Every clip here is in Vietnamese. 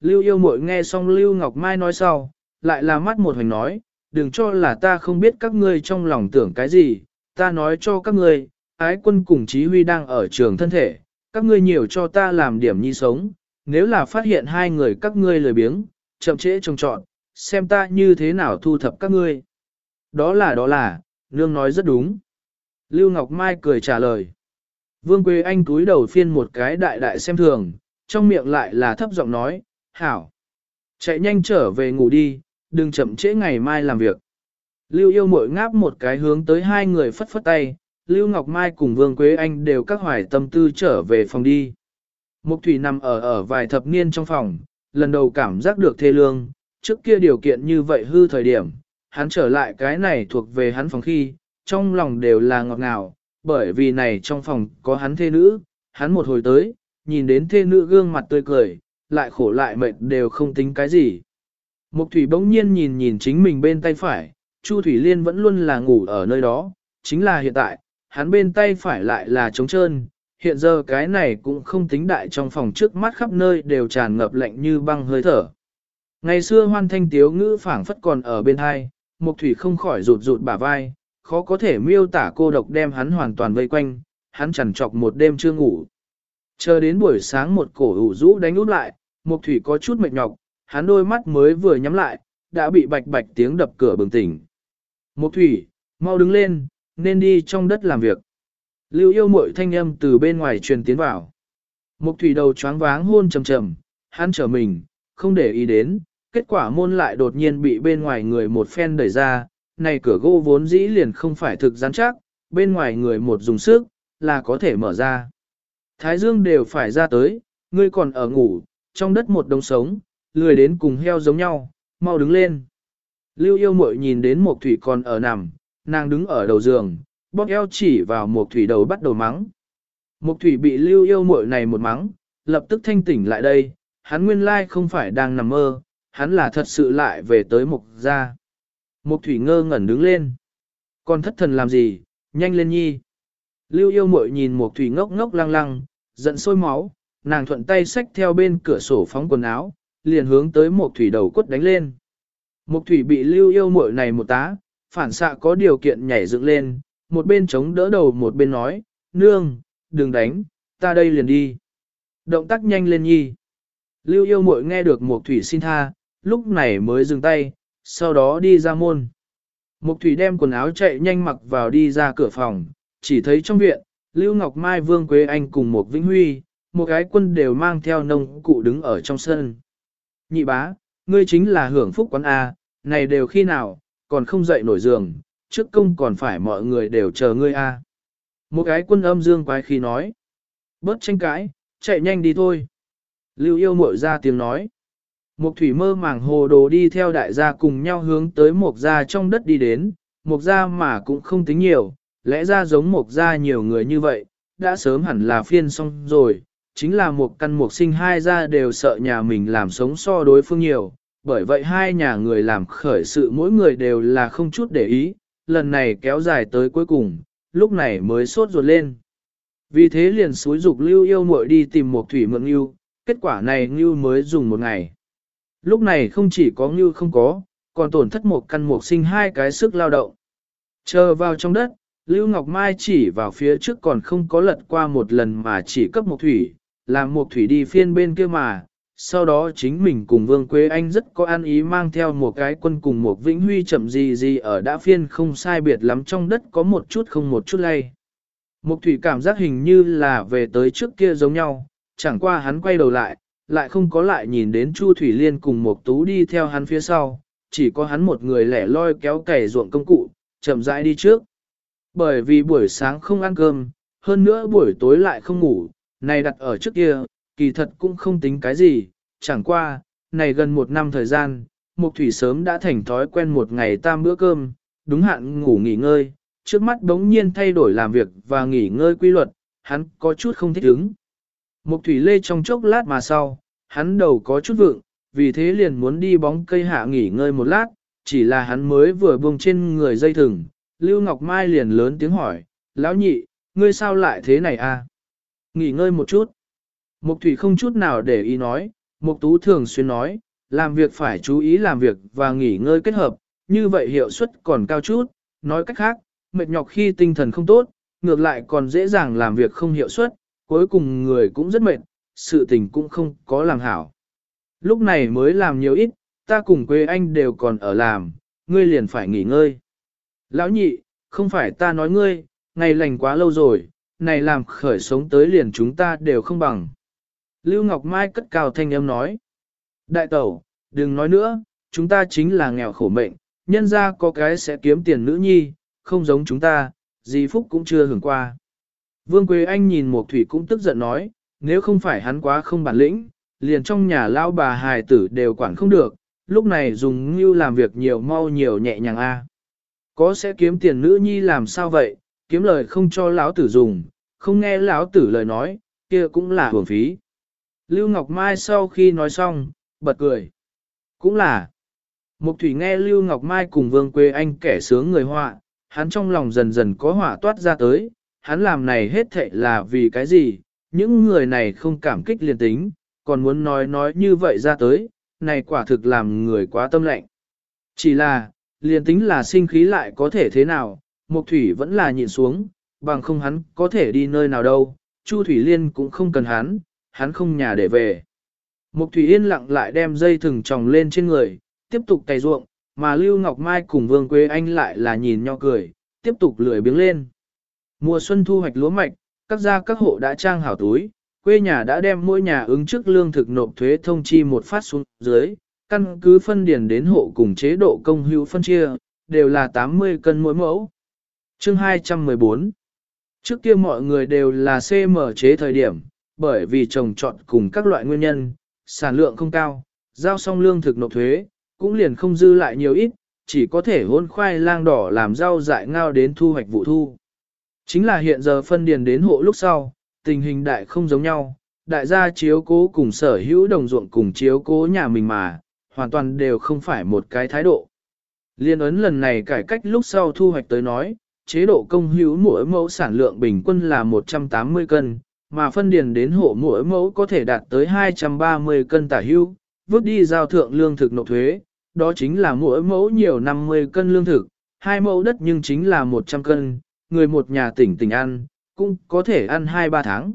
Lưu yêu mội nghe xong Lưu Ngọc Mai nói sau, lại là mắt một hoành nói, đừng cho là ta không biết các ngươi trong lòng tưởng cái gì, ta nói cho các ngươi, ái quân cùng chí huy đang ở trường thân thể, các ngươi nhiều cho ta làm điểm nhi sống, nếu là phát hiện hai người các ngươi lười biếng, chậm trễ trông trọn, xem ta như thế nào thu thập các ngươi. Đó là đó là, nương nói rất đúng. Lưu Ngọc Mai cười trả lời. Vương Quế Anh túi đầu phiên một cái đại đại xem thường, trong miệng lại là thấp giọng nói, hảo. Chạy nhanh trở về ngủ đi, đừng chậm trễ ngày mai làm việc. Lưu yêu mội ngáp một cái hướng tới hai người phất phất tay, Lưu Ngọc Mai cùng Vương Quế Anh đều các hoài tâm tư trở về phòng đi. Mục Thủy nằm ở ở vài thập niên trong phòng, lần đầu cảm giác được thê lương, trước kia điều kiện như vậy hư thời điểm, hắn trở lại cái này thuộc về hắn phòng khi, trong lòng đều là ngọt ngào, bởi vì này trong phòng có hắn thê nữ, hắn một hồi tới, nhìn đến thê nữ gương mặt tươi cười, lại khổ lại mệt đều không tính cái gì. Mục thủy bỗng nhiên nhìn nhìn chính mình bên tay phải, Chu Thủy Liên vẫn luôn là ngủ ở nơi đó, chính là hiện tại, hắn bên tay phải lại là trống trơn, hiện giờ cái này cũng không tính đại trong phòng trước mắt khắp nơi đều tràn ngập lạnh như băng hơi thở. Ngày xưa hoan thanh tiếu ngữ phảng phất còn ở bên hai, Mục Thủy không khỏi rụt rụt bả vai, khó có thể miêu tả cô độc đem hắn hoàn toàn vây quanh, hắn chẳng chọc một đêm chưa ngủ. Chờ đến buổi sáng một cổ ủ rũ đánh út lại, Mục Thủy có chút mệt nhọc, hắn đôi mắt mới vừa nhắm lại, đã bị bạch bạch tiếng đập cửa bừng tỉnh. Mục Thủy, mau đứng lên, nên đi trong đất làm việc. Lưu yêu mội thanh âm từ bên ngoài truyền tiến vào. Mục Thủy đầu choáng váng hôn trầm trầm, hắn trở mình, không để ý đến, kết quả môn lại đột nhiên bị bên ngoài người một phen đẩy ra, này cửa gỗ vốn dĩ liền không phải thực rắn chắc, bên ngoài người một dùng sức, là có thể mở ra. Thái dương đều phải ra tới, ngươi còn ở ngủ, trong đất một đống sống, lười đến cùng heo giống nhau, mau đứng lên. Lưu yêu mội nhìn đến một thủy còn ở nằm, nàng đứng ở đầu giường, bóp eo chỉ vào một thủy đầu bắt đầu mắng. Một thủy bị lưu yêu mội này một mắng, lập tức thanh tỉnh lại đây, hắn nguyên lai không phải đang nằm mơ, hắn là thật sự lại về tới mục gia. Mục thủy ngơ ngẩn đứng lên. Con thất thần làm gì, nhanh lên nhi. Lưu yêu mội nhìn mục thủy ngốc ngốc lăng lăng, giận sôi máu, nàng thuận tay xách theo bên cửa sổ phóng quần áo, liền hướng tới một thủy đầu quất đánh lên. Một thủy bị lưu yêu Muội này một tá, phản xạ có điều kiện nhảy dựng lên, một bên chống đỡ đầu một bên nói, nương, đừng đánh, ta đây liền đi. Động tác nhanh lên nhi. Lưu yêu Muội nghe được một thủy xin tha, lúc này mới dừng tay, sau đó đi ra môn. Mục thủy đem quần áo chạy nhanh mặc vào đi ra cửa phòng, chỉ thấy trong viện, Lưu Ngọc Mai Vương Quế Anh cùng một Vĩnh Huy, một cái quân đều mang theo nông cụ đứng ở trong sân. Nhị bá, ngươi chính là hưởng phúc quán A, này đều khi nào, còn không dậy nổi giường, trước công còn phải mọi người đều chờ ngươi A. Một cái quân âm dương quái khi nói, bớt tranh cãi, chạy nhanh đi thôi. Lưu yêu mội ra tiếng nói. Một thủy mơ màng hồ đồ đi theo đại gia cùng nhau hướng tới một gia trong đất đi đến, một gia mà cũng không tính nhiều, lẽ ra giống một gia nhiều người như vậy, đã sớm hẳn là phiên xong rồi, chính là một căn một sinh hai gia đều sợ nhà mình làm sống so đối phương nhiều, bởi vậy hai nhà người làm khởi sự mỗi người đều là không chút để ý, lần này kéo dài tới cuối cùng, lúc này mới sốt ruột lên. Vì thế liền suối dục lưu yêu muội đi tìm một thủy mượn lưu, kết quả này lưu mới dùng một ngày. Lúc này không chỉ có lưu không có, còn tổn thất một căn một sinh hai cái sức lao động. Chờ vào trong đất, Lưu Ngọc Mai chỉ vào phía trước còn không có lật qua một lần mà chỉ cấp một thủy, làm một thủy đi phiên bên kia mà, sau đó chính mình cùng Vương Quế Anh rất có an ý mang theo một cái quân cùng một Vĩnh Huy chậm gì gì ở đã phiên không sai biệt lắm trong đất có một chút không một chút lay. Một thủy cảm giác hình như là về tới trước kia giống nhau, chẳng qua hắn quay đầu lại, lại không có lại nhìn đến Chu Thủy Liên cùng một tú đi theo hắn phía sau, chỉ có hắn một người lẻ loi kéo cày ruộng công cụ, chậm rãi đi trước. Bởi vì buổi sáng không ăn cơm, hơn nữa buổi tối lại không ngủ, này đặt ở trước kia, kỳ thật cũng không tính cái gì, chẳng qua, này gần một năm thời gian, Mục Thủy sớm đã thành thói quen một ngày tam bữa cơm, đúng hạn ngủ nghỉ ngơi, trước mắt đống nhiên thay đổi làm việc và nghỉ ngơi quy luật, hắn có chút không thích ứng. Mục Thủy lê trong chốc lát mà sau, hắn đầu có chút vượng, vì thế liền muốn đi bóng cây hạ nghỉ ngơi một lát, chỉ là hắn mới vừa buông trên người dây thừng, Lưu Ngọc Mai liền lớn tiếng hỏi, lão nhị, ngươi sao lại thế này à? Nghỉ ngơi một chút. Mục thủy không chút nào để ý nói, Mục Tú thường xuyên nói, làm việc phải chú ý làm việc và nghỉ ngơi kết hợp, như vậy hiệu suất còn cao chút, nói cách khác, mệt nhọc khi tinh thần không tốt, ngược lại còn dễ dàng làm việc không hiệu suất, cuối cùng người cũng rất mệt, sự tình cũng không có làm hảo. Lúc này mới làm nhiều ít, ta cùng quê anh đều còn ở làm, ngươi liền phải nghỉ ngơi. Lão nhị, không phải ta nói ngươi, ngày lành quá lâu rồi, này làm khởi sống tới liền chúng ta đều không bằng. Lưu Ngọc Mai cất cao thanh âm nói. Đại tẩu, đừng nói nữa, chúng ta chính là nghèo khổ mệnh, nhân ra có cái sẽ kiếm tiền nữ nhi, không giống chúng ta, gì phúc cũng chưa hưởng qua. Vương Quế Anh nhìn Mộc thủy cũng tức giận nói, nếu không phải hắn quá không bản lĩnh, liền trong nhà lao bà hài tử đều quản không được, lúc này dùng như làm việc nhiều mau nhiều nhẹ nhàng a. Có sẽ kiếm tiền nữ nhi làm sao vậy, kiếm lời không cho lão tử dùng, không nghe lão tử lời nói, kia cũng là hưởng phí. Lưu Ngọc Mai sau khi nói xong, bật cười. Cũng là. Mục Thủy nghe Lưu Ngọc Mai cùng Vương Quế Anh kẻ sướng người họa, hắn trong lòng dần dần có họa toát ra tới, hắn làm này hết thệ là vì cái gì, những người này không cảm kích liền tính, còn muốn nói nói như vậy ra tới, này quả thực làm người quá tâm lạnh. Chỉ là, liền tính là sinh khí lại có thể thế nào, Mục Thủy vẫn là nhịn xuống, bằng không hắn có thể đi nơi nào đâu, Chu Thủy Liên cũng không cần hắn, hắn không nhà để về. Mục Thủy Yên lặng lại đem dây thừng tròng lên trên người, tiếp tục cày ruộng, mà Lưu Ngọc Mai cùng Vương Quế Anh lại là nhìn nho cười, tiếp tục lười biếng lên. Mùa xuân thu hoạch lúa mạch, các gia các hộ đã trang hảo túi, quê nhà đã đem mỗi nhà ứng trước lương thực nộp thuế thông chi một phát xuống dưới, căn cứ phân điền đến hộ cùng chế độ công hữu phân chia, đều là 80 cân mỗi mẫu. Chương 214 Trước kia mọi người đều là CM chế thời điểm, bởi vì trồng trọt cùng các loại nguyên nhân, sản lượng không cao, giao xong lương thực nộp thuế, cũng liền không dư lại nhiều ít, chỉ có thể hôn khoai lang đỏ làm rau dại ngao đến thu hoạch vụ thu. Chính là hiện giờ phân điền đến hộ lúc sau, tình hình đại không giống nhau, đại gia chiếu cố cùng sở hữu đồng ruộng cùng chiếu cố nhà mình mà, hoàn toàn đều không phải một cái thái độ. Liên ấn lần này cải cách lúc sau thu hoạch tới nói, chế độ công hữu mỗi mẫu sản lượng bình quân là 180 cân, mà phân điền đến hộ mỗi mẫu có thể đạt tới 230 cân tả hữu, vứt đi giao thượng lương thực nộp thuế, đó chính là mỗi mẫu nhiều 50 cân lương thực, hai mẫu đất nhưng chính là 100 cân, người một nhà tỉnh tỉnh ăn, cũng có thể ăn 2-3 tháng.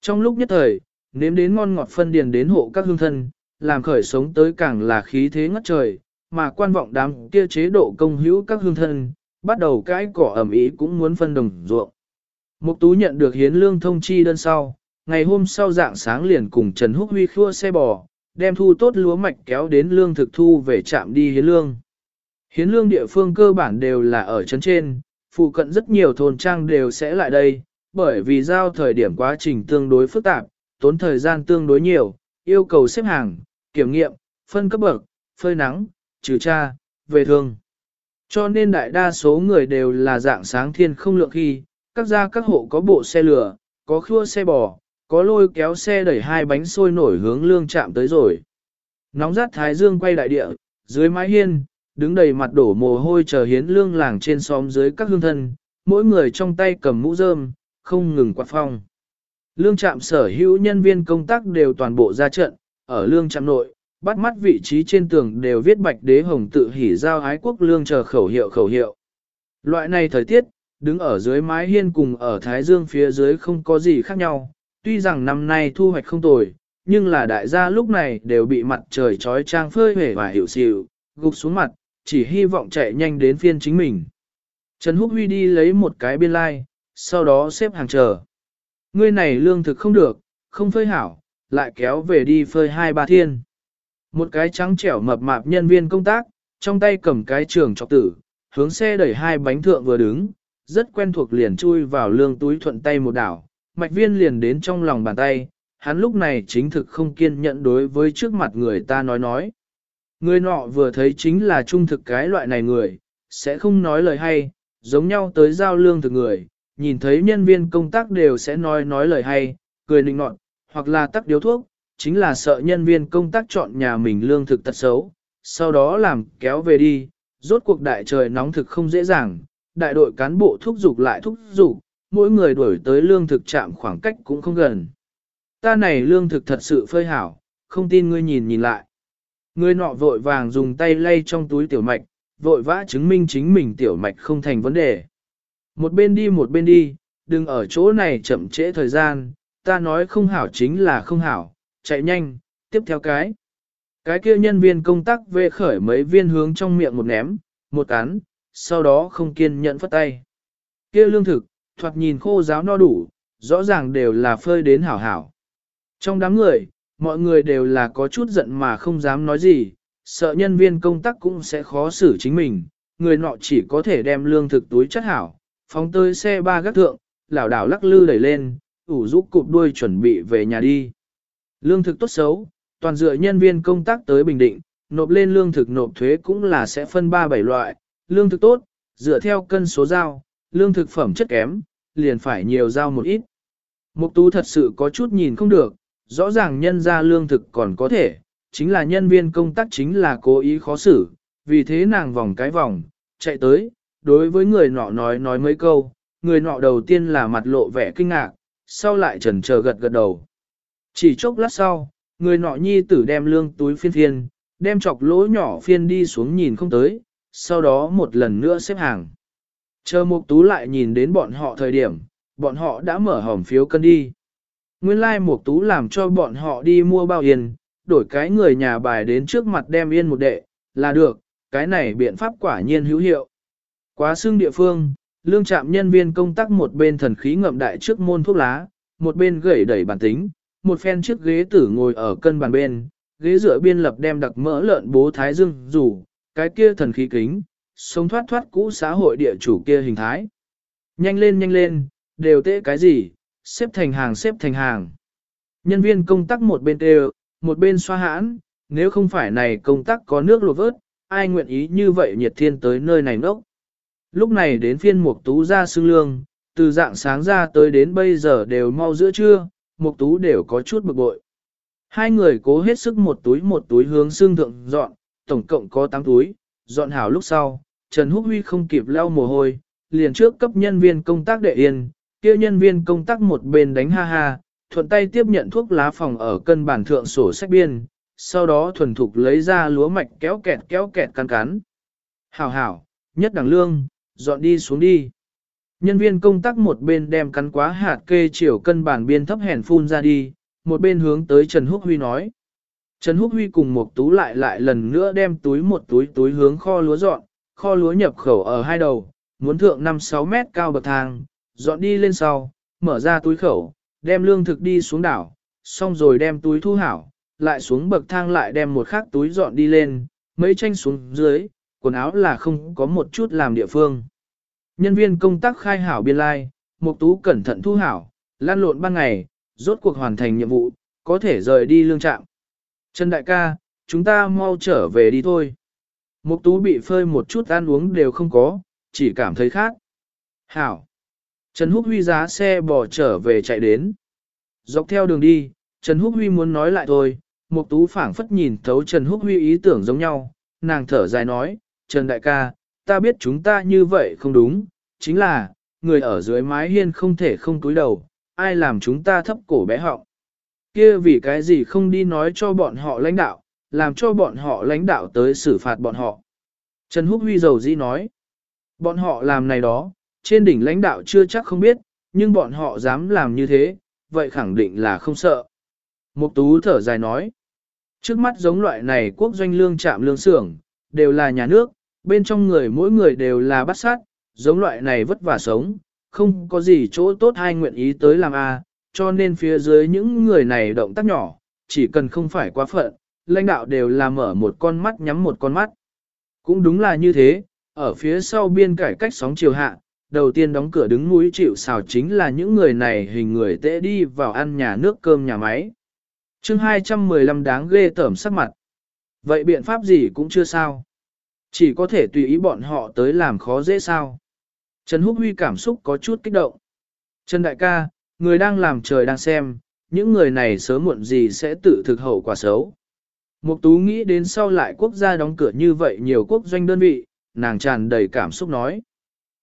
Trong lúc nhất thời, nếm đến ngon ngọt phân điền đến hộ các hương thân, làm khởi sống tới càng là khí thế ngất trời, mà quan vọng đám kia chế độ công hữu các hương thân, bắt đầu cái cỏ ẩm ý cũng muốn phân đồng ruộng. Mục Tú nhận được hiến lương thông chi đơn sau, ngày hôm sau dạng sáng liền cùng Trần Húc Huy khua xe bò, đem thu tốt lúa mạch kéo đến lương thực thu về trạm đi hiến lương. Hiến lương địa phương cơ bản đều là ở trấn trên, phụ cận rất nhiều thôn trang đều sẽ lại đây, bởi vì giao thời điểm quá trình tương đối phức tạp, tốn thời gian tương đối nhiều, yêu cầu xếp hàng, kiểm nghiệm, phân cấp bậc, phơi nắng, trừ tra, về thương. Cho nên đại đa số người đều là dạng sáng thiên không lượng khi, các gia các hộ có bộ xe lửa, có khua xe bò, có lôi kéo xe đẩy hai bánh sôi nổi hướng lương chạm tới rồi. Nóng rát thái dương quay đại địa, dưới mái hiên, đứng đầy mặt đổ mồ hôi chờ hiến lương làng trên xóm dưới các hương thân, mỗi người trong tay cầm mũ rơm, không ngừng quạt phong. Lương trạm sở hữu nhân viên công tác đều toàn bộ ra trận, ở lương trạm nội, bắt mắt vị trí trên tường đều viết bạch đế hồng tự hỉ giao ái quốc lương chờ khẩu hiệu khẩu hiệu. Loại này thời tiết, đứng ở dưới mái hiên cùng ở Thái Dương phía dưới không có gì khác nhau, tuy rằng năm nay thu hoạch không tồi, nhưng là đại gia lúc này đều bị mặt trời trói trang phơi hể và hiểu xịu, gục xuống mặt, chỉ hy vọng chạy nhanh đến phiên chính mình. Trần Húc Huy đi lấy một cái biên lai, sau đó xếp hàng chờ. Ngươi này lương thực không được, không phơi hảo, lại kéo về đi phơi hai ba thiên. Một cái trắng trẻo mập mạp nhân viên công tác, trong tay cầm cái trường trọc tử, hướng xe đẩy hai bánh thượng vừa đứng, rất quen thuộc liền chui vào lương túi thuận tay một đảo, mạch viên liền đến trong lòng bàn tay, hắn lúc này chính thực không kiên nhẫn đối với trước mặt người ta nói nói. Người nọ vừa thấy chính là trung thực cái loại này người, sẽ không nói lời hay, giống nhau tới giao lương thực người, nhìn thấy nhân viên công tác đều sẽ nói nói lời hay, cười nịnh nọt, hoặc là tắc điếu thuốc, chính là sợ nhân viên công tác chọn nhà mình lương thực tật xấu, sau đó làm kéo về đi, rốt cuộc đại trời nóng thực không dễ dàng, đại đội cán bộ thúc giục lại thúc giục, mỗi người đuổi tới lương thực chạm khoảng cách cũng không gần. Ta này lương thực thật sự phơi hảo, không tin ngươi nhìn nhìn lại. Người nọ vội vàng dùng tay lay trong túi tiểu mạch, vội vã chứng minh chính mình tiểu mạch không thành vấn đề. Một bên đi một bên đi, đừng ở chỗ này chậm trễ thời gian, ta nói không hảo chính là không hảo, chạy nhanh, tiếp theo cái. Cái kia nhân viên công tác về khởi mấy viên hướng trong miệng một ném, một cán, sau đó không kiên nhẫn phất tay. Kia lương thực, thoạt nhìn khô giáo no đủ, rõ ràng đều là phơi đến hảo hảo. Trong đám người, mọi người đều là có chút giận mà không dám nói gì, sợ nhân viên công tác cũng sẽ khó xử chính mình, người nọ chỉ có thể đem lương thực túi chất hảo, phóng tới xe ba gác thượng, lảo đảo lắc lư đẩy lên, ủ rũ cụp đuôi chuẩn bị về nhà đi. Lương thực tốt xấu, toàn dựa nhân viên công tác tới Bình Định, nộp lên lương thực nộp thuế cũng là sẽ phân 3-7 loại, lương thực tốt, dựa theo cân số giao, lương thực phẩm chất kém, liền phải nhiều giao một ít. Mục tú thật sự có chút nhìn không được, rõ ràng nhân ra lương thực còn có thể, chính là nhân viên công tác chính là cố ý khó xử, vì thế nàng vòng cái vòng, chạy tới, đối với người nọ nói nói mấy câu, người nọ đầu tiên là mặt lộ vẻ kinh ngạc, sau lại chần chờ gật gật đầu. Chỉ chốc lát sau, người nọ nhi tử đem lương túi phiên phiên, đem chọc lỗ nhỏ phiên đi xuống nhìn không tới, sau đó một lần nữa xếp hàng. Chờ mục tú lại nhìn đến bọn họ thời điểm, bọn họ đã mở hòm phiếu cân đi. Nguyên lai like mục tú làm cho bọn họ đi mua bao yên, đổi cái người nhà bài đến trước mặt đem yên một đệ, là được, cái này biện pháp quả nhiên hữu hiệu. Quá xương địa phương, lương trạm nhân viên công tác một bên thần khí ngậm đại trước môn thuốc lá, một bên gẩy đẩy bản tính, một phen chiếc ghế tử ngồi ở cân bàn bên, ghế dựa biên lập đem đặc mỡ lợn bố thái dương rủ, cái kia thần khí kính, sống thoát thoát cũ xã hội địa chủ kia hình thái. Nhanh lên nhanh lên, đều tệ cái gì, xếp thành hàng xếp thành hàng. Nhân viên công tác một bên đều, một bên xoa hãn, nếu không phải này công tác có nước luộc vớt, ai nguyện ý như vậy nhiệt thiên tới nơi này nốc? Lúc này đến phiên mục tú ra xương lương, từ dạng sáng ra tới đến bây giờ đều mau giữa trưa, mục tú đều có chút bực bội. Hai người cố hết sức một túi một túi hướng xương thượng dọn, tổng cộng có 8 túi, dọn hảo lúc sau, Trần Húc Huy không kịp lau mồ hôi, liền trước cấp nhân viên công tác đệ yên, kia nhân viên công tác một bên đánh ha ha, thuận tay tiếp nhận thuốc lá phòng ở cân bản thượng sổ sách biên, sau đó thuần thục lấy ra lúa mạch kéo kẹt kéo kẹt cắn cắn. Hảo hảo, nhất đẳng lương, dọn đi xuống đi. Nhân viên công tác một bên đem cắn quá hạt kê chiều cân bản biên thấp hèn phun ra đi, một bên hướng tới Trần Húc Huy nói. Trần Húc Huy cùng một tú lại lại lần nữa đem túi một túi túi hướng kho lúa dọn, kho lúa nhập khẩu ở hai đầu, muốn thượng 5-6 mét cao bậc thang, dọn đi lên sau, mở ra túi khẩu, đem lương thực đi xuống đảo, xong rồi đem túi thu hảo, lại xuống bậc thang lại đem một khác túi dọn đi lên, mấy tranh xuống dưới, quần áo là không có một chút làm địa phương. Nhân viên công tác khai hảo biên lai, Mục Tú cẩn thận thu hảo, lan lộn ban ngày, rốt cuộc hoàn thành nhiệm vụ, có thể rời đi lương trạm. Trần đại ca, chúng ta mau trở về đi thôi. Mục Tú bị phơi một chút ăn uống đều không có, chỉ cảm thấy khát. Hảo. Trần Húc Huy giá xe bỏ trở về chạy đến. Dọc theo đường đi, Trần Húc Huy muốn nói lại thôi, Mục Tú phảng phất nhìn thấu Trần Húc Huy ý tưởng giống nhau, nàng thở dài nói, Trần Đại ca, ta biết chúng ta như vậy không đúng, chính là, người ở dưới mái hiên không thể không túi đầu, ai làm chúng ta thấp cổ bé họng. Kia vì cái gì không đi nói cho bọn họ lãnh đạo, làm cho bọn họ lãnh đạo tới xử phạt bọn họ. Trần Húc Huy dầu dĩ nói, bọn họ làm này đó, trên đỉnh lãnh đạo chưa chắc không biết, nhưng bọn họ dám làm như thế, vậy khẳng định là không sợ. Mục Tú thở dài nói, trước mắt giống loại này quốc doanh lương trạm lương xưởng, đều là nhà nước, bên trong người mỗi người đều là bắt sát, giống loại này vất vả sống, không có gì chỗ tốt hay nguyện ý tới làm a, cho nên phía dưới những người này động tác nhỏ, chỉ cần không phải quá phận, lãnh đạo đều là mở một con mắt nhắm một con mắt. Cũng đúng là như thế, ở phía sau biên cải cách sóng chiều hạ, đầu tiên đóng cửa đứng mũi chịu xào chính là những người này hình người tệ đi vào ăn nhà nước cơm nhà máy. chương 215 đáng ghê tởm sắc mặt. Vậy biện pháp gì cũng chưa sao. Chỉ có thể tùy ý bọn họ tới làm khó dễ sao. Trần Húc Huy cảm xúc có chút kích động. Trần Đại ca, người đang làm trời đang xem, những người này sớm muộn gì sẽ tự thực hậu quả xấu. Mục Tú nghĩ đến sau lại quốc gia đóng cửa như vậy nhiều quốc doanh đơn vị, nàng tràn đầy cảm xúc nói.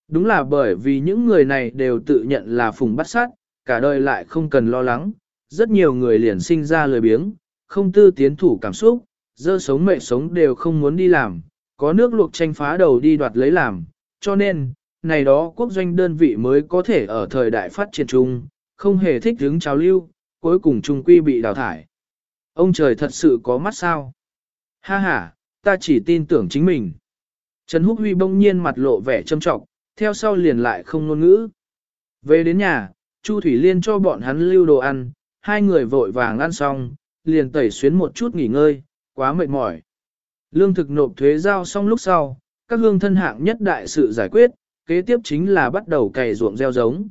Đúng là bởi vì những người này đều tự nhận là phùng bắt sát, cả đời lại không cần lo lắng, rất nhiều người liền sinh ra lười biếng, không tư tiến thủ cảm xúc, dơ sống mẹ sống đều không muốn đi làm, có nước luộc tranh phá đầu đi đoạt lấy làm, cho nên, này đó quốc doanh đơn vị mới có thể ở thời đại phát triển chung, không hề thích hướng trào lưu, cuối cùng trung quy bị đào thải. Ông trời thật sự có mắt sao? Ha ha, ta chỉ tin tưởng chính mình. Trần Húc Huy bỗng nhiên mặt lộ vẻ trâm trọng, theo sau liền lại không ngôn ngữ. Về đến nhà, Chu Thủy Liên cho bọn hắn lưu đồ ăn, hai người vội vàng ăn xong, liền tẩy xuyến một chút nghỉ ngơi, quá mệt mỏi. Lương thực nộp thuế giao xong lúc sau, các hương thân hạng nhất đại sự giải quyết, kế tiếp chính là bắt đầu cày ruộng gieo giống.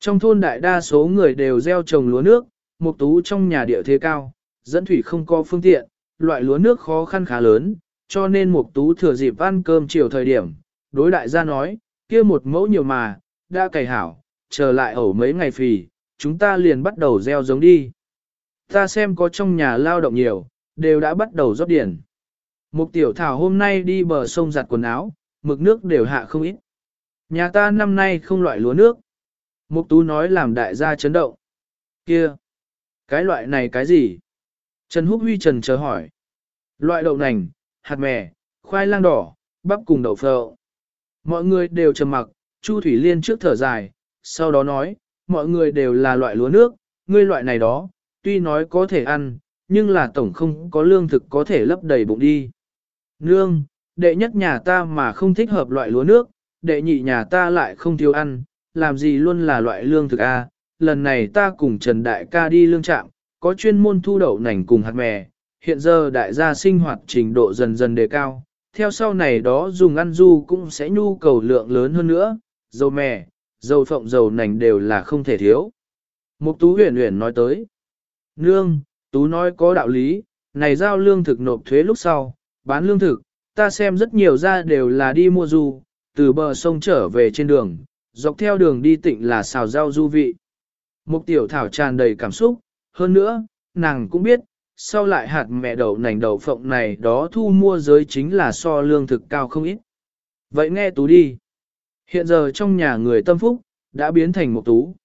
Trong thôn đại đa số người đều gieo trồng lúa nước, một tú trong nhà địa thế cao, dẫn thủy không có phương tiện, loại lúa nước khó khăn khá lớn, cho nên một tú thừa dịp ăn cơm chiều thời điểm, đối đại gia nói, kia một mẫu nhiều mà, đã cày hảo, chờ lại ẩu mấy ngày phì, chúng ta liền bắt đầu gieo giống đi. Ta xem có trong nhà lao động nhiều, đều đã bắt đầu rót điển. Mục tiểu thảo hôm nay đi bờ sông giặt quần áo, mực nước đều hạ không ít. Nhà ta năm nay không loại lúa nước. Mục tú nói làm đại gia chấn động. Kia! Cái loại này cái gì? Trần Húc Huy trần chờ hỏi. Loại đậu nành, hạt mè, khoai lang đỏ, bắp cùng đậu phộng. Mọi người đều trầm mặc, Chu Thủy Liên trước thở dài, sau đó nói, mọi người đều là loại lúa nước, ngươi loại này đó, tuy nói có thể ăn, nhưng là tổng không có lương thực có thể lấp đầy bụng đi. Nương, đệ nhất nhà ta mà không thích hợp loại lúa nước, đệ nhị nhà ta lại không thiếu ăn, làm gì luôn là loại lương thực A. Lần này ta cùng Trần Đại ca đi lương trạm, có chuyên môn thu đậu nành cùng hạt mè, hiện giờ đại gia sinh hoạt trình độ dần dần đề cao, theo sau này đó dùng ăn du cũng sẽ nhu cầu lượng lớn hơn nữa, dầu mè, dầu phộng dầu nành đều là không thể thiếu. Mục Tú huyền huyền nói tới, Nương, Tú nói có đạo lý, này giao lương thực nộp thuế lúc sau, bán lương thực, ta xem rất nhiều ra đều là đi mua du, từ bờ sông trở về trên đường, dọc theo đường đi tịnh là xào rau du vị. Mục tiểu thảo tràn đầy cảm xúc, hơn nữa, nàng cũng biết, sau lại hạt mẹ đậu nành đậu phộng này đó thu mua giới chính là so lương thực cao không ít. Vậy nghe tú đi. Hiện giờ trong nhà người tâm phúc, đã biến thành một tú.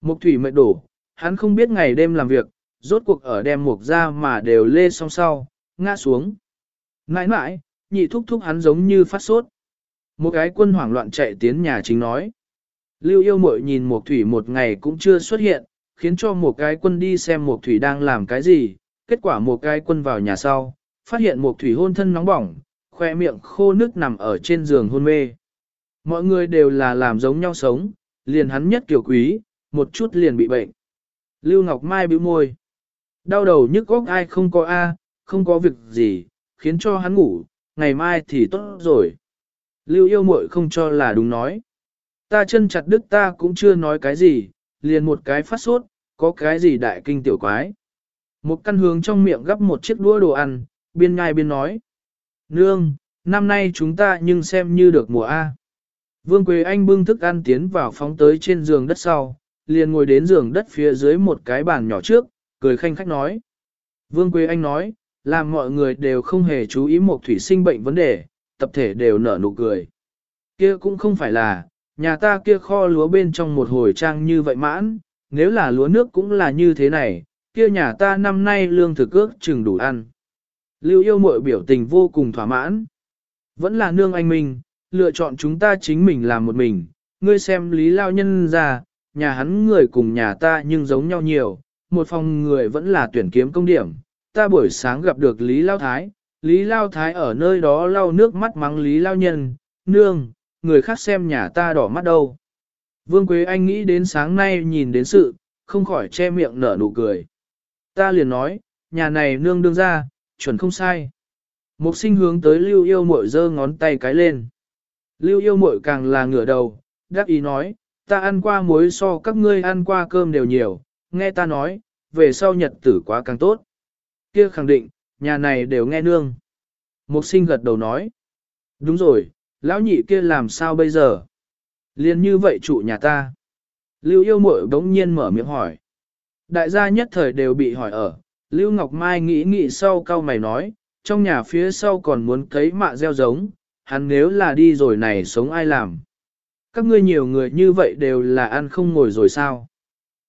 Mục thủy mệt đổ, hắn không biết ngày đêm làm việc, rốt cuộc ở đem mục ra mà đều lê song sau, ngã xuống. Nãi nãi, nhị thúc thúc hắn giống như phát sốt. Một cái quân hoảng loạn chạy tiến nhà chính nói. Lưu yêu mội nhìn một thủy một ngày cũng chưa xuất hiện, khiến cho một cái quân đi xem một thủy đang làm cái gì. Kết quả một cái quân vào nhà sau, phát hiện một thủy hôn thân nóng bỏng, khoe miệng khô nước nằm ở trên giường hôn mê. Mọi người đều là làm giống nhau sống, liền hắn nhất kiểu quý, một chút liền bị bệnh. Lưu Ngọc Mai bĩu môi. Đau đầu nhức óc ai không có A, không có việc gì, khiến cho hắn ngủ, ngày mai thì tốt rồi. Lưu yêu muội không cho là đúng nói. Ta chân chặt đứt ta cũng chưa nói cái gì, liền một cái phát sốt, có cái gì đại kinh tiểu quái. Một căn hướng trong miệng gắp một chiếc đũa đồ ăn, biên ngai biên nói. Nương, năm nay chúng ta nhưng xem như được mùa A. Vương Quế Anh bưng thức ăn tiến vào phóng tới trên giường đất sau, liền ngồi đến giường đất phía dưới một cái bàn nhỏ trước, cười khanh khách nói. Vương Quế Anh nói, làm mọi người đều không hề chú ý một thủy sinh bệnh vấn đề, tập thể đều nở nụ cười. Kia cũng không phải là, nhà ta kia kho lúa bên trong một hồi trang như vậy mãn, nếu là lúa nước cũng là như thế này, kia nhà ta năm nay lương thực ước chừng đủ ăn. Lưu yêu mội biểu tình vô cùng thỏa mãn. Vẫn là nương anh mình, lựa chọn chúng ta chính mình làm một mình, ngươi xem lý lao nhân ra, nhà hắn người cùng nhà ta nhưng giống nhau nhiều, một phòng người vẫn là tuyển kiếm công điểm. Ta buổi sáng gặp được Lý Lao Thái, Lý Lao Thái ở nơi đó lau nước mắt mắng Lý Lao Nhân, nương, người khác xem nhà ta đỏ mắt đâu. Vương Quế Anh nghĩ đến sáng nay nhìn đến sự, không khỏi che miệng nở nụ cười. Ta liền nói, nhà này nương đương ra, chuẩn không sai. Mục sinh hướng tới lưu yêu mội giơ ngón tay cái lên. Lưu yêu mội càng là ngửa đầu, đáp ý nói, ta ăn qua muối so các ngươi ăn qua cơm đều nhiều, nghe ta nói, về sau nhật tử quá càng tốt. Kia khẳng định, nhà này đều nghe nương. Mục sinh gật đầu nói, đúng rồi, lão nhị kia làm sao bây giờ? Liên như vậy chủ nhà ta. Lưu yêu mội bỗng nhiên mở miệng hỏi. Đại gia nhất thời đều bị hỏi ở, Lưu Ngọc Mai nghĩ nghĩ sau cao mày nói, trong nhà phía sau còn muốn cấy mạ gieo giống, hắn nếu là đi rồi này sống ai làm. Các ngươi nhiều người như vậy đều là ăn không ngồi rồi sao.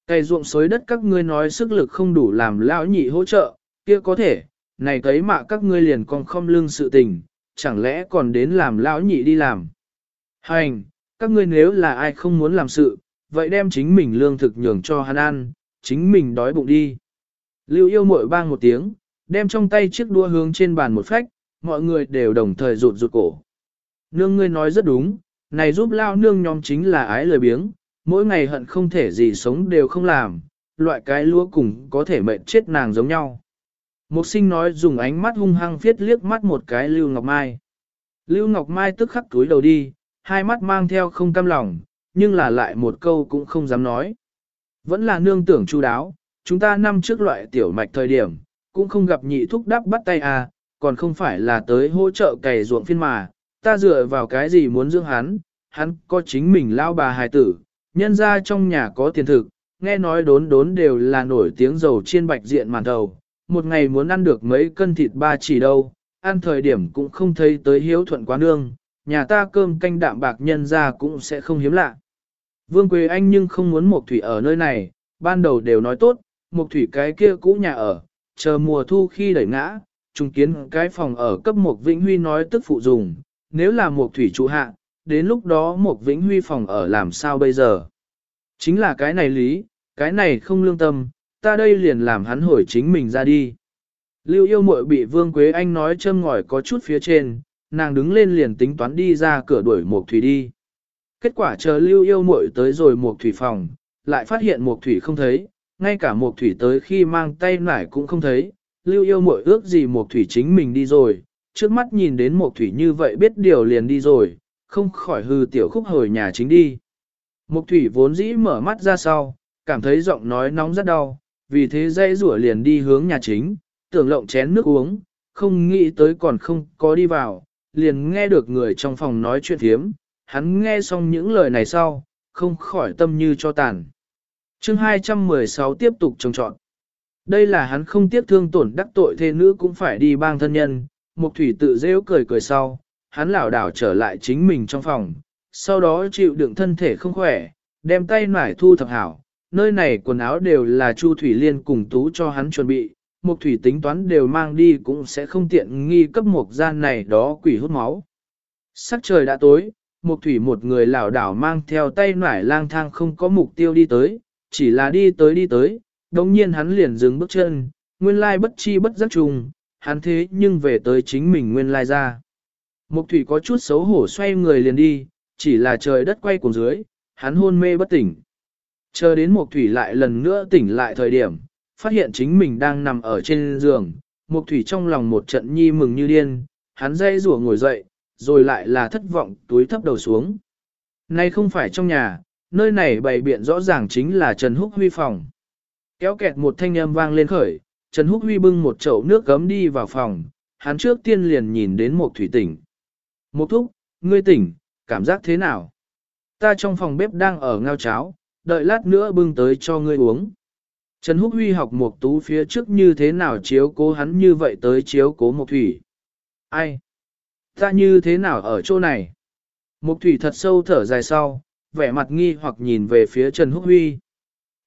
Cây ruộng xối đất các ngươi nói sức lực không đủ làm lão nhị hỗ trợ, kia có thể, này thấy mạ các ngươi liền còn không lưng sự tình, chẳng lẽ còn đến làm lão nhị đi làm. Hành, các ngươi nếu là ai không muốn làm sự, vậy đem chính mình lương thực nhường cho hắn ăn, chính mình đói bụng đi. Lưu yêu mội bang một tiếng, đem trong tay chiếc đua hướng trên bàn một phách, mọi người đều đồng thời rụt rụt cổ. Nương ngươi nói rất đúng, này giúp lao nương nhóm chính là ái lời biếng, mỗi ngày hận không thể gì sống đều không làm, loại cái lúa cùng có thể mệnh chết nàng giống nhau. Mục sinh nói dùng ánh mắt hung hăng viết liếc mắt một cái Lưu Ngọc Mai. Lưu Ngọc Mai tức khắc túi đầu đi, hai mắt mang theo không cam lòng, nhưng là lại một câu cũng không dám nói. Vẫn là nương tưởng chu đáo, chúng ta năm trước loại tiểu mạch thời điểm, cũng không gặp nhị thúc đắp bắt tay à, còn không phải là tới hỗ trợ cày ruộng phiên mà, ta dựa vào cái gì muốn dưỡng hắn, hắn có chính mình lao bà hài tử, nhân ra trong nhà có tiền thực, nghe nói đốn đốn đều là nổi tiếng dầu chiên bạch diện màn đầu, một ngày muốn ăn được mấy cân thịt ba chỉ đâu, ăn thời điểm cũng không thấy tới hiếu thuận quá nương, nhà ta cơm canh đạm bạc nhân ra cũng sẽ không hiếm lạ. Vương Quế Anh nhưng không muốn Mộc thủy ở nơi này, ban đầu đều nói tốt, Mộc thủy cái kia cũ nhà ở, chờ mùa thu khi đẩy ngã, trùng kiến cái phòng ở cấp Mộc Vĩnh Huy nói tức phụ dùng, nếu là Mộc thủy trụ hạ, đến lúc đó Mộc Vĩnh Huy phòng ở làm sao bây giờ? Chính là cái này lý, cái này không lương tâm, ta đây liền làm hắn hồi chính mình ra đi. Lưu yêu muội bị Vương Quế Anh nói châm ngòi có chút phía trên, nàng đứng lên liền tính toán đi ra cửa đuổi Mộc thủy đi. Kết quả chờ lưu yêu muội tới rồi Mộc thủy phòng, lại phát hiện Mộc thủy không thấy, ngay cả Mộc thủy tới khi mang tay nải cũng không thấy, lưu yêu muội ước gì Mộc thủy chính mình đi rồi, trước mắt nhìn đến Mộc thủy như vậy biết điều liền đi rồi, không khỏi hư tiểu khúc hồi nhà chính đi. Mộc thủy vốn dĩ mở mắt ra sau, cảm thấy giọng nói nóng rất đau, vì thế dây rủa liền đi hướng nhà chính, tưởng lộng chén nước uống, không nghĩ tới còn không có đi vào, liền nghe được người trong phòng nói chuyện thiếm, hắn nghe xong những lời này sau, không khỏi tâm như cho tàn. chương 216 tiếp tục trồng trọn. Đây là hắn không tiếc thương tổn đắc tội thê nữ cũng phải đi bang thân nhân, Mục thủy tự rêu cười cười sau, hắn lảo đảo trở lại chính mình trong phòng, sau đó chịu đựng thân thể không khỏe, đem tay nải thu thập hảo, nơi này quần áo đều là Chu Thủy Liên cùng tú cho hắn chuẩn bị, Mục thủy tính toán đều mang đi cũng sẽ không tiện nghi cấp mục gian này đó quỷ hút máu. Sắc trời đã tối, Mục thủy một người lảo đảo mang theo tay nải lang thang không có mục tiêu đi tới, chỉ là đi tới đi tới, đồng nhiên hắn liền dừng bước chân, nguyên lai bất chi bất giác trùng, hắn thế nhưng về tới chính mình nguyên lai ra. Mục thủy có chút xấu hổ xoay người liền đi, chỉ là trời đất quay cùng dưới, hắn hôn mê bất tỉnh. Chờ đến mục thủy lại lần nữa tỉnh lại thời điểm, phát hiện chính mình đang nằm ở trên giường, mục thủy trong lòng một trận nhi mừng như điên, hắn dây rủa ngồi dậy, rồi lại là thất vọng túi thấp đầu xuống. Nay không phải trong nhà, nơi này bày biện rõ ràng chính là Trần Húc Huy phòng. Kéo kẹt một thanh âm vang lên khởi, Trần Húc Huy bưng một chậu nước gấm đi vào phòng, hắn trước tiên liền nhìn đến một thủy tỉnh. Một thúc, ngươi tỉnh, cảm giác thế nào? Ta trong phòng bếp đang ở ngao cháo, đợi lát nữa bưng tới cho ngươi uống. Trần Húc Huy học một tú phía trước như thế nào chiếu cố hắn như vậy tới chiếu cố Mộc thủy. Ai? Ta như thế nào ở chỗ này? Mộc thủy thật sâu thở dài sau, vẻ mặt nghi hoặc nhìn về phía Trần Húc Huy.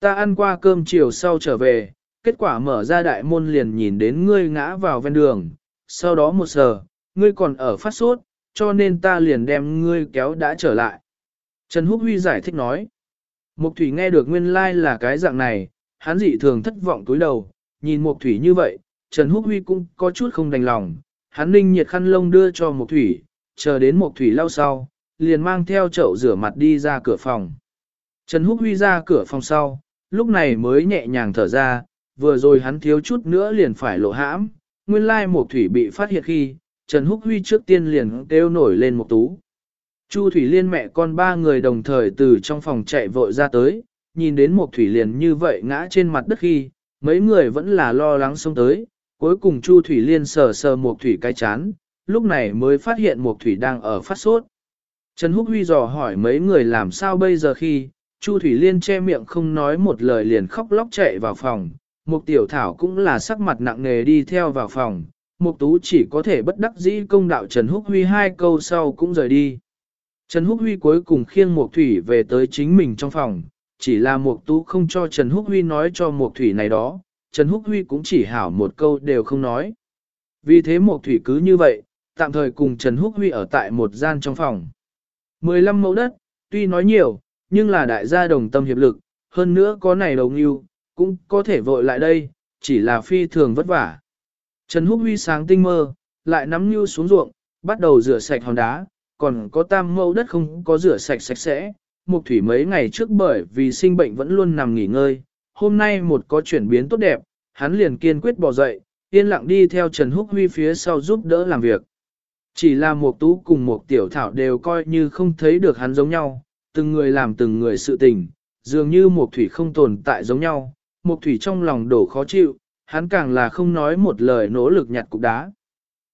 Ta ăn qua cơm chiều sau trở về, kết quả mở ra đại môn liền nhìn đến ngươi ngã vào ven đường, sau đó một giờ, ngươi còn ở phát sốt, cho nên ta liền đem ngươi kéo đã trở lại. Trần Húc Huy giải thích nói. Mục Thủy nghe được nguyên lai like là cái dạng này, hắn dị thường thất vọng túi đầu, nhìn Mục Thủy như vậy, Trần Húc Huy cũng có chút không đành lòng, hắn ninh nhiệt khăn lông đưa cho Mục Thủy, chờ đến Mục Thủy lau sau, liền mang theo chậu rửa mặt đi ra cửa phòng. Trần Húc Huy ra cửa phòng sau, lúc này mới nhẹ nhàng thở ra, vừa rồi hắn thiếu chút nữa liền phải lộ hãm, nguyên lai mục thủy bị phát hiện khi, Trần Húc Huy trước tiên liền kêu nổi lên một tú. Chu Thủy Liên mẹ con ba người đồng thời từ trong phòng chạy vội ra tới, nhìn đến một thủy Liên như vậy ngã trên mặt đất khi, mấy người vẫn là lo lắng xông tới, cuối cùng Chu Thủy Liên sờ sờ một thủy cái chán, lúc này mới phát hiện một thủy đang ở phát sốt. Trần Húc Huy dò hỏi mấy người làm sao bây giờ khi, Chu Thủy Liên che miệng không nói một lời liền khóc lóc chạy vào phòng, Mục tiểu thảo cũng là sắc mặt nặng nề đi theo vào phòng, mục tú chỉ có thể bất đắc dĩ công đạo Trần Húc Huy hai câu sau cũng rời đi. Trần Húc Huy cuối cùng khiêng Mộc thủy về tới chính mình trong phòng, chỉ là Mộc tú không cho Trần Húc Huy nói cho Mộc thủy này đó, Trần Húc Huy cũng chỉ hảo một câu đều không nói. Vì thế Mộc thủy cứ như vậy, tạm thời cùng Trần Húc Huy ở tại một gian trong phòng. 15 mẫu đất, tuy nói nhiều, nhưng là đại gia đồng tâm hiệp lực, hơn nữa có này đầu nghiêu, cũng có thể vội lại đây, chỉ là phi thường vất vả. Trần Húc Huy sáng tinh mơ, lại nắm nghiêu xuống ruộng, bắt đầu rửa sạch hòn đá, còn có tam mẫu đất không có rửa sạch sạch sẽ. Mục thủy mấy ngày trước bởi vì sinh bệnh vẫn luôn nằm nghỉ ngơi, hôm nay một có chuyển biến tốt đẹp, hắn liền kiên quyết bỏ dậy, yên lặng đi theo Trần Húc Huy phía sau giúp đỡ làm việc. Chỉ là một tú cùng một tiểu thảo đều coi như không thấy được hắn giống nhau, từng người làm từng người sự tình, dường như một thủy không tồn tại giống nhau, một thủy trong lòng đổ khó chịu, hắn càng là không nói một lời nỗ lực nhặt cục đá.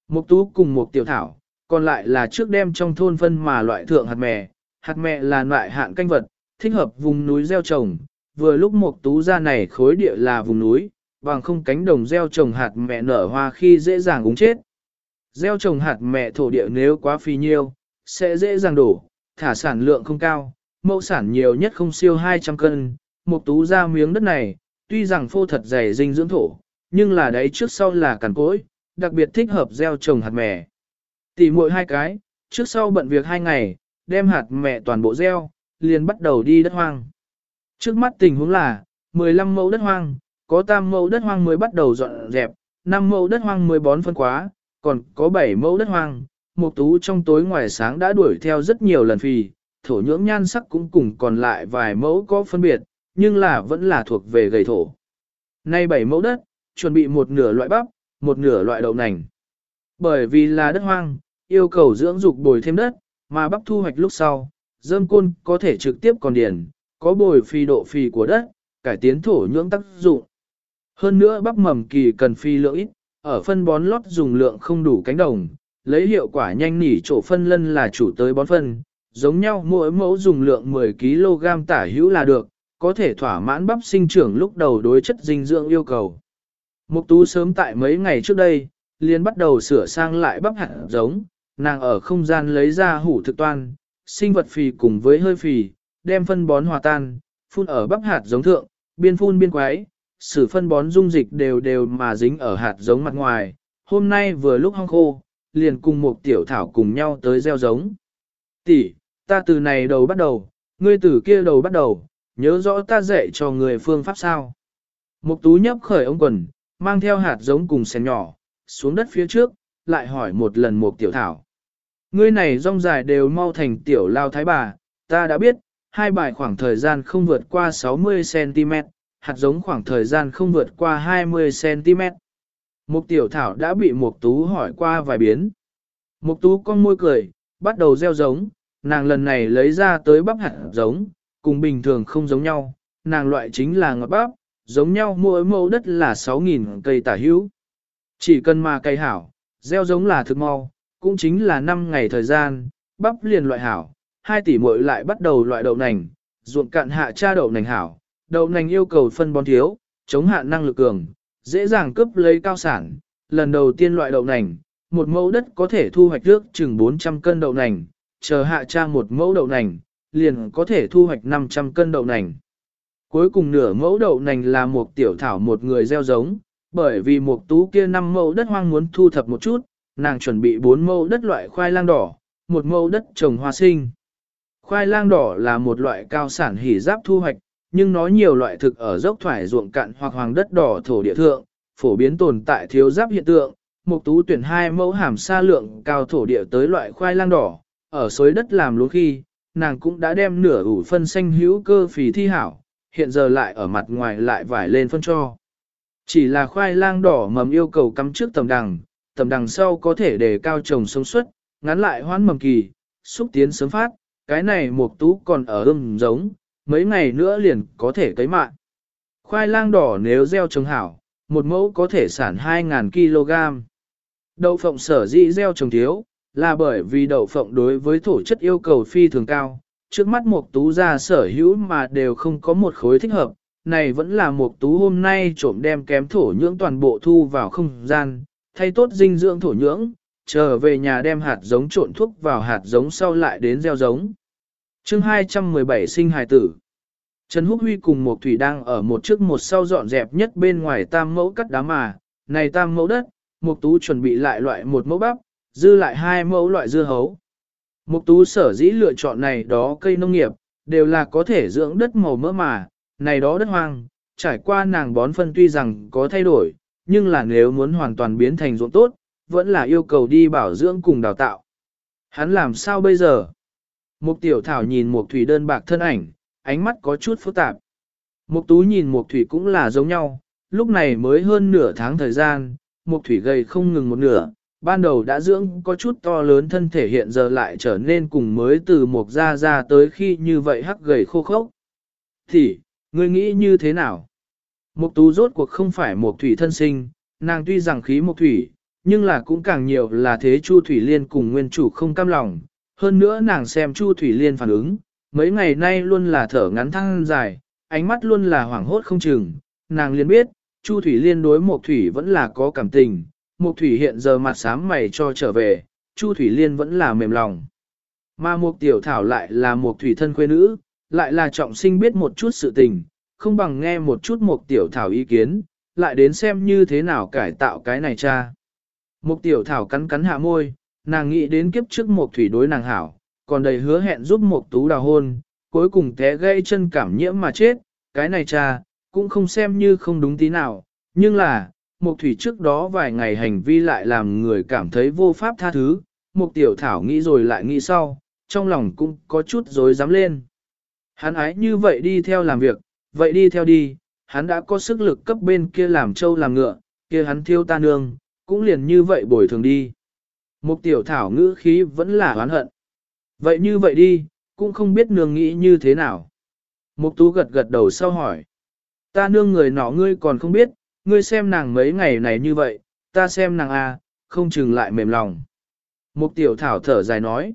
Một tú cùng một tiểu thảo, còn lại là trước đem trong thôn phân mà loại thượng hạt mè, hạt mè là loại hạn canh vật, thích hợp vùng núi gieo trồng, vừa lúc một tú ra này khối địa là vùng núi, bằng không cánh đồng gieo trồng hạt mẹ nở hoa khi dễ dàng uống chết. Gieo trồng hạt mẹ thổ địa nếu quá phì nhiêu, sẽ dễ dàng đổ, thả sản lượng không cao, mẫu sản nhiều nhất không siêu 200 cân. Một tú ra miếng đất này, tuy rằng phô thật dày dinh dưỡng thổ, nhưng là đấy trước sau là cằn cỗi, đặc biệt thích hợp gieo trồng hạt mè. Tỉ muội hai cái, trước sau bận việc hai ngày, đem hạt mẹ toàn bộ gieo, liền bắt đầu đi đất hoang. Trước mắt tình huống là, 15 mẫu đất hoang, có tam mẫu đất hoang mới bắt đầu dọn dẹp, 5 mẫu đất hoang mới bón phân quá, còn có 7 mẫu đất hoang. Một tú trong tối ngoài sáng đã đuổi theo rất nhiều lần phì, thổ nhưỡng nhan sắc cũng cùng còn lại vài mẫu có phân biệt, nhưng là vẫn là thuộc về gầy thổ. Nay 7 mẫu đất, chuẩn bị một nửa loại bắp, một nửa loại đậu nành. Bởi vì là đất hoang, yêu cầu dưỡng dục bồi thêm đất, mà bắp thu hoạch lúc sau, dơm côn có thể trực tiếp còn điển, có bồi phi độ phi của đất, cải tiến thổ nhưỡng tác dụng. Hơn nữa bắp mầm kỳ cần phi lượng ít, ở phân bón lót dùng lượng không đủ cánh đồng, lấy hiệu quả nhanh nỉ chỗ phân lân là chủ tới bón phân, giống nhau mỗi mẫu dùng lượng 10 kg tả hữu là được, có thể thỏa mãn bắp sinh trưởng lúc đầu đối chất dinh dưỡng yêu cầu. Mục tú sớm tại mấy ngày trước đây, liền bắt đầu sửa sang lại bắp hạt giống, nàng ở không gian lấy ra hủ thực toan, sinh vật phì cùng với hơi phì, đem phân bón hòa tan, phun ở bắp hạt giống thượng, biên phun biên quái, sử phân bón dung dịch đều đều mà dính ở hạt giống mặt ngoài. Hôm nay vừa lúc hong khô, liền cùng một tiểu thảo cùng nhau tới gieo giống. Tỷ, ta từ này đầu bắt đầu, ngươi từ kia đầu bắt đầu, nhớ rõ ta dạy cho người phương pháp sao. Mục tú nhấp khởi ống quần, mang theo hạt giống cùng sen nhỏ, xuống đất phía trước, lại hỏi một lần một tiểu thảo. Ngươi này rong dài đều mau thành tiểu lao thái bà, ta đã biết, hai bài khoảng thời gian không vượt qua 60cm, hạt giống khoảng thời gian không vượt qua 20cm. Mục tiểu thảo đã bị mục tú hỏi qua vài biến. Mục tú con môi cười, bắt đầu gieo giống, nàng lần này lấy ra tới bắp hạt giống, cùng bình thường không giống nhau, nàng loại chính là ngọt bắp, giống nhau mỗi mẫu đất là 6.000 cây tả hữu. Chỉ cần mà cây hảo, gieo giống là thực mau, cũng chính là 5 ngày thời gian, bắp liền loại hảo, 2 tỷ muội lại bắt đầu loại đậu nành, ruộng cạn hạ cha đậu nành hảo, đậu nành yêu cầu phân bón thiếu, chống hạn năng lực cường, dễ dàng cướp lấy cao sản, lần đầu tiên loại đậu nành, một mẫu đất có thể thu hoạch được chừng 400 cân đậu nành, chờ hạ cha một mẫu đậu nành, liền có thể thu hoạch 500 cân đậu nành. Cuối cùng nửa mẫu đậu nành là một tiểu thảo một người gieo giống, bởi vì một tú kia năm mẫu đất hoang muốn thu thập một chút, nàng chuẩn bị bốn mẫu đất loại khoai lang đỏ, một mẫu đất trồng hoa sinh. Khoai lang đỏ là một loại cao sản hỉ giáp thu hoạch, nhưng nó nhiều loại thực ở dốc thoải ruộng cạn hoặc hoàng đất đỏ thổ địa thượng, phổ biến tồn tại thiếu giáp hiện tượng. Mục tú tuyển hai mẫu hàm sa lượng cao thổ địa tới loại khoai lang đỏ, ở xối đất làm lúa khi, nàng cũng đã đem nửa ủ phân xanh hữu cơ phì thi hảo, hiện giờ lại ở mặt ngoài lại vải lên phân cho. Chỉ là khoai lang đỏ mầm yêu cầu cắm trước tầm đằng, tầm đằng sau có thể để cao trồng sống suất, ngắn lại hoãn mầm kỳ, xúc tiến sớm phát, cái này mục tú còn ở ươm giống, mấy ngày nữa liền có thể cấy mạng. Khoai lang đỏ nếu gieo trồng hảo, một mẫu có thể sản 2.000 kg. Đậu phộng sở dĩ gieo trồng thiếu, là bởi vì đậu phộng đối với thổ chất yêu cầu phi thường cao, trước mắt mục tú ra sở hữu mà đều không có một khối thích hợp, này vẫn là mục tú hôm nay trộm đem kém thổ nhưỡng toàn bộ thu vào không gian, thay tốt dinh dưỡng thổ nhưỡng, trở về nhà đem hạt giống trộn thuốc vào hạt giống sau lại đến gieo giống. chương 217 sinh hài tử. Trần Húc Huy cùng một thủy đang ở một trước một sau dọn dẹp nhất bên ngoài tam mẫu cắt đá mà, này tam mẫu đất, một tú chuẩn bị lại loại một mẫu bắp, dư lại hai mẫu loại dưa hấu. Mục tú sở dĩ lựa chọn này đó cây nông nghiệp, đều là có thể dưỡng đất màu mỡ mà, này đó đất hoang, trải qua nàng bón phân tuy rằng có thay đổi, nhưng là nếu muốn hoàn toàn biến thành ruộng tốt, vẫn là yêu cầu đi bảo dưỡng cùng đào tạo. Hắn làm sao bây giờ? Mục tiểu thảo nhìn một thủy đơn bạc thân ảnh, ánh mắt có chút phức tạp. Mục tú nhìn mục thủy cũng là giống nhau, lúc này mới hơn nửa tháng thời gian, mục thủy gầy không ngừng một nửa, ban đầu đã dưỡng có chút to lớn thân thể hiện giờ lại trở nên cùng mới từ mục ra ra tới khi như vậy hắc gầy khô khốc. Thì, ngươi nghĩ như thế nào? Mục tú rốt cuộc không phải Mộc thủy thân sinh, nàng tuy rằng khí Mộc thủy, nhưng là cũng càng nhiều là thế Chu Thủy Liên cùng nguyên chủ không cam lòng. Hơn nữa nàng xem Chu Thủy Liên phản ứng, mấy ngày nay luôn là thở ngắn thăng dài, ánh mắt luôn là hoảng hốt không chừng. Nàng liền biết, Chu Thủy Liên đối Mộc Thủy vẫn là có cảm tình, Mộc Thủy hiện giờ mặt sám mày cho trở về, Chu Thủy Liên vẫn là mềm lòng. Mà Mộc Tiểu Thảo lại là Mộc Thủy thân quê nữ, lại là trọng sinh biết một chút sự tình, không bằng nghe một chút một Tiểu Thảo ý kiến, lại đến xem như thế nào cải tạo cái này cha. Mục tiểu thảo cắn cắn hạ môi, nàng nghĩ đến kiếp trước một thủy đối nàng hảo, còn đầy hứa hẹn giúp một tú đào hôn, cuối cùng té gây chân cảm nhiễm mà chết, cái này cha, cũng không xem như không đúng tí nào, nhưng là, một thủy trước đó vài ngày hành vi lại làm người cảm thấy vô pháp tha thứ, một tiểu thảo nghĩ rồi lại nghĩ sau, trong lòng cũng có chút dối dám lên. Hắn ái như vậy đi theo làm việc, vậy đi theo đi, hắn đã có sức lực cấp bên kia làm trâu làm ngựa, kia hắn thiêu ta nương, cũng liền như vậy bồi thường đi. Mục tiểu thảo ngữ khí vẫn là oán hận. Vậy như vậy đi, cũng không biết nương nghĩ như thế nào. Mục tú gật gật đầu sau hỏi. Ta nương người nọ ngươi còn không biết, ngươi xem nàng mấy ngày này như vậy, ta xem nàng à, không chừng lại mềm lòng. Mục tiểu thảo thở dài nói.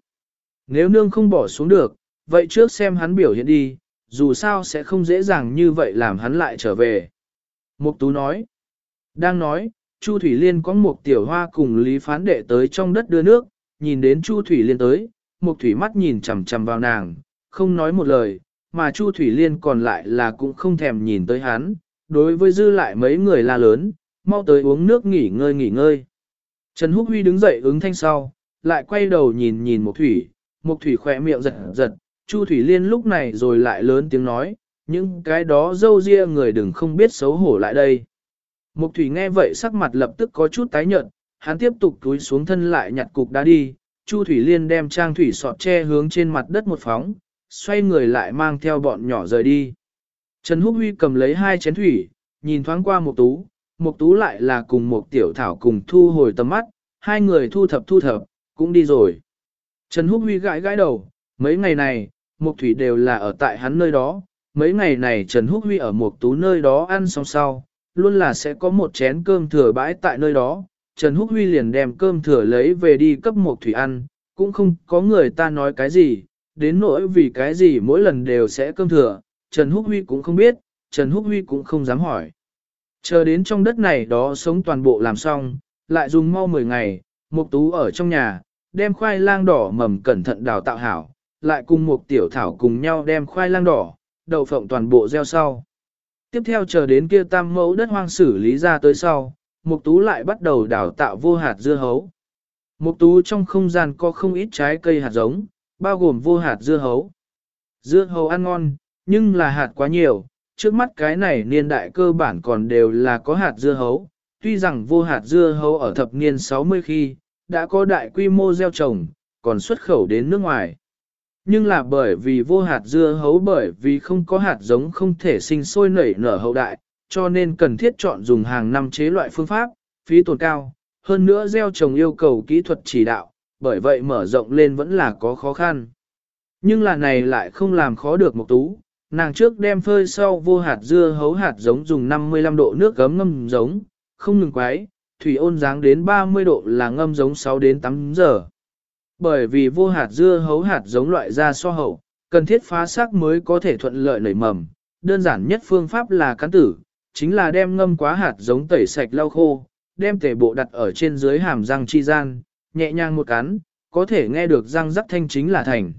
Nếu nương không bỏ xuống được, vậy trước xem hắn biểu hiện đi, dù sao sẽ không dễ dàng như vậy làm hắn lại trở về. Mục tú nói. Đang nói, Chu Thủy Liên có một tiểu hoa cùng Lý Phán Đệ tới trong đất đưa nước, nhìn đến Chu Thủy Liên tới, Mục thủy mắt nhìn chằm chằm vào nàng, không nói một lời, mà Chu Thủy Liên còn lại là cũng không thèm nhìn tới hắn, đối với dư lại mấy người la lớn, mau tới uống nước nghỉ ngơi nghỉ ngơi. Trần Húc Huy đứng dậy ứng thanh sau, lại quay đầu nhìn nhìn Mục thủy, Mục thủy khỏe miệng giật giật, Chu Thủy Liên lúc này rồi lại lớn tiếng nói, những cái đó dâu ria người đừng không biết xấu hổ lại đây. Mục thủy nghe vậy sắc mặt lập tức có chút tái nhợt, hắn tiếp tục túi xuống thân lại nhặt cục đá đi, Chu Thủy Liên đem trang thủy sọt che hướng trên mặt đất một phóng, xoay người lại mang theo bọn nhỏ rời đi. Trần Húc Huy cầm lấy hai chén thủy, nhìn thoáng qua một tú, một tú lại là cùng một tiểu thảo cùng thu hồi tầm mắt, hai người thu thập thu thập, cũng đi rồi. Trần Húc Huy gãi gãi đầu, mấy ngày này, Mục thủy đều là ở tại hắn nơi đó, mấy ngày này Trần Húc Huy ở Mục tú nơi đó ăn xong sau, luôn là sẽ có một chén cơm thừa bãi tại nơi đó. Trần Húc Huy liền đem cơm thừa lấy về đi cấp Mục thủy ăn, cũng không có người ta nói cái gì, đến nỗi vì cái gì mỗi lần đều sẽ cơm thừa, Trần Húc Huy cũng không biết, Trần Húc Huy cũng không dám hỏi. Chờ đến trong đất này đó sống toàn bộ làm xong, lại dùng mau 10 ngày, Mục Tú ở trong nhà, đem khoai lang đỏ mầm cẩn thận đào tạo hảo, lại cùng một tiểu thảo cùng nhau đem khoai lang đỏ, đậu phộng toàn bộ gieo sau. Tiếp theo chờ đến kia tam mẫu đất hoang xử lý ra tới sau, Mục Tú lại bắt đầu đào tạo vô hạt dưa hấu. Mục Tú trong không gian có không ít trái cây hạt giống, bao gồm vô hạt dưa hấu. Dưa hấu ăn ngon, nhưng là hạt quá nhiều, trước mắt cái này niên đại cơ bản còn đều là có hạt dưa hấu. Tuy rằng vô hạt dưa hấu ở thập niên 60 khi, đã có đại quy mô gieo trồng, còn xuất khẩu đến nước ngoài. Nhưng là bởi vì vô hạt dưa hấu bởi vì không có hạt giống không thể sinh sôi nảy nở hậu đại, cho nên cần thiết chọn dùng hàng năm chế loại phương pháp, phí tổn cao, hơn nữa gieo trồng yêu cầu kỹ thuật chỉ đạo, bởi vậy mở rộng lên vẫn là có khó khăn. Nhưng là này lại không làm khó được một tú, nàng trước đem phơi sau vô hạt dưa hấu hạt giống dùng 55 độ nước gấm ngâm giống, không ngừng quái, thủy ôn dáng đến 30 độ là ngâm giống 6 đến 8 giờ bởi vì vô hạt dưa hấu hạt giống loại ra so hậu, cần thiết phá xác mới có thể thuận lợi nảy mầm. Đơn giản nhất phương pháp là cán tử, chính là đem ngâm quá hạt giống tẩy sạch lau khô, đem tể bộ đặt ở trên dưới hàm răng chi gian, nhẹ nhàng một cắn, có thể nghe được răng rắc thanh chính là thành.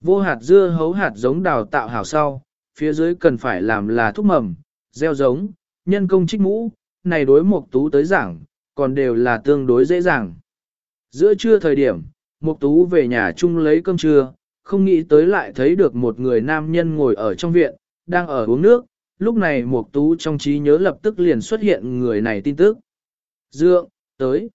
Vô hạt dưa hấu hạt giống đào tạo hảo sau, phía dưới cần phải làm là thúc mầm, gieo giống, nhân công trích mũ, này đối Mục Tú tới giảng, còn đều là tương đối dễ dàng. Giữa trưa thời điểm, Mục Tú về nhà chung lấy cơm trưa, không nghĩ tới lại thấy được một người nam nhân ngồi ở trong viện, đang ở uống nước, lúc này Mục Tú trong trí nhớ lập tức liền xuất hiện người này tin tức. Dượng, tới.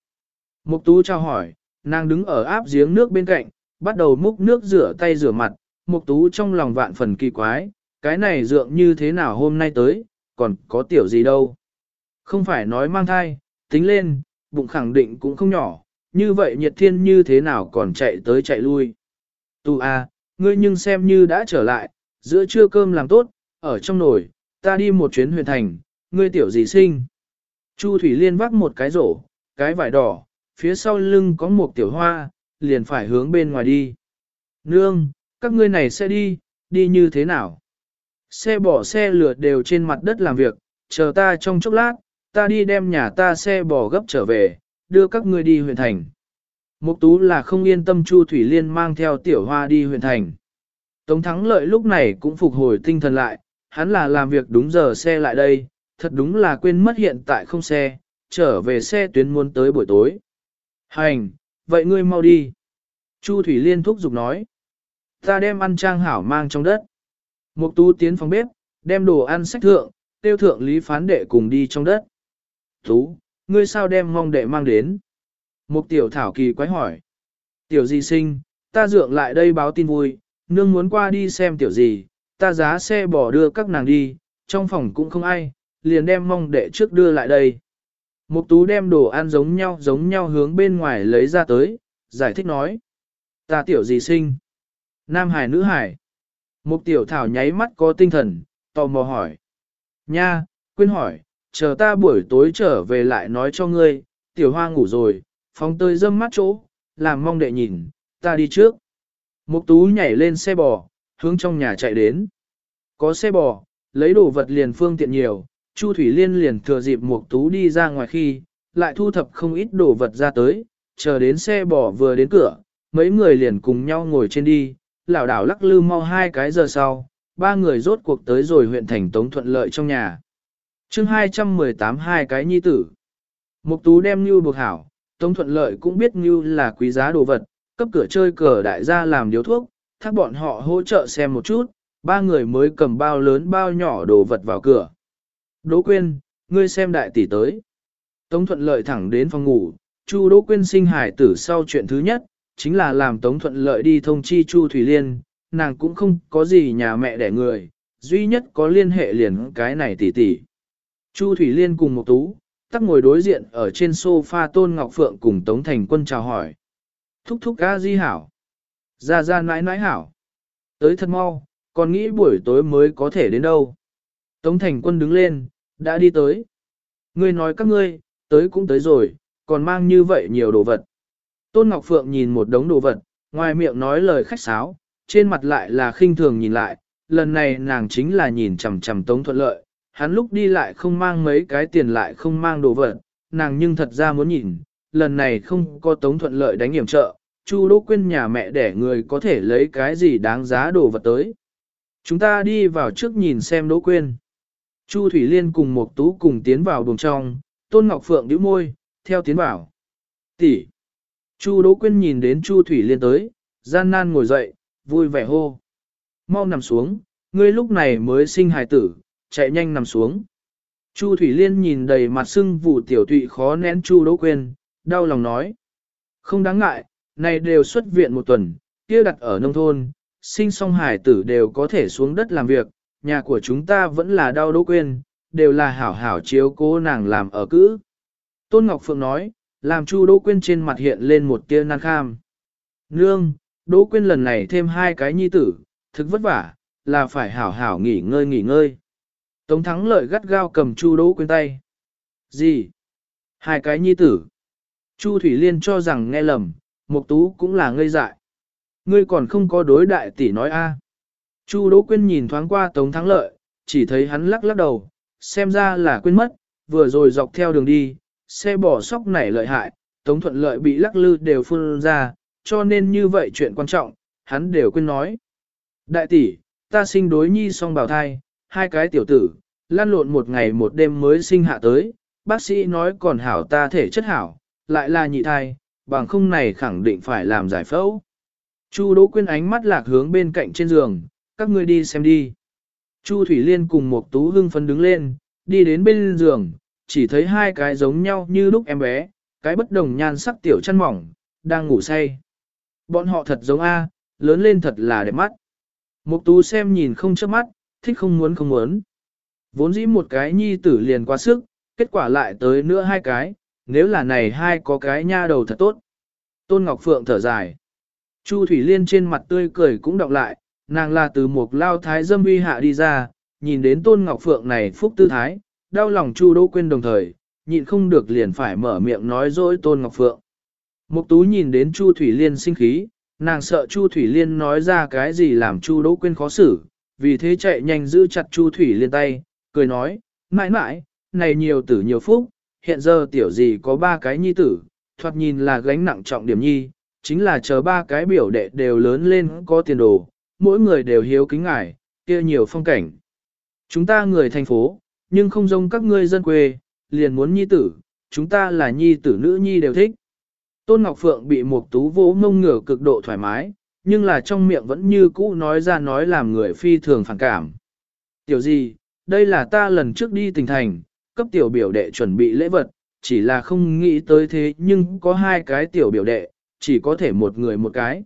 Mục Tú chào hỏi, nàng đứng ở áp giếng nước bên cạnh, bắt đầu múc nước rửa tay rửa mặt, Mục Tú trong lòng vạn phần kỳ quái, cái này dượng như thế nào hôm nay tới, còn có tiểu gì đâu. Không phải nói mang thai, tính lên, bụng khẳng định cũng không nhỏ, như vậy nhiệt thiên như thế nào còn chạy tới chạy lui. Tu a, ngươi nhưng xem như đã trở lại, giữa trưa cơm làm tốt, ở trong nồi, ta đi một chuyến huyền thành, ngươi tiểu gì sinh. Chu Thủy Liên vác một cái rổ, cái vải đỏ, phía sau lưng có một tiểu hoa, liền phải hướng bên ngoài đi. Nương, các ngươi này sẽ đi, đi như thế nào? Xe bỏ xe lửa đều trên mặt đất làm việc, chờ ta trong chốc lát, ta đi đem nhà ta xe bò gấp trở về, đưa các ngươi đi huyện thành. Mục tú là không yên tâm Chu Thủy Liên mang theo tiểu hoa đi huyện thành. Tống thắng lợi lúc này cũng phục hồi tinh thần lại, hắn là làm việc đúng giờ xe lại đây, thật đúng là quên mất hiện tại không xe, trở về xe tuyến muốn tới buổi tối. Hành, vậy ngươi mau đi. Chu Thủy Liên thúc giục nói. Ta đem ăn trang hảo mang trong đất. Mục tú tiến phòng bếp, đem đồ ăn sách thượng, tiêu thượng lý phán đệ cùng đi trong đất. Tú, ngươi sao đem mong đệ mang đến? Mục tiểu thảo kỳ quái hỏi. Tiểu gì sinh, ta dượng lại đây báo tin vui, nương muốn qua đi xem tiểu gì, ta giá xe bỏ đưa các nàng đi, trong phòng cũng không ai, liền đem mong đệ trước đưa lại đây. Mục tú đem đồ ăn giống nhau giống nhau hướng bên ngoài lấy ra tới, giải thích nói. Ta tiểu gì sinh? Nam hải nữ hải. Mục tiểu thảo nháy mắt có tinh thần, tò mò hỏi. Nha, quên hỏi, chờ ta buổi tối trở về lại nói cho ngươi, tiểu hoa ngủ rồi, phóng tơi dâm mắt chỗ, làm mong đệ nhìn, ta đi trước. Mục tú nhảy lên xe bò, hướng trong nhà chạy đến. Có xe bò, lấy đồ vật liền phương tiện nhiều, Chu Thủy Liên liền thừa dịp Mục tú đi ra ngoài khi, lại thu thập không ít đồ vật ra tới, chờ đến xe bò vừa đến cửa, mấy người liền cùng nhau ngồi trên đi, lảo đảo lắc lư mau hai cái giờ sau, ba người rốt cuộc tới rồi huyện thành Tống thuận lợi trong nhà chương 218 hai cái nhi tử. Mục tú đem Ngưu buộc hảo, Tống thuận lợi cũng biết Ngưu là quý giá đồ vật, cấp cửa chơi cờ đại gia làm điếu thuốc, thác bọn họ hỗ trợ xem một chút, ba người mới cầm bao lớn bao nhỏ đồ vật vào cửa. Đỗ Quyên, ngươi xem đại tỷ tới. Tống thuận lợi thẳng đến phòng ngủ, Chu Đỗ Quyên sinh hải tử sau chuyện thứ nhất, chính là làm Tống thuận lợi đi thông chi Chu Thủy Liên, nàng cũng không có gì nhà mẹ đẻ người, duy nhất có liên hệ liền cái này tỷ tỷ. Chu Thủy Liên cùng một tú, tắc ngồi đối diện ở trên sofa Tôn Ngọc Phượng cùng Tống Thành Quân chào hỏi. Thúc thúc ca di hảo. Ra ra nãi nãi hảo. Tới thật mau, còn nghĩ buổi tối mới có thể đến đâu. Tống Thành Quân đứng lên, đã đi tới. Ngươi nói các ngươi, tới cũng tới rồi, còn mang như vậy nhiều đồ vật. Tôn Ngọc Phượng nhìn một đống đồ vật, ngoài miệng nói lời khách sáo, trên mặt lại là khinh thường nhìn lại, lần này nàng chính là nhìn chằm chằm Tống Thuận Lợi, hắn lúc đi lại không mang mấy cái tiền lại không mang đồ vật, nàng nhưng thật ra muốn nhìn, lần này không có Tống Thuận Lợi đánh hiểm trợ, Chu Đỗ Quyên nhà mẹ để người có thể lấy cái gì đáng giá đồ vật tới. Chúng ta đi vào trước nhìn xem Đỗ Quyên. Chu Thủy Liên cùng một tú cùng tiến vào buồng trong, Tôn Ngọc Phượng nhíu môi, theo tiến vào. Tỷ. Chu Đỗ Quyên nhìn đến Chu Thủy Liên tới, gian nan ngồi dậy, vui vẻ hô. Mau nằm xuống, ngươi lúc này mới sinh hài tử, chạy nhanh nằm xuống. Chu Thủy Liên nhìn đầy mặt sưng vụ tiểu tụy khó nén Chu Đỗ Quyên, đau lòng nói. Không đáng ngại, này đều xuất viện một tuần, kia đặt ở nông thôn, sinh song hải tử đều có thể xuống đất làm việc, nhà của chúng ta vẫn là đau Đỗ Quyên, đều là hảo hảo chiếu cố nàng làm ở cữ. Tôn Ngọc Phượng nói, làm Chu Đỗ Quyên trên mặt hiện lên một tia nan kham. Nương, Đỗ Quyên lần này thêm hai cái nhi tử, thực vất vả, là phải hảo hảo nghỉ ngơi nghỉ ngơi. Tống thắng lợi gắt gao cầm Chu Đỗ Quyên tay. Gì? Hai cái nhi tử. Chu Thủy Liên cho rằng nghe lầm, Mục Tú cũng là ngây dại. Ngươi còn không có đối đại tỷ nói a? Chu Đỗ Quyên nhìn thoáng qua Tống Thắng Lợi, chỉ thấy hắn lắc lắc đầu, xem ra là quên mất, vừa rồi dọc theo đường đi, xe bỏ sóc nảy lợi hại, Tống Thuận Lợi bị lắc lư đều phun ra, cho nên như vậy chuyện quan trọng, hắn đều quên nói. Đại tỷ, ta sinh đối nhi song bào thai, hai cái tiểu tử, lan lộn một ngày một đêm mới sinh hạ tới, bác sĩ nói còn hảo ta thể chất hảo, lại là nhị thai, bằng không này khẳng định phải làm giải phẫu. Chu Đỗ Quyên ánh mắt lạc hướng bên cạnh trên giường, các ngươi đi xem đi. Chu Thủy Liên cùng một tú hưng phấn đứng lên, đi đến bên giường, chỉ thấy hai cái giống nhau như lúc em bé, cái bất đồng nhan sắc tiểu chăn mỏng, đang ngủ say. Bọn họ thật giống A, lớn lên thật là đẹp mắt. Mục tú xem nhìn không chớp mắt, thích không muốn không muốn. Vốn dĩ một cái nhi tử liền quá sức, kết quả lại tới nữa hai cái, nếu là này hai có cái nha đầu thật tốt. Tôn Ngọc Phượng thở dài. Chu Thủy Liên trên mặt tươi cười cũng đọc lại, nàng là từ một lao thái dâm uy hạ đi ra, nhìn đến Tôn Ngọc Phượng này phúc tư thái, đau lòng Chu Đỗ Quyên đồng thời, nhịn không được liền phải mở miệng nói dối Tôn Ngọc Phượng. Mục Tú nhìn đến Chu Thủy Liên sinh khí, nàng sợ Chu Thủy Liên nói ra cái gì làm Chu Đỗ Quyên khó xử, vì thế chạy nhanh giữ chặt Chu Thủy Liên tay, cười nói, mãi mãi, này nhiều tử nhiều phúc, hiện giờ tiểu gì có ba cái nhi tử, thoạt nhìn là gánh nặng trọng điểm nhi, chính là chờ ba cái biểu đệ đều lớn lên có tiền đồ, mỗi người đều hiếu kính ngài, kia nhiều phong cảnh. Chúng ta người thành phố, nhưng không giống các ngươi dân quê, liền muốn nhi tử, chúng ta là nhi tử nữ nhi đều thích. Tôn Ngọc Phượng bị một tú vỗ ngông ngửa cực độ thoải mái, nhưng là trong miệng vẫn như cũ nói ra nói làm người phi thường phản cảm. Tiểu gì, đây là ta lần trước đi tỉnh thành, cấp tiểu biểu đệ chuẩn bị lễ vật, chỉ là không nghĩ tới thế nhưng có hai cái tiểu biểu đệ, chỉ có thể một người một cái.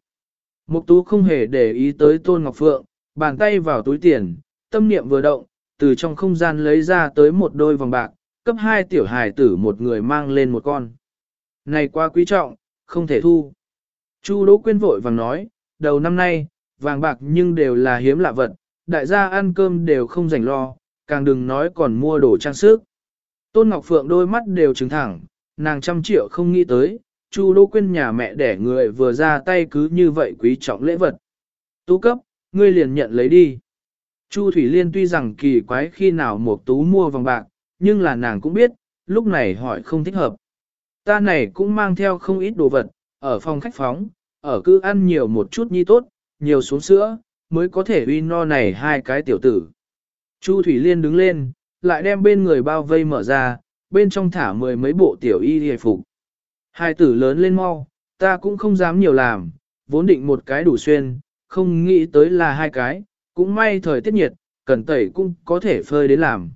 Mục tú không hề để ý tới Tôn Ngọc Phượng, bàn tay vào túi tiền, tâm niệm vừa động, từ trong không gian lấy ra tới một đôi vòng bạc, cấp hai tiểu hài tử một người mang lên một con. Này quá quý trọng, không thể thu. Chu Đỗ Quyên vội vàng nói, đầu năm nay, vàng bạc nhưng đều là hiếm lạ vật, đại gia ăn cơm đều không rảnh lo, càng đừng nói còn mua đồ trang sức. Tôn Ngọc Phượng đôi mắt đều trừng thẳng, nàng trăm triệu không nghĩ tới, Chu Đỗ Quyên nhà mẹ đẻ người vừa ra tay cứ như vậy quý trọng lễ vật. Tú cấp, ngươi liền nhận lấy đi. Chu Thủy Liên tuy rằng kỳ quái khi nào một tú mua vàng bạc, nhưng là nàng cũng biết, lúc này hỏi không thích hợp. Ta này cũng mang theo không ít đồ vật, ở phòng khách phóng, ở cứ ăn nhiều một chút nhi tốt, nhiều xuống sữa, mới có thể uy no này hai cái tiểu tử. Chu Thủy Liên đứng lên, lại đem bên người bao vây mở ra, bên trong thả mười mấy bộ tiểu y hề phục. Hai tử lớn lên mau, ta cũng không dám nhiều làm, vốn định một cái đủ xuyên, không nghĩ tới là hai cái, cũng may thời tiết nhiệt, cần tẩy cũng có thể phơi đến làm.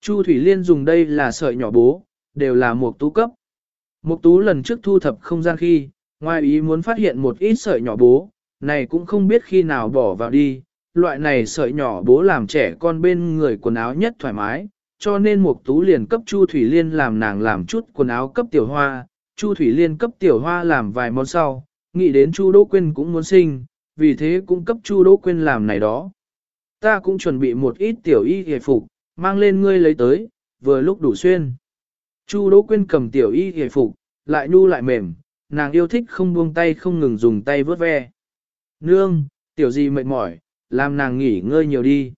Chu Thủy Liên dùng đây là sợi nhỏ bố, đều là một tú cấp. Một tú lần trước thu thập không gian khi, ngoài ý muốn phát hiện một ít sợi nhỏ bố, này cũng không biết khi nào bỏ vào đi, loại này sợi nhỏ bố làm trẻ con bên người quần áo nhất thoải mái, cho nên mục tú liền cấp Chu Thủy Liên làm nàng làm chút quần áo cấp tiểu hoa, Chu Thủy Liên cấp tiểu hoa làm vài món sau, nghĩ đến Chu Đỗ Quyên cũng muốn sinh, vì thế cũng cấp Chu Đỗ Quyên làm này đó. Ta cũng chuẩn bị một ít tiểu y y phục, mang lên ngươi lấy tới, vừa lúc đủ xuyên. Chu Đỗ Quyên cầm tiểu y y phục, lại nhu lại mềm, nàng yêu thích không buông tay không ngừng dùng tay vớt ve. Nương, tiểu gì mệt mỏi, làm nàng nghỉ ngơi nhiều đi.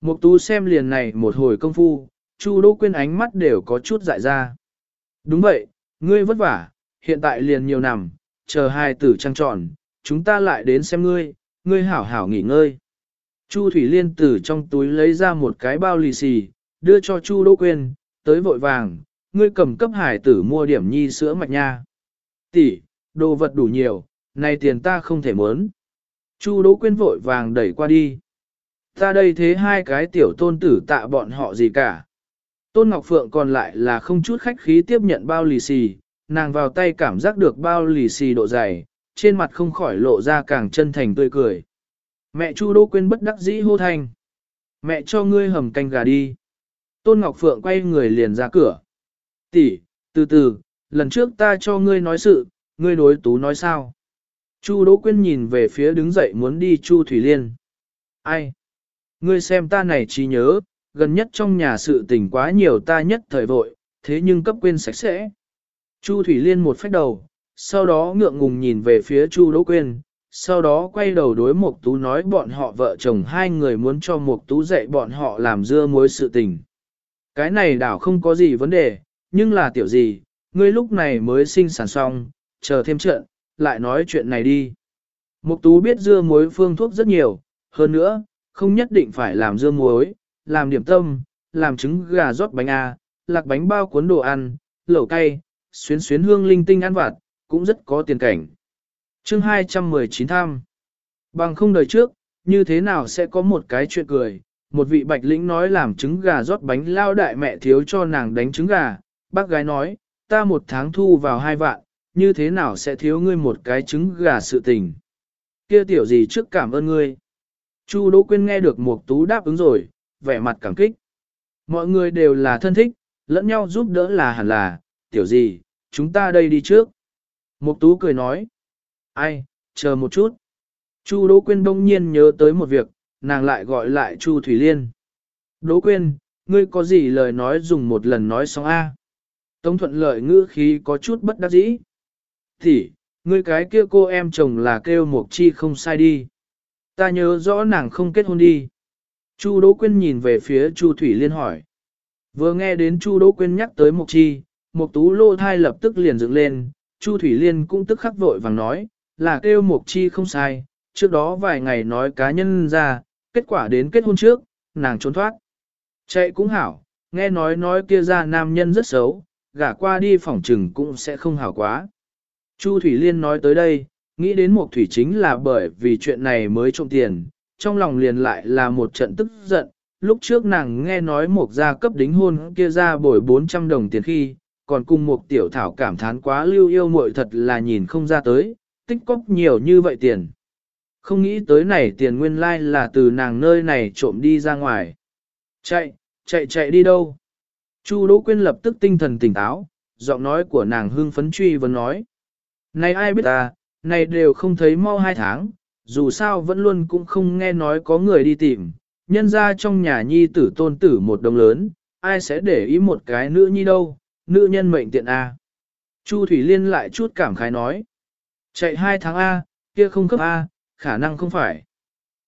Mục tú xem liền này một hồi công phu, Chu Đỗ Quyên ánh mắt đều có chút dại ra. Đúng vậy, ngươi vất vả, hiện tại liền nhiều nằm, chờ hai tử trăng tròn, chúng ta lại đến xem ngươi, ngươi hảo hảo nghỉ ngơi. Chu Thủy Liên từ trong túi lấy ra một cái bao lì xì, đưa cho Chu Đỗ Quyên, tới vội vàng, ngươi cầm cấp hải tử mua điểm nhi sữa mạch nha. Tỷ, đồ vật đủ nhiều, này tiền ta không thể muốn. Chu Đỗ Quyên vội vàng đẩy qua đi. Ta đây thế hai cái tiểu tôn tử tạ bọn họ gì cả. Tôn Ngọc Phượng còn lại là không chút khách khí tiếp nhận bao lì xì, nàng vào tay cảm giác được bao lì xì độ dày, trên mặt không khỏi lộ ra càng chân thành tươi cười. Mẹ Chu Đỗ Quyên bất đắc dĩ hô thanh. Mẹ cho ngươi hầm canh gà đi. Tôn Ngọc Phượng quay người liền ra cửa. Tỷ, từ từ, lần trước ta cho ngươi nói sự, ngươi đối tú nói sao? Chu Đỗ Quyên nhìn về phía đứng dậy muốn đi Chu Thủy Liên. Ai? Ngươi xem ta này chỉ nhớ, gần nhất trong nhà sự tình quá nhiều ta nhất thời vội, thế nhưng cấp quên sạch sẽ. Chu Thủy Liên một phách đầu, sau đó ngượng ngùng nhìn về phía Chu Đỗ Quyên, sau đó quay đầu đối Mộc Tú nói bọn họ vợ chồng hai người muốn cho Mộc Tú dạy bọn họ làm dưa muối sự tình. Cái này đảo không có gì vấn đề, nhưng là tiểu gì, ngươi lúc này mới sinh sản xong, chờ thêm trận, lại nói chuyện này đi. Mục tú biết dưa muối phương thuốc rất nhiều, hơn nữa, không nhất định phải làm dưa muối, làm điểm tâm, làm trứng gà rót bánh A, lạc bánh bao cuốn đồ ăn, lẩu cay, xuyến xuyến hương linh tinh ăn vặt, cũng rất có tiền cảnh. chương 219 tham. Bằng không đời trước, như thế nào sẽ có một cái chuyện cười, một vị bạch lĩnh nói làm trứng gà rót bánh lao đại mẹ thiếu cho nàng đánh trứng gà, bác gái nói, ta một tháng thu vào hai vạn, như thế nào sẽ thiếu ngươi một cái trứng gà sự tình. Kia tiểu gì trước cảm ơn ngươi. Chu Đỗ Quyên nghe được Mục Tú đáp ứng rồi, vẻ mặt cảm kích. Mọi người đều là thân thích, lẫn nhau giúp đỡ là hẳn là, tiểu gì, chúng ta đây đi trước. Mục Tú cười nói, ai, chờ một chút. Chu Đỗ Quyên đông nhiên nhớ tới một việc, nàng lại gọi lại Chu Thủy Liên. Đỗ Quyên, ngươi có gì lời nói dùng một lần nói xong a? Tống thuận lợi ngữ khí có chút bất đắc dĩ. Thì, ngươi cái kia cô em chồng là kêu Mộc Chi không sai đi. Ta nhớ rõ nàng không kết hôn đi. Chu Đỗ Quyên nhìn về phía Chu Thủy Liên hỏi. Vừa nghe đến Chu Đỗ Quyên nhắc tới Mộc Chi, Mộc Tú lô thai lập tức liền dựng lên, Chu Thủy Liên cũng tức khắc vội vàng nói, là kêu Mộc Chi không sai, trước đó vài ngày nói cá nhân ra, kết quả đến kết hôn trước, nàng trốn thoát. Chạy cũng hảo, nghe nói nói kia ra nam nhân rất xấu, gả qua đi phòng trừng cũng sẽ không hảo quá. Chu Thủy Liên nói tới đây, nghĩ đến một thủy chính là bởi vì chuyện này mới trộm tiền, trong lòng liền lại là một trận tức giận. Lúc trước nàng nghe nói một gia cấp đính hôn kia ra bồi 400 đồng tiền khi, còn cùng một tiểu thảo cảm thán quá lưu yêu muội thật là nhìn không ra tới, tích cóp nhiều như vậy tiền. Không nghĩ tới này tiền nguyên lai like là từ nàng nơi này trộm đi ra ngoài. Chạy, chạy chạy đi đâu? Chu Đỗ Quyên lập tức tinh thần tỉnh táo, giọng nói của nàng hưng phấn truy vấn nói. Này ai biết ta, này đều không thấy mau hai tháng, dù sao vẫn luôn cũng không nghe nói có người đi tìm, nhân ra trong nhà nhi tử tôn tử một đồng lớn, ai sẽ để ý một cái nữ nhi đâu, nữ nhân mệnh tiện A. Chu Thủy Liên lại chút cảm khái nói. Chạy hai tháng A, kia không khớp A, khả năng không phải.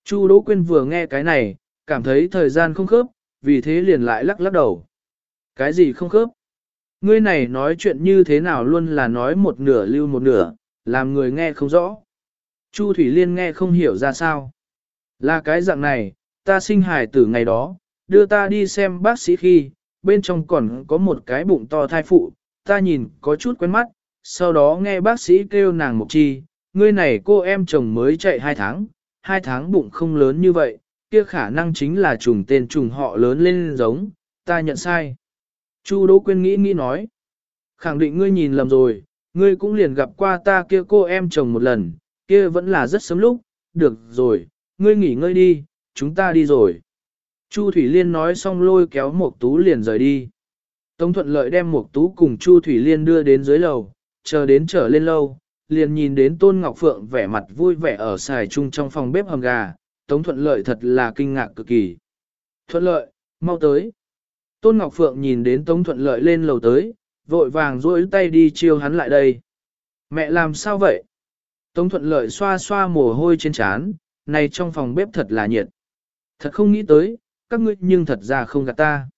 Chu Đỗ Quyên vừa nghe cái này, cảm thấy thời gian không khớp, vì thế liền lại lắc lắc đầu. Cái gì không khớp? Ngươi này nói chuyện như thế nào luôn là nói một nửa lưu một nửa, làm người nghe không rõ. Chu Thủy Liên nghe không hiểu ra sao. Là cái dạng này, ta sinh hài tử ngày đó, đưa ta đi xem bác sĩ khi, bên trong còn có một cái bụng to thai phụ, ta nhìn có chút quen mắt, sau đó nghe bác sĩ kêu nàng một chi, ngươi này cô em chồng mới chạy hai tháng, hai tháng bụng không lớn như vậy, kia khả năng chính là trùng tên trùng họ lớn lên giống, ta nhận sai. Chu Đỗ Quyên nghĩ nghĩ nói, khẳng định ngươi nhìn lầm rồi, ngươi cũng liền gặp qua ta kia cô em chồng một lần, kia vẫn là rất sớm lúc, được rồi, ngươi nghỉ ngơi đi, chúng ta đi rồi. Chu Thủy Liên nói xong lôi kéo Mộc Tú liền rời đi. Tống Thuận Lợi đem Mộc Tú cùng Chu Thủy Liên đưa đến dưới lầu, chờ đến trở lên lâu, liền nhìn đến Tôn Ngọc Phượng vẻ mặt vui vẻ ở xài chung trong phòng bếp hầm gà, Tống Thuận Lợi thật là kinh ngạc cực kỳ. Thuận Lợi, mau tới. Tôn Ngọc Phượng nhìn đến Tống Thuận Lợi lên lầu tới, vội vàng duỗi tay đi chiêu hắn lại đây. Mẹ làm sao vậy? Tống Thuận Lợi xoa xoa mồ hôi trên trán, này trong phòng bếp thật là nhiệt. Thật không nghĩ tới, các ngươi nhưng thật ra không gạt ta.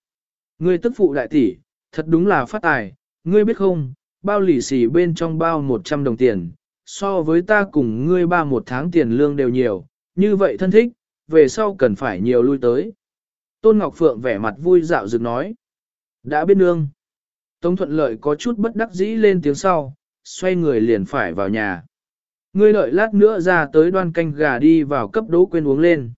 Ngươi tức phụ đại tỷ, thật đúng là phát tài, ngươi biết không, bao lì xì bên trong bao 100 đồng tiền, so với ta cùng ngươi ba một tháng tiền lương đều nhiều, như vậy thân thích, về sau cần phải nhiều lui tới. Tôn Ngọc Phượng vẻ mặt vui dạo dựng nói. Đã biết nương. Tống thuận lợi có chút bất đắc dĩ lên tiếng sau, xoay người liền phải vào nhà. Ngươi đợi lát nữa ra tới đoan canh gà đi vào cấp đỗ quên uống lên.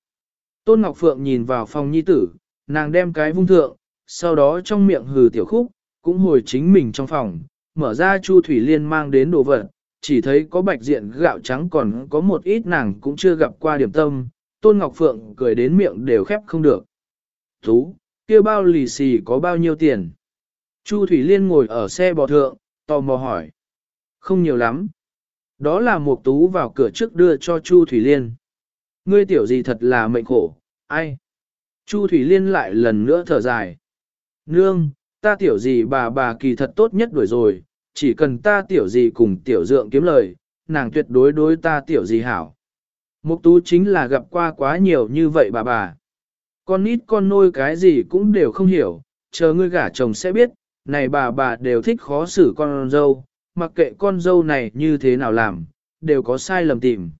Tôn Ngọc Phượng nhìn vào phòng nhi tử, nàng đem cái vung thượng, sau đó trong miệng hừ tiểu khúc, cũng hồi chính mình trong phòng, mở ra Chu Thủy Liên mang đến đồ vật, chỉ thấy có bạch diện gạo trắng còn có một ít nàng cũng chưa gặp qua điểm tâm, Tôn Ngọc Phượng cười đến miệng đều khép không được. Tú, kia bao lì xì có bao nhiêu tiền? Chu Thủy Liên ngồi ở xe bò thượng, tò mò hỏi. Không nhiều lắm. Đó là một tú vào cửa trước đưa cho Chu Thủy Liên. Ngươi tiểu gì thật là mệnh khổ, ai? Chu Thủy Liên lại lần nữa thở dài. Nương, ta tiểu gì bà bà kỳ thật tốt nhất đuổi rồi, chỉ cần ta tiểu gì cùng tiểu dượng kiếm lời, nàng tuyệt đối đối ta tiểu gì hảo. Mục tú chính là gặp qua quá nhiều như vậy bà bà. Con nít con nôi cái gì cũng đều không hiểu, chờ ngươi gả chồng sẽ biết, này bà bà đều thích khó xử con dâu, mặc kệ con dâu này như thế nào làm, đều có sai lầm tìm.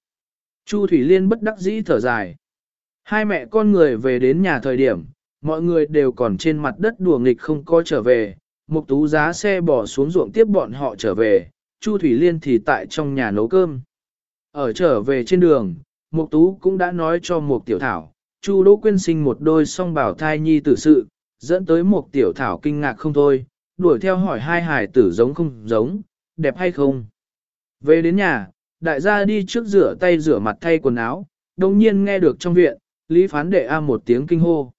Chu Thủy Liên bất đắc dĩ thở dài. Hai mẹ con người về đến nhà thời điểm, mọi người đều còn trên mặt đất đùa nghịch không có trở về, Mục Tú giá xe bỏ xuống ruộng tiếp bọn họ trở về, Chu Thủy Liên thì tại trong nhà nấu cơm. Ở trở về trên đường, Mục Tú cũng đã nói cho Mục Tiểu Thảo, Chu Đỗ Quyên sinh một đôi song bảo thai nhi tử sự, dẫn tới một Tiểu Thảo kinh ngạc không thôi, đuổi theo hỏi hai hải tử giống không giống, đẹp hay không. Về đến nhà, đại gia đi trước rửa tay rửa mặt thay quần áo, đồng nhiên nghe được trong viện, Lý Phán Đệ A một tiếng kinh hô.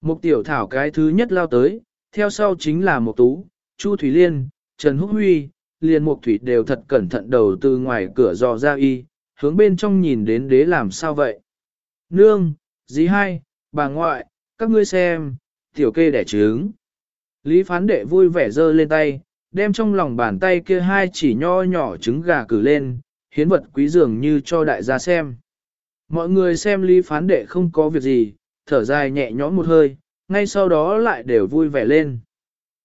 Một Tiểu Thảo cái thứ nhất lao tới, theo sau chính là một Tú, Chu Thủy Liên, Trần Húc Huy, liền Mục Thủy đều thật cẩn thận đầu từ ngoài cửa dò ra y, hướng bên trong nhìn đến đế làm sao vậy. Nương, dì hai, bà ngoại, các ngươi xem, tiểu kê đẻ trứng. Lý phán đệ vui vẻ giơ lên tay, đem trong lòng bàn tay kia hai chỉ nho nhỏ trứng gà cử lên, hiến vật quý dường như cho đại gia xem. Mọi người xem lý phán đệ không có việc gì, thở dài nhẹ nhõm một hơi, ngay sau đó lại đều vui vẻ lên.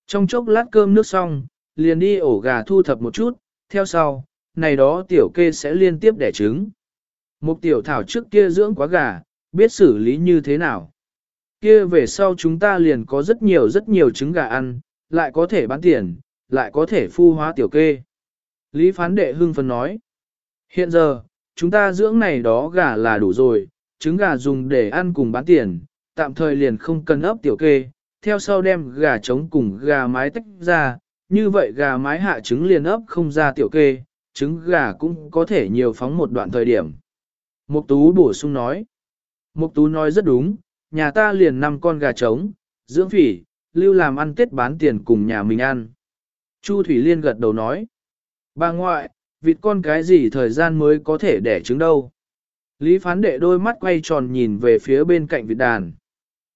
Trong chốc lát cơm nước xong, liền đi ổ gà thu thập một chút, theo sau, này đó tiểu kê sẽ liên tiếp đẻ trứng. Một tiểu thảo trước kia dưỡng quá gà, biết xử lý như thế nào. Kia về sau chúng ta liền có rất nhiều rất nhiều trứng gà ăn, lại có thể bán tiền, lại có thể phu hóa tiểu kê. Lý phán đệ hưng phấn nói. Hiện giờ, chúng ta dưỡng này đó gà là đủ rồi, trứng gà dùng để ăn cùng bán tiền, tạm thời liền không cần ấp tiểu kê, theo sau đem gà trống cùng gà mái tách ra, như vậy gà mái hạ trứng liền ấp không ra tiểu kê, trứng gà cũng có thể nhiều phóng một đoạn thời điểm. Mục Tú bổ sung nói. Mục Tú nói rất đúng, nhà ta liền năm con gà trống, dưỡng phỉ, lưu làm ăn tết bán tiền cùng nhà mình ăn. Chu Thủy Liên gật đầu nói. Bà ngoại, vịt con cái gì thời gian mới có thể đẻ trứng đâu. Lý phán đệ đôi mắt quay tròn nhìn về phía bên cạnh vịt đàn.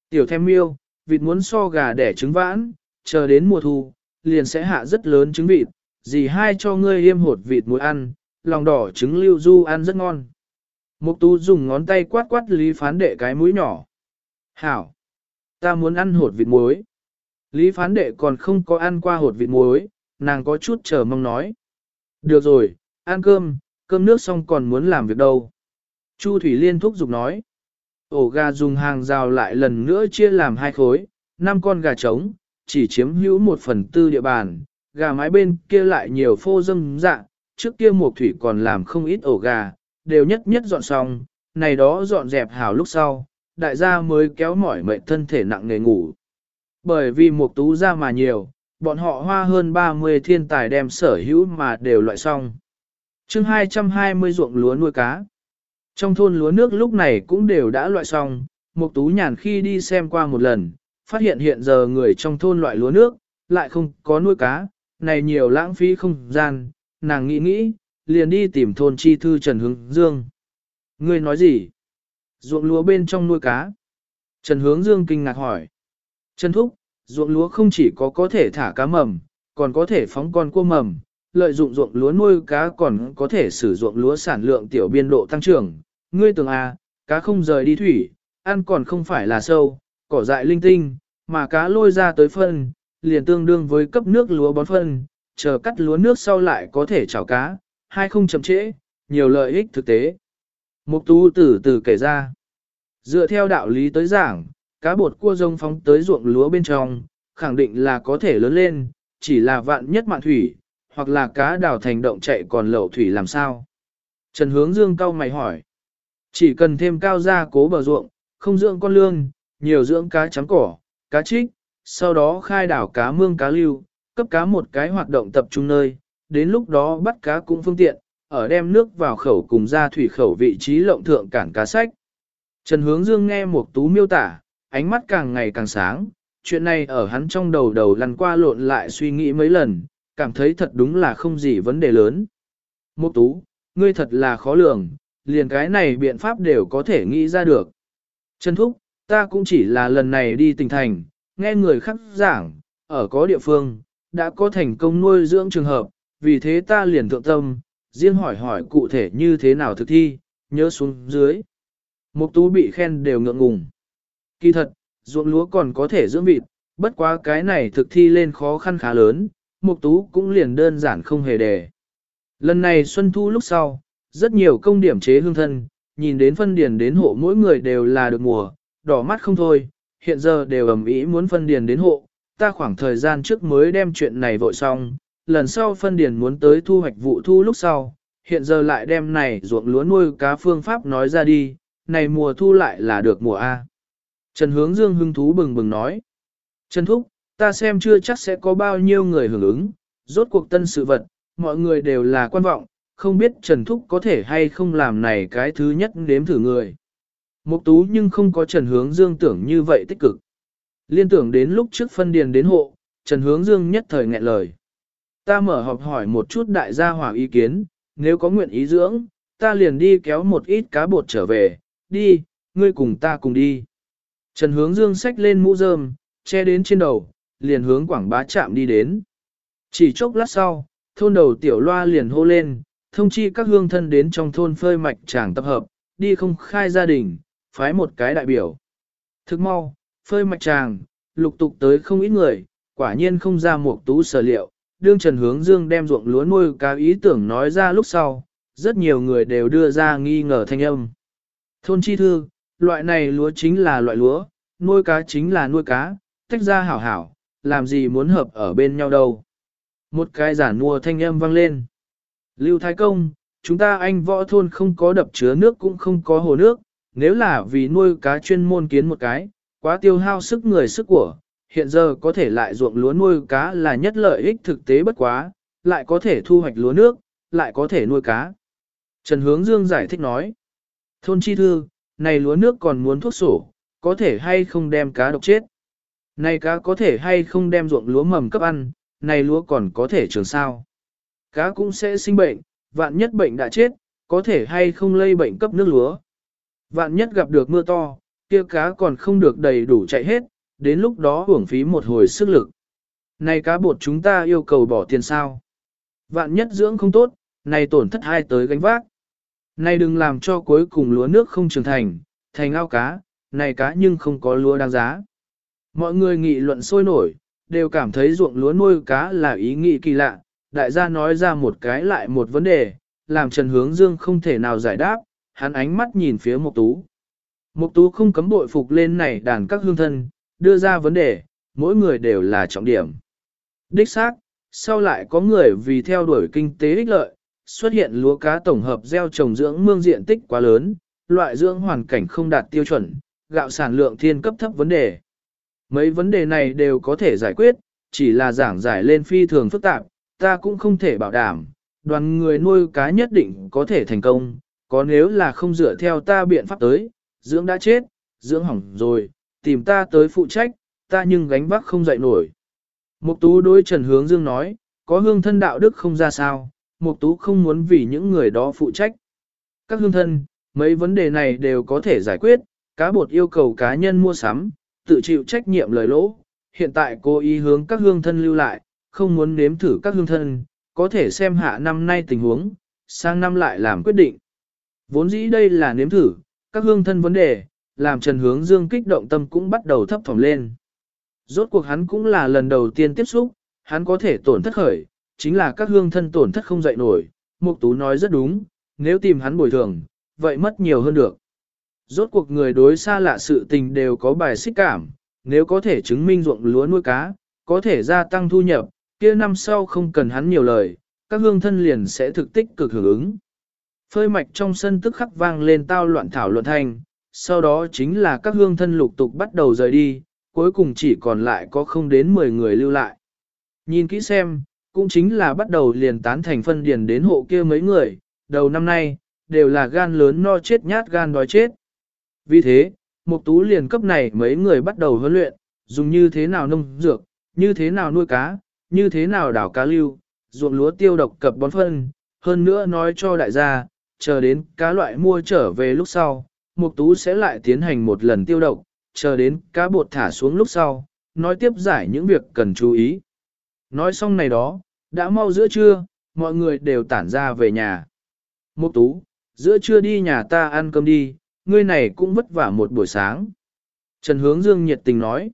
Tiểu thêm miêu, vịt muốn so gà đẻ trứng vãn, chờ đến mùa thu, liền sẽ hạ rất lớn trứng vịt, dì hai cho ngươi yêm hột vịt muối ăn, lòng đỏ trứng lưu du ăn rất ngon. Mục tú dùng ngón tay quát quát Lý phán đệ cái mũi nhỏ. Hảo! Ta muốn ăn hột vịt muối. Lý phán đệ còn không có ăn qua hột vịt muối, nàng có chút chờ mong nói. Được rồi, ăn cơm, cơm nước xong còn muốn làm việc đâu. Chu Thủy Liên thúc giục nói. Ổ gà dùng hàng rào lại lần nữa chia làm hai khối, năm con gà trống, chỉ chiếm hữu một phần tư địa bàn, gà mái bên kia lại nhiều phô dâm dạ, trước kia một thủy còn làm không ít ổ gà, đều nhất nhất dọn xong, này đó dọn dẹp hảo lúc sau, đại gia mới kéo mỏi mệt thân thể nặng nề ngủ. Bởi vì một tú ra mà nhiều, bọn họ hoa hơn 30 thiên tài đem sở hữu mà đều loại xong. chương 220 ruộng lúa nuôi cá. Trong thôn lúa nước lúc này cũng đều đã loại xong, một tú nhàn khi đi xem qua một lần, phát hiện hiện giờ người trong thôn loại lúa nước, lại không có nuôi cá, này nhiều lãng phí không gian, nàng nghĩ nghĩ, liền đi tìm thôn chi thư Trần Hướng Dương. Ngươi nói gì? Ruộng lúa bên trong nuôi cá. Trần Hướng Dương kinh ngạc hỏi. Trần Thúc, ruộng lúa không chỉ có có thể thả cá mầm, còn có thể phóng con cua mầm, lợi dụng ruộng lúa nuôi cá còn có thể sử dụng lúa sản lượng tiểu biên độ tăng trưởng. Ngươi tưởng à, cá không rời đi thủy, ăn còn không phải là sâu, cỏ dại linh tinh, mà cá lôi ra tới phân, liền tương đương với cấp nước lúa bón phân, chờ cắt lúa nước sau lại có thể chảo cá, hai không chậm trễ, nhiều lợi ích thực tế. Mục tú từ từ kể ra. Dựa theo đạo lý tới giảng, cá bột cua rông phóng tới ruộng lúa bên trong, khẳng định là có thể lớn lên, chỉ là vạn nhất mạn thủy, hoặc là cá đào thành động chạy còn lậu thủy làm sao. Trần hướng dương cao mày hỏi. Chỉ cần thêm cao gia cố bờ ruộng, không dưỡng con lương, nhiều dưỡng cá trắng cỏ, cá trích, sau đó khai đảo cá mương cá lưu, cấp cá một cái hoạt động tập trung nơi, đến lúc đó bắt cá cũng phương tiện, ở đem nước vào khẩu cùng ra thủy khẩu vị trí lộng thượng cản cá sách. Trần Hướng Dương nghe một tú miêu tả, ánh mắt càng ngày càng sáng, chuyện này ở hắn trong đầu đầu lăn qua lộn lại suy nghĩ mấy lần, cảm thấy thật đúng là không gì vấn đề lớn. Một tú, ngươi thật là khó lường, liền cái này biện pháp đều có thể nghĩ ra được. Trần Thúc, ta cũng chỉ là lần này đi tỉnh thành, nghe người khác giảng, ở có địa phương, đã có thành công nuôi dưỡng trường hợp, vì thế ta liền thượng tâm, riêng hỏi hỏi cụ thể như thế nào thực thi, nhớ xuống dưới. Mục tú bị khen đều ngượng ngùng. Kỳ thật, ruộng lúa còn có thể dưỡng vịt, bất quá cái này thực thi lên khó khăn khá lớn, mục tú cũng liền đơn giản không hề đề. Lần này xuân thu lúc sau, rất nhiều công điểm chế hương thân, nhìn đến phân điền đến hộ mỗi người đều là được mùa, đỏ mắt không thôi, hiện giờ đều ầm ĩ muốn phân điền đến hộ, ta khoảng thời gian trước mới đem chuyện này vội xong, lần sau phân điền muốn tới thu hoạch vụ thu lúc sau, hiện giờ lại đem này ruộng lúa nuôi cá phương pháp nói ra đi, này mùa thu lại là được mùa A. Trần Hướng Dương hưng thú bừng bừng nói. Trần Thúc, ta xem chưa chắc sẽ có bao nhiêu người hưởng ứng, rốt cuộc tân sự vật, mọi người đều là quan vọng, không biết Trần Thúc có thể hay không làm này cái thứ nhất đếm thử người. Mục tú nhưng không có Trần Hướng Dương tưởng như vậy tích cực. Liên tưởng đến lúc trước phân điền đến hộ, Trần Hướng Dương nhất thời nghẹn lời. Ta mở họp hỏi một chút đại gia hỏa ý kiến, nếu có nguyện ý dưỡng, ta liền đi kéo một ít cá bột trở về, đi, ngươi cùng ta cùng đi. Trần Hướng Dương xách lên mũ rơm, che đến trên đầu, liền hướng quảng bá chạm đi đến. Chỉ chốc lát sau, thôn đầu tiểu loa liền hô lên, thông chi các hương thân đến trong thôn phơi mạch tràng tập hợp, đi không khai gia đình, phái một cái đại biểu. Thức mau, phơi mạch tràng, lục tục tới không ít người, quả nhiên không ra một tú sở liệu, đương Trần Hướng Dương đem ruộng lúa nuôi cá ý tưởng nói ra lúc sau, rất nhiều người đều đưa ra nghi ngờ thanh âm. Thôn chi thư, loại này lúa chính là loại lúa, nuôi cá chính là nuôi cá, tách ra hảo hảo, làm gì muốn hợp ở bên nhau đâu. Một cái giả mua thanh âm vang lên. Lưu Thái Công, chúng ta anh võ thôn không có đập chứa nước cũng không có hồ nước, nếu là vì nuôi cá chuyên môn kiến một cái, quá tiêu hao sức người sức của, hiện giờ có thể lại ruộng lúa nuôi cá là nhất lợi ích thực tế bất quá, lại có thể thu hoạch lúa nước, lại có thể nuôi cá. Trần Hướng Dương giải thích nói, thôn chi thư, này lúa nước còn muốn thuốc sổ, có thể hay không đem cá độc chết. Này cá có thể hay không đem ruộng lúa mầm cấp ăn, này lúa còn có thể trường sao. Cá cũng sẽ sinh bệnh, vạn nhất bệnh đã chết, có thể hay không lây bệnh cấp nước lúa. Vạn nhất gặp được mưa to, kia cá còn không được đầy đủ chạy hết, đến lúc đó hưởng phí một hồi sức lực. Này cá bột chúng ta yêu cầu bỏ tiền sao? Vạn nhất dưỡng không tốt, này tổn thất hai tới gánh vác. Này đừng làm cho cuối cùng lúa nước không trưởng thành, thành ao cá, này cá nhưng không có lúa đáng giá. Mọi người nghị luận sôi nổi, đều cảm thấy ruộng lúa nuôi cá là ý nghĩ kỳ lạ, đại gia nói ra một cái lại một vấn đề, làm Trần Hướng Dương không thể nào giải đáp, hắn ánh mắt nhìn phía Mục Tú. Mục Tú không cấm bội phục lên này đàn các hương thân, đưa ra vấn đề, mỗi người đều là trọng điểm. Đích xác, sau lại có người vì theo đuổi kinh tế ích lợi, xuất hiện lúa cá tổng hợp gieo trồng dưỡng mương diện tích quá lớn, loại dưỡng hoàn cảnh không đạt tiêu chuẩn, gạo sản lượng thiên cấp thấp vấn đề. Mấy vấn đề này đều có thể giải quyết, chỉ là giảng giải lên phi thường phức tạp, ta cũng không thể bảo đảm, đoàn người nuôi cá nhất định có thể thành công, có nếu là không dựa theo ta biện pháp tới, dưỡng đã chết, dưỡng hỏng rồi, tìm ta tới phụ trách, ta nhưng gánh vác không dậy nổi. Mục tú đối Trần Hướng Dương nói, có hương thân đạo đức không ra sao, Mục tú không muốn vì những người đó phụ trách. Các hương thân, mấy vấn đề này đều có thể giải quyết, cá bột yêu cầu cá nhân mua sắm, tự chịu trách nhiệm lời lỗ. Hiện tại cô ý hướng các hương thân lưu lại, không muốn nếm thử các hương thân, có thể xem hạ năm nay tình huống, sang năm lại làm quyết định. Vốn dĩ đây là nếm thử, các hương thân vấn đề, làm Trần Hướng Dương kích động tâm cũng bắt đầu thấp thỏm lên. Rốt cuộc hắn cũng là lần đầu tiên tiếp xúc, hắn có thể tổn thất khởi, chính là các hương thân tổn thất không dậy nổi. Mục Tú nói rất đúng, nếu tìm hắn bồi thường, vậy mất nhiều hơn được. Rốt cuộc người đối xa lạ sự tình đều có bài xích cảm, nếu có thể chứng minh ruộng lúa nuôi cá, có thể gia tăng thu nhập, kia năm sau không cần hắn nhiều lời, các hương thân liền sẽ thực tích cực hưởng ứng. Phơi mạch trong sân tức khắc vang lên tao loạn thảo luận thanh, sau đó chính là các hương thân lục tục bắt đầu rời đi, cuối cùng chỉ còn lại có không đến 10 người lưu lại. Nhìn kỹ xem, cũng chính là bắt đầu liền tán thành phân điền đến hộ kia mấy người, đầu năm nay, đều là gan lớn no chết nhát gan đói chết. Vì thế, Mục Tú liền cấp này mấy người bắt đầu huấn luyện, dùng như thế nào nông dược, như thế nào nuôi cá, như thế nào đảo cá lưu, ruộng lúa tiêu độc cập bón phân, hơn nữa nói cho đại gia, chờ đến cá loại mua trở về lúc sau, Mục Tú sẽ lại tiến hành một lần tiêu độc, chờ đến cá bột thả xuống lúc sau, nói tiếp giải những việc cần chú ý. Nói xong này đó, đã mau giữa trưa, mọi người đều tản ra về nhà. Mục Tú, giữa trưa đi nhà ta ăn cơm đi, ngươi này cũng vất vả một buổi sáng. Trần Hướng Dương nhiệt tình nói.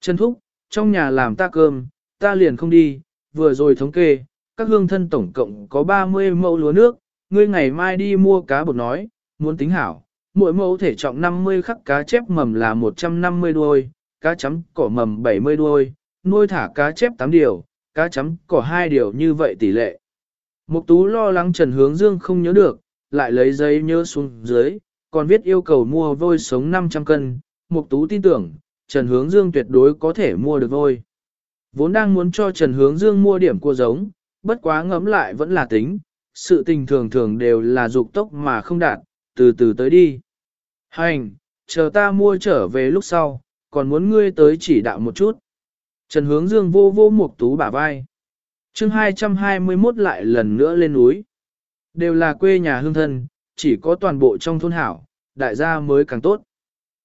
Trần Thúc, trong nhà làm ta cơm, ta liền không đi, vừa rồi thống kê, các hương thân tổng cộng có 30 mẫu lúa nước, ngươi ngày mai đi mua cá bột nói, muốn tính hảo, mỗi mẫu thể trọng 50 khắc cá chép mầm là 150 đuôi, cá chấm cỏ mầm 70 đuôi, nuôi thả cá chép 8 điều, cá chấm cỏ 2 điều như vậy tỷ lệ. Mục tú lo lắng Trần Hướng Dương không nhớ được, lại lấy giấy nhớ xuống dưới, còn viết yêu cầu mua vôi sống 500 cân. Mục tú tin tưởng, Trần Hướng Dương tuyệt đối có thể mua được vôi. Vốn đang muốn cho Trần Hướng Dương mua điểm cua giống, bất quá ngẫm lại vẫn là tính, sự tình thường thường đều là dục tốc mà không đạt, từ từ tới đi. Hành, chờ ta mua trở về lúc sau, còn muốn ngươi tới chỉ đạo một chút. Trần Hướng Dương vô vô một tú bả vai. chương 221 lại lần nữa lên núi. Đều là quê nhà hương thân, chỉ có toàn bộ trong thôn hảo, đại gia mới càng tốt.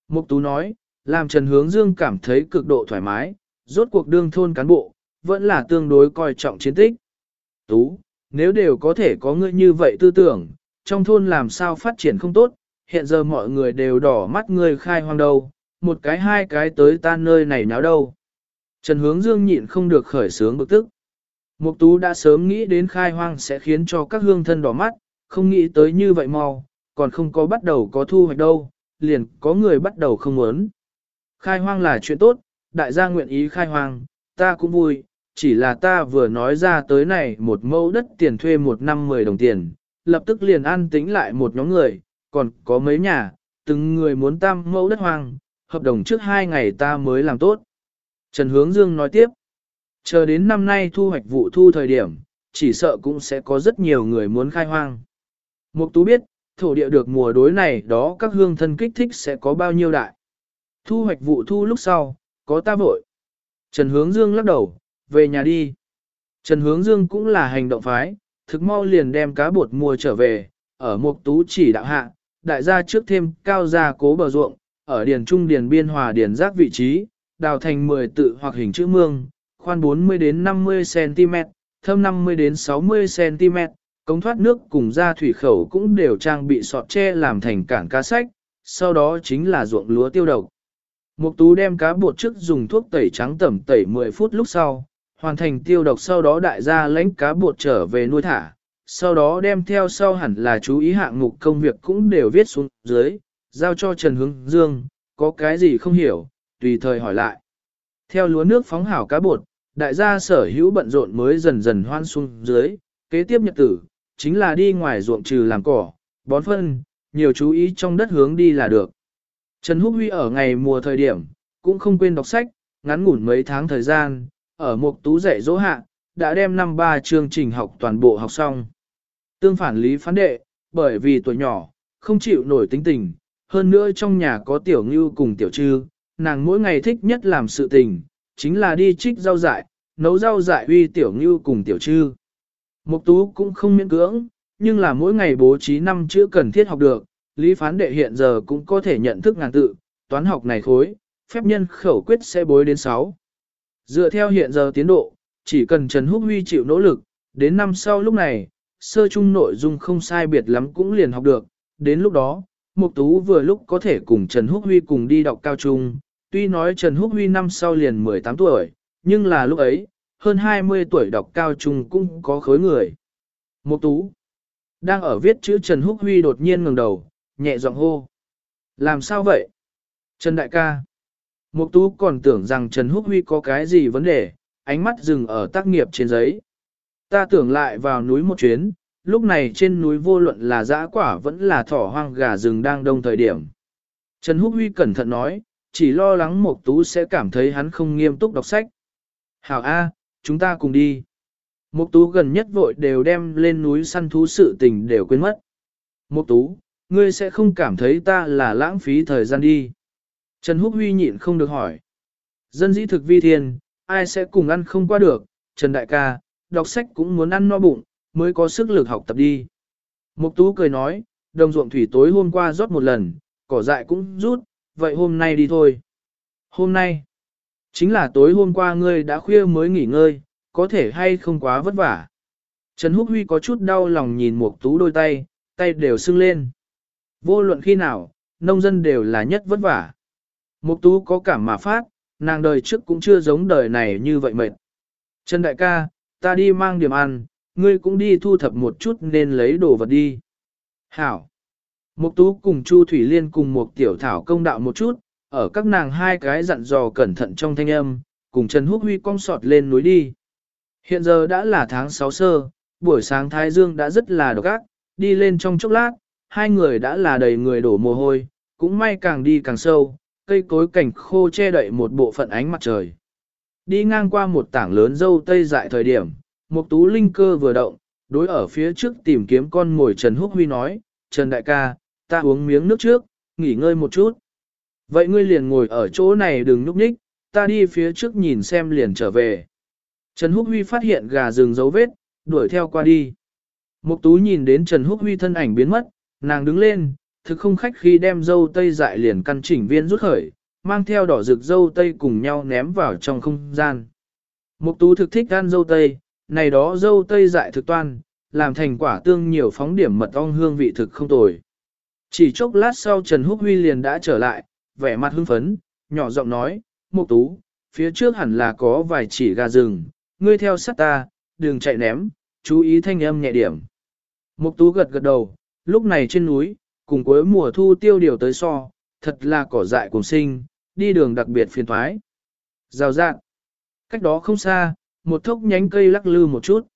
Mục Tú nói, làm Trần Hướng Dương cảm thấy cực độ thoải mái, rốt cuộc đương thôn cán bộ, vẫn là tương đối coi trọng chiến tích. Tú, nếu đều có thể có ngươi như vậy tư tưởng, trong thôn làm sao phát triển không tốt, hiện giờ mọi người đều đỏ mắt người khai hoang đâu, một cái hai cái tới ta nơi này náo đâu. Trần Hướng Dương nhịn không được khởi sướng bực tức. Mục Tú đã sớm nghĩ đến khai hoang sẽ khiến cho các hương thân đỏ mắt, không nghĩ tới như vậy mau, còn không có bắt đầu có thu hoạch đâu, liền có người bắt đầu không muốn. Khai hoang là chuyện tốt, đại gia nguyện ý khai hoang, ta cũng vui, chỉ là ta vừa nói ra tới này một mẫu đất tiền thuê một năm 10 đồng tiền, lập tức liền an tính lại một nhóm người, còn có mấy nhà, từng người muốn tam mẫu đất hoang, hợp đồng trước hai ngày ta mới làm tốt. Trần Hướng Dương nói tiếp, chờ đến năm nay thu hoạch vụ thu thời điểm, chỉ sợ cũng sẽ có rất nhiều người muốn khai hoang. Mục Tú biết, thổ địa được mùa đối này đó các hương thân kích thích sẽ có bao nhiêu đại. Thu hoạch vụ thu lúc sau, có ta vội. Trần Hướng Dương lắc đầu, về nhà đi. Trần Hướng Dương cũng là hành động phái, thực mau liền đem cá bột mua trở về, ở Mục Tú chỉ đạo hạ, đại gia trước thêm cao gia cố bờ ruộng, ở điền trung điền biên hòa điền giác vị trí, đào thành 10 tự hoặc hình chữ mương, khoan 40 đến 50 cm, thâm 50 đến 60 cm, cống thoát nước cùng ra thủy khẩu cũng đều trang bị sọt tre làm thành cản cá sách, sau đó chính là ruộng lúa tiêu độc. Mục tú đem cá bột trước dùng thuốc tẩy trắng tẩm tẩy 10 phút lúc sau, hoàn thành tiêu độc sau đó đại gia lãnh cá bột trở về nuôi thả, sau đó đem theo sau hẳn là chú ý hạng mục công việc cũng đều viết xuống dưới, giao cho Trần Hướng Dương, có cái gì không hiểu, tùy thời hỏi lại. Theo lúa nước phóng hảo cá bột, đại gia sở hữu bận rộn mới dần dần hoan xuống dưới, kế tiếp nhật tử, chính là đi ngoài ruộng trừ làm cỏ, bón phân, nhiều chú ý trong đất hướng đi là được. Trần Húc Huy ở ngày mùa thời điểm, cũng không quên đọc sách, ngắn ngủn mấy tháng thời gian, ở mục tú dạy dỗ hạ, đã đem năm ba chương trình học toàn bộ học xong. Tương phản lý phán đệ, bởi vì tuổi nhỏ, không chịu nổi tính tình, hơn nữa trong nhà có tiểu ngưu cùng tiểu trư, nàng mỗi ngày thích nhất làm sự tình, chính là đi trích rau dại, nấu rau dại uy tiểu ngưu cùng tiểu trư. Mục tú cũng không miễn cưỡng, nhưng là mỗi ngày bố trí năm chữ cần thiết học được, lý phán đệ hiện giờ cũng có thể nhận thức ngàn tự, toán học này khối, phép nhân khẩu quyết sẽ bối đến 6. Dựa theo hiện giờ tiến độ, chỉ cần Trần Húc Huy chịu nỗ lực, đến năm sau lúc này, sơ chung nội dung không sai biệt lắm cũng liền học được, đến lúc đó, Mục Tú vừa lúc có thể cùng Trần Húc Huy cùng đi đọc cao trung, tuy nói Trần Húc Huy năm sau liền 18 tuổi, nhưng là lúc ấy, hơn 20 tuổi đọc cao trung cũng có khối người. Mục Tú đang ở viết chữ Trần Húc Huy đột nhiên ngẩng đầu, nhẹ giọng hô. Làm sao vậy? Trần Đại ca. Mục Tú còn tưởng rằng Trần Húc Huy có cái gì vấn đề, ánh mắt dừng ở tác nghiệp trên giấy. Ta tưởng lại vào núi một chuyến, lúc này trên núi vô luận là dã quả vẫn là thỏ hoang gà rừng đang đông thời điểm. Trần Húc Huy cẩn thận nói, chỉ lo lắng Mộc Tú sẽ cảm thấy hắn không nghiêm túc đọc sách. Hảo A, chúng ta cùng đi. Mộc Tú gần nhất vội đều đem lên núi săn thú sự tình đều quên mất. Mộc Tú, ngươi sẽ không cảm thấy ta là lãng phí thời gian đi. Trần Húc Huy nhịn không được hỏi. Dân dĩ thực vi thiên, ai sẽ cùng ăn không qua được, Trần Đại ca, đọc sách cũng muốn ăn no bụng, mới có sức lực học tập đi. Mục Tú cười nói, đồng ruộng thủy tối hôm qua rót một lần, cỏ dại cũng rút, vậy hôm nay đi thôi. Hôm nay, chính là tối hôm qua ngươi đã khuya mới nghỉ ngơi, có thể hay không quá vất vả. Trần Húc Huy có chút đau lòng nhìn Mục Tú đôi tay, tay đều sưng lên. Vô luận khi nào, nông dân đều là nhất vất vả. Mục Tú có cảm mà phát, nàng đời trước cũng chưa giống đời này như vậy mệt. Trần Đại ca, ta đi mang điểm ăn, ngươi cũng đi thu thập một chút nên lấy đồ vật đi. Hảo. Mục tú cùng Chu Thủy Liên cùng một tiểu thảo công đạo một chút, ở các nàng hai cái dặn dò cẩn thận trong thanh âm, cùng Trần Húc Huy cong sọt lên núi đi. Hiện giờ đã là tháng 6 sơ, buổi sáng Thái Dương đã rất là độc ác, đi lên trong chốc lát, hai người đã là đầy người đổ mồ hôi, cũng may càng đi càng sâu, cây cối cảnh khô che đậy một bộ phận ánh mặt trời. Đi ngang qua một tảng lớn dâu tây dại thời điểm, một tú linh cơ vừa động, đối ở phía trước tìm kiếm con ngồi Trần Húc Huy nói, Trần Đại ca, ta uống miếng nước trước, nghỉ ngơi một chút. Vậy ngươi liền ngồi ở chỗ này đừng núp nhích, ta đi phía trước nhìn xem liền trở về. Trần Húc Huy phát hiện gà rừng dấu vết, đuổi theo qua đi. Mục tú nhìn đến Trần Húc Huy thân ảnh biến mất, nàng đứng lên, thực không khách khi đem dâu tây dại liền căn chỉnh viên rút khởi, mang theo đỏ rực dâu tây cùng nhau ném vào trong không gian. Mục tú thực thích ăn dâu tây, này đó dâu tây dại thực toan, làm thành quả tương nhiều phóng điểm mật ong hương vị thực không tồi. Chỉ chốc lát sau Trần Húc Huy liền đã trở lại, vẻ mặt hưng phấn, nhỏ giọng nói, Mục tú, phía trước hẳn là có vài chỉ gà rừng, ngươi theo sát ta, đừng chạy ném, chú ý thanh âm nhẹ điểm. Mục tú gật gật đầu, lúc này trên núi, cùng cuối mùa thu tiêu điều tới so, thật là cỏ dại cùng sinh, đi đường đặc biệt phiền thoái. Rào rạng. Cách đó không xa, một thốc nhánh cây lắc lư một chút.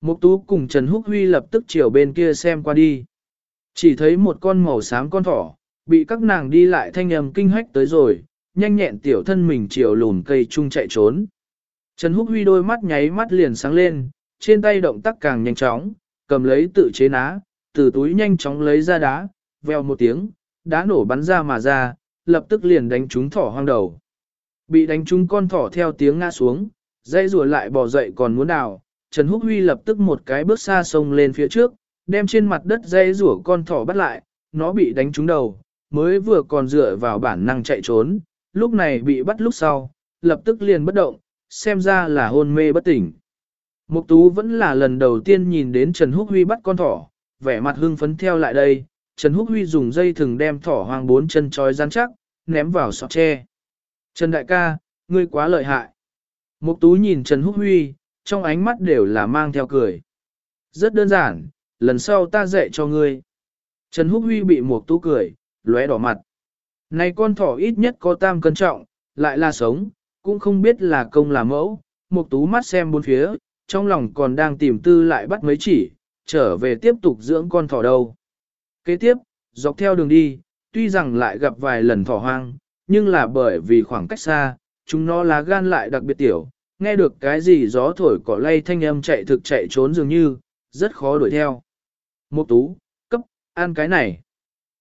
Mục tú cùng Trần Húc Huy lập tức chiều bên kia xem qua đi. Chỉ thấy một con màu xám con thỏ, bị các nàng đi lại thanh âm kinh hách tới rồi, nhanh nhẹn tiểu thân mình chiều lùn cây chung chạy trốn. Trần Húc Huy đôi mắt nháy mắt liền sáng lên, trên tay động tác càng nhanh chóng, cầm lấy tự chế ná, từ túi nhanh chóng lấy ra đá, veo một tiếng, đá nổ bắn ra mà ra, lập tức liền đánh trúng thỏ hoang đầu. Bị đánh trúng con thỏ theo tiếng ngã xuống, dây rùa lại bò dậy còn muốn đào, Trần Húc Huy lập tức một cái bước xa sông lên phía trước, đem trên mặt đất dây rùa con thỏ bắt lại, nó bị đánh trúng đầu, mới vừa còn dựa vào bản năng chạy trốn, lúc này bị bắt lúc sau, lập tức liền bất động, xem ra là hôn mê bất tỉnh. Mục tú vẫn là lần đầu tiên nhìn đến Trần Húc Huy bắt con thỏ, vẻ mặt hưng phấn theo lại đây, Trần Húc Huy dùng dây thừng đem thỏ hoang bốn chân trói rắn chắc, ném vào sọt tre. Trần đại ca, ngươi quá lợi hại. Mục tú nhìn Trần Húc Huy, trong ánh mắt đều là mang theo cười. Rất đơn giản, lần sau ta dạy cho ngươi. Trần Húc Huy bị Mục tú cười, lóe đỏ mặt. Này con thỏ ít nhất có tam cân trọng, lại là sống, cũng không biết là công là mẫu. Mục tú mắt xem bốn phía, trong lòng còn đang tìm tư lại bắt mấy chỉ, trở về tiếp tục dưỡng con thỏ đâu. Kế tiếp, dọc theo đường đi, tuy rằng lại gặp vài lần thỏ hoang, nhưng là bởi vì khoảng cách xa, chúng nó lá gan lại đặc biệt tiểu, nghe được cái gì gió thổi cỏ lay thanh âm chạy thực chạy trốn dường như, rất khó đuổi theo. Một tú, cấp, ăn cái này.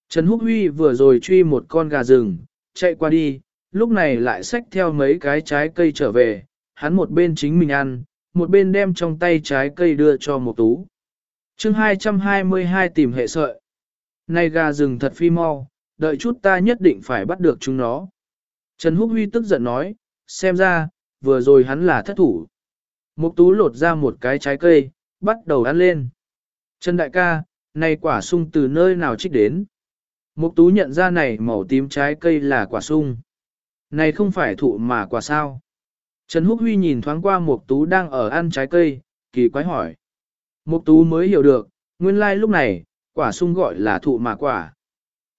Trần Húc Huy vừa rồi truy một con gà rừng, chạy qua đi, lúc này lại xách theo mấy cái trái cây trở về, hắn một bên chính mình ăn, một bên đem trong tay trái cây đưa cho một tú. chương 222 tìm hệ sợi nay gà rừng thật phi mau, đợi chút ta nhất định phải bắt được chúng nó. Trần Húc Huy tức giận nói, xem ra, vừa rồi hắn là thất thủ. Mục tú lột ra một cái trái cây, bắt đầu ăn lên. Trần đại ca, này quả sung từ nơi nào trích đến? Mục tú nhận ra này màu tím trái cây là quả sung. Này không phải thụ mà quả sao? Trần Húc Huy nhìn thoáng qua Mục tú đang ở ăn trái cây, kỳ quái hỏi. Mục tú mới hiểu được, nguyên lai like lúc này, quả sung gọi là thụ mà quả.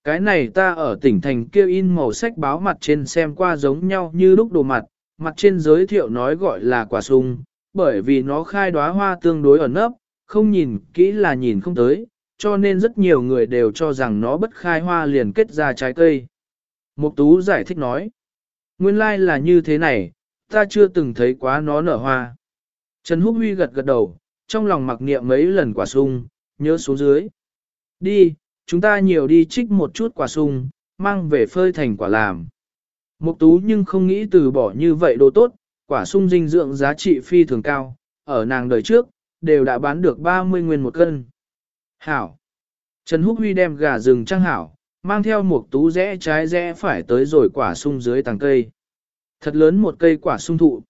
Cái này ta ở tỉnh thành kêu in màu sách báo mặt trên xem qua giống nhau như lúc đồ mặt, mặt trên giới thiệu nói gọi là quả sung, bởi vì nó khai đóa hoa tương đối ẩn nấp, không nhìn kỹ là nhìn không tới, cho nên rất nhiều người đều cho rằng nó bất khai hoa liền kết ra trái cây. Mục tú giải thích nói, nguyên lai like là như thế này, ta chưa từng thấy quá nó nở hoa. Trần Húc Huy gật gật đầu, trong lòng mặc niệm mấy lần quả sung, nhớ xuống dưới. Đi, chúng ta nhiều đi trích một chút quả sung, mang về phơi thành quả làm. Mục tú nhưng không nghĩ từ bỏ như vậy đồ tốt, quả sung dinh dưỡng giá trị phi thường cao, ở nàng đời trước, đều đã bán được 30 nguyên một cân. Hảo. Trần Húc Huy đem gà rừng trăng hảo, mang theo một tú rẽ trái rẽ phải tới rồi quả sung dưới tàng cây. Thật lớn một cây quả sung thụ.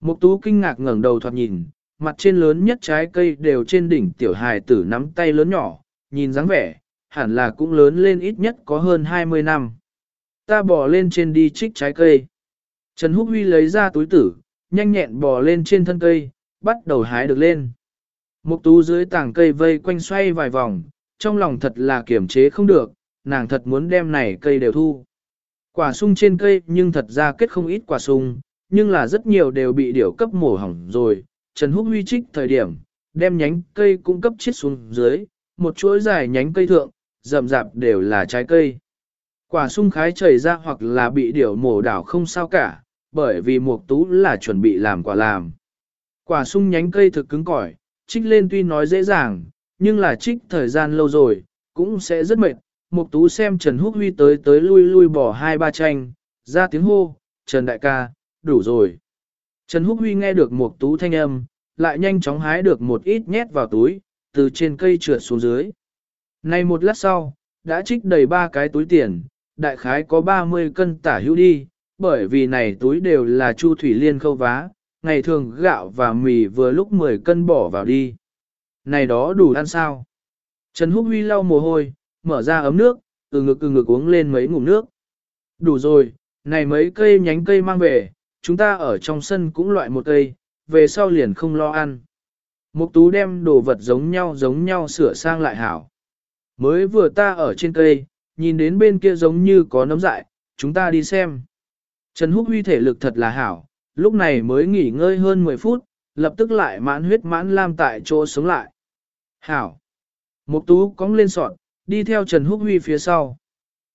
Mục tú kinh ngạc ngẩng đầu thoạt nhìn, mặt trên lớn nhất trái cây đều trên đỉnh tiểu hài tử nắm tay lớn nhỏ, nhìn dáng vẻ, hẳn là cũng lớn lên ít nhất có hơn 20 năm. Ta bò lên trên đi trích trái cây. Trần Húc Huy lấy ra túi tử, nhanh nhẹn bò lên trên thân cây, bắt đầu hái được lên. Mục tú dưới tảng cây vây quanh xoay vài vòng, trong lòng thật là kiềm chế không được, nàng thật muốn đem này cây đều thu. Quả sung trên cây nhưng thật ra kết không ít quả sung, nhưng là rất nhiều đều bị điểu cấp mổ hỏng rồi. Trần Húc Huy trích thời điểm, đem nhánh cây cung cấp chết xuống dưới, một chuỗi dài nhánh cây thượng, rậm rạp đều là trái cây. Quả sung khái chảy ra hoặc là bị điểu mổ đảo không sao cả, bởi vì mục tú là chuẩn bị làm quả làm. Quả sung nhánh cây thực cứng cỏi, trích lên tuy nói dễ dàng, nhưng là trích thời gian lâu rồi, cũng sẽ rất mệt. Mục tú xem Trần Húc Huy tới tới lui lui bỏ hai ba tranh, ra tiếng hô, Trần Đại ca, đủ rồi. Trần Húc Huy nghe được Mục tú thanh âm, lại nhanh chóng hái được một ít nhét vào túi, từ trên cây trượt xuống dưới. nay một lát sau, đã trích đầy ba cái túi tiền, đại khái có 30 cân tả hữu đi, bởi vì này túi đều là chu thủy liên khâu vá, ngày thường gạo và mì vừa lúc 10 cân bỏ vào đi. Này đó đủ ăn sao? Trần Húc Huy lau mồ hôi, mở ra ấm nước, từ ngực từ ngực uống lên mấy ngụm nước. Đủ rồi, này mấy cây nhánh cây mang về, chúng ta ở trong sân cũng loại một cây, về sau liền không lo ăn. Mục tú đem đồ vật giống nhau giống nhau sửa sang lại hảo. Mới vừa ta ở trên cây, nhìn đến bên kia giống như có nấm dại, chúng ta đi xem. Trần Húc Huy thể lực thật là hảo, lúc này mới nghỉ ngơi hơn 10 phút, lập tức lại mãn huyết mãn lam tại chỗ sống lại. Hảo! Mục tú cong lên sọt, đi theo Trần Húc Huy phía sau.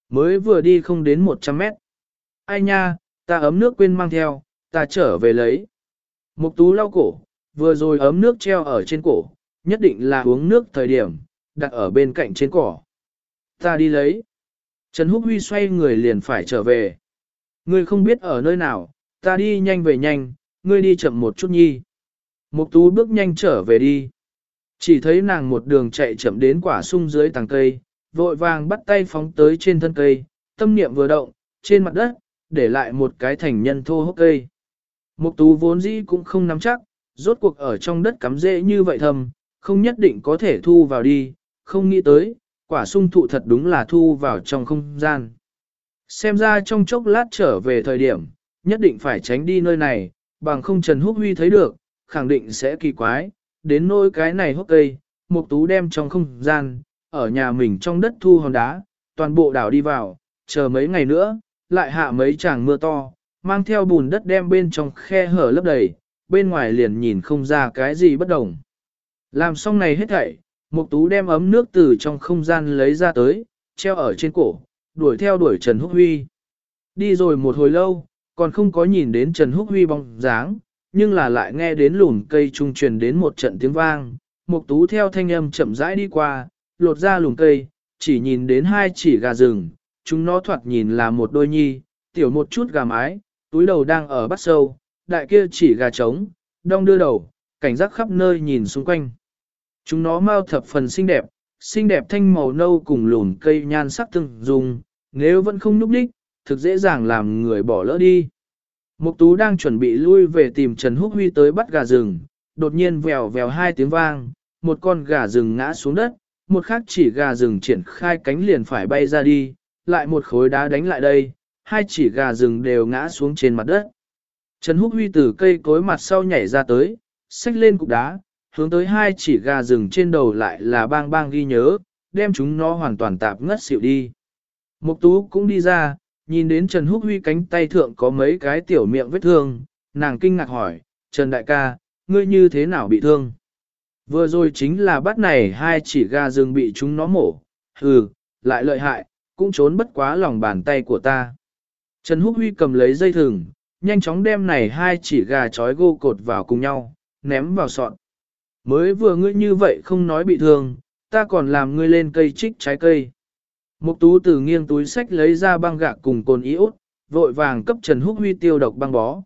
Mới vừa đi không đến 100 mét. Ai nha, ta ấm nước quên mang theo, ta trở về lấy. Mục tú lau cổ, vừa rồi ấm nước treo ở trên cổ, nhất định là uống nước thời điểm, đặt ở bên cạnh trên cỏ. Ta đi lấy. Trần Húc Huy xoay người liền phải trở về. Ngươi không biết ở nơi nào, ta đi nhanh về nhanh, ngươi đi chậm một chút nhi. Mục tú bước nhanh trở về đi. Chỉ thấy nàng một đường chạy chậm đến quả sung dưới tàng cây, vội vàng bắt tay phóng tới trên thân cây, tâm niệm vừa động, trên mặt đất, để lại một cái thành nhân thô hốc cây. Mục tú vốn dĩ cũng không nắm chắc, rốt cuộc ở trong đất cắm rễ như vậy thầm, không nhất định có thể thu vào đi, không nghĩ tới, quả sung thụ thật đúng là thu vào trong không gian. Xem ra trong chốc lát trở về thời điểm, nhất định phải tránh đi nơi này, bằng không Trần Húc Huy thấy được, khẳng định sẽ kỳ quái, đến nỗi cái này hốc cây, Mục Tú đem trong không gian, ở nhà mình trong đất thu hòn đá, toàn bộ đảo đi vào, chờ mấy ngày nữa, lại hạ mấy tràng mưa to, mang theo bùn đất đem bên trong khe hở lấp đầy, bên ngoài liền nhìn không ra cái gì bất đồng. Làm xong này hết thảy, Mục Tú đem ấm nước từ trong không gian lấy ra tới, treo ở trên cổ, đuổi theo đuổi Trần Húc Huy. Đi rồi một hồi lâu, còn không có nhìn đến Trần Húc Huy bóng dáng, nhưng là lại nghe đến lùn cây trung truyền đến một trận tiếng vang. Mục Tú theo thanh âm chậm rãi đi qua, lột ra lùn cây, chỉ nhìn đến hai chỉ gà rừng, chúng nó thoạt nhìn là một đôi nhi, tiểu một chút gà mái, túi đầu đang ở bắt sâu, đại kia chỉ gà trống, đong đưa đầu, cảnh giác khắp nơi nhìn xung quanh. Chúng nó mau thập phần xinh đẹp, xinh đẹp thanh màu nâu cùng lùn cây nhan sắc tương dùng, nếu vẫn không núp đích, thực dễ dàng làm người bỏ lỡ đi. Mục tú đang chuẩn bị lui về tìm Trần Húc Huy tới bắt gà rừng, đột nhiên vèo vèo hai tiếng vang, một con gà rừng ngã xuống đất, một khác chỉ gà rừng triển khai cánh liền phải bay ra đi, lại một khối đá đánh lại đây, hai chỉ gà rừng đều ngã xuống trên mặt đất. Trần Húc Huy từ cây cối mặt sau nhảy ra tới, xách lên cục đá, hướng tới hai chỉ gà rừng trên đầu lại là bang bang ghi nhớ, đem chúng nó hoàn toàn tạp ngất xỉu đi. Mục tú cũng đi ra, nhìn đến Trần Húc Huy cánh tay thượng có mấy cái tiểu miệng vết thương, nàng kinh ngạc hỏi, Trần Đại ca, ngươi như thế nào bị thương? Vừa rồi chính là bắt này hai chỉ gà rừng bị chúng nó mổ, hừ, lại lợi hại, cũng trốn bất quá lòng bàn tay của ta. Trần Húc Huy cầm lấy dây thừng, nhanh chóng đem này hai chỉ gà trói gô cột vào cùng nhau, ném vào sọt. Mới vừa ngươi như vậy không nói bị thương, ta còn làm ngươi lên cây trích trái cây. Mục tú từ nghiêng túi sách lấy ra băng gạc cùng cồn iốt, vội vàng cấp Trần Húc Huy tiêu độc băng bó.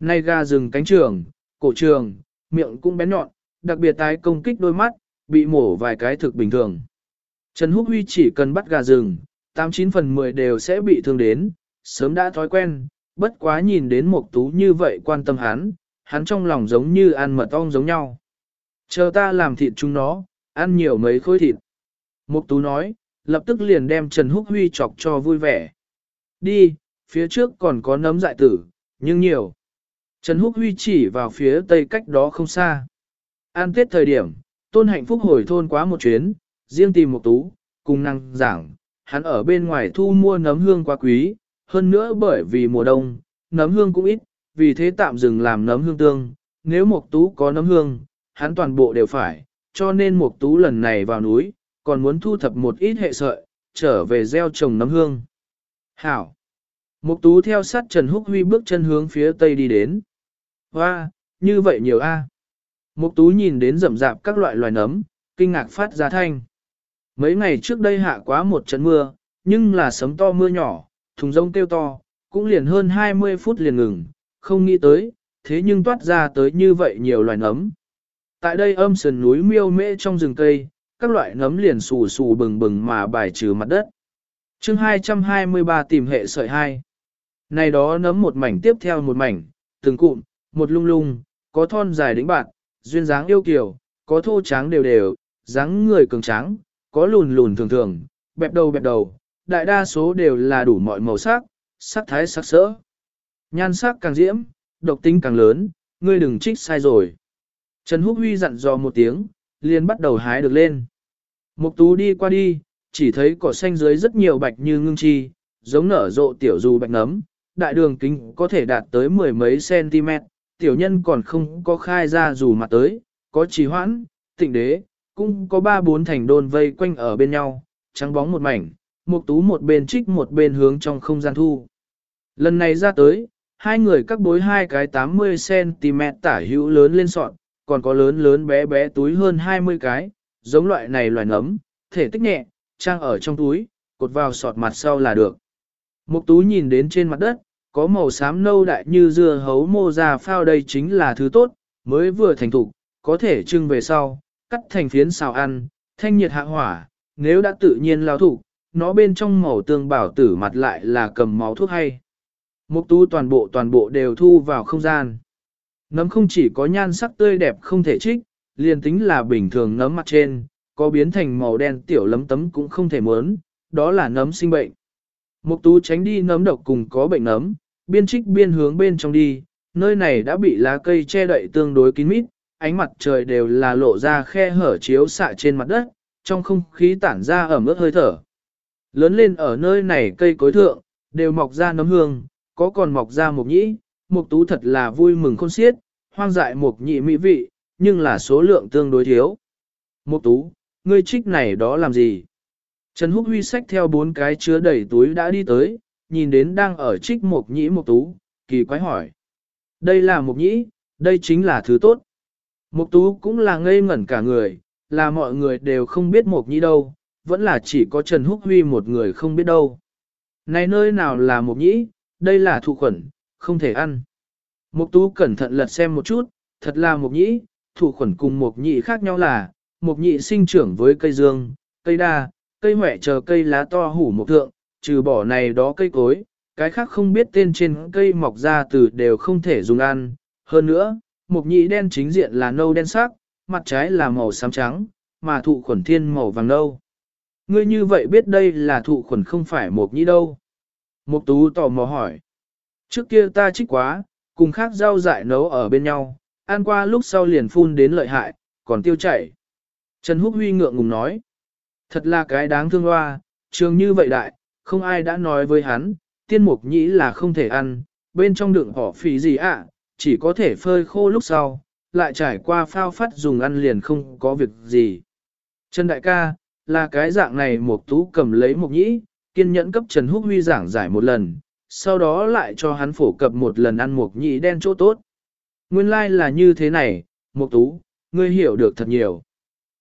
Nay gà rừng cánh trường, cổ trường, miệng cũng bén nhọn, đặc biệt tái công kích đôi mắt, bị mổ vài cái thực bình thường. Trần Húc Huy chỉ cần bắt gà rừng, 89 phần 10 đều sẽ bị thương đến, sớm đã thói quen, bất quá nhìn đến Mộc Tú như vậy quan tâm hắn, hắn trong lòng giống như ăn mật ong giống nhau. Chờ ta làm thịt chúng nó, ăn nhiều mấy khối thịt. Mộc Tú nói, lập tức liền đem Trần Húc Huy chọc cho vui vẻ. Đi, phía trước còn có nấm dại tử, nhưng nhiều. Trần Húc Huy chỉ vào phía tây cách đó không xa. An tết thời điểm, tôn hạnh phúc hồi thôn quá một chuyến, riêng tìm một tú, cùng năng giảng, hắn ở bên ngoài thu mua nấm hương quá quý, hơn nữa bởi vì mùa đông, nấm hương cũng ít, vì thế tạm dừng làm nấm hương tương, nếu Mộc tú có nấm hương, hắn toàn bộ đều phải, cho nên Mộc tú lần này vào núi, còn muốn thu thập một ít hệ sợi, trở về gieo trồng nấm hương. Hảo! Mục tú theo sát Trần Húc Huy bước chân hướng phía tây đi đến. Hoa, như vậy nhiều a. Mục tú nhìn đến rậm rạp các loại loài nấm, kinh ngạc phát ra thanh. Mấy ngày trước đây hạ quá một trận mưa, nhưng là sấm to mưa nhỏ, thùng rông kêu to, cũng liền hơn 20 phút liền ngừng, không nghĩ tới, thế nhưng toát ra tới như vậy nhiều loài nấm. Tại đây âm sườn núi miêu mễ trong rừng cây, các loại nấm liền xù xù bừng bừng mà bài trừ mặt đất. chương 223 tìm hệ sợi 2. Này đó nấm một mảnh tiếp theo một mảnh, từng cụm, một lung lung, có thon dài đỉnh bạn, duyên dáng yêu kiều, có thô tráng đều đều, dáng người cường tráng, có lùn lùn thường thường, bẹp đầu bẹp đầu, đại đa số đều là đủ mọi màu sắc, sắc thái sắc sỡ. Nhan sắc càng diễm, độc tính càng lớn, ngươi đừng trích sai rồi. Trần Húc Huy dặn dò một tiếng, liền bắt đầu hái được lên. Mục tú đi qua đi, chỉ thấy cỏ xanh dưới rất nhiều bạch như ngưng chi, giống nở rộ tiểu du bạch nấm, đại đường kính có thể đạt tới mười mấy cm, tiểu nhân còn không có khai ra dù mặt tới, có trì hoãn, tịnh đế, cũng có ba bốn thành đôn vây quanh ở bên nhau, trắng bóng một mảnh, mục tú một bên trích một bên hướng trong không gian thu. Lần này ra tới, hai người các bối hai cái 80cm tả hữu lớn lên sọn, còn có lớn lớn bé bé túi hơn 20 cái, giống loại này loài nấm, thể tích nhẹ, trang ở trong túi, cột vào sọt mặt sau là được. Mục tú nhìn đến trên mặt đất, có màu xám nâu đại như dưa hấu mô ra phao đây chính là thứ tốt, mới vừa thành thục, có thể trưng về sau, cắt thành phiến xào ăn, thanh nhiệt hạ hỏa, nếu đã tự nhiên lao thủ, nó bên trong màu tương bảo tử mặt lại là cầm máu thuốc hay. Mục tú toàn bộ toàn bộ đều thu vào không gian. Nấm không chỉ có nhan sắc tươi đẹp không thể trích, liền tính là bình thường nấm mặt trên, có biến thành màu đen tiểu lấm tấm cũng không thể muốn, đó là nấm sinh bệnh. Mục tú tránh đi nấm độc cùng có bệnh nấm, biên trích biên hướng bên trong đi, nơi này đã bị lá cây che đậy tương đối kín mít, ánh mặt trời đều là lộ ra khe hở chiếu xạ trên mặt đất, trong không khí tản ra ẩm ướt hơi thở. Lớn lên ở nơi này cây cối thượng, đều mọc ra nấm hương, có còn mọc ra mộc nhĩ, mộc tú thật là vui mừng khôn xiết, hoang dại mộc nhị mỹ vị, nhưng là số lượng tương đối thiếu. Mộc tú, ngươi trích này đó làm gì? Trần Húc Huy xách theo bốn cái chứa đầy túi đã đi tới, nhìn đến đang ở trích mộc nhĩ mộc tú, kỳ quái hỏi. Đây là mộc nhĩ, đây chính là thứ tốt. Mộc tú cũng là ngây ngẩn cả người, là mọi người đều không biết mộc nhĩ đâu, vẫn là chỉ có Trần Húc Huy một người không biết đâu. Này nơi nào là mục nhĩ, đây là thụ khuẩn, không thể ăn. Mục tú cẩn thận lật xem một chút, thật là mục nhĩ, thụ khuẩn cùng mục nhĩ khác nhau là, mục nhĩ sinh trưởng với cây dương, cây đa, cây hỏe chờ cây lá to hủ một thượng, trừ bỏ này đó cây cối, cái khác không biết tên trên cây mọc ra từ đều không thể dùng ăn. Hơn nữa, mục nhĩ đen chính diện là nâu đen sắc, mặt trái là màu xám trắng, mà thụ khuẩn thiên màu vàng nâu. Ngươi như vậy biết đây là thụ khuẩn không phải mộc nhĩ đâu. Mộc tú tò mò hỏi. Trước kia ta trích quá, cùng khác rau dại nấu ở bên nhau, ăn qua lúc sau liền phun đến lợi hại, còn tiêu chảy. Trần Húc Huy ngượng ngùng nói. Thật là cái đáng thương hoa, trường như vậy đại, không ai đã nói với hắn, tiên mục nhĩ là không thể ăn, bên trong đựng họ phí gì ạ, chỉ có thể phơi khô lúc sau, lại trải qua phao phát dùng ăn liền không có việc gì. Trần Đại ca, là cái dạng này mục tú cầm lấy mục nhĩ, kiên nhẫn cấp Trần Húc Huy giảng giải một lần, sau đó lại cho hắn phổ cập một lần ăn mục nhĩ đen chỗ tốt. Nguyên lai like là như thế này, mục tú, ngươi hiểu được thật nhiều.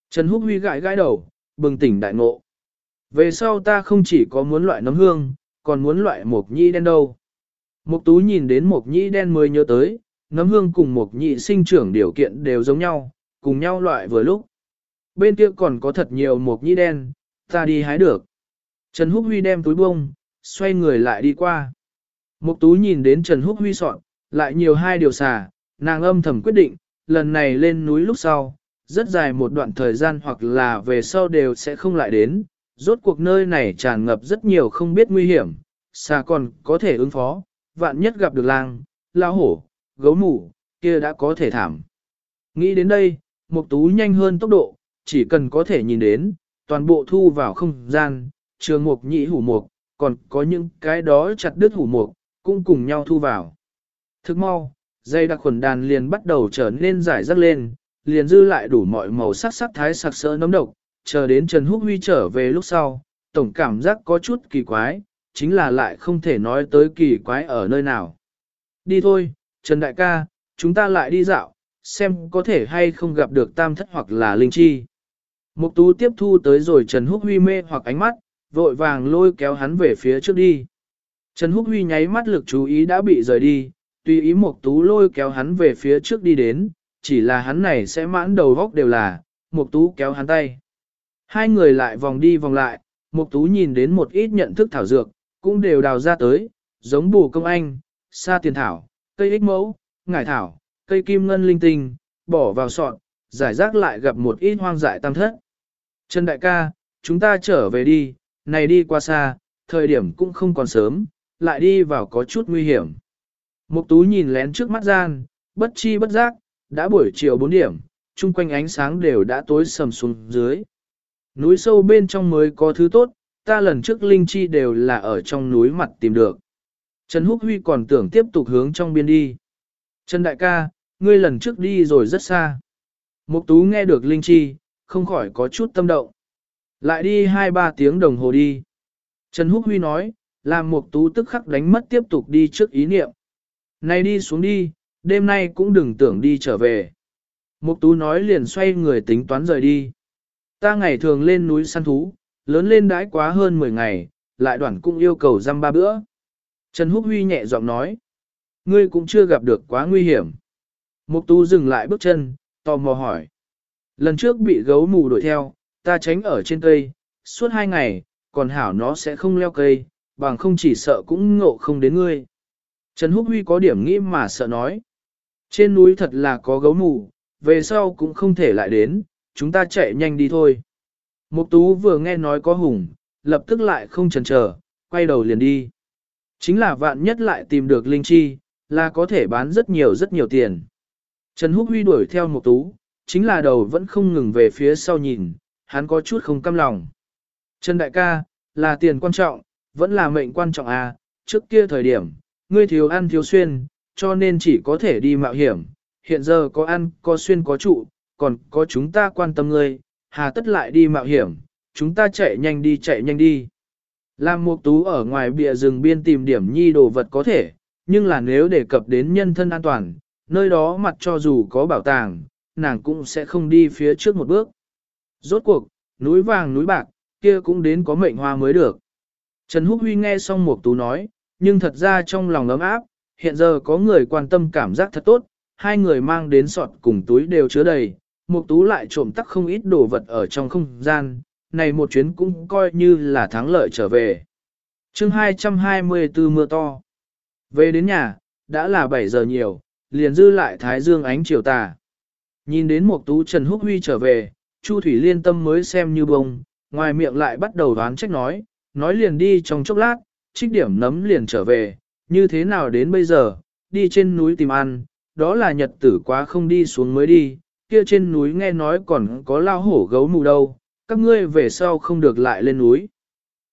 Trần Húc Huy gãi gãi đầu, bừng tỉnh đại ngộ. Về sau ta không chỉ có muốn loại nấm hương, còn muốn loại mục nhĩ đen đâu. Mục tú nhìn đến mục nhĩ đen mới nhớ tới, nấm hương cùng mục nhĩ sinh trưởng điều kiện đều giống nhau, cùng nhau loại vừa lúc. Bên kia còn có thật nhiều mộc nhĩ đen, ta đi hái được. Trần Húc Huy đem túi bông, xoay người lại đi qua. Mục tú nhìn đến Trần Húc Huy soạn, lại nhiều hai điều xả, nàng âm thầm quyết định, lần này lên núi lúc sau, rất dài một đoạn thời gian hoặc là về sau đều sẽ không lại đến, rốt cuộc nơi này tràn ngập rất nhiều không biết nguy hiểm, xa còn có thể ứng phó, vạn nhất gặp được lang, lao hổ, gấu mủ, kia đã có thể thảm. Nghĩ đến đây, mục tú nhanh hơn tốc độ, chỉ cần có thể nhìn đến, toàn bộ thu vào không gian, trường mục nhị hủ mục, còn có những cái đó chặt đứt hủ mục, cũng cùng nhau thu vào. Thức mau, dây đặc khuẩn đàn liền bắt đầu trở nên giải rắc lên, liền dư lại đủ mọi màu sắc sắc thái sặc sỡ nấm độc, chờ đến Trần Húc Huy trở về lúc sau, tổng cảm giác có chút kỳ quái, chính là lại không thể nói tới kỳ quái ở nơi nào. Đi thôi, Trần Đại ca, chúng ta lại đi dạo, xem có thể hay không gặp được tam thất hoặc là linh chi. Mục tú tiếp thu tới rồi Trần Húc Huy mê hoặc ánh mắt, vội vàng lôi kéo hắn về phía trước đi. Trần Húc Huy nháy mắt lực chú ý đã bị rời đi, tùy ý Mục tú lôi kéo hắn về phía trước đi đến, chỉ là hắn này sẽ mãn đầu góc đều là, Mục tú kéo hắn tay. Hai người lại vòng đi vòng lại, Mục tú nhìn đến một ít nhận thức thảo dược, cũng đều đào ra tới, giống bù công anh, sa tiền thảo, cây ích mẫu, ngải thảo, cây kim ngân linh tinh, bỏ vào sọt, giải rác lại gặp một ít hoang dại tam thất. Trần đại ca, chúng ta trở về đi, này đi qua xa, thời điểm cũng không còn sớm, lại đi vào có chút nguy hiểm. Mục tú nhìn lén trước mắt gian, bất chi bất giác, đã buổi chiều 4 điểm, chung quanh ánh sáng đều đã tối sầm xuống dưới. Núi sâu bên trong mới có thứ tốt, ta lần trước linh chi đều là ở trong núi mặt tìm được. Trần Húc Huy còn tưởng tiếp tục hướng trong biên đi. Trần Đại ca, ngươi lần trước đi rồi rất xa. Mục tú nghe được linh chi, không khỏi có chút tâm động. Lại đi 2-3 tiếng đồng hồ đi. Trần Húc Huy nói, làm mục tú tức khắc đánh mất tiếp tục đi trước ý niệm. Này đi xuống đi, đêm nay cũng đừng tưởng đi trở về. Mục tú nói liền xoay người tính toán rời đi. Ta ngày thường lên núi săn thú, lớn lên đãi quá hơn 10 ngày, lại đoàn cũng yêu cầu răm ba bữa. Trần Húc Huy nhẹ giọng nói, ngươi cũng chưa gặp được quá nguy hiểm. Mục tú dừng lại bước chân, tò mò hỏi. Lần trước bị gấu mù đuổi theo, ta tránh ở trên cây, suốt hai ngày, còn hảo nó sẽ không leo cây, bằng không chỉ sợ cũng ngộ không đến ngươi. Trần Húc Huy có điểm nghĩ mà sợ nói. Trên núi thật là có gấu mù, về sau cũng không thể lại đến, chúng ta chạy nhanh đi thôi. Mục tú vừa nghe nói có hùng, lập tức lại không chần chờ, quay đầu liền đi. Chính là vạn nhất lại tìm được linh chi, là có thể bán rất nhiều rất nhiều tiền. Trần Húc Huy đuổi theo Mục tú, chính là đầu vẫn không ngừng về phía sau nhìn, hắn có chút không cam lòng. Trần Đại ca, là tiền quan trọng, vẫn là mệnh quan trọng à, trước kia thời điểm, ngươi thiếu ăn thiếu xuyên, cho nên chỉ có thể đi mạo hiểm, hiện giờ có ăn, có xuyên có trụ, còn có chúng ta quan tâm ngươi, hà tất lại đi mạo hiểm, chúng ta chạy nhanh đi chạy nhanh đi. Lam Mục Tú ở ngoài bìa rừng biên tìm điểm nhi đồ vật có thể, nhưng là nếu đề cập đến nhân thân an toàn, nơi đó mặt cho dù có bảo tàng, nàng cũng sẽ không đi phía trước một bước. Rốt cuộc, núi vàng núi bạc, kia cũng đến có mệnh hoa mới được. Trần Húc Huy nghe xong Mục Tú nói, nhưng thật ra trong lòng ấm áp, hiện giờ có người quan tâm cảm giác thật tốt, hai người mang đến sọt cùng túi đều chứa đầy, Mục Tú lại trộm tắc không ít đồ vật ở trong không gian, này một chuyến cũng coi như là thắng lợi trở về. Chương 224 mưa to. Về đến nhà, đã là 7 giờ nhiều, liền dư lại thái dương ánh chiều tà. Nhìn đến một Tú Trần Húc Huy trở về, Chu Thủy Liên tâm mới xem như bông, ngoài miệng lại bắt đầu đoán trách nói, nói liền đi trong chốc lát, trích điểm nấm liền trở về, như thế nào đến bây giờ, đi trên núi tìm ăn, đó là nhật tử quá không đi xuống mới đi, kia trên núi nghe nói còn có lao hổ gấu mù đâu, các ngươi về sau không được lại lên núi.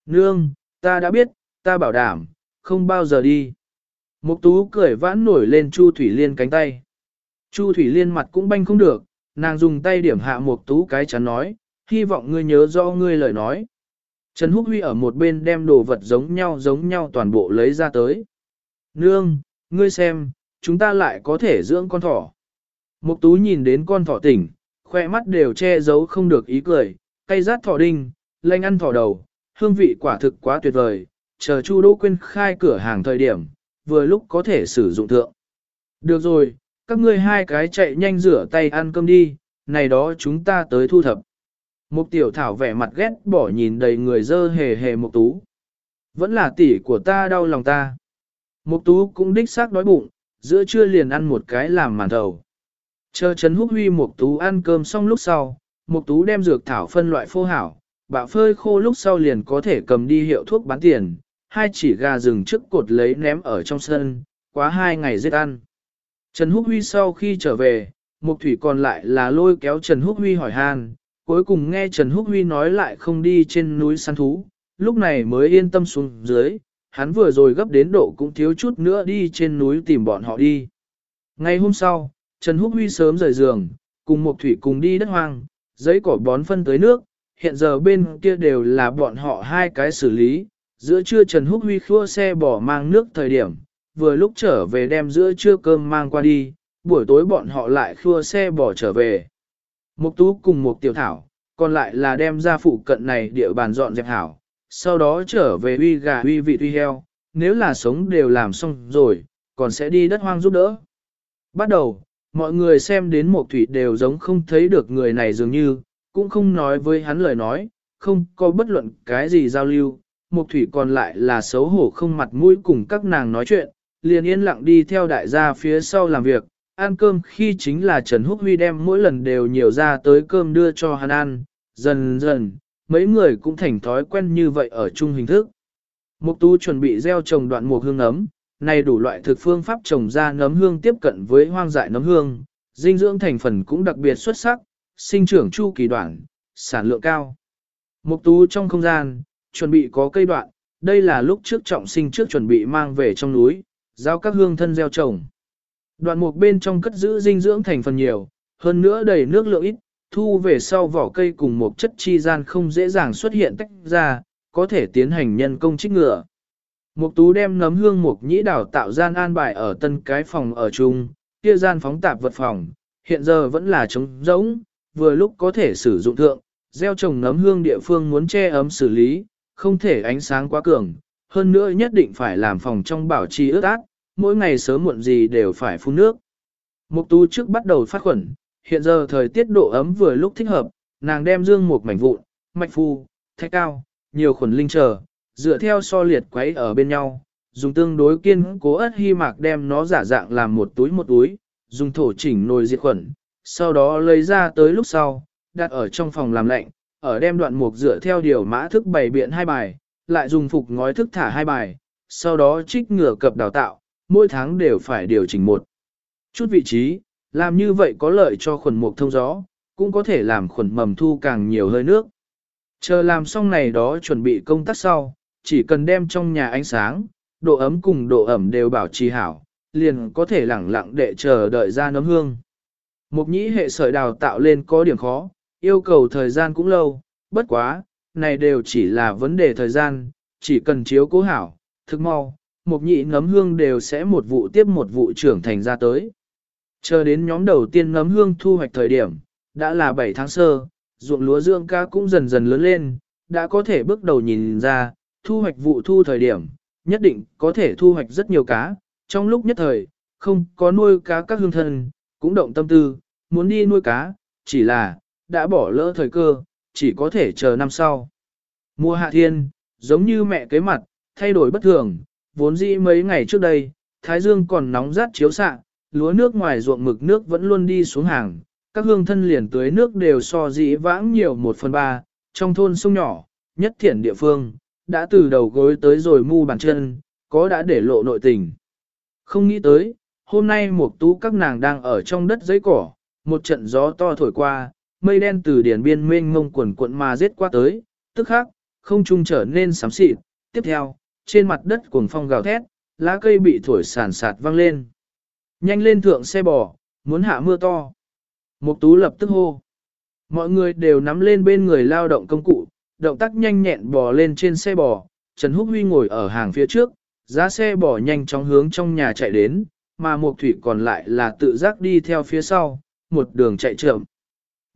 Nương, ta đã biết, ta bảo đảm, không bao giờ đi. Mục tú cười vãn nổi lên Chu Thủy Liên cánh tay. Chu Thủy Liên mặt cũng banh không được, nàng dùng tay điểm hạ mục tú cái chắn nói, hy vọng ngươi nhớ rõ ngươi lời nói. Trần Húc Huy ở một bên đem đồ vật giống nhau giống nhau toàn bộ lấy ra tới. Nương, ngươi xem, chúng ta lại có thể dưỡng con thỏ. Mục tú nhìn đến con thỏ tỉnh, khoe mắt đều che giấu không được ý cười, cay rát thỏ đinh, lanh ăn thỏ đầu, hương vị quả thực quá tuyệt vời, chờ Chu Đỗ Quyên khai cửa hàng thời điểm, vừa lúc có thể sử dụng thượng. Được rồi, các ngươi hai cái chạy nhanh rửa tay ăn cơm đi, này đó chúng ta tới thu thập. Mục tiểu thảo vẻ mặt ghét bỏ nhìn đầy người dơ hề hề mục tú. Vẫn là tỷ của ta đau lòng ta. Mục tú cũng đích xác đói bụng, giữa trưa liền ăn một cái làm màn thầu. Chờ chấn Húc Huy Mục Tú ăn cơm xong lúc sau, Mục Tú đem dược thảo phân loại phô hảo, bạo phơi khô lúc sau liền có thể cầm đi hiệu thuốc bán tiền, hai chỉ gà rừng trước cột lấy ném ở trong sân, quá hai ngày giết ăn. Trần Húc Huy sau khi trở về, Mục Thủy còn lại là lôi kéo Trần Húc Huy hỏi han, cuối cùng nghe Trần Húc Huy nói lại không đi trên núi săn thú, lúc này mới yên tâm xuống dưới, hắn vừa rồi gấp đến độ cũng thiếu chút nữa đi trên núi tìm bọn họ đi. Ngày hôm sau, Trần Húc Huy sớm rời giường, cùng Mục thủy cùng đi đất hoang, giấy cỏ bón phân tới nước, hiện giờ bên kia đều là bọn họ hai cái xử lý. Giữa trưa Trần Húc Huy khua xe bỏ mang nước thời điểm, vừa lúc trở về đem giữa trưa cơm mang qua đi, buổi tối bọn họ lại khua xe bỏ trở về. Mục tú cùng một tiểu thảo, còn lại là đem ra phụ cận này địa bàn dọn dẹp hảo, sau đó trở về uy gà uy vị uy heo, nếu là sống đều làm xong rồi, còn sẽ đi đất hoang giúp đỡ. Bắt đầu, mọi người xem đến một thủy đều giống không thấy được người này dường như, cũng không nói với hắn lời nói, không có bất luận cái gì giao lưu. Một thủy còn lại là xấu hổ không mặt mũi cùng các nàng nói chuyện, liền yên lặng đi theo đại gia phía sau làm việc, ăn cơm khi chính là Trần Húc Huy đem mỗi lần đều nhiều ra tới cơm đưa cho hắn ăn, dần dần, mấy người cũng thành thói quen như vậy ở chung hình thức. Mục tú chuẩn bị gieo trồng đoạn mùa hương ấm, này đủ loại thực phương pháp trồng ra nấm hương tiếp cận với hoang dại nấm hương, dinh dưỡng thành phần cũng đặc biệt xuất sắc, sinh trưởng chu kỳ đoạn, sản lượng cao. Mục tú trong không gian, chuẩn bị có cây đoạn, đây là lúc trước trọng sinh trước chuẩn bị mang về trong núi, giao các hương thân gieo trồng. Đoạn mục bên trong cất giữ dinh dưỡng thành phần nhiều, hơn nữa đầy nước lượng ít, thu về sau vỏ cây cùng một chất chi gian không dễ dàng xuất hiện tách ra, có thể tiến hành nhân công trích ngựa. Mục tú đem nấm hương mục nhĩ đảo tạo gian an bài ở tân cái phòng ở chung, kia gian phóng tạp vật phòng, hiện giờ vẫn là trống rỗng, vừa lúc có thể sử dụng thượng, gieo trồng nấm hương địa phương muốn che ấm xử lý, không thể ánh sáng quá cường, hơn nữa nhất định phải làm phòng trong bảo trì ướt át, mỗi ngày sớm muộn gì đều phải phun nước. Mục tú trước bắt đầu phát khuẩn, hiện giờ thời tiết độ ấm vừa lúc thích hợp, nàng đem dương một mảnh vụn, mạch phu, thạch cao, nhiều khuẩn linh chờ, dựa theo so liệt quấy ở bên nhau, dùng tương đối kiên cố ớt hy mạc đem nó giả dạng làm một túi một túi, dùng thổ chỉnh nồi diệt khuẩn, sau đó lấy ra tới lúc sau, đặt ở trong phòng làm lạnh, ở đem đoạn mục dựa theo điều mã thức bày biện hai bài, lại dùng phục ngói thức thả hai bài, sau đó trích ngửa cập đào tạo, mỗi tháng đều phải điều chỉnh một chút vị trí, làm như vậy có lợi cho khuẩn mục thông gió, cũng có thể làm khuẩn mầm thu càng nhiều hơi nước. Chờ làm xong này đó chuẩn bị công tác sau, chỉ cần đem trong nhà ánh sáng, độ ấm cùng độ ẩm đều bảo trì hảo, liền có thể lẳng lặng để chờ đợi ra nấm hương. Mục nhĩ hệ sợi đào tạo lên có điểm khó, yêu cầu thời gian cũng lâu, bất quá, này đều chỉ là vấn đề thời gian, chỉ cần chiếu cố hảo, thực mau, mục nhị nấm hương đều sẽ một vụ tiếp một vụ trưởng thành ra tới. Chờ đến nhóm đầu tiên nấm hương thu hoạch thời điểm, đã là 7 tháng sơ, ruộng lúa dưỡng ca cũng dần dần lớn lên, đã có thể bước đầu nhìn ra, thu hoạch vụ thu thời điểm, nhất định có thể thu hoạch rất nhiều cá, trong lúc nhất thời, không có nuôi cá các hương thân, cũng động tâm tư, muốn đi nuôi cá, chỉ là, đã bỏ lỡ thời cơ, chỉ có thể chờ năm sau. Mùa hạ thiên, giống như mẹ kế mặt, thay đổi bất thường, vốn dĩ mấy ngày trước đây, Thái Dương còn nóng rát chiếu xạ, lúa nước ngoài ruộng mực nước vẫn luôn đi xuống hàng, các hương thân liền tưới nước đều so dĩ vãng nhiều một phần ba, trong thôn sông nhỏ, nhất thiển địa phương, đã từ đầu gối tới rồi mu bàn chân, có đã để lộ nội tình. Không nghĩ tới, hôm nay một tú các nàng đang ở trong đất giấy cỏ, một trận gió to thổi qua, mây đen từ điển biên mênh ngông quần cuộn mà giết qua tới, tức khắc, không trung trở nên xám xịt. Tiếp theo, trên mặt đất cuồng phong gào thét, lá cây bị thổi sàn sạt văng lên. Nhanh lên thượng xe bò, muốn hạ mưa to. Mục tú lập tức hô. Mọi người đều nắm lên bên người lao động công cụ, động tác nhanh nhẹn bò lên trên xe bò. Trần Húc Huy ngồi ở hàng phía trước, giá xe bò nhanh chóng hướng trong nhà chạy đến, mà Mục Thủy còn lại là tự giác đi theo phía sau, một đường chạy chậm.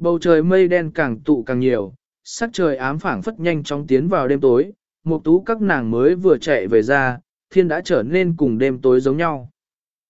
Bầu trời mây đen càng tụ càng nhiều, sắc trời ám phảng phất nhanh chóng tiến vào đêm tối, Một Tú các nàng mới vừa chạy về ra, thiên đã trở nên cùng đêm tối giống nhau.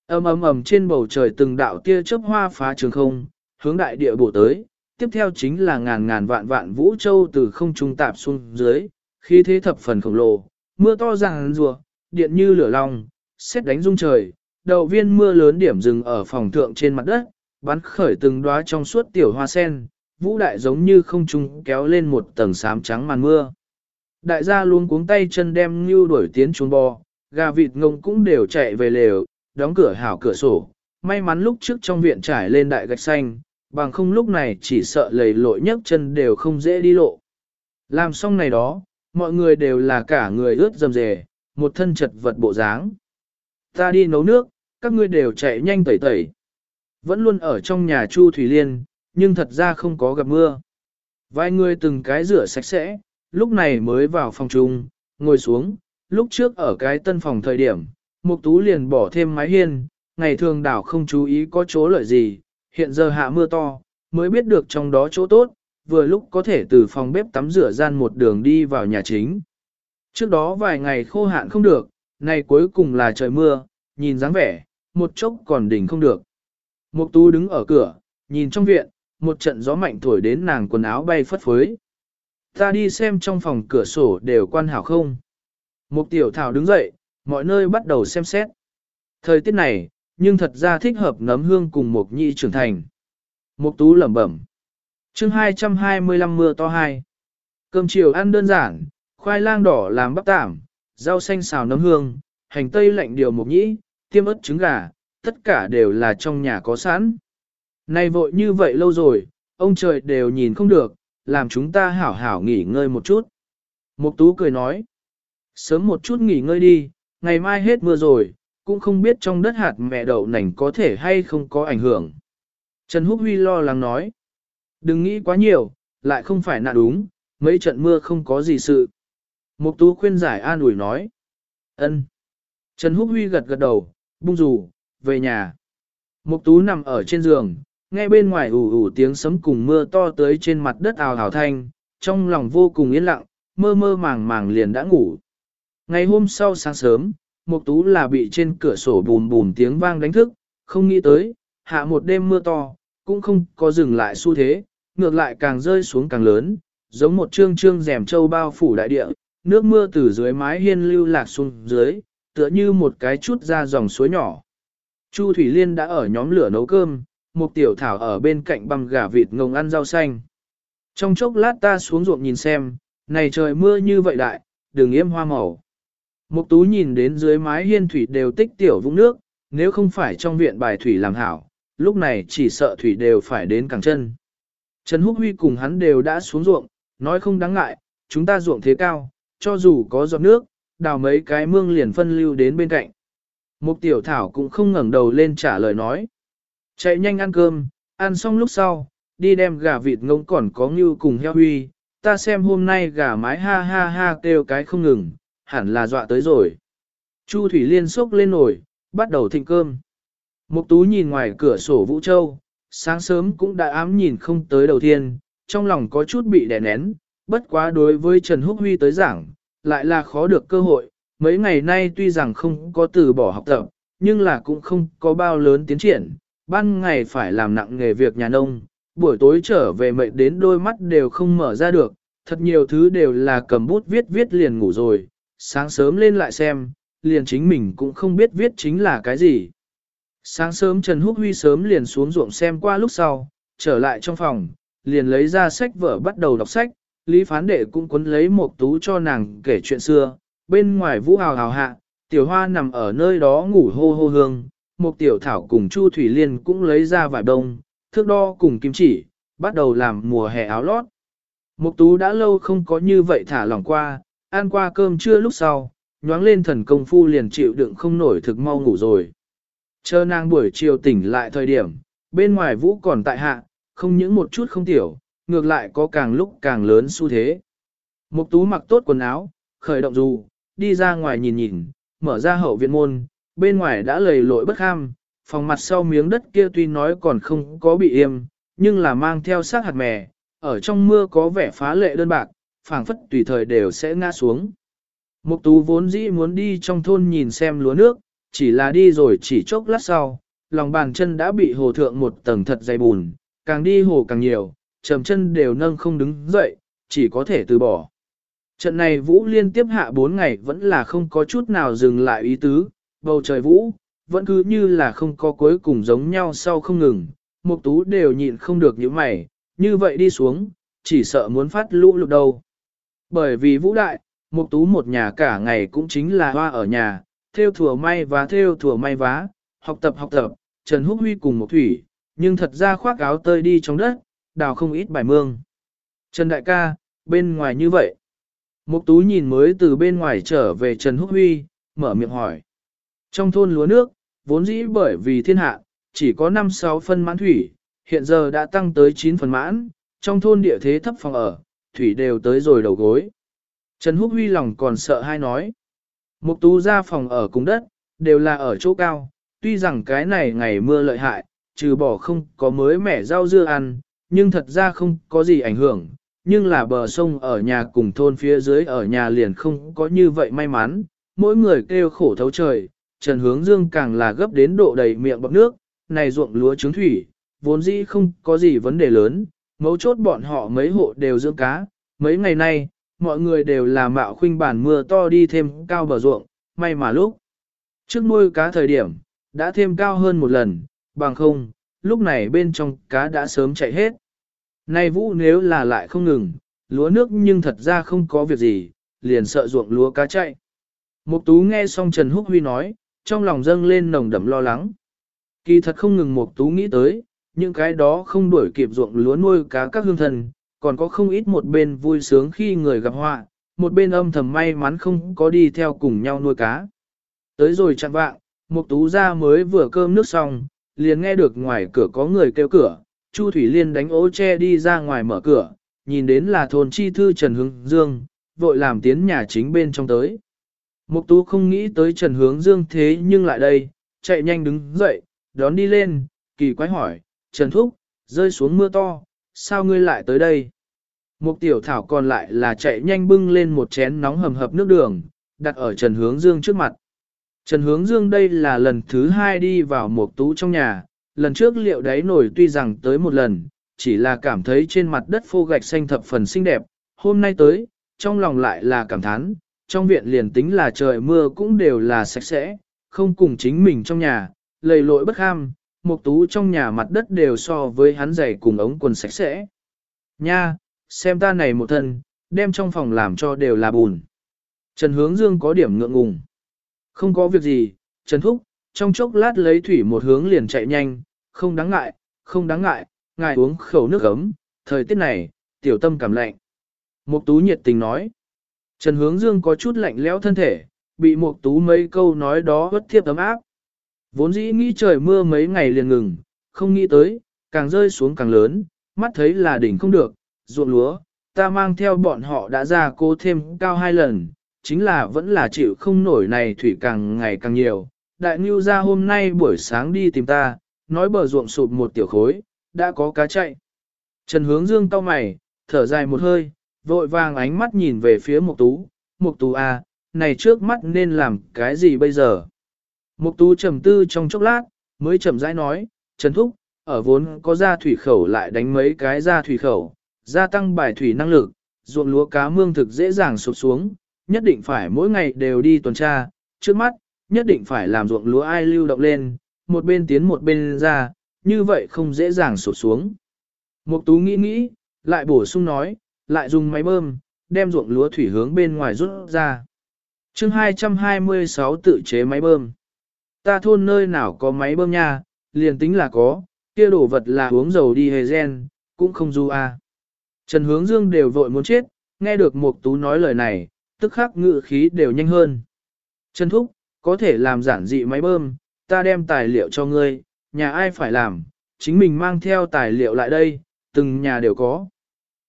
Ầm ầm ầm trên bầu trời từng đạo tia chớp hoa phá trường không, hướng đại địa bổ tới, tiếp theo chính là ngàn ngàn vạn vạn vũ châu từ không trung tạp xuống dưới, khí thế thập phần khổng lồ, mưa to ràng rùa, điện như lửa long, xét đánh rung trời, đầu viên mưa lớn điểm dừng ở phòng thượng trên mặt đất, bắn khởi từng đóa trong suốt tiểu hoa sen, vũ đại giống như không trung kéo lên một tầng xám trắng màn mưa. Đại gia luôn cuống tay chân đem như đuổi tiến chuồng bò, gà vịt ngông cũng đều chạy về lều, đóng cửa hảo cửa sổ. May mắn lúc trước trong viện trải lên đại gạch xanh, bằng không lúc này chỉ sợ lầy lội nhấc chân đều không dễ đi lộ. Làm xong này đó, mọi người đều là cả người ướt dầm dề, một thân chật vật bộ dáng. Ta đi nấu nước, các ngươi đều chạy nhanh tẩy tẩy. Vẫn luôn ở trong nhà Chu Thủy Liên, nhưng thật ra không có gặp mưa. Vài người từng cái rửa sạch sẽ, lúc này mới vào phòng chung, ngồi xuống, lúc trước ở cái tân phòng thời điểm, Mục Tú liền bỏ thêm mái hiên, ngày thường đảo không chú ý có chỗ lợi gì, hiện giờ hạ mưa to, mới biết được trong đó chỗ tốt, vừa lúc có thể từ phòng bếp tắm rửa gian một đường đi vào nhà chính. Trước đó vài ngày khô hạn không được, nay cuối cùng là trời mưa, nhìn dáng vẻ, một chốc còn đỉnh không được. Mục Tú đứng ở cửa, nhìn trong viện, một trận gió mạnh thổi đến nàng quần áo bay phất phới. Ta đi xem trong phòng cửa sổ đều quan hảo không. Mục tiểu thảo đứng dậy, mọi nơi bắt đầu xem xét. Thời tiết này, nhưng thật ra thích hợp nấm hương cùng mục nhị trưởng thành. Mục tú lẩm bẩm. chương 225 mưa to hai. Cơm chiều ăn đơn giản, khoai lang đỏ làm bắp tảm, rau xanh xào nấm hương, hành tây lạnh điều mục nhĩ, tiêm ớt trứng gà, tất cả đều là trong nhà có sẵn. Nay vội như vậy lâu rồi, ông trời đều nhìn không được, làm chúng ta hảo hảo nghỉ ngơi một chút. Mục tú cười nói, sớm một chút nghỉ ngơi đi, ngày mai hết mưa rồi, cũng không biết trong đất hạt mẹ đậu nành có thể hay không có ảnh hưởng. Trần Húc Huy lo lắng nói, đừng nghĩ quá nhiều, lại không phải nạn đúng, mấy trận mưa không có gì sự. Mục tú khuyên giải an ủi nói, ân. Trần Húc Huy gật gật đầu, bung rủ, về nhà. Mục tú nằm ở trên giường, nghe bên ngoài ủ ủ tiếng sấm cùng mưa to tới trên mặt đất ào ào thanh, trong lòng vô cùng yên lặng, mơ mơ màng màng liền đã ngủ. Ngày hôm sau sáng sớm, Mục Tú là bị trên cửa sổ bùm bùm tiếng vang đánh thức, không nghĩ tới, hạ một đêm mưa to, cũng không có dừng lại xu thế, ngược lại càng rơi xuống càng lớn, giống một trương trương rèm châu bao phủ đại địa, nước mưa từ dưới mái hiên lưu lạc xuống dưới, tựa như một cái chút ra dòng suối nhỏ. Chu Thủy Liên đã ở nhóm lửa nấu cơm, một tiểu thảo ở bên cạnh băm gà vịt ngồng ăn rau xanh. Trong chốc lát ta xuống ruộng nhìn xem, này trời mưa như vậy đại, đừng yếm hoa màu. Mục tú nhìn đến dưới mái hiên thủy đều tích tiểu vũng nước, nếu không phải trong viện bài thủy làm hảo, lúc này chỉ sợ thủy đều phải đến cẳng chân. Trần Húc Huy cùng hắn đều đã xuống ruộng, nói không đáng ngại, chúng ta ruộng thế cao, cho dù có giọt nước, đào mấy cái mương liền phân lưu đến bên cạnh. Mục tiểu thảo cũng không ngẩng đầu lên trả lời nói. Chạy nhanh ăn cơm, ăn xong lúc sau, đi đem gà vịt ngỗng còn có như cùng heo huy, ta xem hôm nay gà mái ha ha ha kêu cái không ngừng, hẳn là dọa tới rồi. Chu Thủy Liên sốc lên nổi, bắt đầu thịnh cơm. Mục tú nhìn ngoài cửa sổ Vũ Châu, sáng sớm cũng đã ám nhìn không tới đầu tiên, trong lòng có chút bị đè nén, bất quá đối với Trần Húc Huy tới giảng, lại là khó được cơ hội, mấy ngày nay tuy rằng không có từ bỏ học tập, nhưng là cũng không có bao lớn tiến triển, ban ngày phải làm nặng nghề việc nhà nông, buổi tối trở về mệt đến đôi mắt đều không mở ra được, thật nhiều thứ đều là cầm bút viết viết liền ngủ rồi, sáng sớm lên lại xem, liền chính mình cũng không biết viết chính là cái gì. Sáng sớm Trần Húc Huy sớm liền xuống ruộng xem qua lúc sau, trở lại trong phòng, liền lấy ra sách vở bắt đầu đọc sách, Lý Phán Đệ cũng cuốn lấy một tú cho nàng kể chuyện xưa, bên ngoài vũ hào hào hạ, tiểu hoa nằm ở nơi đó ngủ hô hô hương, một tiểu thảo cùng Chu Thủy Liên cũng lấy ra vải đông, thước đo cùng kim chỉ, bắt đầu làm mùa hè áo lót. Mục tú đã lâu không có như vậy thả lỏng qua, ăn qua cơm trưa lúc sau, nhoáng lên thần công phu liền chịu đựng không nổi thực mau ngủ rồi. Chờ nàng buổi chiều tỉnh lại thời điểm, bên ngoài vũ còn tại hạ, không những một chút không tiểu, ngược lại có càng lúc càng lớn xu thế. Mục tú mặc tốt quần áo, khởi động dù, đi ra ngoài nhìn nhìn, mở ra hậu viện môn, bên ngoài đã lầy lội bất kham, phòng mặt sau miếng đất kia tuy nói còn không có bị yêm, nhưng là mang theo xác hạt mè, ở trong mưa có vẻ phá lệ đơn bạc, phảng phất tùy thời đều sẽ ngã xuống. Mục tú vốn dĩ muốn đi trong thôn nhìn xem lúa nước, chỉ là đi rồi chỉ chốc lát sau, lòng bàn chân đã bị hồ thượng một tầng thật dày bùn, càng đi hồ càng nhiều, trầm chân đều nâng không đứng dậy, chỉ có thể từ bỏ. Trận này vũ liên tiếp hạ 4 ngày vẫn là không có chút nào dừng lại ý tứ, bầu trời vũ, vẫn cứ như là không có cuối cùng giống nhau sau không ngừng, mục tú đều nhịn không được những mày, như vậy đi xuống, chỉ sợ muốn phát lũ lụt đâu. Bởi vì vũ đại, mục tú một nhà cả ngày cũng chính là hoa ở nhà, theo thùa may và theo thùa may vá, học tập học tập, Trần Húc Huy cùng một thủy, nhưng thật ra khoác áo tơi đi trong đất, đào không ít bài mương. Trần đại ca, bên ngoài như vậy. Mục tú nhìn mới từ bên ngoài trở về Trần Húc Huy, mở miệng hỏi. Trong thôn lúa nước, vốn dĩ bởi vì thiên hạ, chỉ có 5-6 phân mãn thủy, hiện giờ đã tăng tới 9 phần mãn, trong thôn địa thế thấp phòng ở, thủy đều tới rồi đầu gối. Trần Húc Huy lòng còn sợ hai nói. Mục tú ra phòng ở cùng đất, đều là ở chỗ cao, tuy rằng cái này ngày mưa lợi hại, trừ bỏ không có mới mẻ rau dưa ăn, nhưng thật ra không có gì ảnh hưởng, nhưng là bờ sông ở nhà cùng thôn phía dưới ở nhà liền không có như vậy may mắn, mỗi người kêu khổ thấu trời, Trần Hướng Dương càng là gấp đến độ đầy miệng bọc nước, này ruộng lúa trứng thủy, vốn dĩ không có gì vấn đề lớn, mấu chốt bọn họ mấy hộ đều dưỡng cá, mấy ngày nay, mọi người đều là mạo khuynh bản mưa to đi thêm cao bờ ruộng, may mà lúc trước nuôi cá thời điểm, đã thêm cao hơn một lần, bằng không, lúc này bên trong cá đã sớm chạy hết. Nay vũ nếu là lại không ngừng, lúa nước nhưng thật ra không có việc gì, liền sợ ruộng lúa cá chạy. Mục tú nghe xong Trần Húc Huy nói, trong lòng dâng lên nồng đậm lo lắng. Kỳ thật không ngừng Mục tú nghĩ tới, những cái đó không đuổi kịp ruộng lúa nuôi cá các hương thần, còn có không ít một bên vui sướng khi người gặp họa, một bên âm thầm may mắn không có đi theo cùng nhau nuôi cá. Tới rồi chặn vạng, Mục tú ra mới vừa cơm nước xong, liền nghe được ngoài cửa có người kêu cửa, Chu Thủy Liên đánh ố che đi ra ngoài mở cửa, nhìn đến là thôn chi thư Trần Hướng Dương, vội làm tiến nhà chính bên trong tới. Mục tú không nghĩ tới Trần Hướng Dương thế nhưng lại đây, chạy nhanh đứng dậy, đón đi lên, kỳ quái hỏi, Trần Thúc, rơi xuống mưa to, sao ngươi lại tới đây? Mục tiểu thảo còn lại là chạy nhanh bưng lên một chén nóng hầm hập nước đường, đặt ở Trần Hướng Dương trước mặt. Trần Hướng Dương đây là lần thứ hai đi vào Mục tú trong nhà, lần trước liệu đáy nổi tuy rằng tới một lần, chỉ là cảm thấy trên mặt đất phô gạch xanh thập phần xinh đẹp, hôm nay tới, trong lòng lại là cảm thán, trong viện liền tính là trời mưa cũng đều là sạch sẽ, không cùng chính mình trong nhà, lầy lội bất ham, một tú trong nhà mặt đất đều so với hắn giày cùng ống quần sạch sẽ. Nha, xem ta này một thân, đem trong phòng làm cho đều là bùn. Trần Hướng Dương có điểm ngượng ngùng. Không có việc gì, Trần Thúc, trong chốc lát lấy thủy một hướng liền chạy nhanh, không đáng ngại, không đáng ngại, ngài uống khẩu nước ấm, thời tiết này, tiểu tâm cảm lạnh. Mục tú nhiệt tình nói. Trần Hướng Dương có chút lạnh lẽo thân thể, bị Mục tú mấy câu nói đó bất thiếp ấm áp. Vốn dĩ nghĩ trời mưa mấy ngày liền ngừng, không nghĩ tới, càng rơi xuống càng lớn, mắt thấy là đỉnh không được, ruộng lúa, ta mang theo bọn họ đã ra cố thêm cao hai lần, chính là vẫn là chịu không nổi này thủy càng ngày càng nhiều. Đại Ngưu ra hôm nay buổi sáng đi tìm ta, nói bờ ruộng sụp một tiểu khối, đã có cá chạy. Trần hướng dương cau mày, thở dài một hơi, vội vàng ánh mắt nhìn về phía Mục Tú, Mục Tú à, này trước mắt nên làm cái gì bây giờ? Mục Tú trầm tư trong chốc lát, mới chậm rãi nói, Trần Thúc, ở vốn có ra thủy khẩu lại đánh mấy cái ra thủy khẩu, gia tăng bài thủy năng lực, ruộng lúa cá mương thực dễ dàng sụp xuống, nhất định phải mỗi ngày đều đi tuần tra, trước mắt, nhất định phải làm ruộng lúa ai lưu động lên, một bên tiến một bên ra, như vậy không dễ dàng sụt xuống. Mục tú nghĩ nghĩ, lại bổ sung nói, lại dùng máy bơm, đem ruộng lúa thủy hướng bên ngoài rút ra. chương 226 tự chế máy bơm. Ta thôn nơi nào có máy bơm nha, liền tính là có, kia đổ vật là uống dầu đi hề gen, cũng không du a. Trần Hướng Dương đều vội muốn chết, nghe được Mục Tú nói lời này, tức khắc ngự khí đều nhanh hơn. Trần Thúc, có thể làm giản dị máy bơm, ta đem tài liệu cho ngươi, nhà ai phải làm, chính mình mang theo tài liệu lại đây, từng nhà đều có.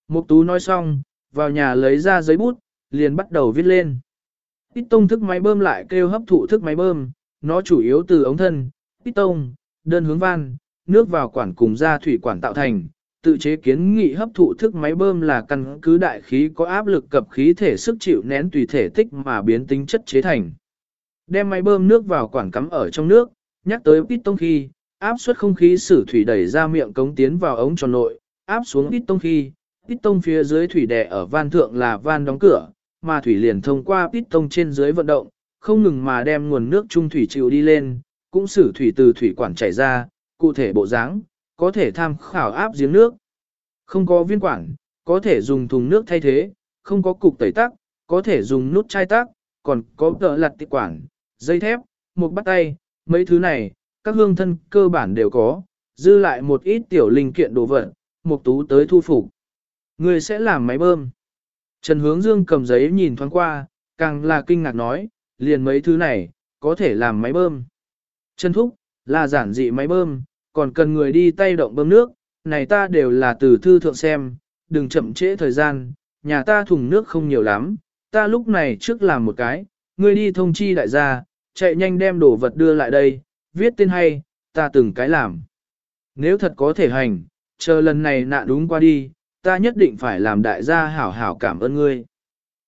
Mục Tú nói xong, vào nhà lấy ra giấy bút, liền bắt đầu viết lên. Ít tông thức máy bơm lại kêu hấp thụ thức máy bơm, nó chủ yếu từ ống thân, ít tông, đơn hướng van, nước vào quản cùng ra thủy quản tạo thành, tự chế kiến nghị hấp thụ thức máy bơm là căn cứ đại khí có áp lực cập khí thể sức chịu nén tùy thể tích mà biến tính chất chế thành. Đem máy bơm nước vào quản cắm ở trong nước, nhắc tới ít tông khi, áp suất không khí sử thủy đẩy ra miệng cống tiến vào ống tròn nội, áp xuống ít tông khi, ít tông phía dưới thủy đè ở van thượng là van đóng cửa, mà thủy liền thông qua ít tông trên dưới vận động, không ngừng mà đem nguồn nước trung thủy chịu đi lên, cũng sử thủy từ thủy quản chảy ra, cụ thể bộ dáng có thể tham khảo áp giếng nước. Không có viên quản, có thể dùng thùng nước thay thế, không có cục tẩy tắc, có thể dùng nút chai tắc, còn có tờ lặt tị quản, dây thép, một bắt tay, mấy thứ này, các hương thân cơ bản đều có, dư lại một ít tiểu linh kiện đồ vật, một Tú tới thu phục. Người sẽ làm máy bơm. Trần Hướng Dương cầm giấy nhìn thoáng qua, càng là kinh ngạc nói, liền mấy thứ này, có thể làm máy bơm. Trần Thúc, là giản dị máy bơm, còn cần người đi tay động bơm nước, này ta đều là từ thư thượng xem, đừng chậm trễ thời gian, nhà ta thùng nước không nhiều lắm, ta lúc này trước làm một cái, ngươi đi thông chi đại gia, chạy nhanh đem đồ vật đưa lại đây, viết tên hay, ta từng cái làm. Nếu thật có thể hành, chờ lần này nạn đúng qua đi, ta nhất định phải làm đại gia hảo hảo cảm ơn ngươi.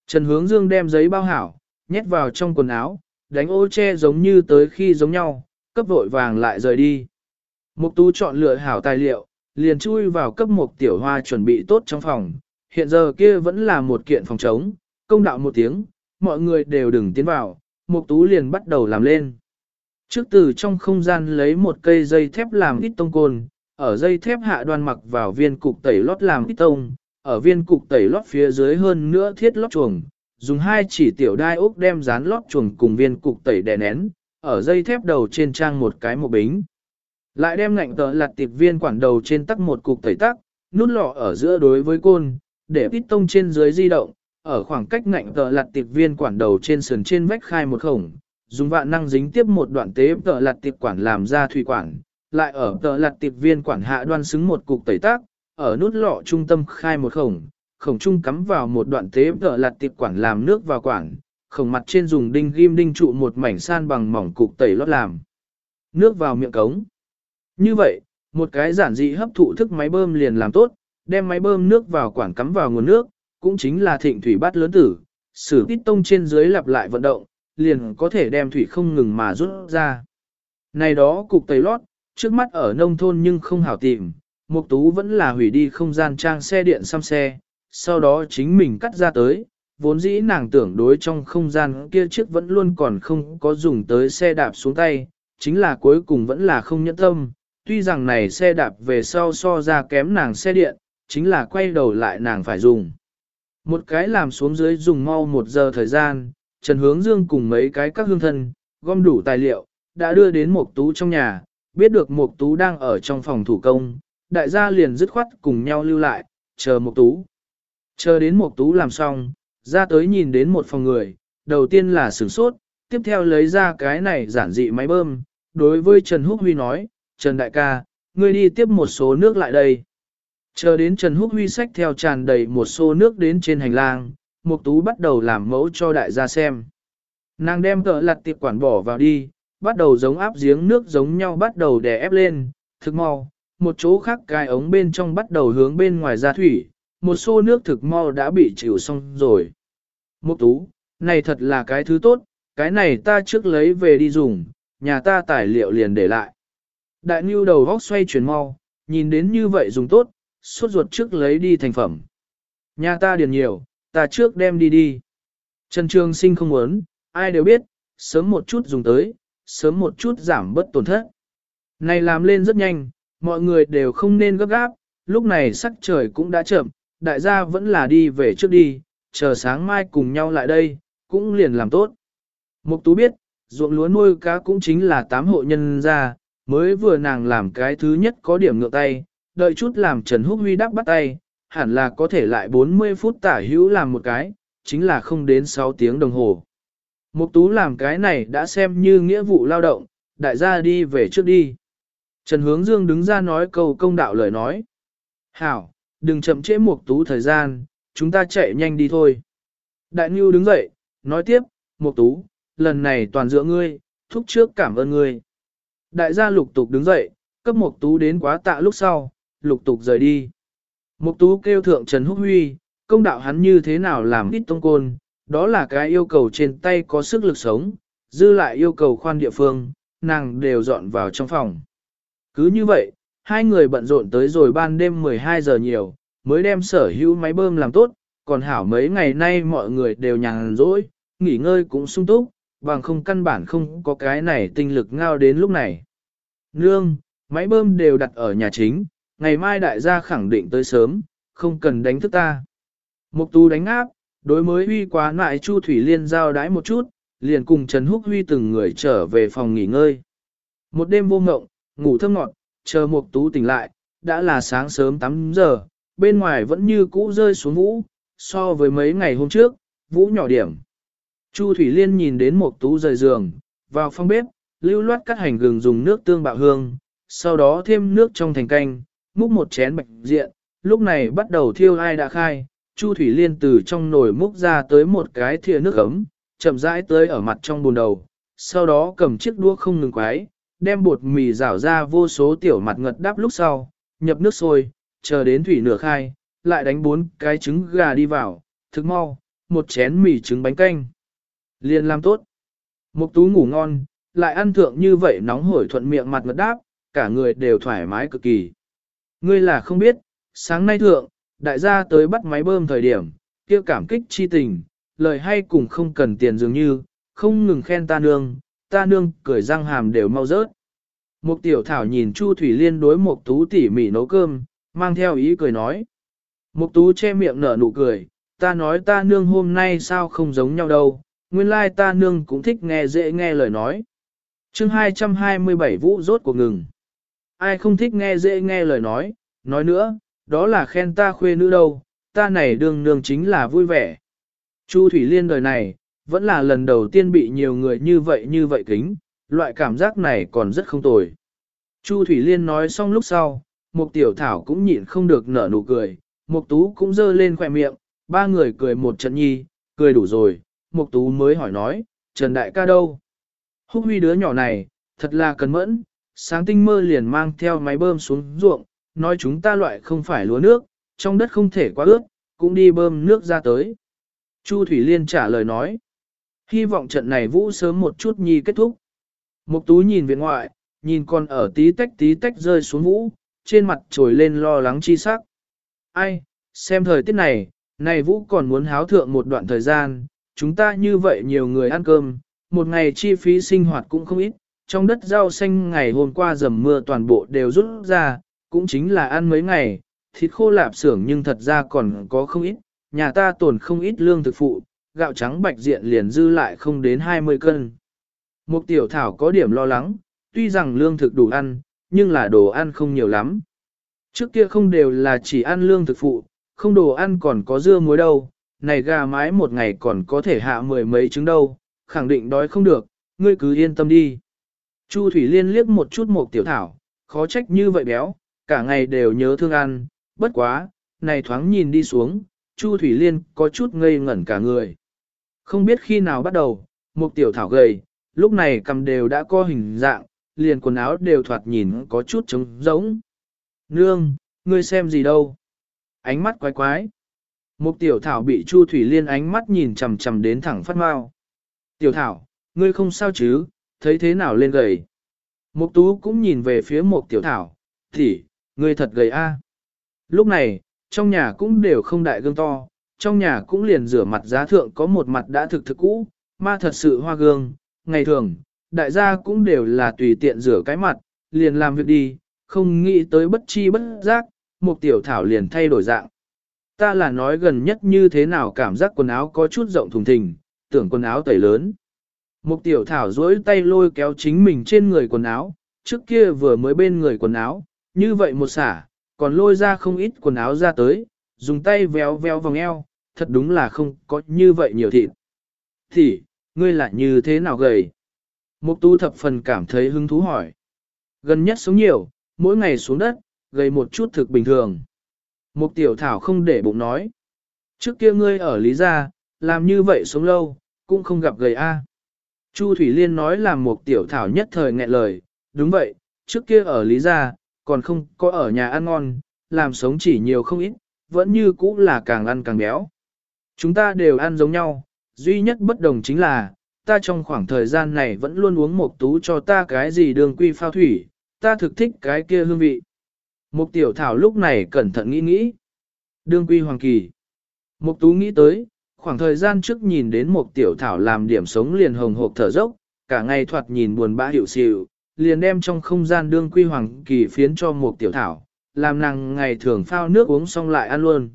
Trần Hướng Dương đem giấy bao hảo, nhét vào trong quần áo, đánh ô che giống như tới khi giống nhau, cấp vội vàng lại rời đi. Mục tú chọn lựa hảo tài liệu, liền chui vào cấp một tiểu hoa chuẩn bị tốt trong phòng. Hiện giờ kia vẫn là một kiện phòng trống, công đạo một tiếng, mọi người đều đừng tiến vào, mục tú liền bắt đầu làm lên. Trước từ trong không gian lấy một cây dây thép làm ít tông côn, ở dây thép hạ đoan mặc vào viên cục tẩy lót làm ít tông, ở viên cục tẩy lót phía dưới hơn nữa thiết lót chuồng, dùng hai chỉ tiểu đai ốc đem dán lót chuồng cùng viên cục tẩy đè nén, ở dây thép đầu trên trang một cái một bính. Lại đem ngạnh tờ lặt tiệp viên quản đầu trên tắc một cục tẩy tắc, nút lọ ở giữa đối với côn, để ít tông trên dưới di động, ở khoảng cách ngạnh tờ lặt tiệp viên quản đầu trên sườn trên vách khai một khổng, dùng vạn năng dính tiếp một đoạn tế tờ lặt tiệp quản làm ra thủy quản, lại ở tờ lặt tiệp viên quản hạ đoan xứng một cục tẩy tác, ở nút lọ trung tâm khai một khổng, khổng trung cắm vào một đoạn tế tờ lặt tiệp quản làm nước vào quản, khổng mặt trên dùng đinh ghim đinh trụ một mảnh san bằng mỏng cục tẩy lót làm. Nước vào miệng cống. Như vậy, một cái giản dị hấp thụ thức máy bơm liền làm tốt, đem máy bơm nước vào quản cắm vào nguồn nước, cũng chính là thịnh thủy bát lớn tử, sử tít tông trên dưới lặp lại vận động, liền có thể đem thủy không ngừng mà rút ra. Này đó cục tẩy lót, trước mắt ở nông thôn nhưng không hảo tìm, Mục Tú vẫn là hủy đi không gian trang xe điện xăm xe, sau đó chính mình cắt ra tới, vốn dĩ nàng tưởng đối trong không gian kia chiếc vẫn luôn còn không có dùng tới xe đạp xuống tay, chính là cuối cùng vẫn là không nhẫn tâm, tuy rằng này xe đạp về sau so ra kém nàng xe điện, chính là quay đầu lại nàng phải dùng. Một cái làm xuống dưới dùng mau một giờ thời gian, Trần Hướng Dương cùng mấy cái các hương thân, gom đủ tài liệu, đã đưa đến một tú trong nhà, biết được một tú đang ở trong phòng thủ công, đại gia liền dứt khoát cùng nhau lưu lại, chờ một tú. Chờ đến một tú làm xong, ra tới nhìn đến một phòng người, đầu tiên là sửng sốt, tiếp theo lấy ra cái này giản dị máy bơm, đối với Trần Húc Huy nói, Trần Đại ca, ngươi đi tiếp một số nước lại đây. Chờ đến Trần Húc Huy sách theo tràn đầy một xô nước đến trên hành lang, Mục Tú bắt đầu làm mẫu cho đại gia xem. Nàng đem tợ lặt tiệp quản bỏ vào đi, bắt đầu giống áp giếng nước giống nhau bắt đầu đè ép lên, thực mau, một chỗ khác cái ống bên trong bắt đầu hướng bên ngoài ra thủy, một xô nước thực mau đã bị chịu xong rồi. Mục Tú, này thật là cái thứ tốt, cái này ta trước lấy về đi dùng, nhà ta tài liệu liền để lại. Đại Nưu đầu góc xoay chuyển mau, nhìn đến như vậy dùng tốt, suốt ruột trước lấy đi thành phẩm. Nhà ta điền nhiều, ta trước đem đi đi. Trần Trường Sinh không muốn, ai đều biết, sớm một chút dùng tới, sớm một chút giảm bớt tổn thất. Này làm lên rất nhanh, mọi người đều không nên gấp gáp, lúc này sắc trời cũng đã chậm, đại gia vẫn là đi về trước đi, chờ sáng mai cùng nhau lại đây, cũng liền làm tốt. Mục Tú biết, ruộng lúa nuôi cá cũng chính là tám hộ nhân gia, mới vừa nàng làm cái thứ nhất có điểm ngược tay, đợi chút làm Trần Húc Huy đắc bắt tay, hẳn là có thể lại 40 phút tả hữu làm một cái, chính là không đến 6 tiếng đồng hồ. Mục tú làm cái này đã xem như nghĩa vụ lao động, đại gia đi về trước đi. Trần Hướng Dương đứng ra nói câu công đạo lời nói. Hảo, đừng chậm trễ mục tú thời gian, chúng ta chạy nhanh đi thôi. Đại Nhu đứng dậy, nói tiếp, mục tú, lần này toàn dựa ngươi, thúc trước cảm ơn ngươi. Đại gia lục tục đứng dậy, cấp mục tú đến quá tạ lúc sau, lục tục rời đi. Mục tú kêu thượng Trần Húc Huy, công đạo hắn như thế nào làm ít tông côn, đó là cái yêu cầu trên tay có sức lực sống, dư lại yêu cầu khoan địa phương, nàng đều dọn vào trong phòng. Cứ như vậy, hai người bận rộn tới rồi ban đêm 12 giờ nhiều, mới đem sở hữu máy bơm làm tốt, còn hảo mấy ngày nay mọi người đều nhàn rỗi, nghỉ ngơi cũng sung túc, bằng không căn bản không có cái này tinh lực ngao đến lúc này. Nương, máy bơm đều đặt ở nhà chính, ngày mai đại gia khẳng định tới sớm, không cần đánh thức ta. Mục tú đánh áp, đối mới huy quá lại Chu Thủy Liên giao đái một chút, liền cùng Trần Húc Huy từng người trở về phòng nghỉ ngơi. Một đêm vô ngộng, ngủ thơm ngọt, chờ Mục Tú tỉnh lại, đã là sáng sớm 8 giờ, bên ngoài vẫn như cũ rơi xuống vũ, so với mấy ngày hôm trước, vũ nhỏ điểm. Chu Thủy Liên nhìn đến Mục Tú rời giường, vào phòng bếp, lưu loát cắt hành gừng dùng nước tương bạo hương, sau đó thêm nước trong thành canh, múc một chén bạch diện, lúc này bắt đầu thiêu ai đã khai, Chu Thủy Liên từ trong nồi múc ra tới một cái thìa nước ấm, chậm rãi tới ở mặt trong bồn đầu, sau đó cầm chiếc đũa không ngừng quái, đem bột mì rảo ra vô số tiểu mặt ngật đáp. lúc sau, nhập nước sôi, chờ đến thủy nửa khai, lại đánh bốn cái trứng gà đi vào, thức mau, một chén mì trứng bánh canh. Liên làm tốt. Mục tú ngủ ngon, lại ăn thượng như vậy nóng hổi thuận miệng mặt ngật đáp, cả người đều thoải mái cực kỳ. Ngươi là không biết, sáng nay thượng, đại gia tới bắt máy bơm thời điểm, kia cảm kích chi tình, lời hay cùng không cần tiền dường như, không ngừng khen ta nương, ta nương cười răng hàm đều mau rớt. Mục tiểu thảo nhìn Chu Thủy Liên đối Mục Tú tỉ mỉ nấu cơm, mang theo ý cười nói. Mục Tú che miệng nở nụ cười, ta nói ta nương hôm nay sao không giống nhau đâu, nguyên lai ta nương cũng thích nghe dễ nghe lời nói. chương 227 vũ rốt của ngừng. Ai không thích nghe dễ nghe lời nói, nói nữa, đó là khen ta khuê nữ đâu, ta này đương nương chính là vui vẻ. Chu Thủy Liên đời này, vẫn là lần đầu tiên bị nhiều người như vậy như vậy kính, loại cảm giác này còn rất không tồi. Chu Thủy Liên nói xong lúc sau, Mục Tiểu Thảo cũng nhịn không được nở nụ cười, Mục Tú cũng dơ lên khóe miệng, ba người cười một trận nhi, cười đủ rồi, Mục Tú mới hỏi nói, Trần Đại ca đâu? Húc huy đứa nhỏ này, thật là cẩn mẫn, sáng tinh mơ liền mang theo máy bơm xuống ruộng, nói chúng ta loại không phải lúa nước, trong đất không thể quá ướt, cũng đi bơm nước ra tới. Chu Thủy Liên trả lời nói, hy vọng trận này vũ sớm một chút nhi kết thúc. Mục tú nhìn viện ngoại, nhìn con ở tí tách tí tách rơi xuống vũ, trên mặt trồi lên lo lắng chi sắc. Ai, xem thời tiết này, này vũ còn muốn háo thượng một đoạn thời gian, chúng ta như vậy nhiều người ăn cơm, một ngày chi phí sinh hoạt cũng không ít, trong đất rau xanh ngày hôm qua dầm mưa toàn bộ đều rút ra, cũng chính là ăn mấy ngày, thịt khô lạp xưởng nhưng thật ra còn có không ít, nhà ta tồn không ít lương thực phụ, gạo trắng bạch diện liền dư lại không đến 20 cân. Mục tiểu thảo có điểm lo lắng, tuy rằng lương thực đủ ăn, nhưng là đồ ăn không nhiều lắm. Trước kia không đều là chỉ ăn lương thực phụ, không đồ ăn còn có dưa muối đâu, này gà mái một ngày còn có thể hạ mười mấy trứng đâu, khẳng định đói không được, ngươi cứ yên tâm đi. Chu Thủy Liên liếc một chút một tiểu thảo, khó trách như vậy béo, cả ngày đều nhớ thương ăn, bất quá, này thoáng nhìn đi xuống, Chu Thủy Liên có chút ngây ngẩn cả người. Không biết khi nào bắt đầu, một tiểu thảo gầy, lúc này cầm đều đã có hình dạng, liền quần áo đều thoạt nhìn có chút trống rỗng. Nương, ngươi xem gì đâu? Ánh mắt quái quái. Một tiểu thảo bị Chu Thủy Liên ánh mắt nhìn chằm chằm đến thẳng phát mau. Tiểu thảo, ngươi không sao chứ, thấy thế nào lên gầy. Mục tú cũng nhìn về phía một tiểu thảo, thì, ngươi thật gầy a. Lúc này, trong nhà cũng đều không đại gương to, trong nhà cũng liền rửa mặt giá thượng có một mặt đã thực thực cũ, mà thật sự hoa gương, ngày thường, đại gia cũng đều là tùy tiện rửa cái mặt, liền làm việc đi, không nghĩ tới bất chi bất giác, một tiểu thảo liền thay đổi dạng. Ta là nói gần nhất như thế nào cảm giác quần áo có chút rộng thùng thình, tưởng quần áo tẩy lớn. Mục tiểu thảo duỗi tay lôi kéo chính mình trên người quần áo, trước kia vừa mới bên người quần áo, như vậy một xả, còn lôi ra không ít quần áo ra tới, dùng tay véo véo vòng eo, thật đúng là không có như vậy nhiều thịt. Thì, ngươi lại như thế nào gầy? Mục tu thập phần cảm thấy hứng thú hỏi. Gần nhất sống nhiều, mỗi ngày xuống đất, gầy một chút thực bình thường. Mục tiểu thảo không để bụng nói. Trước kia ngươi ở Lý Gia, làm như vậy sống lâu, cũng không gặp gầy a. Chu Thủy Liên nói làm một tiểu thảo nhất thời nghẹn lời, đúng vậy, trước kia ở Lý Gia, còn không có ở nhà ăn ngon, làm sống chỉ nhiều không ít, vẫn như cũ là càng ăn càng béo. Chúng ta đều ăn giống nhau, duy nhất bất đồng chính là, ta trong khoảng thời gian này vẫn luôn uống một tú cho ta cái gì đường quy phao thủy, ta thực thích cái kia hương vị. Mục tiểu thảo lúc này cẩn thận nghĩ nghĩ. Đương quy hoàng kỳ. Mục tú nghĩ tới, khoảng thời gian trước nhìn đến một tiểu thảo làm điểm sống liền hồng hộp thở dốc, cả ngày thoạt nhìn buồn bã hiểu xịu, liền đem trong không gian đương quy hoàng kỳ phiến cho một tiểu thảo, làm nàng ngày thường phao nước uống xong lại ăn luôn.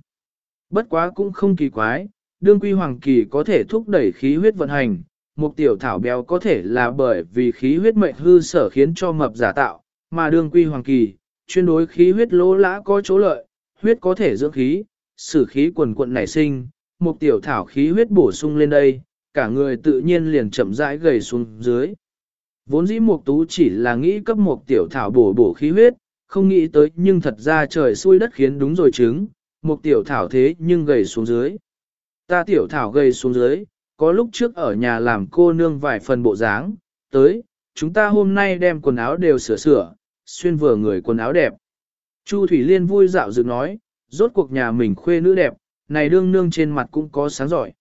Bất quá cũng không kỳ quái, đương quy hoàng kỳ có thể thúc đẩy khí huyết vận hành, một tiểu thảo béo có thể là bởi vì khí huyết mệnh hư sở khiến cho mập giả tạo, mà đương quy hoàng kỳ, chuyên đối khí huyết lỗ lã có chỗ lợi, huyết có thể dưỡng khí, sử khí quần quận nảy sinh, một tiểu thảo khí huyết bổ sung lên đây, cả người tự nhiên liền chậm rãi gầy xuống dưới. Vốn dĩ một tú chỉ là nghĩ cấp một tiểu thảo bổ bổ khí huyết, không nghĩ tới nhưng thật ra trời xui đất khiến đúng rồi chứng, một tiểu thảo thế nhưng gầy xuống dưới. Ta tiểu thảo gầy xuống dưới, có lúc trước ở nhà làm cô nương vài phần bộ dáng, tới, chúng ta hôm nay đem quần áo đều sửa sửa, xuyên vừa người quần áo đẹp. Chu Thủy Liên vui dạo dựng nói, rốt cuộc nhà mình khuê nữ đẹp, này đương nương trên mặt cũng có sáng giỏi.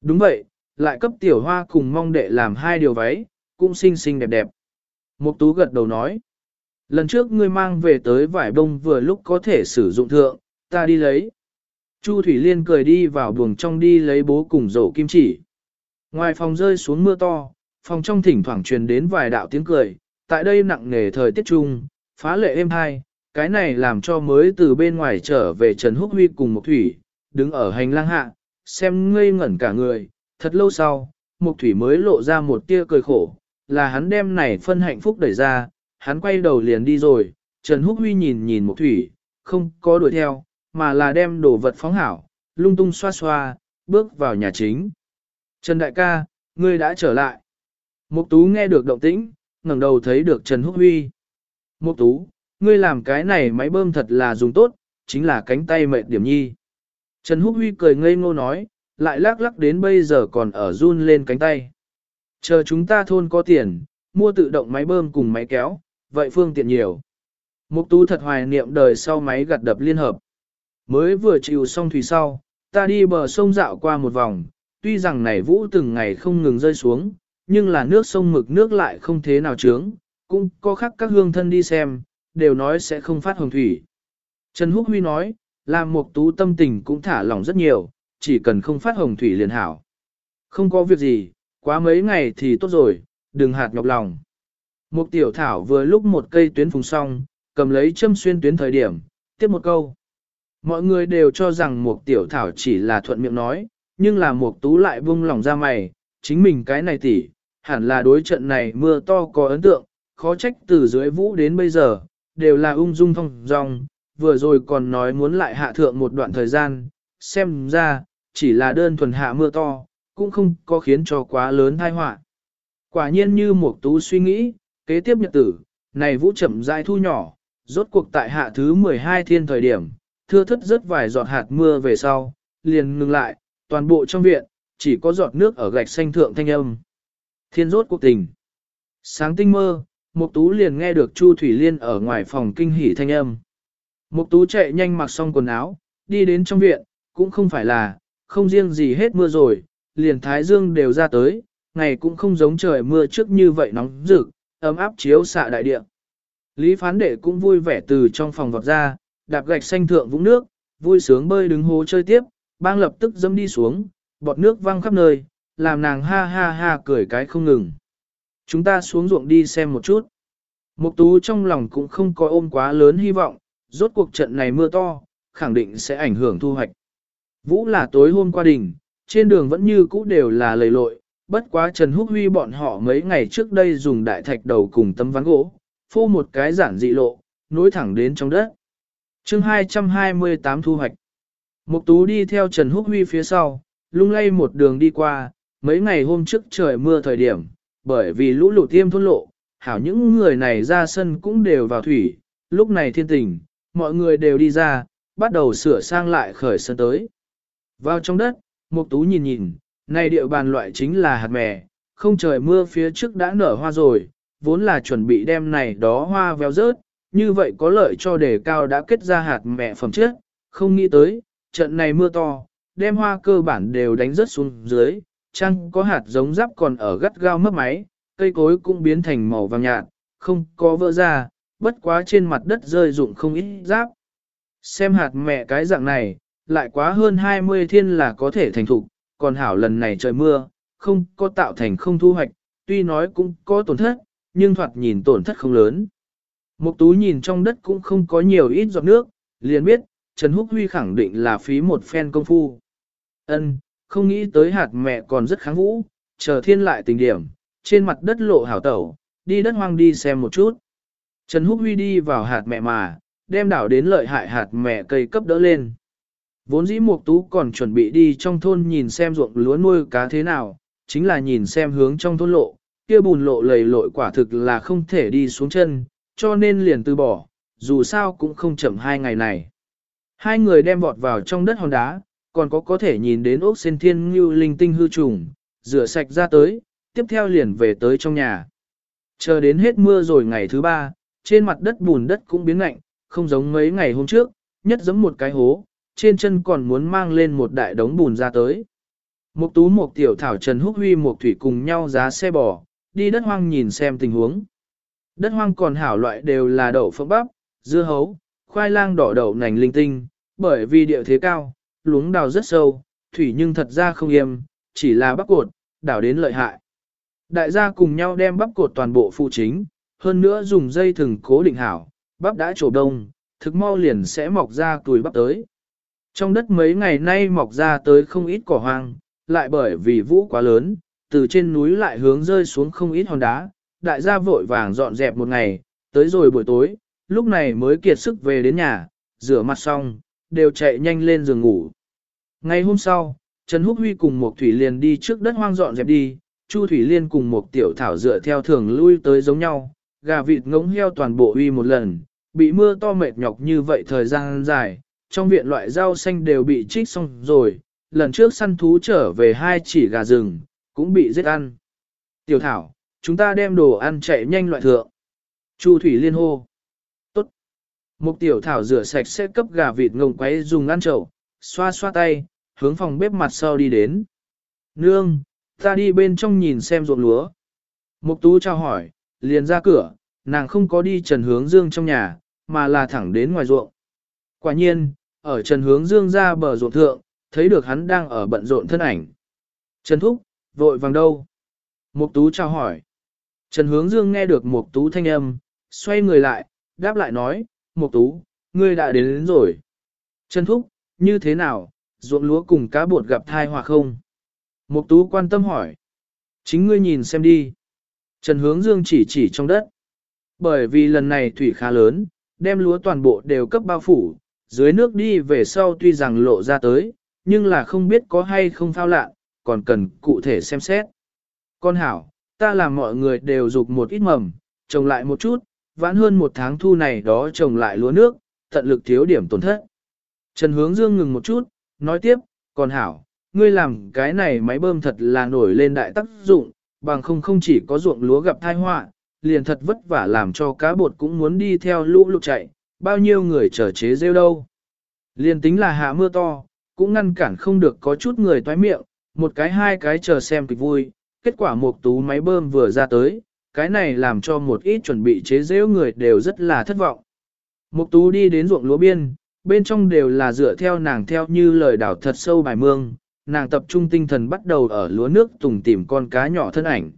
Đúng vậy, lại cấp tiểu hoa cùng mong đệ làm hai điều váy, cũng xinh xinh đẹp đẹp. Mục tú gật đầu nói, lần trước ngươi mang về tới vải bông vừa lúc có thể sử dụng thượng, ta đi lấy. Chu Thủy Liên cười đi vào buồng trong đi lấy bố cùng rổ kim chỉ. Ngoài phòng rơi xuống mưa to, phòng trong thỉnh thoảng truyền đến vài đạo tiếng cười, tại đây nặng nề thời tiết trung, phá lệ êm hai, cái này làm cho mới từ bên ngoài trở về Trần Húc Huy cùng Mục thủy, đứng ở hành lang hạ, xem ngây ngẩn cả người, thật lâu sau, Mục Thủy mới lộ ra một tia cười khổ, là hắn đem này phân hạnh phúc đẩy ra, hắn quay đầu liền đi rồi, Trần Húc Huy nhìn nhìn Mục Thủy, không có đuổi theo, mà là đem đồ vật phóng hảo, lung tung xoa xoa, bước vào nhà chính. Trần Đại ca, ngươi đã trở lại. Mục Tú nghe được động tĩnh, ngẩng đầu thấy được Trần Húc Huy. Mục Tú, ngươi làm cái này máy bơm thật là dùng tốt, chính là cánh tay mệt điểm nhi. Trần Húc Huy cười ngây ngô nói, lại lắc lắc đến bây giờ còn ở run lên cánh tay. Chờ chúng ta thôn có tiền, mua tự động máy bơm cùng máy kéo, vậy phương tiện nhiều. Mục tú thật hoài niệm đời sau máy gặt đập liên hợp. Mới vừa chịu xong thủy sau, ta đi bờ sông dạo qua một vòng, tuy rằng này vũ từng ngày không ngừng rơi xuống, nhưng là nước sông mực nước lại không thế nào trướng, cũng có khác các hương thân đi xem, đều nói sẽ không phát hồng thủy. Trần Húc Huy nói, làm một tú tâm tình cũng thả lỏng rất nhiều, chỉ cần không phát hồng thủy liền hảo. Không có việc gì, quá mấy ngày thì tốt rồi, đừng hạt nhọc lòng. Mục tiểu thảo vừa lúc một cây tuyến phùng xong, cầm lấy châm xuyên tuyến thời điểm, tiếp một câu. Mọi người đều cho rằng mục tiểu thảo chỉ là thuận miệng nói, nhưng là mục tú lại vung lòng ra mày, chính mình cái này tỉ, hẳn là đối trận này mưa to có ấn tượng, khó trách từ dưới vũ đến bây giờ, đều là ung dung thông dong, vừa rồi còn nói muốn lại hạ thượng một đoạn thời gian, xem ra, chỉ là đơn thuần hạ mưa to, cũng không có khiến cho quá lớn tai họa. Quả nhiên như một tú suy nghĩ, kế tiếp nhật tử, này vũ chậm rãi thu nhỏ, rốt cuộc tại hạ thứ 12 thiên thời điểm, thưa thất rất vài giọt hạt mưa về sau, liền ngừng lại, toàn bộ trong viện, chỉ có giọt nước ở gạch xanh thượng thanh âm. Thiên rốt cuộc tình. Sáng tinh mơ, Mục Tú liền nghe được Chu Thủy Liên ở ngoài phòng kinh hỉ thanh âm. Mục Tú chạy nhanh mặc xong quần áo, đi đến trong viện, cũng không phải là, không riêng gì hết mưa rồi, liền thái dương đều ra tới, ngày cũng không giống trời mưa trước như vậy nóng rực, ấm áp chiếu xạ đại địa. Lý phán đệ cũng vui vẻ từ trong phòng vọt ra, đạp gạch xanh thượng vũng nước, vui sướng bơi đứng hố chơi tiếp, bang lập tức dâm đi xuống, bọt nước văng khắp nơi, làm nàng ha ha ha cười cái không ngừng. Chúng ta xuống ruộng đi xem một chút. Mục tú trong lòng cũng không có ôm quá lớn hy vọng, rốt cuộc trận này mưa to, khẳng định sẽ ảnh hưởng thu hoạch. Vũ là tối hôm qua đỉnh, trên đường vẫn như cũ đều là lầy lội, bất quá Trần Húc Huy bọn họ mấy ngày trước đây dùng đại thạch đầu cùng tấm ván gỗ, phô một cái giản dị lộ, nối thẳng đến trong đất. chương 228 thu hoạch. Mục tú đi theo Trần Húc Huy phía sau, lung lay một đường đi qua, mấy ngày hôm trước trời mưa thời điểm, bởi vì lũ lụt tiêm thôn lộ, hảo những người này ra sân cũng đều vào thủy, lúc này thiên tình, mọi người đều đi ra, bắt đầu sửa sang lại khởi sân tới. Vào trong đất, Mục Tú nhìn nhìn, này địa bàn loại chính là hạt mè, không trời mưa phía trước đã nở hoa rồi, vốn là chuẩn bị đem này đó hoa véo rớt, như vậy có lợi cho đề cao đã kết ra hạt mẹ phẩm chất, không nghĩ tới, trận này mưa to, đem hoa cơ bản đều đánh rớt xuống dưới, chăng có hạt giống giáp còn ở gắt gao mất máy, cây cối cũng biến thành màu vàng nhạt, không có vỡ ra, bất quá trên mặt đất rơi rụng không ít giáp. Xem hạt mẹ cái dạng này, lại quá hơn 20 thiên là có thể thành thục, còn hảo lần này trời mưa, không có tạo thành không thu hoạch, tuy nói cũng có tổn thất, nhưng thoạt nhìn tổn thất không lớn. Mục tú nhìn trong đất cũng không có nhiều ít giọt nước, liền biết, Trần Húc Huy khẳng định là phí một phen công phu. Ân, không nghĩ tới hạt mẹ còn rất kháng vũ, chờ thiên lại tình điểm, trên mặt đất lộ hảo tẩu, đi đất hoang đi xem một chút. Trần Húc Huy đi vào hạt mẹ mà, đem đảo đến lợi hại hạt mẹ cây cấp đỡ lên. Vốn dĩ Mục Tú còn chuẩn bị đi trong thôn nhìn xem ruộng lúa nuôi cá thế nào, chính là nhìn xem hướng trong thôn lộ, kia bùn lộ lầy lội quả thực là không thể đi xuống chân, cho nên liền từ bỏ, dù sao cũng không chậm hai ngày này. Hai người đem vọt vào trong đất hòn đá, còn có có thể nhìn đến ốc sen thiên như linh tinh hư trùng, rửa sạch ra tới, tiếp theo liền về tới trong nhà. Chờ đến hết mưa rồi ngày thứ ba, trên mặt đất bùn đất cũng biến lạnh, không giống mấy ngày hôm trước, nhất giống một cái hố, trên chân còn muốn mang lên một đại đống bùn ra tới. Một tú một tiểu thảo Trần Húc Huy một thủy cùng nhau giá xe bò, đi đất hoang nhìn xem tình huống. Đất hoang còn hảo loại đều là đậu phộng bắp, dưa hấu, khoai lang đỏ đậu nành linh tinh, bởi vì địa thế cao, luống đào rất sâu, thủy nhưng thật ra không yêm, chỉ là bắp cột, đảo đến lợi hại. Đại gia cùng nhau đem bắp cột toàn bộ phụ chính, hơn nữa dùng dây thừng cố định hảo, bắp đã trổ đông, thực mau liền sẽ mọc ra tuổi bắp tới. Trong đất mấy ngày nay mọc ra tới không ít cỏ hoang, lại bởi vì vũ quá lớn, từ trên núi lại hướng rơi xuống không ít hòn đá, đại gia vội vàng dọn dẹp một ngày, tới rồi buổi tối, lúc này mới kiệt sức về đến nhà, rửa mặt xong, đều chạy nhanh lên giường ngủ. Ngày hôm sau, Trần Húc Huy cùng một Thủy Liên đi trước đất hoang dọn dẹp đi, Chu Thủy Liên cùng một tiểu thảo dựa theo thường lui tới giống nhau, gà vịt ngỗng heo toàn bộ uy một lần, bị mưa to mệt nhọc như vậy thời gian dài, trong viện loại rau xanh đều bị trích xong rồi, lần trước săn thú trở về hai chỉ gà rừng, cũng bị giết ăn. Tiểu thảo, chúng ta đem đồ ăn chạy nhanh loại thượng. Chu Thủy Liên hô. Tốt. Một tiểu thảo rửa sạch sẽ cấp gà vịt ngông quấy dùng ăn chậu, xoa xoa tay, hướng phòng bếp mặt sau đi đến. Nương, ta đi bên trong nhìn xem ruộng lúa. Mục tú chào hỏi, liền ra cửa, nàng không có đi Trần Hướng Dương trong nhà, mà là thẳng đến ngoài ruộng. Quả nhiên, ở Trần Hướng Dương ra bờ ruộng thượng, thấy được hắn đang ở bận rộn thân ảnh. Trần Thúc, vội vàng đâu? Mục Tú chào hỏi. Trần Hướng Dương nghe được Mục Tú thanh âm, xoay người lại, đáp lại nói, Mục Tú, ngươi đã đến, đến rồi. Trần Thúc, như thế nào, ruộng lúa cùng cá bột gặp thai họa không? Mục Tú quan tâm hỏi. Chính ngươi nhìn xem đi. Trần Hướng Dương chỉ chỉ trong đất. Bởi vì lần này thủy khá lớn, đem lúa toàn bộ đều cấp bao phủ, dưới nước đi về sau tuy rằng lộ ra tới, nhưng là không biết có hay không phao lạ, còn cần cụ thể xem xét. Con hảo, ta làm mọi người đều dục một ít mầm, trồng lại một chút, vãn hơn một tháng thu này đó trồng lại lúa nước, tận lực thiếu điểm tổn thất. Trần Hướng Dương ngừng một chút, nói tiếp, con hảo, ngươi làm cái này máy bơm thật là nổi lên đại tác dụng, bằng không không chỉ có ruộng lúa gặp tai họa, liền thật vất vả làm cho cá bột cũng muốn đi theo lũ lụt chạy, bao nhiêu người trở chế rêu đâu. Liền tính là hạ mưa to, cũng ngăn cản không được có chút người toái miệng, một cái hai cái chờ xem kịch vui, kết quả một tú máy bơm vừa ra tới, cái này làm cho một ít chuẩn bị chế rêu người đều rất là thất vọng. Mục tú đi đến ruộng lúa biên, bên trong đều là dựa theo nàng theo như lời đảo thật sâu bài mương, nàng tập trung tinh thần bắt đầu ở lúa nước tùng tìm con cá nhỏ thân ảnh.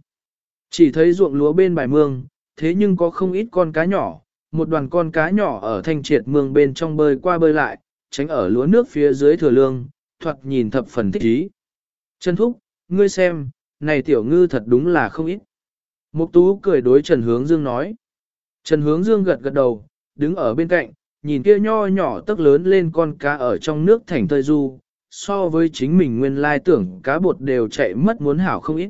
Chỉ thấy ruộng lúa bên bài mương, thế nhưng có không ít con cá nhỏ, một đoàn con cá nhỏ ở thanh triệt mương bên trong bơi qua bơi lại, tránh ở lúa nước phía dưới thừa lương, thoạt nhìn thập phần thích ý. Trần Thúc, ngươi xem, này tiểu ngư thật đúng là không ít. Mục Tú cười đối Trần Hướng Dương nói. Trần Hướng Dương gật gật đầu, đứng ở bên cạnh, nhìn kia nho nhỏ tức lớn lên con cá ở trong nước thành tơi du, so với chính mình nguyên lai tưởng cá bột đều chạy mất muốn hảo không ít.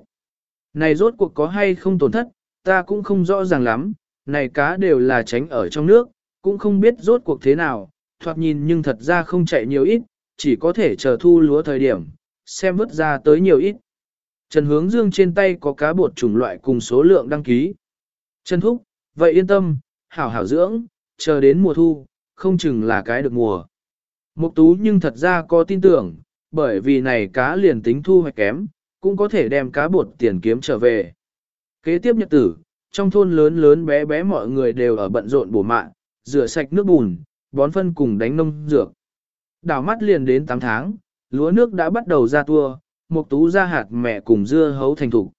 Này rốt cuộc có hay không tổn thất, ta cũng không rõ ràng lắm, này cá đều là tránh ở trong nước, cũng không biết rốt cuộc thế nào, thoạt nhìn nhưng thật ra không chạy nhiều ít, chỉ có thể chờ thu lúa thời điểm, xem vứt ra tới nhiều ít. Trần Hướng Dương trên tay có cá bột chủng loại cùng số lượng đăng ký. Trần Thúc, vậy yên tâm, hảo hảo dưỡng, chờ đến mùa thu, không chừng là cái được mùa. Mục tú nhưng thật ra có tin tưởng, bởi vì này cá liền tính thu hoạch kém, cũng có thể đem cá bột tiền kiếm trở về. Kế tiếp nhật tử, trong thôn lớn lớn bé bé mọi người đều ở bận rộn bổ mạng, rửa sạch nước bùn, bón phân cùng đánh nông dược. Đảo mắt liền đến 8 tháng, lúa nước đã bắt đầu ra tua, mục tú ra hạt mẹ cùng dưa hấu thành thủ.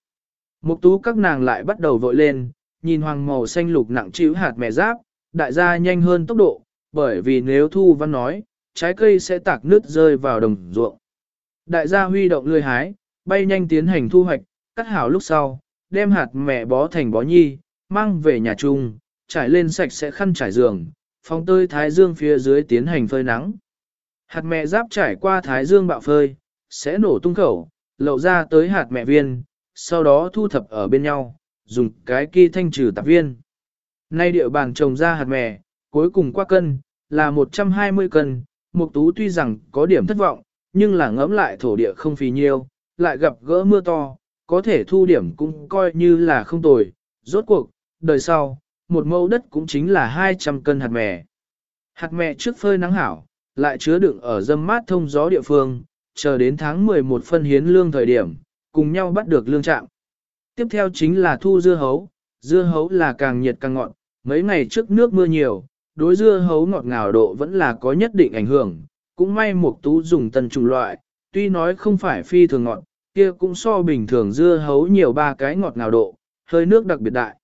Mục tú các nàng lại bắt đầu vội lên, nhìn hoàng màu xanh lục nặng chịu hạt mẹ giáp, đại gia nhanh hơn tốc độ, bởi vì nếu thu văn nói, trái cây sẽ tạc nước rơi vào đồng ruộng. Đại gia huy động lươi hái, bay nhanh tiến hành thu hoạch, cắt hảo lúc sau, đem hạt mẹ bó thành bó nhi, mang về nhà chung, trải lên sạch sẽ khăn trải giường, phóng tơi thái dương phía dưới tiến hành phơi nắng. Hạt mẹ giáp trải qua thái dương bạo phơi, sẽ nổ tung khẩu, lậu ra tới hạt mẹ viên, sau đó thu thập ở bên nhau, dùng cái kia thanh trừ tạp viên. Nay địa bàn trồng ra hạt mè, cuối cùng qua cân, là 120 cân, Mục Tú tuy rằng có điểm thất vọng, nhưng là ngẫm lại thổ địa không phì nhiêu, lại gặp gỡ mưa to, có thể thu điểm cũng coi như là không tồi. Rốt cuộc, đời sau, một mẫu đất cũng chính là 200 cân hạt mè. Hạt mè trước phơi nắng hảo, lại chứa đựng ở dâm mát thông gió địa phương, chờ đến tháng 11 phân hiến lương thời điểm, cùng nhau bắt được lương trạng. Tiếp theo chính là thu dưa hấu, dưa hấu là càng nhiệt càng ngọt, mấy ngày trước nước mưa nhiều, đối dưa hấu ngọt ngào độ vẫn là có nhất định ảnh hưởng, cũng may một tú dùng tần trùng loại, tuy nói không phải phi thường ngọt, kia cũng so bình thường dưa hấu nhiều ba cái ngọt ngào độ, hơi nước đặc biệt đại.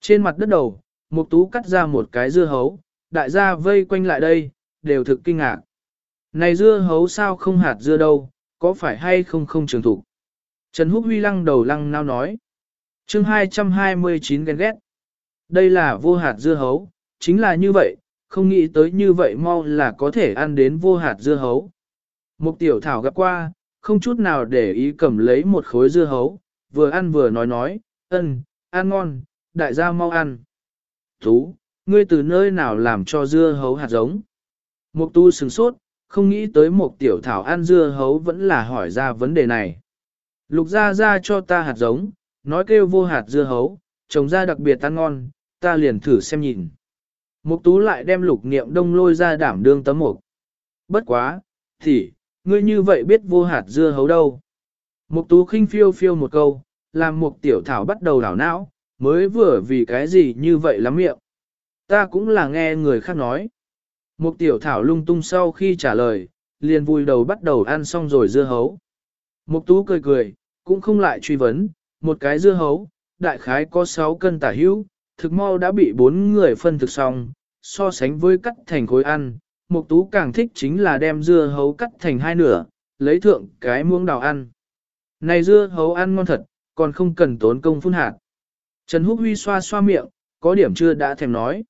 Trên mặt đất đầu, một tú cắt ra một cái dưa hấu, đại gia vây quanh lại đây, đều thực kinh ngạc. Này dưa hấu sao không hạt dưa đâu, có phải hay không không trường thủ. Trần Húc Huy lăng đầu lăng nao nói. chương 229 ghen ghét. Đây là vô hạt dưa hấu, chính là như vậy, không nghĩ tới như vậy mau là có thể ăn đến vô hạt dưa hấu. Mục tiểu thảo gặp qua, không chút nào để ý cầm lấy một khối dưa hấu, vừa ăn vừa nói nói, ân, ăn ngon, đại gia mau ăn. Tú, ngươi từ nơi nào làm cho dưa hấu hạt giống? Mục tu sừng sốt, không nghĩ tới một tiểu thảo ăn dưa hấu vẫn là hỏi ra vấn đề này. Lục ra ra cho ta hạt giống, nói kêu vô hạt dưa hấu, trồng ra đặc biệt ăn ngon, ta liền thử xem nhìn. Mục tú lại đem lục niệm đông lôi ra đảm đương tấm mục. Bất quá, thì, ngươi như vậy biết vô hạt dưa hấu đâu. Mục tú khinh phiêu phiêu một câu, làm mục tiểu thảo bắt đầu đảo não, mới vừa vì cái gì như vậy lắm miệng. Ta cũng là nghe người khác nói. Mục tiểu thảo lung tung sau khi trả lời, liền vui đầu bắt đầu ăn xong rồi dưa hấu. Mục tú cười cười, cũng không lại truy vấn, một cái dưa hấu, đại khái có 6 cân tả hữu, thực mau đã bị bốn người phân thực xong, so sánh với cắt thành khối ăn, Mục Tú càng thích chính là đem dưa hấu cắt thành hai nửa, lấy thượng cái muỗng đào ăn. Này dưa hấu ăn ngon thật, còn không cần tốn công phun hạt. Trần Húc Huy xoa xoa miệng, có điểm chưa đã thèm nói.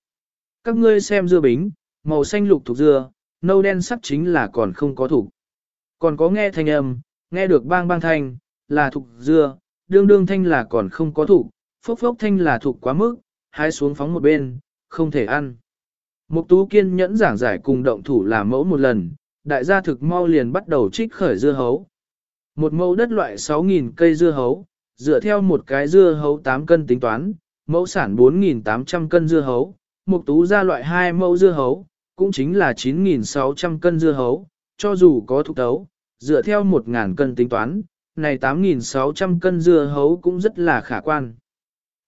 Các ngươi xem dưa bính, màu xanh lục thuộc dưa, nâu đen sắc chính là còn không có thủ. Còn có nghe thanh âm, nghe được bang bang thanh, là thuộc dưa, đương đương thanh là còn không có thủ, phốc phốc thanh là thuộc quá mức, hái xuống phóng một bên, không thể ăn. Mục tú kiên nhẫn giảng giải cùng động thủ làm mẫu một lần, đại gia thực mau liền bắt đầu trích khởi dưa hấu. Một mẫu đất loại 6.000 cây dưa hấu, dựa theo một cái dưa hấu 8 cân tính toán, mẫu sản 4.800 cân dưa hấu, mục tú ra loại 2 mẫu dưa hấu, cũng chính là 9.600 cân dưa hấu, cho dù có thúc tấu, dựa theo 1.000 cân tính toán, này 8.600 cân dưa hấu cũng rất là khả quan.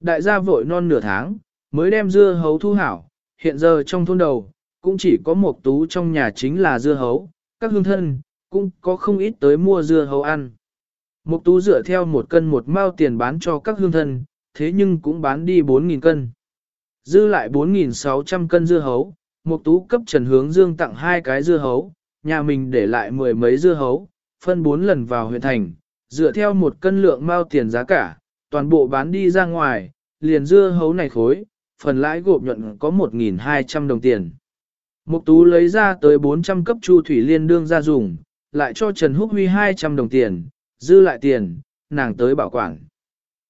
Đại gia vội non nửa tháng, mới đem dưa hấu thu hảo, hiện giờ trong thôn đầu, cũng chỉ có một tú trong nhà chính là dưa hấu, các hương thân, cũng có không ít tới mua dưa hấu ăn. Một tú dựa theo một cân một mao tiền bán cho các hương thân, thế nhưng cũng bán đi 4.000 cân. Dư lại 4.600 cân dưa hấu, một tú cấp trần hướng dương tặng hai cái dưa hấu, nhà mình để lại mười mấy dưa hấu, phân bốn lần vào huyện thành, dựa theo một cân lượng mao tiền giá cả, toàn bộ bán đi ra ngoài, liền dưa hấu này khối, phần lãi gộp nhuận có 1.200 đồng tiền. Mục tú lấy ra tới 400 cấp chu thủy liên đương ra dùng, lại cho Trần Húc Huy 200 đồng tiền, dư lại tiền, nàng tới bảo quản.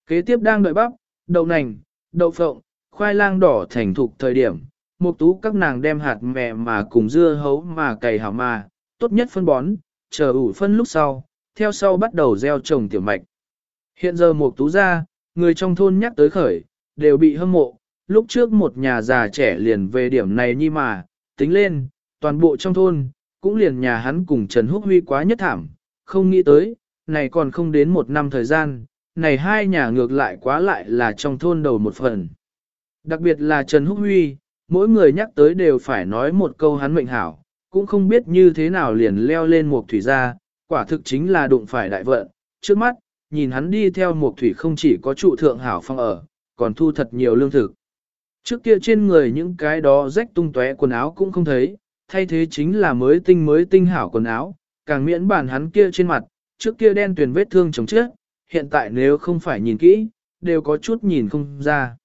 Kế tiếp đang đợi bắp, đậu nành, đậu phộng, khoai lang đỏ thành thục thời điểm, mục tú các nàng đem hạt mẹ mà cùng dưa hấu mà cày hảo mà, tốt nhất phân bón, chờ ủ phân lúc sau, theo sau bắt đầu gieo trồng tiểu mạch. Hiện giờ mục tú ra, người trong thôn nhắc tới khởi, đều bị hâm mộ, lúc trước một nhà già trẻ liền về điểm này nhi mà, tính lên, toàn bộ trong thôn, cũng liền nhà hắn cùng Trần Húc Huy quá nhất thảm, không nghĩ tới, này còn không đến một năm thời gian, này hai nhà ngược lại quá lại là trong thôn đầu một phần. Đặc biệt là Trần Húc Huy, mỗi người nhắc tới đều phải nói một câu hắn mệnh hảo, cũng không biết như thế nào liền leo lên một thủy ra quả thực chính là đụng phải đại vận, trước mắt, nhìn hắn đi theo một thủy không chỉ có trụ thượng hảo phong ở, còn thu thật nhiều lương thực. Trước kia trên người những cái đó rách tung tóe quần áo cũng không thấy, thay thế chính là mới tinh mới tinh hảo quần áo, càng miễn bản hắn kia trên mặt, trước kia đen tuyền vết thương chồng chết, hiện tại nếu không phải nhìn kỹ, đều có chút nhìn không ra.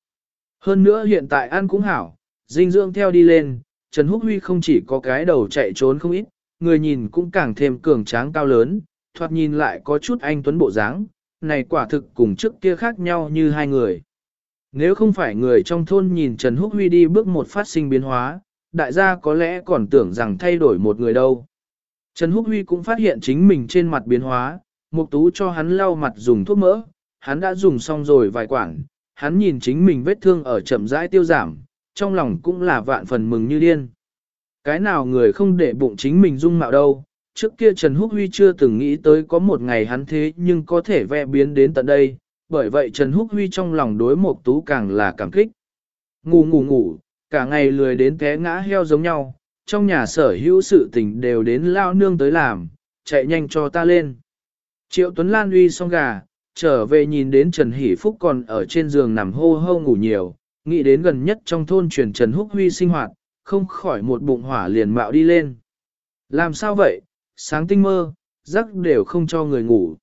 Hơn nữa hiện tại ăn cũng hảo, dinh dưỡng theo đi lên, Trần Húc Huy không chỉ có cái đầu chạy trốn không ít, người nhìn cũng càng thêm cường tráng cao lớn, thoạt nhìn lại có chút anh tuấn bộ dáng, này quả thực cùng trước kia khác nhau như hai người. Nếu không phải người trong thôn nhìn Trần Húc Huy đi bước một phát sinh biến hóa, đại gia có lẽ còn tưởng rằng thay đổi một người đâu. Trần Húc Huy cũng phát hiện chính mình trên mặt biến hóa, Mục Tú cho hắn lau mặt dùng thuốc mỡ, hắn đã dùng xong rồi vài quản, hắn nhìn chính mình vết thương ở chậm rãi tiêu giảm, trong lòng cũng là vạn phần mừng như điên. Cái nào người không để bụng chính mình dung mạo đâu, trước kia Trần Húc Huy chưa từng nghĩ tới có một ngày hắn thế nhưng có thể vẽ biến đến tận đây, bởi vậy Trần Húc Huy trong lòng đối Mộc Tú càng là cảm kích. Ngủ ngủ ngủ, cả ngày lười đến té ngã heo giống nhau, trong nhà sở hữu sự tình đều đến lao nương tới làm, chạy nhanh cho ta lên. Triệu Tuấn Lan uy xong gà, trở về nhìn đến Trần Hỷ Phúc còn ở trên giường nằm hô hô ngủ nhiều, nghĩ đến gần nhất trong thôn truyền Trần Húc Huy sinh hoạt, không khỏi một bụng hỏa liền mạo đi lên. Làm sao vậy, sáng tinh mơ, giấc đều không cho người ngủ.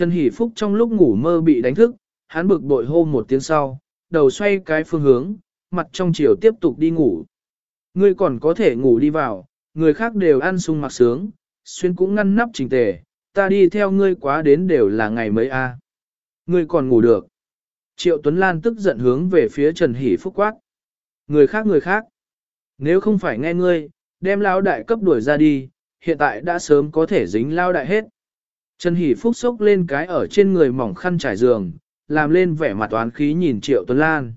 Trần Hỷ Phúc trong lúc ngủ mơ bị đánh thức, hắn bực bội hô một tiếng sau, đầu xoay cái phương hướng, mặt trong chiều tiếp tục đi ngủ. Ngươi còn có thể ngủ đi vào, người khác đều ăn sung mặc sướng, xuyên cũng ngăn nắp chỉnh tề, ta đi theo ngươi quá đến đều là ngày mấy a. Ngươi còn ngủ được. Triệu Tuấn Lan tức giận hướng về phía Trần Hỷ Phúc quát. Người khác người khác. Nếu không phải nghe ngươi, đem lao đại cấp đuổi ra đi, hiện tại đã sớm có thể dính lao đại hết. Trần Hỷ Phúc sốc lên cái ở trên người mỏng khăn trải giường, làm lên vẻ mặt toán khí nhìn Triệu Tuấn Lan.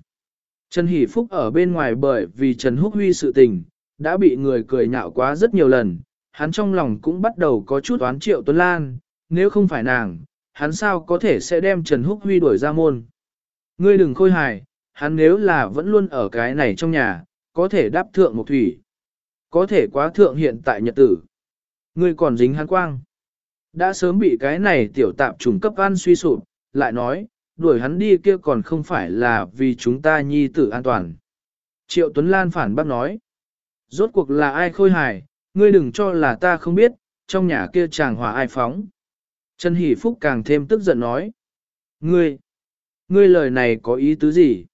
Trần Hỷ Phúc ở bên ngoài bởi vì Trần Húc Huy sự tình, đã bị người cười nhạo quá rất nhiều lần, hắn trong lòng cũng bắt đầu có chút oán Triệu Tuấn Lan, nếu không phải nàng, hắn sao có thể sẽ đem Trần Húc Huy đuổi ra môn. Ngươi đừng khôi hài, hắn nếu là vẫn luôn ở cái này trong nhà, có thể đáp thượng một thủy, có thể quá thượng hiện tại nhật tử. Ngươi còn dính hắn quang. Đã sớm bị cái này tiểu tạp trùng cấp ăn suy sụp, lại nói, đuổi hắn đi kia còn không phải là vì chúng ta nhi tử an toàn. Triệu Tuấn Lan phản bác nói, rốt cuộc là ai khôi hài, ngươi đừng cho là ta không biết, trong nhà kia chàng hỏa ai phóng. Trần Hỷ Phúc càng thêm tức giận nói, ngươi, ngươi lời này có ý tứ gì?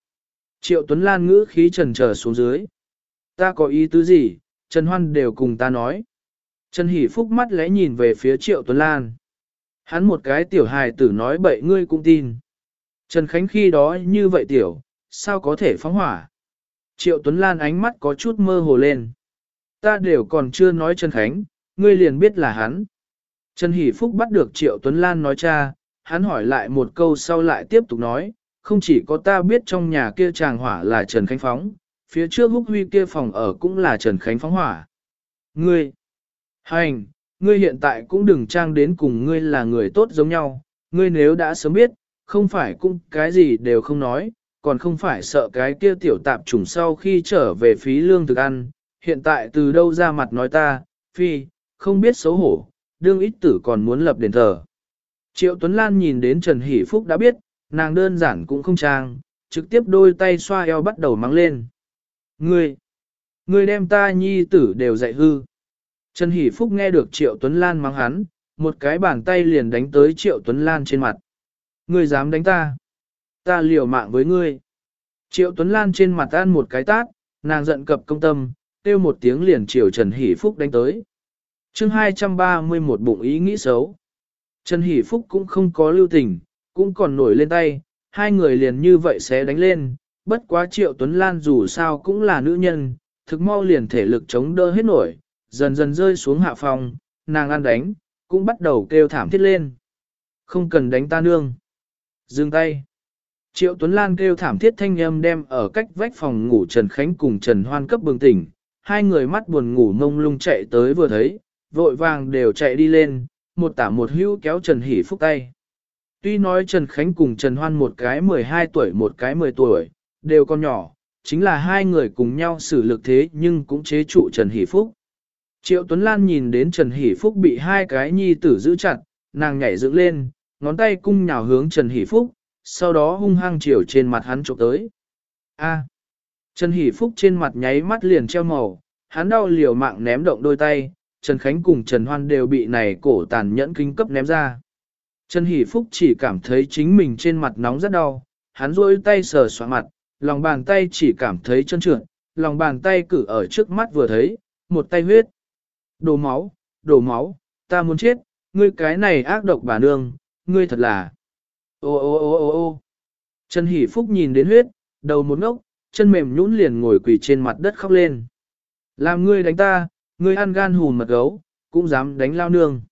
Triệu Tuấn Lan ngữ khí trần trở xuống dưới. Ta có ý tứ gì, Trần Hoan đều cùng ta nói. Trần Hỷ Phúc mắt lẽ nhìn về phía Triệu Tuấn Lan. Hắn một cái tiểu hài tử nói bậy ngươi cũng tin. Trần Khánh khi đó như vậy tiểu, sao có thể phóng hỏa? Triệu Tuấn Lan ánh mắt có chút mơ hồ lên. Ta đều còn chưa nói Trần Khánh, ngươi liền biết là hắn. Trần Hỷ Phúc bắt được Triệu Tuấn Lan nói cha, hắn hỏi lại một câu sau lại tiếp tục nói, không chỉ có ta biết trong nhà kia chàng hỏa là Trần Khánh phóng, phía trước húc huy kia phòng ở cũng là Trần Khánh phóng hỏa. Ngươi, hành, ngươi hiện tại cũng đừng trang đến cùng ngươi là người tốt giống nhau, ngươi nếu đã sớm biết, không phải cũng cái gì đều không nói, còn không phải sợ cái kia tiểu tạp trùng sau khi trở về phí lương thực ăn, hiện tại từ đâu ra mặt nói ta, phi, không biết xấu hổ, đương ít tử còn muốn lập đền thờ. Triệu Tuấn Lan nhìn đến Trần Hỷ Phúc đã biết, nàng đơn giản cũng không trang, trực tiếp đôi tay xoa eo bắt đầu mắng lên. Ngươi, ngươi đem ta nhi tử đều dạy hư. Trần Hỷ Phúc nghe được Triệu Tuấn Lan mắng hắn, một cái bàn tay liền đánh tới Triệu Tuấn Lan trên mặt. Ngươi dám đánh ta? Ta liều mạng với ngươi. Triệu Tuấn Lan trên mặt ăn một cái tát, nàng giận cập công tâm, kêu một tiếng liền Triệu Trần Hỷ Phúc đánh tới. chương 231 bụng ý nghĩ xấu. Trần Hỷ Phúc cũng không có lưu tình, cũng còn nổi lên tay, hai người liền như vậy sẽ đánh lên, bất quá Triệu Tuấn Lan dù sao cũng là nữ nhân, thực mau liền thể lực chống đỡ hết nổi, dần dần rơi xuống hạ phòng, nàng ăn đánh, cũng bắt đầu kêu thảm thiết lên. Không cần đánh ta nương. Dừng tay. Triệu Tuấn Lan kêu thảm thiết thanh âm đem ở cách vách phòng ngủ Trần Khánh cùng Trần Hoan cấp bừng tỉnh, hai người mắt buồn ngủ ngông lung chạy tới vừa thấy, vội vàng đều chạy đi lên, một tả một hữu kéo Trần Hỷ Phúc tay. Tuy nói Trần Khánh cùng Trần Hoan một cái 12 tuổi một cái 10 tuổi, đều còn nhỏ, chính là hai người cùng nhau xử lực thế nhưng cũng chế trụ Trần Hỷ Phúc. Triệu Tuấn Lan nhìn đến Trần Hỷ Phúc bị hai cái nhi tử giữ chặt, nàng nhảy dựng lên, ngón tay cung nhào hướng Trần Hỷ Phúc, sau đó hung hăng chiều trên mặt hắn chụp tới. A. Trần Hỷ Phúc trên mặt nháy mắt liền treo màu, hắn đau liều mạng ném động đôi tay, Trần Khánh cùng Trần Hoan đều bị này cổ tàn nhẫn kinh cấp ném ra. Trần Hỷ Phúc chỉ cảm thấy chính mình trên mặt nóng rất đau, hắn rôi tay sờ xoa mặt, lòng bàn tay chỉ cảm thấy chân trượt, lòng bàn tay cử ở trước mắt vừa thấy, một tay huyết. Đổ máu, đổ máu, ta muốn chết, ngươi cái này ác độc bà nương, ngươi thật là. Ô ô ô ô ô Trần Hỷ Phúc nhìn đến huyết, đầu một ngốc, chân mềm nhũn liền ngồi quỳ trên mặt đất khóc lên. Làm ngươi đánh ta, ngươi ăn gan hùn mật gấu, cũng dám đánh lao nương.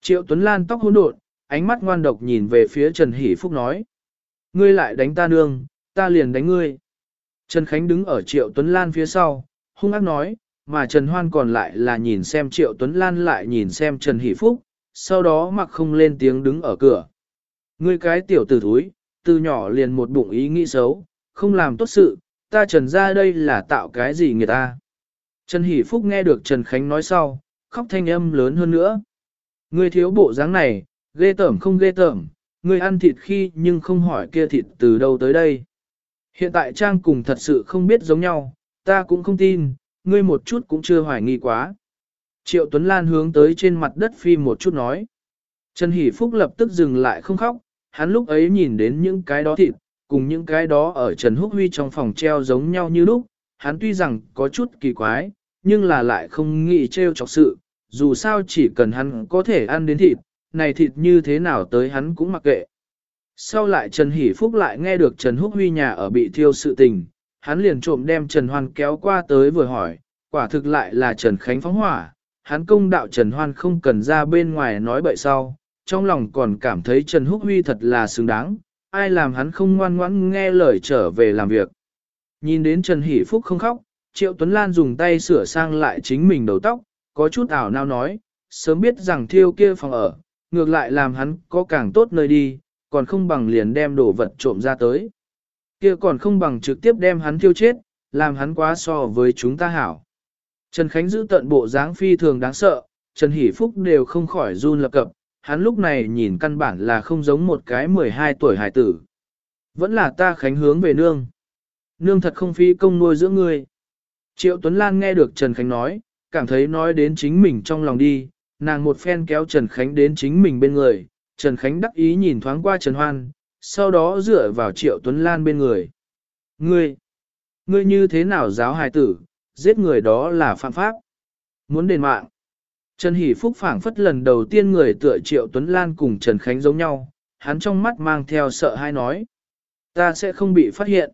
Triệu Tuấn Lan tóc hỗn độn, ánh mắt ngoan độc nhìn về phía Trần Hỷ Phúc nói. Ngươi lại đánh ta nương, ta liền đánh ngươi. Trần Khánh đứng ở Triệu Tuấn Lan phía sau, hung ác nói, mà Trần Hoan còn lại là nhìn xem Triệu Tuấn Lan lại nhìn xem Trần Hỷ Phúc, sau đó mặc không lên tiếng đứng ở cửa. Ngươi cái tiểu tử thúi, từ nhỏ liền một bụng ý nghĩ xấu, không làm tốt sự, ta trần ra đây là tạo cái gì người ta. Trần Hỷ Phúc nghe được Trần Khánh nói sau, khóc thanh âm lớn hơn nữa. Ngươi thiếu bộ dáng này, ghê tởm không ghê tởm, ngươi ăn thịt khi nhưng không hỏi kia thịt từ đâu tới đây. Hiện tại Trang cùng thật sự không biết giống nhau, ta cũng không tin, ngươi một chút cũng chưa hoài nghi quá. Triệu Tuấn Lan hướng tới trên mặt đất phi một chút nói. Trần Hỷ Phúc lập tức dừng lại không khóc, hắn lúc ấy nhìn đến những cái đó thịt, cùng những cái đó ở Trần Húc Huy trong phòng treo giống nhau như lúc, hắn tuy rằng có chút kỳ quái, nhưng là lại không nghĩ treo chọc sự, dù sao chỉ cần hắn có thể ăn đến thịt, này thịt như thế nào tới hắn cũng mặc kệ. Sau lại Trần Hỷ Phúc lại nghe được Trần Húc Huy nhà ở bị thiêu sự tình, hắn liền trộm đem Trần Hoan kéo qua tới vừa hỏi, quả thực lại là Trần Khánh phóng hỏa, hắn công đạo Trần Hoan không cần ra bên ngoài nói bậy sau, trong lòng còn cảm thấy Trần Húc Huy thật là xứng đáng, ai làm hắn không ngoan ngoãn nghe lời trở về làm việc. Nhìn đến Trần Hỷ Phúc không khóc, Triệu Tuấn Lan dùng tay sửa sang lại chính mình đầu tóc, có chút ảo nao nói, sớm biết rằng thiêu kia phòng ở, ngược lại làm hắn có càng tốt nơi đi, còn không bằng liền đem đồ vật trộm ra tới. Kia còn không bằng trực tiếp đem hắn thiêu chết, làm hắn quá so với chúng ta hảo. Trần Khánh giữ tận bộ dáng phi thường đáng sợ, Trần Hỷ Phúc đều không khỏi run lập cập, hắn lúc này nhìn căn bản là không giống một cái 12 tuổi hải tử. Vẫn là ta Khánh hướng về nương. Nương thật không phí công nuôi dưỡng ngươi. Triệu Tuấn Lan nghe được Trần Khánh nói, cảm thấy nói đến chính mình trong lòng đi, nàng một phen kéo Trần Khánh đến chính mình bên người, Trần Khánh đắc ý nhìn thoáng qua Trần Hoan, sau đó dựa vào Triệu Tuấn Lan bên người. Ngươi, ngươi như thế nào giáo hài tử, giết người đó là phạm pháp. Muốn đền mạng. Trần Hỷ Phúc phảng phất lần đầu tiên người tựa Triệu Tuấn Lan cùng Trần Khánh giống nhau, hắn trong mắt mang theo sợ hai nói. Ta sẽ không bị phát hiện.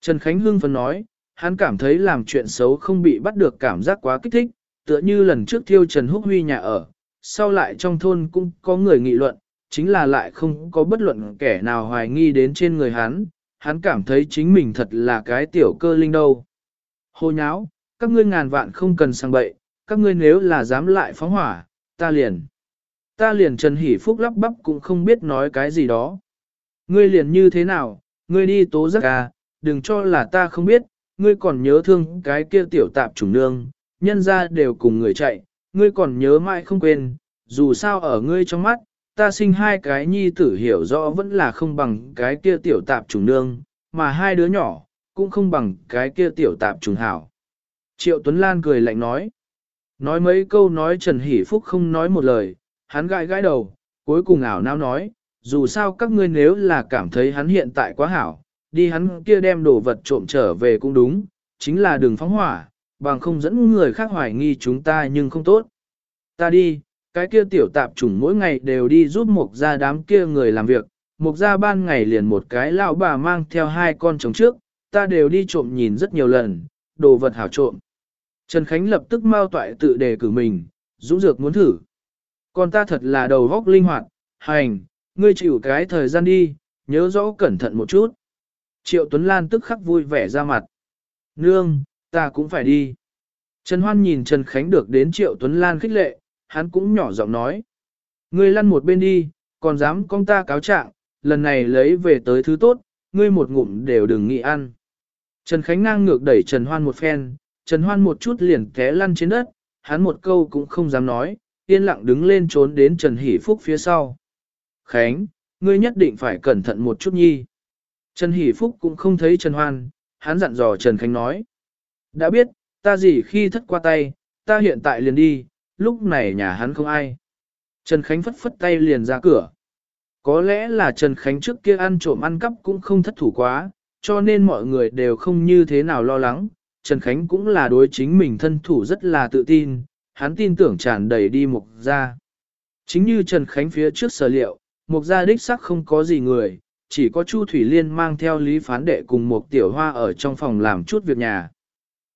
Trần Khánh hưng phấn nói, hắn cảm thấy làm chuyện xấu không bị bắt được cảm giác quá kích thích, tựa như lần trước thiêu Trần Húc Huy nhà ở, sau lại trong thôn cũng có người nghị luận, chính là lại không có bất luận kẻ nào hoài nghi đến trên người hắn, hắn cảm thấy chính mình thật là cái tiểu cơ linh đâu. Hồ nháo, các ngươi ngàn vạn không cần sang bậy, các ngươi nếu là dám lại phóng hỏa, ta liền. Ta liền Trần Hỷ Phúc lắp bắp cũng không biết nói cái gì đó. Ngươi liền như thế nào, ngươi đi tố giác à, đừng cho là ta không biết, ngươi còn nhớ thương cái kia tiểu tạp chủng nương, nhân ra đều cùng người chạy, ngươi còn nhớ mãi không quên, dù sao ở ngươi trong mắt, ta sinh hai cái nhi tử hiểu rõ vẫn là không bằng cái kia tiểu tạp trùng nương, mà hai đứa nhỏ, cũng không bằng cái kia tiểu tạp trùng hảo. Triệu Tuấn Lan cười lạnh nói. Nói mấy câu nói Trần Hỷ Phúc không nói một lời, hắn gãi gãi đầu, cuối cùng ảo nao nói, dù sao các ngươi nếu là cảm thấy hắn hiện tại quá hảo, đi hắn kia đem đồ vật trộm trở về cũng đúng, chính là đừng phóng hỏa, bằng không dẫn người khác hoài nghi chúng ta nhưng không tốt. Ta đi, cái kia tiểu tạp chủng mỗi ngày đều đi giúp mục gia đám kia người làm việc, mục gia ban ngày liền một cái lão bà mang theo hai con chồng trước, ta đều đi trộm nhìn rất nhiều lần, đồ vật hảo trộm. Trần Khánh lập tức mau toại tự đề cử mình, dũng dược muốn thử. Còn ta thật là đầu góc linh hoạt, hành, ngươi chịu cái thời gian đi, nhớ rõ cẩn thận một chút. Triệu Tuấn Lan tức khắc vui vẻ ra mặt. Nương, ta cũng phải đi. Trần Hoan nhìn Trần Khánh được đến Triệu Tuấn Lan khích lệ, hắn cũng nhỏ giọng nói. Ngươi lăn một bên đi, còn dám con ta cáo trạng, lần này lấy về tới thứ tốt, ngươi một ngụm đều đừng nghĩ ăn. Trần Khánh ngang ngược đẩy Trần Hoan một phen, Trần Hoan một chút liền té lăn trên đất, hắn một câu cũng không dám nói, yên lặng đứng lên trốn đến Trần Hỷ Phúc phía sau. Khánh, ngươi nhất định phải cẩn thận một chút nhi. Trần Hỷ Phúc cũng không thấy Trần Hoan, hắn dặn dò Trần Khánh nói. Đã biết, ta gì khi thất qua tay, ta hiện tại liền đi, lúc này nhà hắn không ai. Trần Khánh phất phất tay liền ra cửa. Có lẽ là Trần Khánh trước kia ăn trộm ăn cắp cũng không thất thủ quá, cho nên mọi người đều không như thế nào lo lắng. Trần Khánh cũng là đối chính mình thân thủ rất là tự tin, hắn tin tưởng tràn đầy đi mục ra. Chính như Trần Khánh phía trước sở liệu, mục gia đích sắc không có gì người, chỉ có Chu Thủy Liên mang theo Lý Phán Đệ cùng một tiểu hoa ở trong phòng làm chút việc nhà.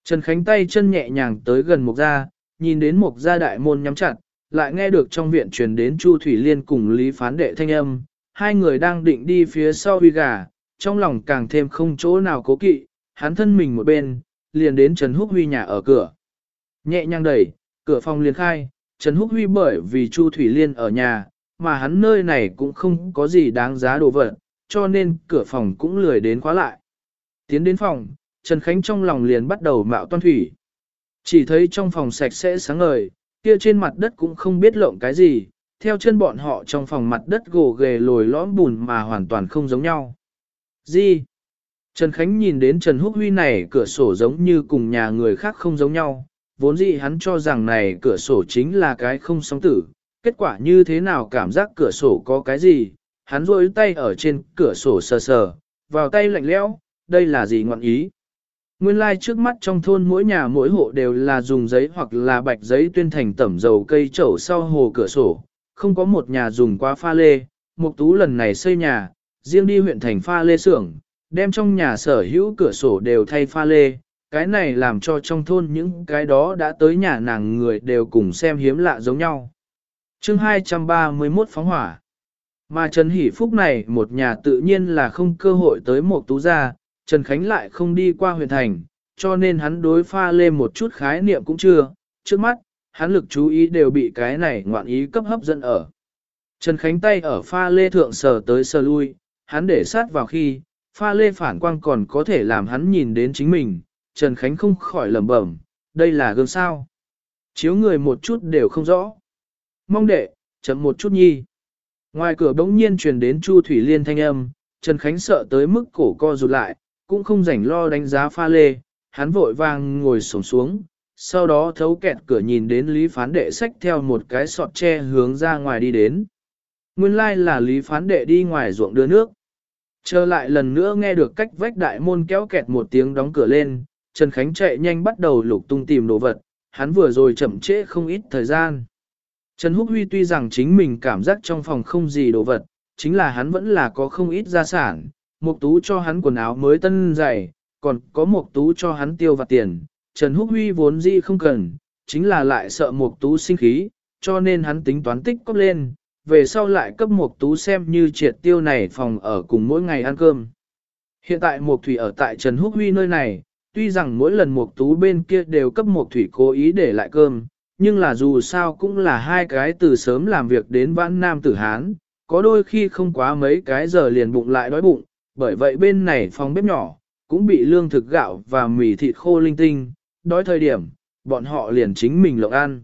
Trần Khánh tay chân nhẹ nhàng tới gần mục gia, nhìn đến một gia đại môn nhắm chặt, lại nghe được trong viện truyền đến Chu Thủy Liên cùng Lý Phán Đệ thanh âm, hai người đang định đi phía sau huy gà, trong lòng càng thêm không chỗ nào cố kỵ, hắn thân mình một bên, liền đến Trần Húc Huy nhà ở cửa. Nhẹ nhàng đẩy, cửa phòng liền khai, Trần Húc Huy bởi vì Chu Thủy Liên ở nhà, mà hắn nơi này cũng không có gì đáng giá đồ vật, cho nên cửa phòng cũng lười đến khóa lại. Tiến đến phòng, Trần Khánh trong lòng liền bắt đầu mạo toan thủy. Chỉ thấy trong phòng sạch sẽ sáng ngời, kia trên mặt đất cũng không biết lộng cái gì, theo chân bọn họ trong phòng mặt đất gồ ghề lồi lõm bùn mà hoàn toàn không giống nhau. Gì? Trần Khánh nhìn đến Trần Húc Huy này cửa sổ giống như cùng nhà người khác không giống nhau, vốn dĩ hắn cho rằng này cửa sổ chính là cái không sóng tử, kết quả như thế nào cảm giác cửa sổ có cái gì, hắn rôi tay ở trên cửa sổ sờ sờ, vào tay lạnh lẽo, đây là gì ngọn ý. Nguyên lai like trước mắt trong thôn mỗi nhà mỗi hộ đều là dùng giấy hoặc là bạch giấy tuyên thành tẩm dầu cây trầu sau hồ cửa sổ, không có một nhà dùng qua pha lê, Mục Tú lần này xây nhà, riêng đi huyện thành pha lê xưởng, đem trong nhà sở hữu cửa sổ đều thay pha lê, cái này làm cho trong thôn những cái đó đã tới nhà nàng người đều cùng xem hiếm lạ giống nhau. Chương 231 phóng hỏa. Mà Trần Hỷ Phúc này một nhà tự nhiên là không cơ hội tới mục tú gia, Trần Khánh lại không đi qua huyện thành, cho nên hắn đối pha lê một chút khái niệm cũng chưa, trước mắt, hắn lực chú ý đều bị cái này ngoạn ý cấp hấp dẫn ở. Trần Khánh tay ở pha lê thượng sờ tới sờ lui, hắn để sát vào khi, pha lê phản quang còn có thể làm hắn nhìn đến chính mình, Trần Khánh không khỏi lẩm bẩm, đây là gương sao. Chiếu người một chút đều không rõ. Mong đệ, chậm một chút nhi. Ngoài cửa bỗng nhiên truyền đến Chu Thủy Liên thanh âm, Trần Khánh sợ tới mức cổ co rụt lại, cũng không rảnh lo đánh giá pha lê, hắn vội vàng ngồi sổng xuống, sau đó thấu kẹt cửa nhìn đến Lý Phán Đệ xách theo một cái sọt tre hướng ra ngoài đi đến. Nguyên lai like là Lý Phán Đệ đi ngoài ruộng đưa nước. Trở lại lần nữa nghe được cách vách đại môn kéo kẹt một tiếng đóng cửa lên, Trần Khánh chạy nhanh bắt đầu lục tung tìm đồ vật, hắn vừa rồi chậm trễ không ít thời gian. Trần Húc Huy tuy rằng chính mình cảm giác trong phòng không gì đồ vật, chính là hắn vẫn là có không ít gia sản, Mục Tú cho hắn quần áo mới tân dày, còn có Mục Tú cho hắn tiêu vặt tiền, Trần Húc Huy vốn dĩ không cần, chính là lại sợ Mục Tú sinh khí, cho nên hắn tính toán tích cóp lên, về sau lại cấp Mục Tú xem như triệt tiêu này phòng ở cùng mỗi ngày ăn cơm. Hiện tại Mục Thủy ở tại Trần Húc Huy nơi này, tuy rằng mỗi lần Mục Tú bên kia đều cấp Mục Thủy cố ý để lại cơm, nhưng là dù sao cũng là hai cái từ sớm làm việc đến vãn nam tử Hán, có đôi khi không quá mấy cái giờ liền bụng lại đói bụng, bởi vậy bên này phòng bếp nhỏ, cũng bị lương thực gạo và mì thịt khô linh tinh, đói thời điểm, bọn họ liền chính mình lộng ăn.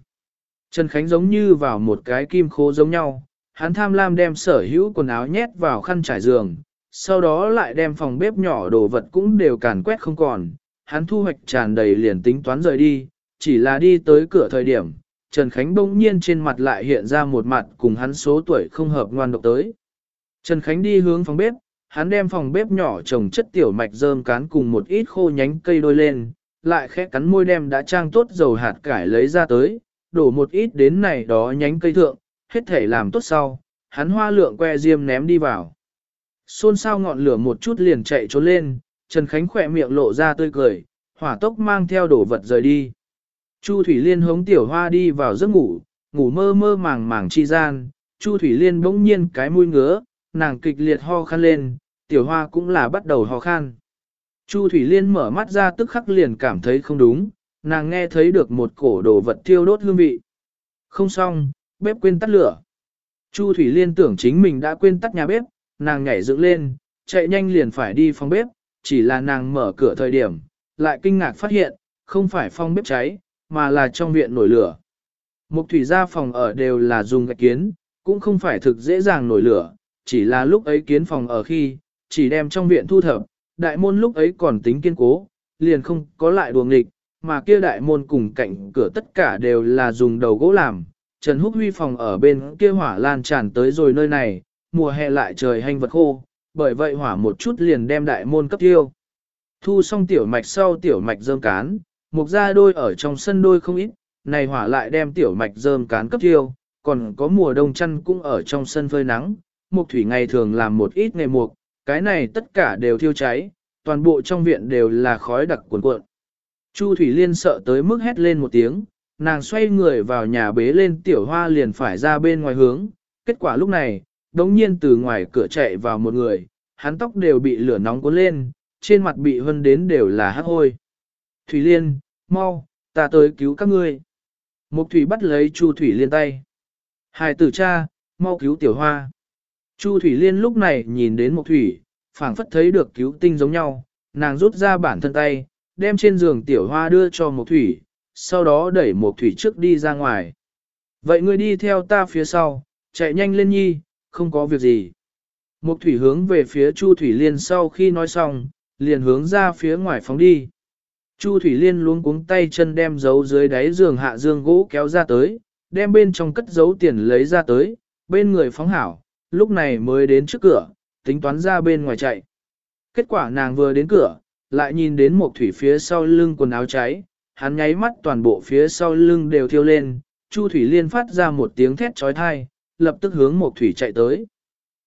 Trần Khánh giống như vào một cái kim khô giống nhau, hắn tham lam đem sở hữu quần áo nhét vào khăn trải giường, sau đó lại đem phòng bếp nhỏ đồ vật cũng đều càn quét không còn, hắn thu hoạch tràn đầy liền tính toán rời đi, chỉ là đi tới cửa thời điểm, Trần Khánh bỗng nhiên trên mặt lại hiện ra một mặt cùng hắn số tuổi không hợp ngoan độc tới. Trần Khánh đi hướng phòng bếp, hắn đem phòng bếp nhỏ trồng chất tiểu mạch rơm cán cùng một ít khô nhánh cây đôi lên, lại khẽ cắn môi đem đã trang tốt dầu hạt cải lấy ra tới, đổ một ít đến này đó nhánh cây thượng, hết thể làm tốt sau, hắn hoa lượng que diêm ném đi vào. Xôn xao ngọn lửa một chút liền chạy trốn lên, Trần Khánh khỏe miệng lộ ra tươi cười, hỏa tốc mang theo đổ vật rời đi. Chu Thủy Liên hống tiểu hoa đi vào giấc ngủ, ngủ mơ mơ màng màng chi gian, Chu Thủy Liên bỗng nhiên cái mũi ngứa, nàng kịch liệt ho khăn lên, tiểu hoa cũng là bắt đầu ho khan. Chu Thủy Liên mở mắt ra tức khắc liền cảm thấy không đúng, nàng nghe thấy được một cổ đồ vật thiêu đốt hương vị. Không xong, bếp quên tắt lửa. Chu Thủy Liên tưởng chính mình đã quên tắt nhà bếp, nàng nhảy dựng lên, chạy nhanh liền phải đi phòng bếp, chỉ là nàng mở cửa thời điểm, lại kinh ngạc phát hiện, không phải phòng bếp cháy, mà là trong viện nổi lửa. Mục thủy gia phòng ở đều là dùng gạch kiến, cũng không phải thực dễ dàng nổi lửa, chỉ là lúc ấy kiến phòng ở khi, chỉ đem trong viện thu thập, đại môn lúc ấy còn tính kiên cố, liền không có lại đuồng nghịch, mà kia đại môn cùng cạnh cửa tất cả đều là dùng đầu gỗ làm. Trần Húc Huy phòng ở bên kia hỏa lan tràn tới rồi nơi này, mùa hè lại trời hành vật khô, bởi vậy hỏa một chút liền đem đại môn cấp tiêu, Thu xong tiểu mạch sau tiểu mạch dơm cán, mục ra đôi ở trong sân đôi không ít, này hỏa lại đem tiểu mạch dơm cán cấp tiêu còn có mùa đông chăn cũng ở trong sân phơi nắng, mục thủy ngày thường làm một ít ngày mục, cái này tất cả đều thiêu cháy, toàn bộ trong viện đều là khói đặc cuồn cuộn. Chu Thủy Liên sợ tới mức hét lên một tiếng, nàng xoay người vào nhà bế lên tiểu hoa liền phải ra bên ngoài hướng, kết quả lúc này, đống nhiên từ ngoài cửa chạy vào một người, hắn tóc đều bị lửa nóng cuốn lên, trên mặt bị hân đến đều là hắc hôi. Thủy Liên, mau, ta tới cứu các ngươi. Mục Thủy bắt lấy Chu Thủy Liên tay. Hài tử cha, mau cứu tiểu hoa. Chu Thủy Liên lúc này nhìn đến Mộc Thủy, phảng phất thấy được cứu tinh giống nhau, nàng rút ra bản thân tay, đem trên giường tiểu hoa đưa cho Mộc Thủy, sau đó đẩy Mộc Thủy trước đi ra ngoài. Vậy ngươi đi theo ta phía sau, chạy nhanh lên nhi, không có việc gì. Mộc Thủy hướng về phía Chu Thủy Liên sau khi nói xong, liền hướng ra phía ngoài phóng đi. Chu Thủy Liên luống cuống tay chân đem giấu dưới đáy giường hạ dương gỗ kéo ra tới, đem bên trong cất giấu tiền lấy ra tới, bên người phóng hảo, lúc này mới đến trước cửa, tính toán ra bên ngoài chạy. Kết quả nàng vừa đến cửa, lại nhìn đến một thủy phía sau lưng quần áo cháy, hắn nháy mắt toàn bộ phía sau lưng đều thiêu lên, Chu Thủy Liên phát ra một tiếng thét trói thai, lập tức hướng một thủy chạy tới.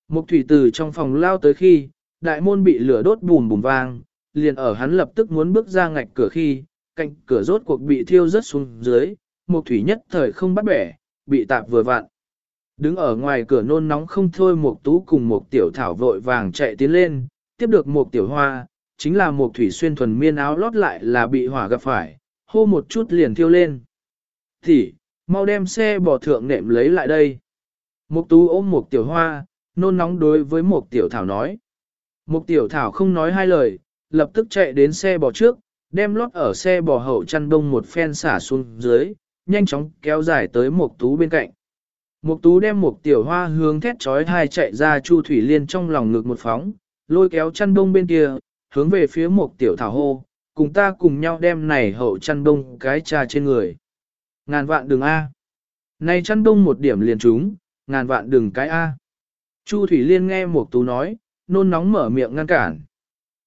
Một thủy từ trong phòng lao tới khi, đại môn bị lửa đốt bùm bùm vang, liền ở hắn lập tức muốn bước ra ngạch cửa khi, cạnh cửa rốt cuộc bị thiêu rớt xuống dưới, một thủy nhất thời không bắt bẻ, bị tạp vừa vặn. Đứng ở ngoài cửa nôn nóng không thôi một tú cùng một tiểu thảo vội vàng chạy tiến lên, tiếp được một tiểu hoa, chính là một thủy xuyên thuần miên áo lót lại là bị hỏa gặp phải, hô một chút liền thiêu lên. Thì, mau đem xe bỏ thượng nệm lấy lại đây. Một tú ôm một tiểu hoa, nôn nóng đối với một tiểu thảo nói. Một tiểu thảo không nói hai lời, lập tức chạy đến xe bò trước, đem lót ở xe bò hậu chăn đông một phen xả xuống dưới, nhanh chóng kéo dài tới một tú bên cạnh. Mục tú đem một tiểu hoa hướng thét chói hai chạy ra Chu Thủy Liên trong lòng ngực một phóng, lôi kéo chăn đông bên kia, hướng về phía một tiểu thảo hô, cùng ta cùng nhau đem này hậu chăn đông cái trà trên người. Ngàn vạn đường A. Này chăn đông một điểm liền trúng, ngàn vạn đường cái A. Chu Thủy Liên nghe Mục Tú nói, nôn nóng mở miệng ngăn cản.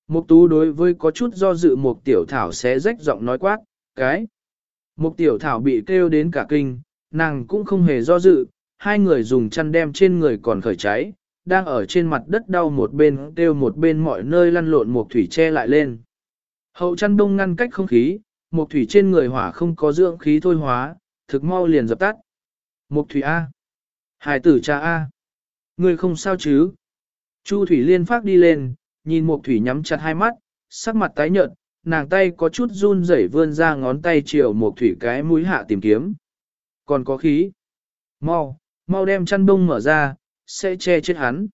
Mục Tú đối với có chút do dự Mục Tiểu Thảo sẽ rách giọng nói quát, cái. Mục Tiểu Thảo bị kêu đến cả kinh, nàng cũng không hề do dự, hai người dùng chăn đem trên người còn khởi cháy, đang ở trên mặt đất đau một bên kêu một bên mọi nơi lăn lộn một Thủy che lại lên. Hậu chăn đông ngăn cách không khí, một Thủy trên người hỏa không có dưỡng khí thôi hóa, thực mau liền dập tắt. một Thủy A. Hải tử cha A. Người không sao chứ? Chu Thủy Liên phát đi lên, nhìn một Thủy nhắm chặt hai mắt, sắc mặt tái nhợt, nàng tay có chút run rẩy vươn ra ngón tay chiều một Thủy cái mũi hạ tìm kiếm. Còn có khí. Mau, mau đem chăn đông mở ra, sẽ che chết hắn.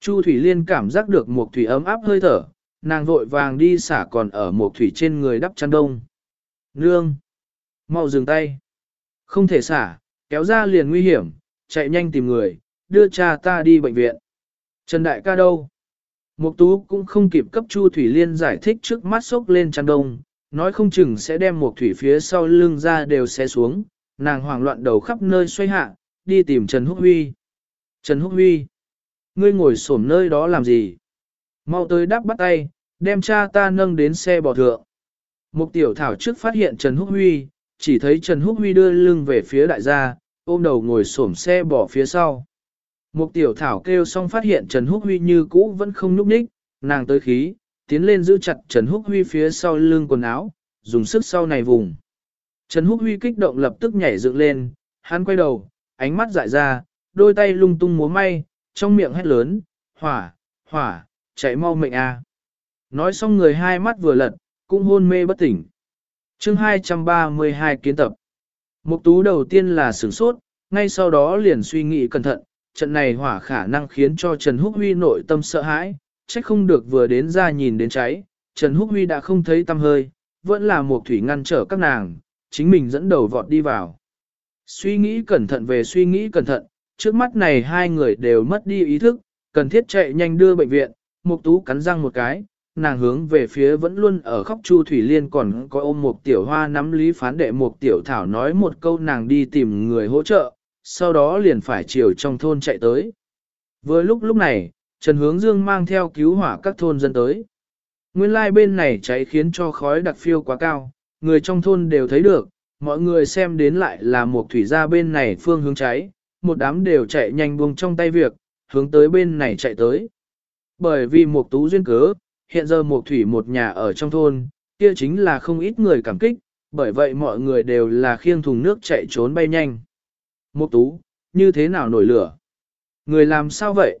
Chu Thủy Liên cảm giác được một Thủy ấm áp hơi thở, nàng vội vàng đi xả còn ở một Thủy trên người đắp chăn đông. Nương! Mau dừng tay! Không thể xả, kéo ra liền nguy hiểm, chạy nhanh tìm người, đưa cha ta đi bệnh viện. Trần Đại ca đâu? Mục Tú cũng không kịp cấp Chu Thủy Liên giải thích trước mắt sốc lên chăn đông, nói không chừng sẽ đem Mục Thủy phía sau lưng ra đều xé xuống, nàng hoảng loạn đầu khắp nơi xoay hạ, đi tìm Trần Húc Huy. Trần Húc Huy, ngươi ngồi xổm nơi đó làm gì? Mau tới đắp bắt tay, đem cha ta nâng đến xe bò thượng. Mục tiểu thảo trước phát hiện Trần Húc Huy, chỉ thấy Trần Húc Huy đưa lưng về phía đại gia, ôm đầu ngồi xổm xe bò phía sau. Mục tiểu thảo kêu xong phát hiện Trần Húc Huy như cũ vẫn không núp ních, nàng tới khí, tiến lên giữ chặt Trần Húc Huy phía sau lưng quần áo, dùng sức sau này vùng. Trần Húc Huy kích động lập tức nhảy dựng lên, hắn quay đầu, ánh mắt dại ra, đôi tay lung tung múa may, trong miệng hét lớn, hỏa, hỏa, chạy mau mệnh a. Nói xong người hai mắt vừa lật, cũng hôn mê bất tỉnh. chương 232 kiến tập. Mục tú đầu tiên là sửng sốt, ngay sau đó liền suy nghĩ cẩn thận, trận này hỏa khả năng khiến cho Trần Húc Huy nội tâm sợ hãi, trách không được vừa đến ra nhìn đến cháy, Trần Húc Huy đã không thấy tâm hơi, vẫn là một thủy ngăn trở các nàng, chính mình dẫn đầu vọt đi vào. Suy nghĩ cẩn thận về suy nghĩ cẩn thận, trước mắt này hai người đều mất đi ý thức, cần thiết chạy nhanh đưa bệnh viện, Mục Tú cắn răng một cái, nàng hướng về phía vẫn luôn ở khóc Chu Thủy Liên còn có ôm một tiểu hoa nắm lý phán đệ một tiểu thảo nói một câu nàng đi tìm người hỗ trợ, sau đó liền phải chiều trong thôn chạy tới. Vừa lúc lúc này, Trần Hướng Dương mang theo cứu hỏa các thôn dân tới. Nguyên lai like bên này cháy khiến cho khói đặc phiêu quá cao, người trong thôn đều thấy được, mọi người xem đến lại là một thủy gia bên này phương hướng cháy, một đám đều chạy nhanh buông trong tay việc, hướng tới bên này chạy tới. Bởi vì một tú duyên cớ, hiện giờ một thủy một nhà ở trong thôn, kia chính là không ít người cảm kích, bởi vậy mọi người đều là khiêng thùng nước chạy trốn bay nhanh. Một tú, như thế nào nổi lửa? Người làm sao vậy?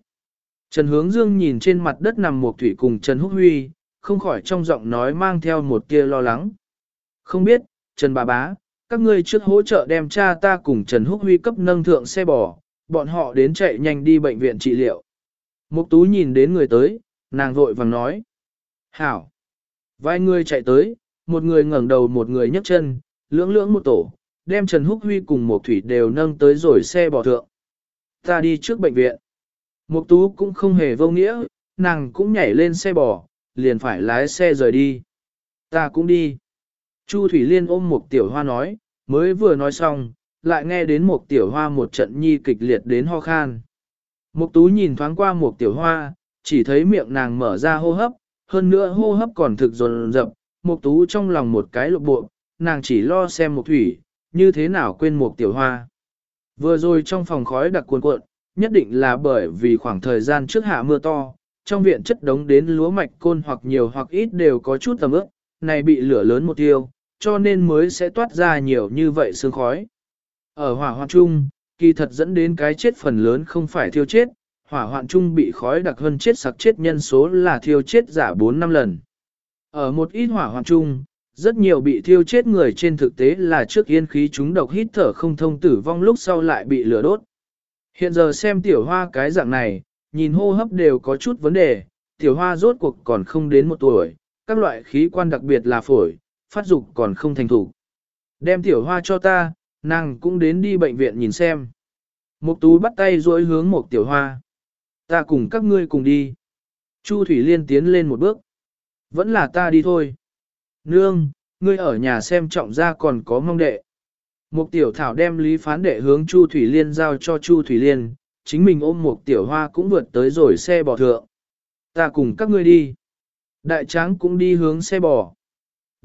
Trần Hướng Dương nhìn trên mặt đất nằm một thủy cùng Trần Húc Huy, không khỏi trong giọng nói mang theo một tia lo lắng. Không biết, Trần bà bá, các ngươi trước hỗ trợ đem cha ta cùng Trần Húc Huy cấp nâng thượng xe bò, bọn họ đến chạy nhanh đi bệnh viện trị liệu. Mục tú nhìn đến người tới, nàng vội vàng nói. Hảo. Vài người chạy tới, một người ngẩng đầu một người nhấc chân, lưỡng lưỡng một tổ, đem Trần Húc Huy cùng Mục thủy đều nâng tới rồi xe bò thượng. Ta đi trước bệnh viện. Mục tú cũng không hề vô nghĩa, nàng cũng nhảy lên xe bò, liền phải lái xe rời đi. Ta cũng đi. Chu Thủy Liên ôm một tiểu hoa nói, mới vừa nói xong, lại nghe đến một tiểu hoa một trận nhi kịch liệt đến ho khan. Mục tú nhìn thoáng qua một tiểu hoa, chỉ thấy miệng nàng mở ra hô hấp, hơn nữa hô hấp còn thực dồn dập, mục tú trong lòng một cái lộ bộ, nàng chỉ lo xem một thủy, như thế nào quên một tiểu hoa. Vừa rồi trong phòng khói đặc cuồn cuộn, nhất định là bởi vì khoảng thời gian trước hạ mưa to, trong viện chất đống đến lúa mạch côn hoặc nhiều hoặc ít đều có chút tầm ướp, này bị lửa lớn một tiêu, cho nên mới sẽ toát ra nhiều như vậy sương khói. Ở hỏa hoạn chung, kỳ thật dẫn đến cái chết phần lớn không phải thiêu chết, hỏa hoạn chung bị khói đặc hơn chết sặc chết nhân số là thiêu chết giả 4 năm lần. Ở một ít hỏa hoạn chung, rất nhiều bị thiêu chết người trên thực tế là trước yên khí chúng độc hít thở không thông tử vong lúc sau lại bị lửa đốt. Hiện giờ xem tiểu hoa cái dạng này, nhìn hô hấp đều có chút vấn đề, tiểu hoa rốt cuộc còn không đến một tuổi, các loại khí quan đặc biệt là phổi, phát dục còn không thành thủ. Đem tiểu hoa cho ta, nàng cũng đến đi bệnh viện nhìn xem. Mục tú bắt tay duỗi hướng một tiểu hoa. Ta cùng các ngươi cùng đi. Chu Thủy Liên tiến lên một bước. Vẫn là ta đi thôi. Nương, ngươi ở nhà xem trọng ra còn có mong đệ. Mục tiểu thảo đem lý phán đệ hướng Chu Thủy Liên giao cho Chu Thủy Liên, chính mình ôm một tiểu hoa cũng vượt tới rồi xe bò thượng. Ta cùng các ngươi đi. Đại tráng cũng đi hướng xe bò.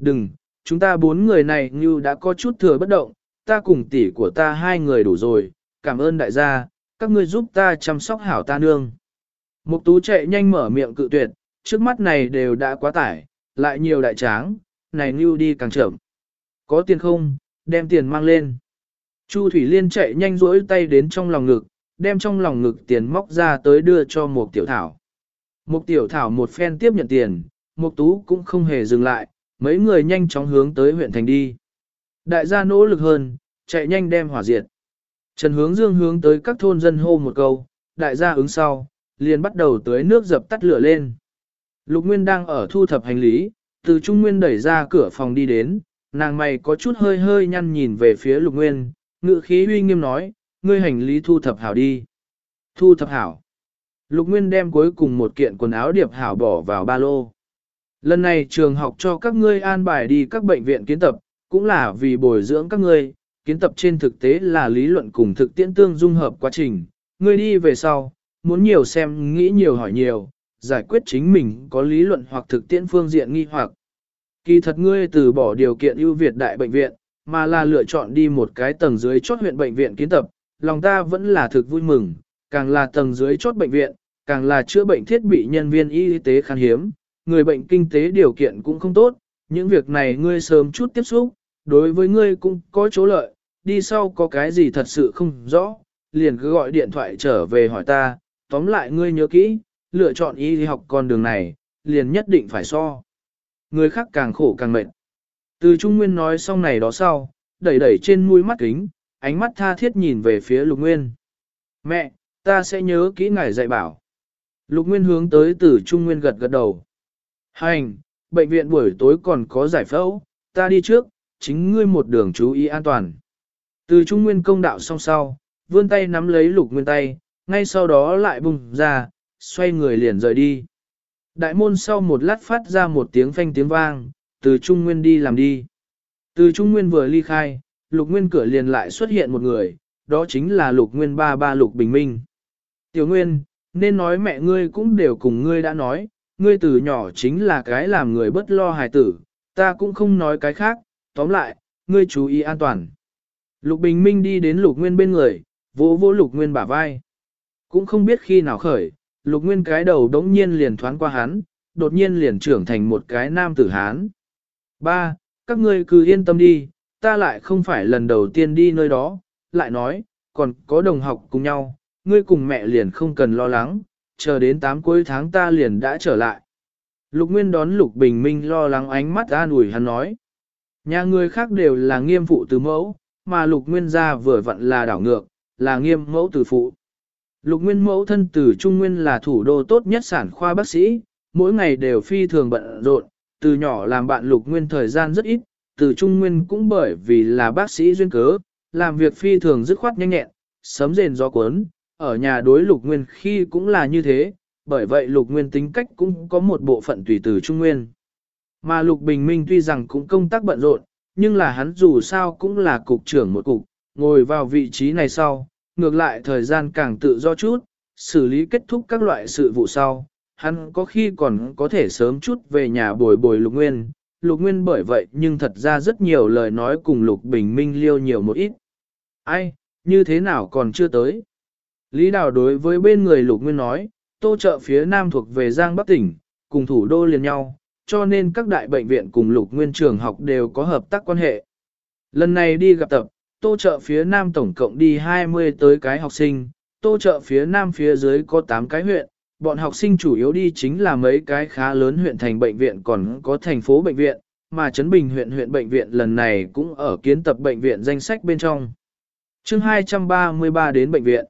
Đừng, chúng ta bốn người này như đã có chút thừa bất động, ta cùng tỷ của ta hai người đủ rồi, cảm ơn đại gia, các ngươi giúp ta chăm sóc hảo ta nương. Mục tú chạy nhanh mở miệng cự tuyệt, trước mắt này đều đã quá tải, lại nhiều đại tráng, này như đi càng chậm. Có tiền không, đem tiền mang lên. Chu Thủy Liên chạy nhanh rỗi tay đến trong lòng ngực, đem trong lòng ngực tiền móc ra tới đưa cho một tiểu thảo. Một tiểu thảo một phen tiếp nhận tiền, một tú cũng không hề dừng lại, mấy người nhanh chóng hướng tới huyện thành đi. Đại gia nỗ lực hơn, chạy nhanh đem hỏa diệt. Trần hướng dương hướng tới các thôn dân hô một câu, đại gia ứng sau, liền bắt đầu tới nước dập tắt lửa lên. Lục Nguyên đang ở thu thập hành lý, từ Trung Nguyên đẩy ra cửa phòng đi đến, nàng mày có chút hơi hơi nhăn nhìn về phía Lục Nguyên, ngự khí uy nghiêm nói, ngươi hành lý thu thập hảo đi. Thu thập hảo. Lục Nguyên đem cuối cùng một kiện quần áo điệp hảo bỏ vào ba lô. Lần này trường học cho các ngươi an bài đi các bệnh viện kiến tập, cũng là vì bồi dưỡng các ngươi, kiến tập trên thực tế là lý luận cùng thực tiễn tương dung hợp quá trình. Ngươi đi về sau, muốn nhiều xem, nghĩ nhiều hỏi nhiều, giải quyết chính mình có lý luận hoặc thực tiễn phương diện nghi hoặc. Kỳ thật ngươi từ bỏ điều kiện ưu việt đại bệnh viện, mà là lựa chọn đi một cái tầng dưới chốt huyện bệnh viện kiến tập, lòng ta vẫn là thực vui mừng, càng là tầng dưới chốt bệnh viện, càng là chữa bệnh thiết bị nhân viên y tế khan hiếm, người bệnh kinh tế điều kiện cũng không tốt, những việc này ngươi sớm chút tiếp xúc, đối với ngươi cũng có chỗ lợi, đi sau có cái gì thật sự không rõ, liền cứ gọi điện thoại trở về hỏi ta, tóm lại ngươi nhớ kỹ, lựa chọn y học con đường này, liền nhất định phải so. Người khác càng khổ càng mệt. Từ Trung Nguyên nói xong này đó sau, đẩy đẩy trên mũi mắt kính, ánh mắt tha thiết nhìn về phía Lục Nguyên. Mẹ, ta sẽ nhớ kỹ ngài dạy bảo. Lục Nguyên hướng tới từ Trung Nguyên gật gật đầu. Hành, bệnh viện buổi tối còn có giải phẫu, ta đi trước, chính ngươi một đường chú ý an toàn. Từ Trung Nguyên công đạo song sau, vươn tay nắm lấy Lục Nguyên tay, ngay sau đó lại bùng ra, xoay người liền rời đi. Đại môn sau một lát phát ra một tiếng phanh tiếng vang, từ Trung Nguyên đi làm đi. Từ Trung Nguyên vừa ly khai, Lục Nguyên cửa liền lại xuất hiện một người, đó chính là Lục Nguyên ba ba Lục Bình Minh. Tiểu Nguyên, nên nói mẹ ngươi cũng đều cùng ngươi đã nói, ngươi từ nhỏ chính là cái làm người bất lo hài tử, ta cũng không nói cái khác, tóm lại, ngươi chú ý an toàn. Lục Bình Minh đi đến Lục Nguyên bên người, vỗ vỗ Lục Nguyên bả vai. Cũng không biết khi nào khởi, Lục Nguyên cái đầu đống nhiên liền thoáng qua hắn, đột nhiên liền trưởng thành một cái nam tử hán. Ba, các ngươi cứ yên tâm đi, ta lại không phải lần đầu tiên đi nơi đó, lại nói, còn có đồng học cùng nhau, ngươi cùng mẹ liền không cần lo lắng, chờ đến tám cuối tháng ta liền đã trở lại. Lục Nguyên đón Lục Bình Minh lo lắng ánh mắt an ủi hắn nói. Nhà người khác đều là nghiêm phụ từ mẫu, mà Lục Nguyên gia vừa vặn là đảo ngược, là nghiêm mẫu từ phụ. Lục Nguyên mẫu thân từ Trung Nguyên là thủ đô tốt nhất sản khoa bác sĩ, mỗi ngày đều phi thường bận rộn, từ nhỏ làm bạn Lục Nguyên thời gian rất ít, từ Trung Nguyên cũng bởi vì là bác sĩ duyên cớ, làm việc phi thường dứt khoát nhanh nhẹn, sớm rền gió cuốn, ở nhà đối Lục Nguyên khi cũng là như thế, bởi vậy Lục Nguyên tính cách cũng có một bộ phận tùy từ Trung Nguyên. Mà Lục Bình Minh tuy rằng cũng công tác bận rộn, nhưng là hắn dù sao cũng là cục trưởng một cục, ngồi vào vị trí này sau, ngược lại thời gian càng tự do chút, xử lý kết thúc các loại sự vụ sau, hắn có khi còn có thể sớm chút về nhà bồi bồi Lục Nguyên. Lục Nguyên bởi vậy nhưng thật ra rất nhiều lời nói cùng Lục Bình Minh liêu nhiều một ít. Ai, như thế nào còn chưa tới? Lý Đào đối với bên người Lục Nguyên nói, tô chợ phía nam thuộc về Giang Bắc tỉnh, cùng thủ đô liền nhau, cho nên các đại bệnh viện cùng Lục Nguyên trường học đều có hợp tác quan hệ. Lần này đi gặp tập, tô chợ phía nam tổng cộng đi 20 tới cái học sinh, tô chợ phía nam phía dưới có 8 cái huyện, bọn học sinh chủ yếu đi chính là mấy cái khá lớn huyện thành bệnh viện còn có thành phố bệnh viện, mà Trấn Bình huyện huyện bệnh viện lần này cũng ở kiến tập bệnh viện danh sách bên trong. chương 233 đến bệnh viện.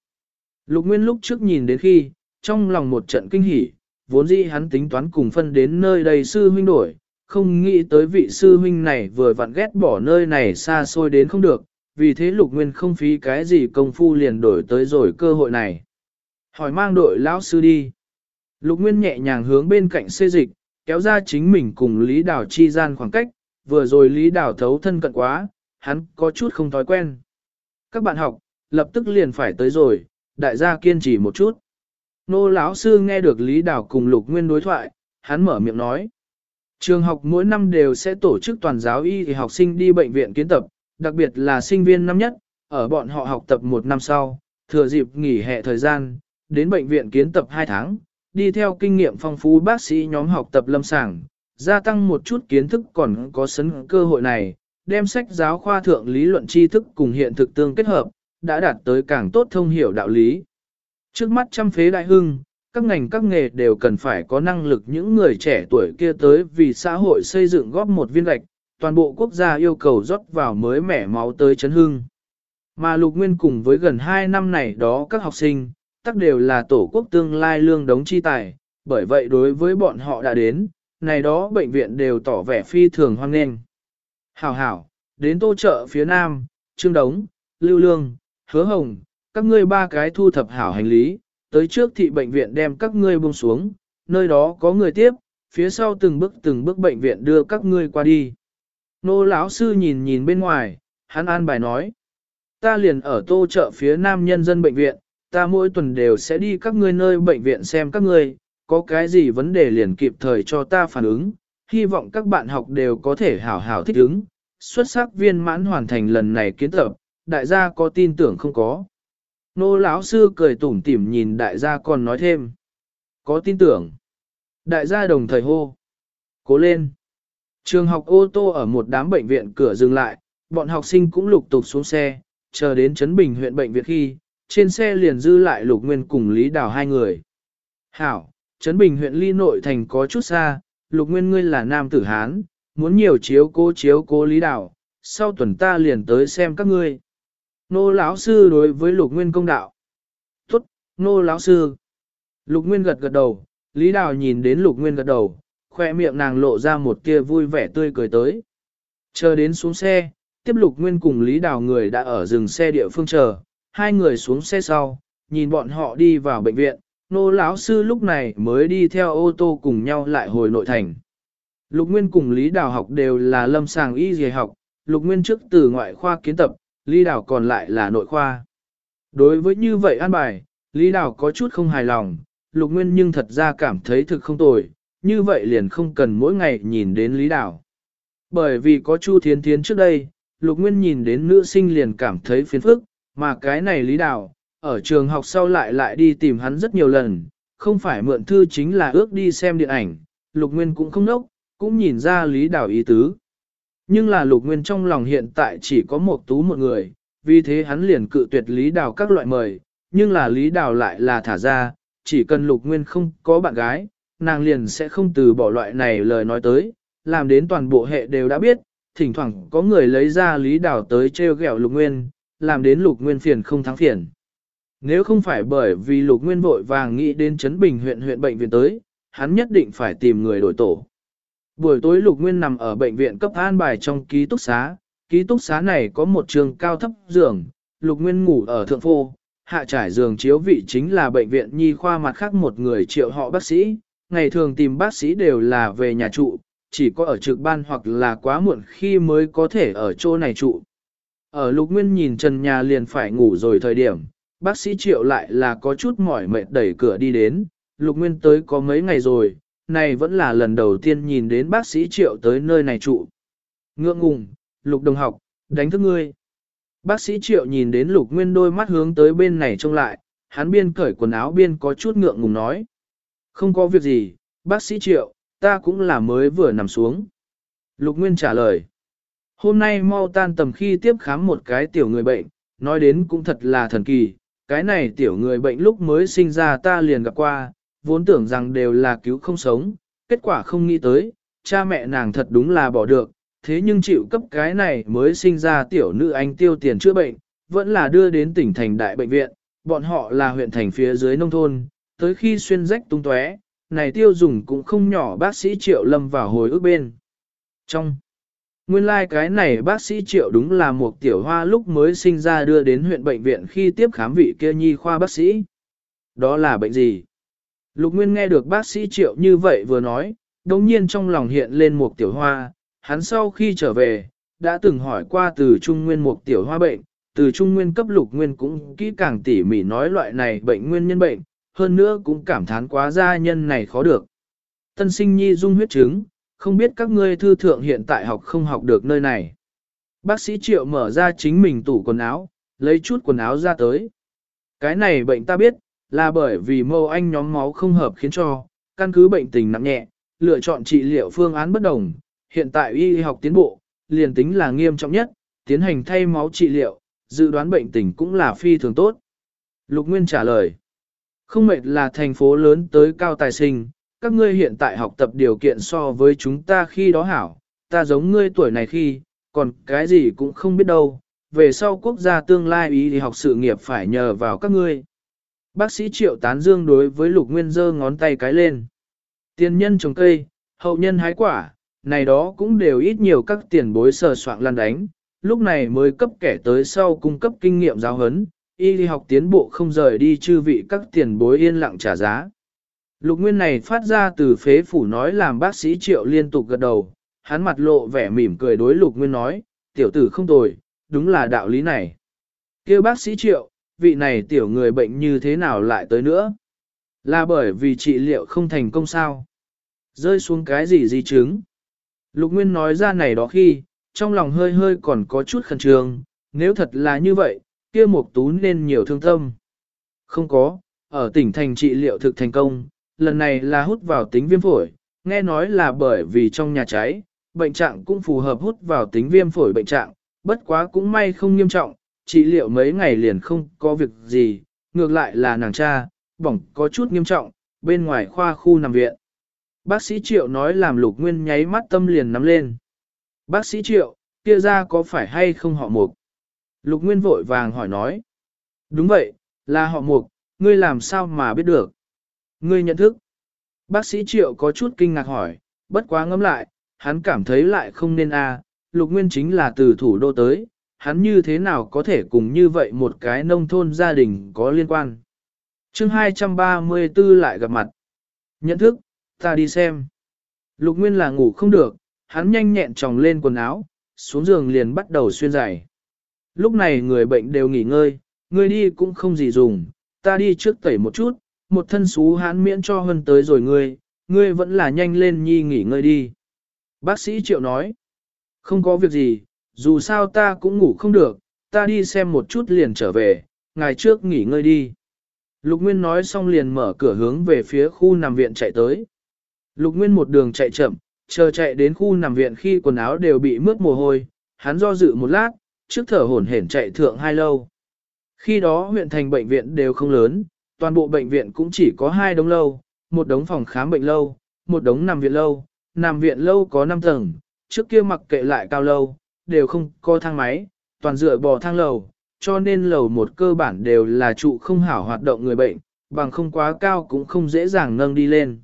Lục Nguyên lúc trước nhìn đến khi, trong lòng một trận kinh hỉ, vốn dĩ hắn tính toán cùng phân đến nơi đây sư huynh đổi, không nghĩ tới vị sư huynh này vừa vặn ghét bỏ nơi này xa xôi đến không được, vì thế Lục Nguyên không phí cái gì công phu liền đổi tới rồi cơ hội này. Hỏi mang đội lão sư đi. Lục Nguyên nhẹ nhàng hướng bên cạnh xê dịch, kéo ra chính mình cùng Lý Đào chi gian khoảng cách, vừa rồi Lý Đào thấu thân cận quá, hắn có chút không thói quen. Các bạn học, lập tức liền phải tới rồi, đại gia kiên trì một chút. Nô lão sư nghe được Lý Đào cùng Lục Nguyên đối thoại, hắn mở miệng nói. Trường học mỗi năm đều sẽ tổ chức toàn giáo y thì học sinh đi bệnh viện kiến tập, đặc biệt là sinh viên năm nhất, ở bọn họ học tập một năm sau, thừa dịp nghỉ hè thời gian, đến bệnh viện kiến tập 2 tháng, đi theo kinh nghiệm phong phú bác sĩ nhóm học tập lâm sàng, gia tăng một chút kiến thức còn có sấn cơ hội này, đem sách giáo khoa thượng lý luận tri thức cùng hiện thực tương kết hợp, đã đạt tới càng tốt thông hiểu đạo lý. Trước mắt trăm phế đại hưng, các ngành các nghề đều cần phải có năng lực những người trẻ tuổi kia tới vì xã hội xây dựng góp một viên gạch, toàn bộ quốc gia yêu cầu rót vào mới mẻ máu tới chấn hưng. Mà lục nguyên cùng với gần 2 năm này đó các học sinh, tắc đều là tổ quốc tương lai lương đống chi tài, bởi vậy đối với bọn họ đã đến, này đó bệnh viện đều tỏ vẻ phi thường hoan nghênh. Hảo hảo, đến tô chợ phía nam, Trương Đống, Lưu Lương, Hứa Hồng, các ngươi ba cái thu thập hảo hành lý, tới trước thị bệnh viện đem các ngươi buông xuống, nơi đó có người tiếp, phía sau từng bước từng bước bệnh viện đưa các ngươi qua đi. Nô lão sư nhìn nhìn bên ngoài, hắn an bài nói. Ta liền ở tô chợ phía nam nhân dân bệnh viện, ta mỗi tuần đều sẽ đi các ngươi nơi bệnh viện xem các ngươi, có cái gì vấn đề liền kịp thời cho ta phản ứng, hy vọng các bạn học đều có thể hảo hảo thích ứng, xuất sắc viên mãn hoàn thành lần này kiến tập, đại gia có tin tưởng không có. Nô lão sư cười tủm tỉm nhìn đại gia còn nói thêm. Có tin tưởng. Đại gia đồng thời hô. Cố lên. Trường học ô tô ở một đám bệnh viện cửa dừng lại, bọn học sinh cũng lục tục xuống xe, chờ đến Trấn Bình huyện bệnh viện khi, trên xe liền dư lại Lục Nguyên cùng Lý Đào hai người. Hảo, Trấn Bình huyện ly nội thành có chút xa, Lục Nguyên ngươi là nam tử Hán, muốn nhiều chiếu cố chiếu cố Lý Đào, sau tuần ta liền tới xem các ngươi. Nô lão sư đối với Lục Nguyên công đạo. Tốt, nô lão sư. Lục Nguyên gật gật đầu, Lý Đào nhìn đến Lục Nguyên gật đầu, khoe miệng nàng lộ ra một tia vui vẻ tươi cười tới. Chờ đến xuống xe, tiếp Lục Nguyên cùng Lý Đào người đã ở dừng xe địa phương chờ, hai người xuống xe sau, nhìn bọn họ đi vào bệnh viện, nô lão sư lúc này mới đi theo ô tô cùng nhau lại hồi nội thành. Lục Nguyên cùng Lý Đào học đều là lâm sàng y dề học, Lục Nguyên trước từ ngoại khoa kiến tập, Lý Đào còn lại là nội khoa. Đối với như vậy an bài, Lý Đào có chút không hài lòng, Lục Nguyên nhưng thật ra cảm thấy thực không tồi, như vậy liền không cần mỗi ngày nhìn đến Lý Đào. Bởi vì có Chu Thiến Thiến trước đây, Lục Nguyên nhìn đến nữ sinh liền cảm thấy phiền phức, mà cái này Lý Đào, ở trường học sau lại lại đi tìm hắn rất nhiều lần, không phải mượn thư chính là ước đi xem điện ảnh, Lục Nguyên cũng không nốc, cũng nhìn ra Lý Đào ý tứ. Nhưng là Lục Nguyên trong lòng hiện tại chỉ có một tú một người, vì thế hắn liền cự tuyệt Lý Đào các loại mời, nhưng là Lý Đào lại là thả ra, chỉ cần Lục Nguyên không có bạn gái, nàng liền sẽ không từ bỏ loại này lời nói tới, làm đến toàn bộ hệ đều đã biết, thỉnh thoảng có người lấy ra Lý Đào tới treo gẹo Lục Nguyên, làm đến Lục Nguyên phiền không thắng phiền. Nếu không phải bởi vì Lục Nguyên vội vàng nghĩ đến Trấn Bình huyện huyện bệnh viện tới, hắn nhất định phải tìm người đổi tổ. Buổi tối Lục Nguyên nằm ở bệnh viện cấp an bài trong ký túc xá, ký túc xá này có một trường cao thấp giường, Lục Nguyên ngủ ở thượng phô, hạ trải giường chiếu vị chính là bệnh viện nhi khoa mặt khác một người triệu họ bác sĩ, ngày thường tìm bác sĩ đều là về nhà trụ, chỉ có ở trực ban hoặc là quá muộn khi mới có thể ở chỗ này trụ. Ở Lục Nguyên nhìn trần nhà liền phải ngủ rồi thời điểm, bác sĩ triệu lại là có chút mỏi mệt đẩy cửa đi đến, Lục Nguyên tới có mấy ngày rồi, này vẫn là lần đầu tiên nhìn đến bác sĩ triệu tới nơi này trụ. Ngượng ngùng, Lục đồng học, đánh thức ngươi. Bác sĩ triệu nhìn đến Lục Nguyên đôi mắt hướng tới bên này trông lại, hắn biên cởi quần áo biên có chút ngượng ngùng nói. Không có việc gì, bác sĩ triệu, ta cũng là mới vừa nằm xuống. Lục Nguyên trả lời. Hôm nay mau tan tầm khi tiếp khám một cái tiểu người bệnh, nói đến cũng thật là thần kỳ, cái này tiểu người bệnh lúc mới sinh ra ta liền gặp qua, vốn tưởng rằng đều là cứu không sống, kết quả không nghĩ tới, cha mẹ nàng thật đúng là bỏ được, thế nhưng chịu cấp cái này mới sinh ra tiểu nữ anh tiêu tiền chữa bệnh, vẫn là đưa đến tỉnh thành đại bệnh viện, bọn họ là huyện thành phía dưới nông thôn, tới khi xuyên rách tung tóe, này tiêu dùng cũng không nhỏ bác sĩ triệu lâm vào hồi ức bên. Trong Nguyên lai like cái này bác sĩ triệu đúng là một tiểu hoa lúc mới sinh ra đưa đến huyện bệnh viện khi tiếp khám vị kia nhi khoa bác sĩ. Đó là bệnh gì? Lục Nguyên nghe được bác sĩ triệu như vậy vừa nói, đồng nhiên trong lòng hiện lên một tiểu hoa, hắn sau khi trở về, đã từng hỏi qua từ Trung Nguyên một tiểu hoa bệnh, từ Trung Nguyên cấp Lục Nguyên cũng kỹ càng tỉ mỉ nói loại này bệnh nguyên nhân bệnh, hơn nữa cũng cảm thán quá gia nhân này khó được. Tân sinh nhi dung huyết chứng, không biết các ngươi thư thượng hiện tại học không học được nơi này. Bác sĩ Triệu mở ra chính mình tủ quần áo, lấy chút quần áo ra tới. Cái này bệnh ta biết, là bởi vì mâu anh nhóm máu không hợp khiến cho, căn cứ bệnh tình nặng nhẹ, lựa chọn trị liệu phương án bất đồng. Hiện tại y học tiến bộ, liền tính là nghiêm trọng nhất, tiến hành thay máu trị liệu, dự đoán bệnh tình cũng là phi thường tốt. Lục Nguyên trả lời, không mệt là thành phố lớn tới cao tài sinh, các ngươi hiện tại học tập điều kiện so với chúng ta khi đó hảo, ta giống ngươi tuổi này khi, còn cái gì cũng không biết đâu, về sau quốc gia tương lai ý thì học sự nghiệp phải nhờ vào các ngươi. Bác sĩ Triệu Tán Dương đối với Lục Nguyên giơ ngón tay cái lên. Tiền nhân trồng cây, hậu nhân hái quả, này đó cũng đều ít nhiều các tiền bối sờ soạn lan đánh, lúc này mới cấp kẻ tới sau cung cấp kinh nghiệm giáo huấn, y đi học tiến bộ không rời đi chư vị các tiền bối yên lặng trả giá. Lục Nguyên này phát ra từ phế phủ nói làm bác sĩ Triệu liên tục gật đầu, hắn mặt lộ vẻ mỉm cười đối Lục Nguyên nói, tiểu tử không tồi, đúng là đạo lý này. kêu bác sĩ Triệu, vị này tiểu người bệnh như thế nào lại tới nữa? Là bởi vì trị liệu không thành công sao? Rơi xuống cái gì di chứng? Lục Nguyên nói ra này đó khi, trong lòng hơi hơi còn có chút khẩn trương, nếu thật là như vậy, kia Mục tú nên nhiều thương tâm. Không có, ở tỉnh thành trị liệu thực thành công, lần này là hút vào tính viêm phổi, nghe nói là bởi vì trong nhà cháy, bệnh trạng cũng phù hợp hút vào tính viêm phổi bệnh trạng, bất quá cũng may không nghiêm trọng, trị liệu mấy ngày liền không có việc gì, ngược lại là nàng cha, bỏng có chút nghiêm trọng, bên ngoài khoa khu nằm viện. Bác sĩ Triệu nói làm lục nguyên nháy mắt tâm liền nắm lên. Bác sĩ Triệu, kia ra có phải hay không họ mục? Lục nguyên vội vàng hỏi nói. Đúng vậy, là họ mục, ngươi làm sao mà biết được? Ngươi nhận thức. Bác sĩ Triệu có chút kinh ngạc hỏi, bất quá ngẫm lại, hắn cảm thấy lại không nên a. À, lục nguyên chính là từ thủ đô tới, hắn như thế nào có thể cùng như vậy một cái nông thôn gia đình có liên quan. chương 234 lại gặp mặt. Nhận thức, ta đi xem. Lục Nguyên là ngủ không được, hắn nhanh nhẹn tròng lên quần áo, xuống giường liền bắt đầu xuyên giày. Lúc này người bệnh đều nghỉ ngơi, người đi cũng không gì dùng, ta đi trước tẩy một chút, một thân xú hắn miễn cho hơn tới rồi ngươi, ngươi vẫn là nhanh lên nhi nghỉ ngơi đi. Bác sĩ Triệu nói, không có việc gì, dù sao ta cũng ngủ không được, ta đi xem một chút liền trở về, ngày trước nghỉ ngơi đi. Lục Nguyên nói xong liền mở cửa hướng về phía khu nằm viện chạy tới. Lục Nguyên một đường chạy chậm, chờ chạy đến khu nằm viện khi quần áo đều bị mướt mồ hôi, hắn do dự một lát, trước thở hổn hển chạy thượng hai lâu. Khi đó huyện thành bệnh viện đều không lớn, toàn bộ bệnh viện cũng chỉ có hai đống lâu, một đống phòng khám bệnh lâu, một đống nằm viện lâu, nằm viện lâu có 5 tầng, trước kia mặc kệ lại cao lâu, đều không có thang máy, toàn dựa bò thang lầu, cho nên lầu một cơ bản đều là trụ không hảo hoạt động người bệnh, bằng không quá cao cũng không dễ dàng nâng đi lên.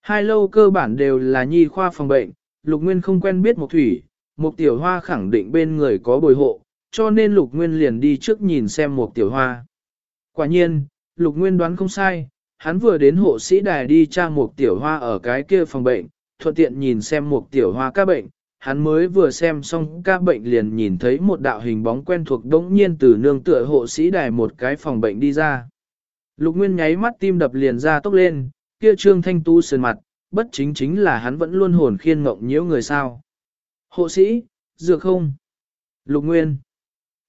Hai lâu cơ bản đều là nhi khoa phòng bệnh, Lục Nguyên không quen biết một thủy, một tiểu hoa khẳng định bên người có bồi hộ, cho nên Lục Nguyên liền đi trước nhìn xem một tiểu hoa. Quả nhiên, Lục Nguyên đoán không sai, hắn vừa đến hộ sĩ đài đi tra một tiểu hoa ở cái kia phòng bệnh, thuận tiện nhìn xem một tiểu hoa các bệnh, hắn mới vừa xem xong ca bệnh liền nhìn thấy một đạo hình bóng quen thuộc đống nhiên từ nương tựa hộ sĩ đài một cái phòng bệnh đi ra. Lục Nguyên nháy mắt tim đập liền ra tốc lên, kia trương thanh tu sườn mặt, bất chính chính là hắn vẫn luôn hồn khiên ngộng nhiễu người sao. Hộ sĩ, dược không? Lục Nguyên.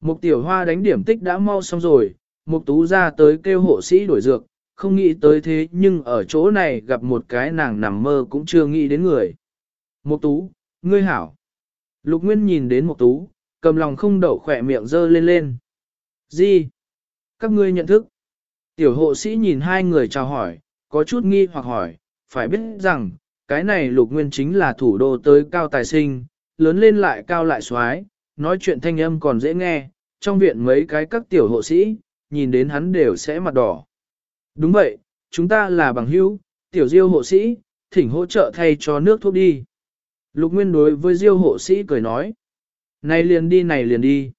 Mục tiểu hoa đánh điểm tích đã mau xong rồi, mục tú ra tới kêu hộ sĩ đổi dược, không nghĩ tới thế nhưng ở chỗ này gặp một cái nàng nằm mơ cũng chưa nghĩ đến người. Mục tú, ngươi hảo. Lục Nguyên nhìn đến mục tú, cầm lòng không đậu khỏe miệng dơ lên lên. Gì? Các ngươi nhận thức? Tiểu hộ sĩ nhìn hai người chào hỏi, có chút nghi hoặc hỏi, phải biết rằng, cái này lục nguyên chính là thủ đô tới cao tài sinh, lớn lên lại cao lại xoái, nói chuyện thanh âm còn dễ nghe, trong viện mấy cái các tiểu hộ sĩ, nhìn đến hắn đều sẽ mặt đỏ. Đúng vậy, chúng ta là bằng hữu, tiểu diêu hộ sĩ, thỉnh hỗ trợ thay cho nước thuốc đi. Lục Nguyên đối với diêu hộ sĩ cười nói, này liền đi này liền đi.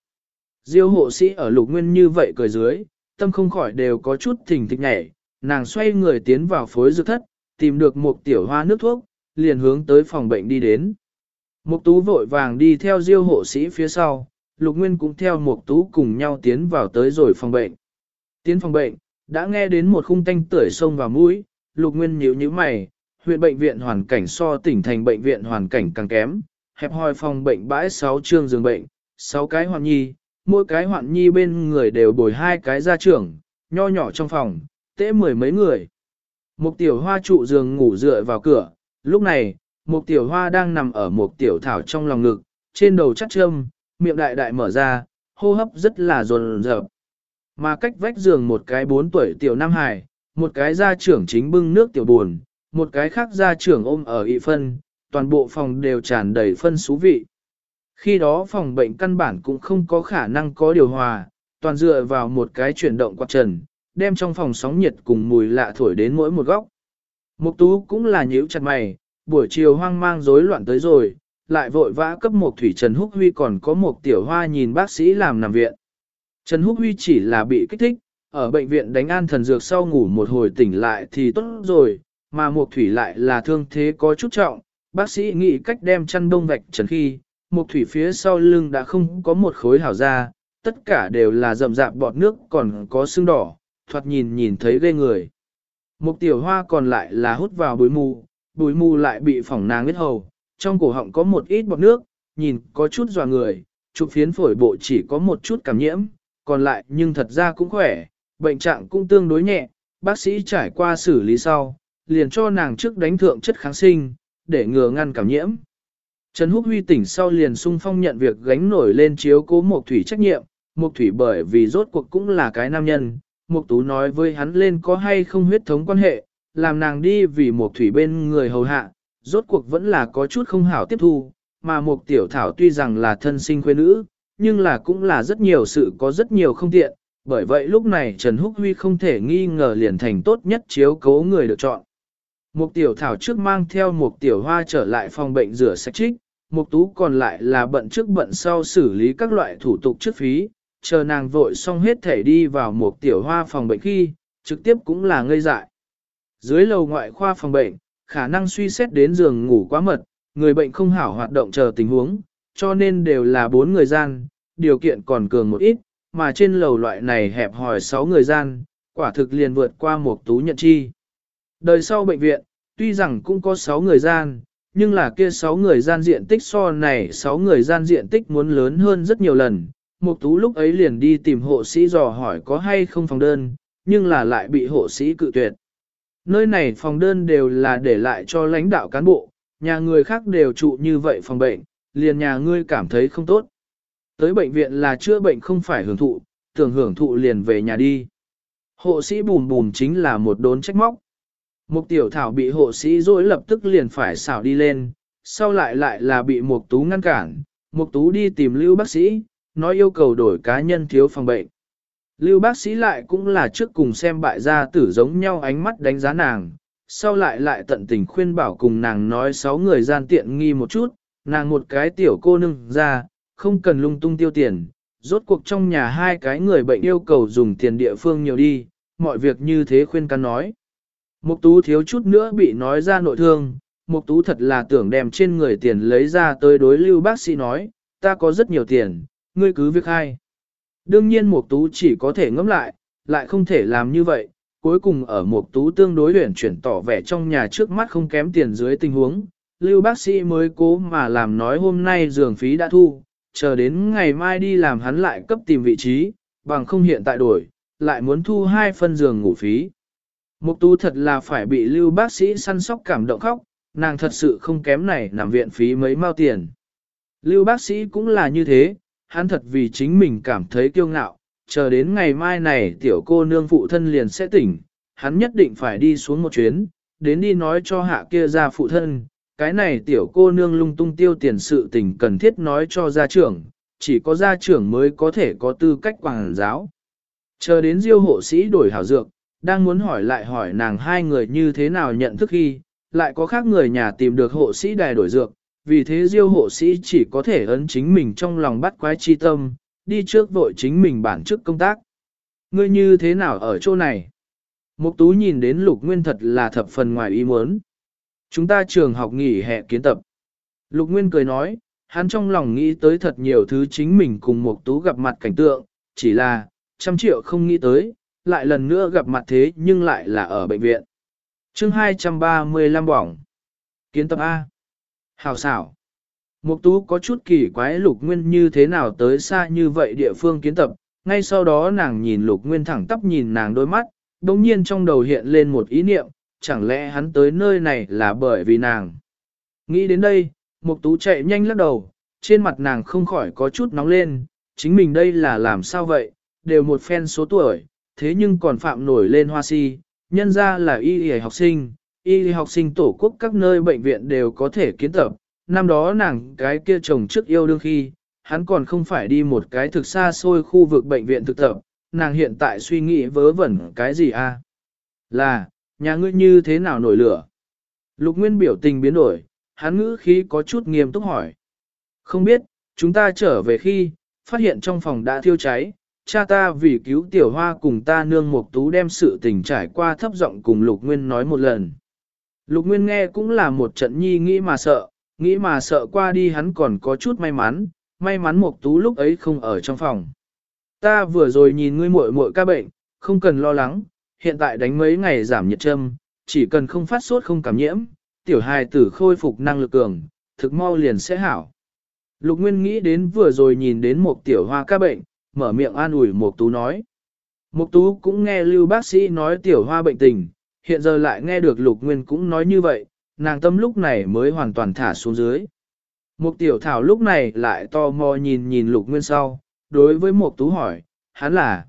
Diêu hộ sĩ ở lục nguyên như vậy cười dưới, tâm không khỏi đều có chút thỉnh thịch nhảy, nàng xoay người tiến vào phối dược thất, tìm được một tiểu hoa nước thuốc, liền hướng tới phòng bệnh đi đến. Mục tú vội vàng đi theo diêu hộ sĩ phía sau, lục nguyên cũng theo mục tú cùng nhau tiến vào tới rồi phòng bệnh. Tiến phòng bệnh, đã nghe đến một khung tanh tưởi sông vào mũi, lục nguyên nhíu nhíu mày, huyện bệnh viện hoàn cảnh so tỉnh thành bệnh viện hoàn cảnh càng kém, hẹp hòi phòng bệnh bãi 6 trương giường bệnh, 6 cái hoạn nhi, mỗi cái hoạn nhi bên người đều bồi hai cái gia trưởng, nho nhỏ trong phòng, tễ mười mấy người. Một tiểu hoa trụ giường ngủ dựa vào cửa, lúc này, một tiểu hoa đang nằm ở một tiểu thảo trong lòng ngực, trên đầu chắc châm, miệng đại đại mở ra, hô hấp rất là rồn rợp. Mà cách vách giường một cái bốn tuổi tiểu nam hải, một cái gia trưởng chính bưng nước tiểu buồn, một cái khác gia trưởng ôm ở y phân, toàn bộ phòng đều tràn đầy phân xú vị. Khi đó phòng bệnh căn bản cũng không có khả năng có điều hòa, toàn dựa vào một cái chuyển động quạt trần, đem trong phòng sóng nhiệt cùng mùi lạ thổi đến mỗi một góc. Mục tú cũng là nhíu chặt mày, buổi chiều hoang mang rối loạn tới rồi, lại vội vã cấp một thủy Trần Húc Huy còn có một tiểu hoa nhìn bác sĩ làm nằm viện. Trần Húc Huy chỉ là bị kích thích, ở bệnh viện đánh an thần dược sau ngủ một hồi tỉnh lại thì tốt rồi, mà mục thủy lại là thương thế có chút trọng, bác sĩ nghĩ cách đem chăn đông vạch trần khi, mục thủy phía sau lưng đã không có một khối hảo da, tất cả đều là rậm rạp bọt nước còn có xương đỏ, thoạt nhìn nhìn thấy ghê người. Một tiểu hoa còn lại là hút vào bụi mù, bụi mù lại bị phỏng nàng huyết hầu, trong cổ họng có một ít bọt nước, nhìn có chút dò người, chụp phiến phổi bộ chỉ có một chút cảm nhiễm, còn lại nhưng thật ra cũng khỏe, bệnh trạng cũng tương đối nhẹ, bác sĩ trải qua xử lý sau, liền cho nàng trước đánh thượng chất kháng sinh, để ngừa ngăn cảm nhiễm. Trần Húc Huy tỉnh sau liền sung phong nhận việc gánh nổi lên chiếu cố Mộc Thủy trách nhiệm, Mộc Thủy bởi vì rốt cuộc cũng là cái nam nhân, Mục Tú nói với hắn lên có hay không huyết thống quan hệ, làm nàng đi vì Mục Thủy bên người hầu hạ, rốt cuộc vẫn là có chút không hảo tiếp thu, mà Mục Tiểu Thảo tuy rằng là thân sinh quê nữ, nhưng là cũng là rất nhiều sự có rất nhiều không tiện, bởi vậy lúc này Trần Húc Huy không thể nghi ngờ liền thành tốt nhất chiếu cố người được chọn. Mục Tiểu Thảo trước mang theo Mục Tiểu Hoa trở lại phòng bệnh rửa sạch trích, Mục Tú còn lại là bận trước bận sau xử lý các loại thủ tục trước phí, chờ nàng vội xong hết thể đi vào một tiểu hoa phòng bệnh khi, trực tiếp cũng là ngây dại. Dưới lầu ngoại khoa phòng bệnh, khả năng suy xét đến giường ngủ quá mật, người bệnh không hảo hoạt động chờ tình huống, cho nên đều là bốn người gian, điều kiện còn cường một ít, mà trên lầu loại này hẹp hòi sáu người gian, quả thực liền vượt qua một tú nhận chi. Đời sau bệnh viện, tuy rằng cũng có 6 người gian, nhưng là kia 6 người gian diện tích so này 6 người gian diện tích muốn lớn hơn rất nhiều lần. Mục tú lúc ấy liền đi tìm hộ sĩ dò hỏi có hay không phòng đơn, nhưng là lại bị hộ sĩ cự tuyệt. Nơi này phòng đơn đều là để lại cho lãnh đạo cán bộ, nhà người khác đều trụ như vậy phòng bệnh, liền nhà ngươi cảm thấy không tốt. Tới bệnh viện là chữa bệnh không phải hưởng thụ, tưởng hưởng thụ liền về nhà đi. Hộ sĩ bùm bùm chính là một đốn trách móc. Mục tiểu thảo bị hộ sĩ dối lập tức liền phải xảo đi lên, sau lại lại là bị mục tú ngăn cản, mục tú đi tìm lưu bác sĩ, nói yêu cầu đổi cá nhân thiếu phòng bệnh. Lưu bác sĩ lại cũng là trước cùng xem bại gia tử giống nhau ánh mắt đánh giá nàng, sau lại lại tận tình khuyên bảo cùng nàng nói sáu người gian tiện nghi một chút, nàng một cái tiểu cô nương ra, không cần lung tung tiêu tiền, rốt cuộc trong nhà hai cái người bệnh yêu cầu dùng tiền địa phương nhiều đi, mọi việc như thế khuyên can nói. Mục tú thiếu chút nữa bị nói ra nội thương, mục tú thật là tưởng đem trên người tiền lấy ra tới đối lưu bác sĩ nói, ta có rất nhiều tiền, ngươi cứ việc hay. Đương nhiên mục tú chỉ có thể ngẫm lại, lại không thể làm như vậy, cuối cùng ở mục tú tương đối luyện chuyển tỏ vẻ trong nhà trước mắt không kém tiền dưới tình huống, lưu bác sĩ mới cố mà làm nói hôm nay giường phí đã thu, chờ đến ngày mai đi làm hắn lại cấp tìm vị trí, bằng không hiện tại đổi, lại muốn thu hai phân giường ngủ phí. Mục tu thật là phải bị lưu bác sĩ săn sóc cảm động khóc, nàng thật sự không kém này nằm viện phí mấy mao tiền. Lưu bác sĩ cũng là như thế, hắn thật vì chính mình cảm thấy kiêu ngạo, chờ đến ngày mai này tiểu cô nương phụ thân liền sẽ tỉnh, hắn nhất định phải đi xuống một chuyến, đến đi nói cho hạ kia ra phụ thân, cái này tiểu cô nương lung tung tiêu tiền sự tình cần thiết nói cho gia trưởng, chỉ có gia trưởng mới có thể có tư cách quảng giáo. Chờ đến diêu hộ sĩ đổi hảo dược, đang muốn hỏi lại hỏi nàng hai người như thế nào nhận thức khi, lại có khác người nhà tìm được hộ sĩ đài đổi dược, vì thế diêu hộ sĩ chỉ có thể ấn chính mình trong lòng bắt quái chi tâm, đi trước vội chính mình bản chức công tác. Ngươi như thế nào ở chỗ này? Mục tú nhìn đến lục nguyên thật là thập phần ngoài ý muốn. Chúng ta trường học nghỉ hè kiến tập. Lục nguyên cười nói, hắn trong lòng nghĩ tới thật nhiều thứ chính mình cùng mục tú gặp mặt cảnh tượng, chỉ là, trăm triệu không nghĩ tới, lại lần nữa gặp mặt thế nhưng lại là ở bệnh viện. chương 235 bỏng. Kiến tập A. Hào xảo. Mục tú có chút kỳ quái lục nguyên như thế nào tới xa như vậy địa phương kiến tập, ngay sau đó nàng nhìn lục nguyên thẳng tắp nhìn nàng đôi mắt, đồng nhiên trong đầu hiện lên một ý niệm, chẳng lẽ hắn tới nơi này là bởi vì nàng. Nghĩ đến đây, mục tú chạy nhanh lắc đầu, trên mặt nàng không khỏi có chút nóng lên, chính mình đây là làm sao vậy, đều một phen số tuổi, thế nhưng còn phạm nổi lên hoa si, nhân ra là y y học sinh, y y học sinh tổ quốc các nơi bệnh viện đều có thể kiến tập, năm đó nàng cái kia chồng trước yêu đương khi, hắn còn không phải đi một cái thực xa xôi khu vực bệnh viện thực tập, nàng hiện tại suy nghĩ vớ vẩn cái gì a? À? Là, nhà ngươi như thế nào nổi lửa? Lục Nguyên biểu tình biến đổi, hắn ngữ khí có chút nghiêm túc hỏi. Không biết, chúng ta trở về khi, phát hiện trong phòng đã thiêu cháy, cha ta vì cứu tiểu hoa cùng ta nương một tú đem sự tình trải qua thấp giọng cùng Lục Nguyên nói một lần. Lục Nguyên nghe cũng là một trận nhi nghĩ mà sợ, nghĩ mà sợ qua đi hắn còn có chút may mắn, may mắn một tú lúc ấy không ở trong phòng. Ta vừa rồi nhìn ngươi muội muội ca bệnh, không cần lo lắng, hiện tại đánh mấy ngày giảm nhiệt châm, chỉ cần không phát sốt không cảm nhiễm, tiểu hài tử khôi phục năng lực cường, thực mau liền sẽ hảo. Lục Nguyên nghĩ đến vừa rồi nhìn đến một tiểu hoa ca bệnh, mở miệng an ủi Mục Tú nói. Mục Tú cũng nghe Lưu bác sĩ nói tiểu hoa bệnh tình, hiện giờ lại nghe được Lục Nguyên cũng nói như vậy, nàng tâm lúc này mới hoàn toàn thả xuống dưới. Mục tiểu thảo lúc này lại to mò nhìn nhìn Lục Nguyên sau, đối với Mục Tú hỏi, hắn là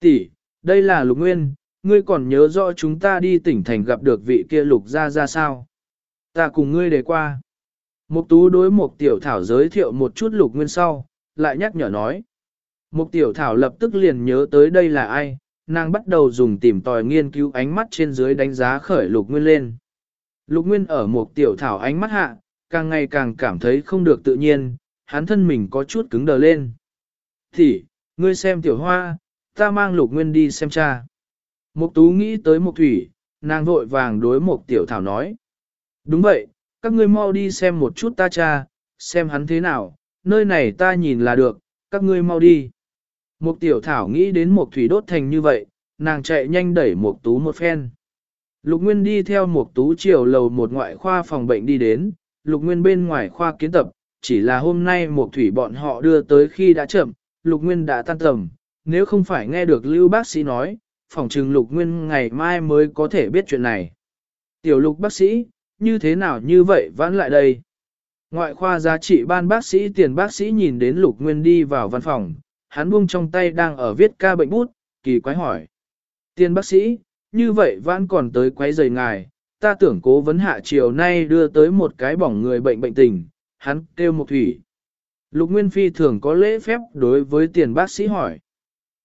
tỷ, đây là Lục Nguyên, ngươi còn nhớ rõ chúng ta đi tỉnh thành gặp được vị kia Lục gia gia sao? Ta cùng ngươi đề qua. Mục Tú đối Mục tiểu thảo giới thiệu một chút Lục Nguyên sau, lại nhắc nhở nói. Mục tiểu thảo lập tức liền nhớ tới đây là ai, nàng bắt đầu dùng tìm tòi nghiên cứu ánh mắt trên dưới đánh giá khởi lục nguyên lên. Lục nguyên ở một tiểu thảo ánh mắt hạ, càng ngày càng cảm thấy không được tự nhiên, hắn thân mình có chút cứng đờ lên. Thì, ngươi xem tiểu hoa, ta mang lục nguyên đi xem cha. Mục tú nghĩ tới mục thủy, nàng vội vàng đối mục tiểu thảo nói. Đúng vậy, các ngươi mau đi xem một chút ta cha, xem hắn thế nào, nơi này ta nhìn là được, các ngươi mau đi. Mục tiểu thảo nghĩ đến một thủy đốt thành như vậy, nàng chạy nhanh đẩy một tú một phen. Lục Nguyên đi theo một tú chiều lầu một ngoại khoa phòng bệnh đi đến, Lục Nguyên bên ngoài khoa kiến tập, chỉ là hôm nay một thủy bọn họ đưa tới khi đã chậm, Lục Nguyên đã tan tầm, nếu không phải nghe được Lưu bác sĩ nói, phòng trừng Lục Nguyên ngày mai mới có thể biết chuyện này. Tiểu Lục bác sĩ, như thế nào như vậy vãn lại đây? Ngoại khoa giá trị ban bác sĩ tiền bác sĩ nhìn đến Lục Nguyên đi vào văn phòng, hắn buông trong tay đang ở viết ca bệnh bút, kỳ quái hỏi. Tiền bác sĩ, như vậy vãn còn tới quấy rầy ngài, ta tưởng cố vấn hạ chiều nay đưa tới một cái bỏng người bệnh bệnh tình, hắn kêu một thủy. Lục Nguyên phi thường có lễ phép đối với tiền bác sĩ hỏi.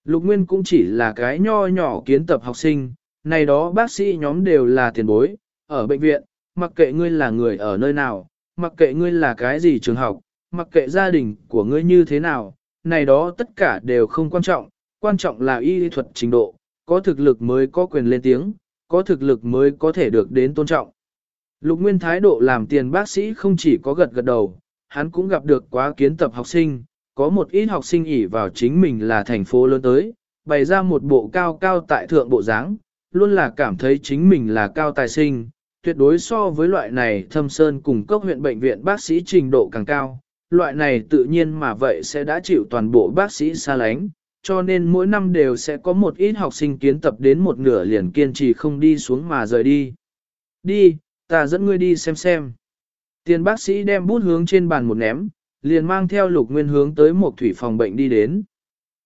Lục Nguyên cũng chỉ là cái nho nhỏ kiến tập học sinh, này đó bác sĩ nhóm đều là tiền bối, ở bệnh viện, mặc kệ ngươi là người ở nơi nào, mặc kệ ngươi là cái gì trường học, mặc kệ gia đình của ngươi như thế nào, này đó tất cả đều không quan trọng, quan trọng là y thuật trình độ, có thực lực mới có quyền lên tiếng, có thực lực mới có thể được đến tôn trọng. Lục Nguyên thái độ làm tiền bác sĩ không chỉ có gật gật đầu, hắn cũng gặp được quá kiến tập học sinh, có một ít học sinh ỉ vào chính mình là thành phố lớn tới, bày ra một bộ cao cao tại thượng bộ dáng, luôn là cảm thấy chính mình là cao tài sinh, tuyệt đối so với loại này thâm sơn cùng cấp huyện bệnh viện bác sĩ trình độ càng cao, loại này tự nhiên mà vậy sẽ đã chịu toàn bộ bác sĩ xa lánh, cho nên mỗi năm đều sẽ có một ít học sinh kiến tập đến một nửa liền kiên trì không đi xuống mà rời đi. Đi, ta dẫn ngươi đi xem xem. Tiền bác sĩ đem bút hướng trên bàn một ném, liền mang theo lục nguyên hướng tới một thủy phòng bệnh đi đến.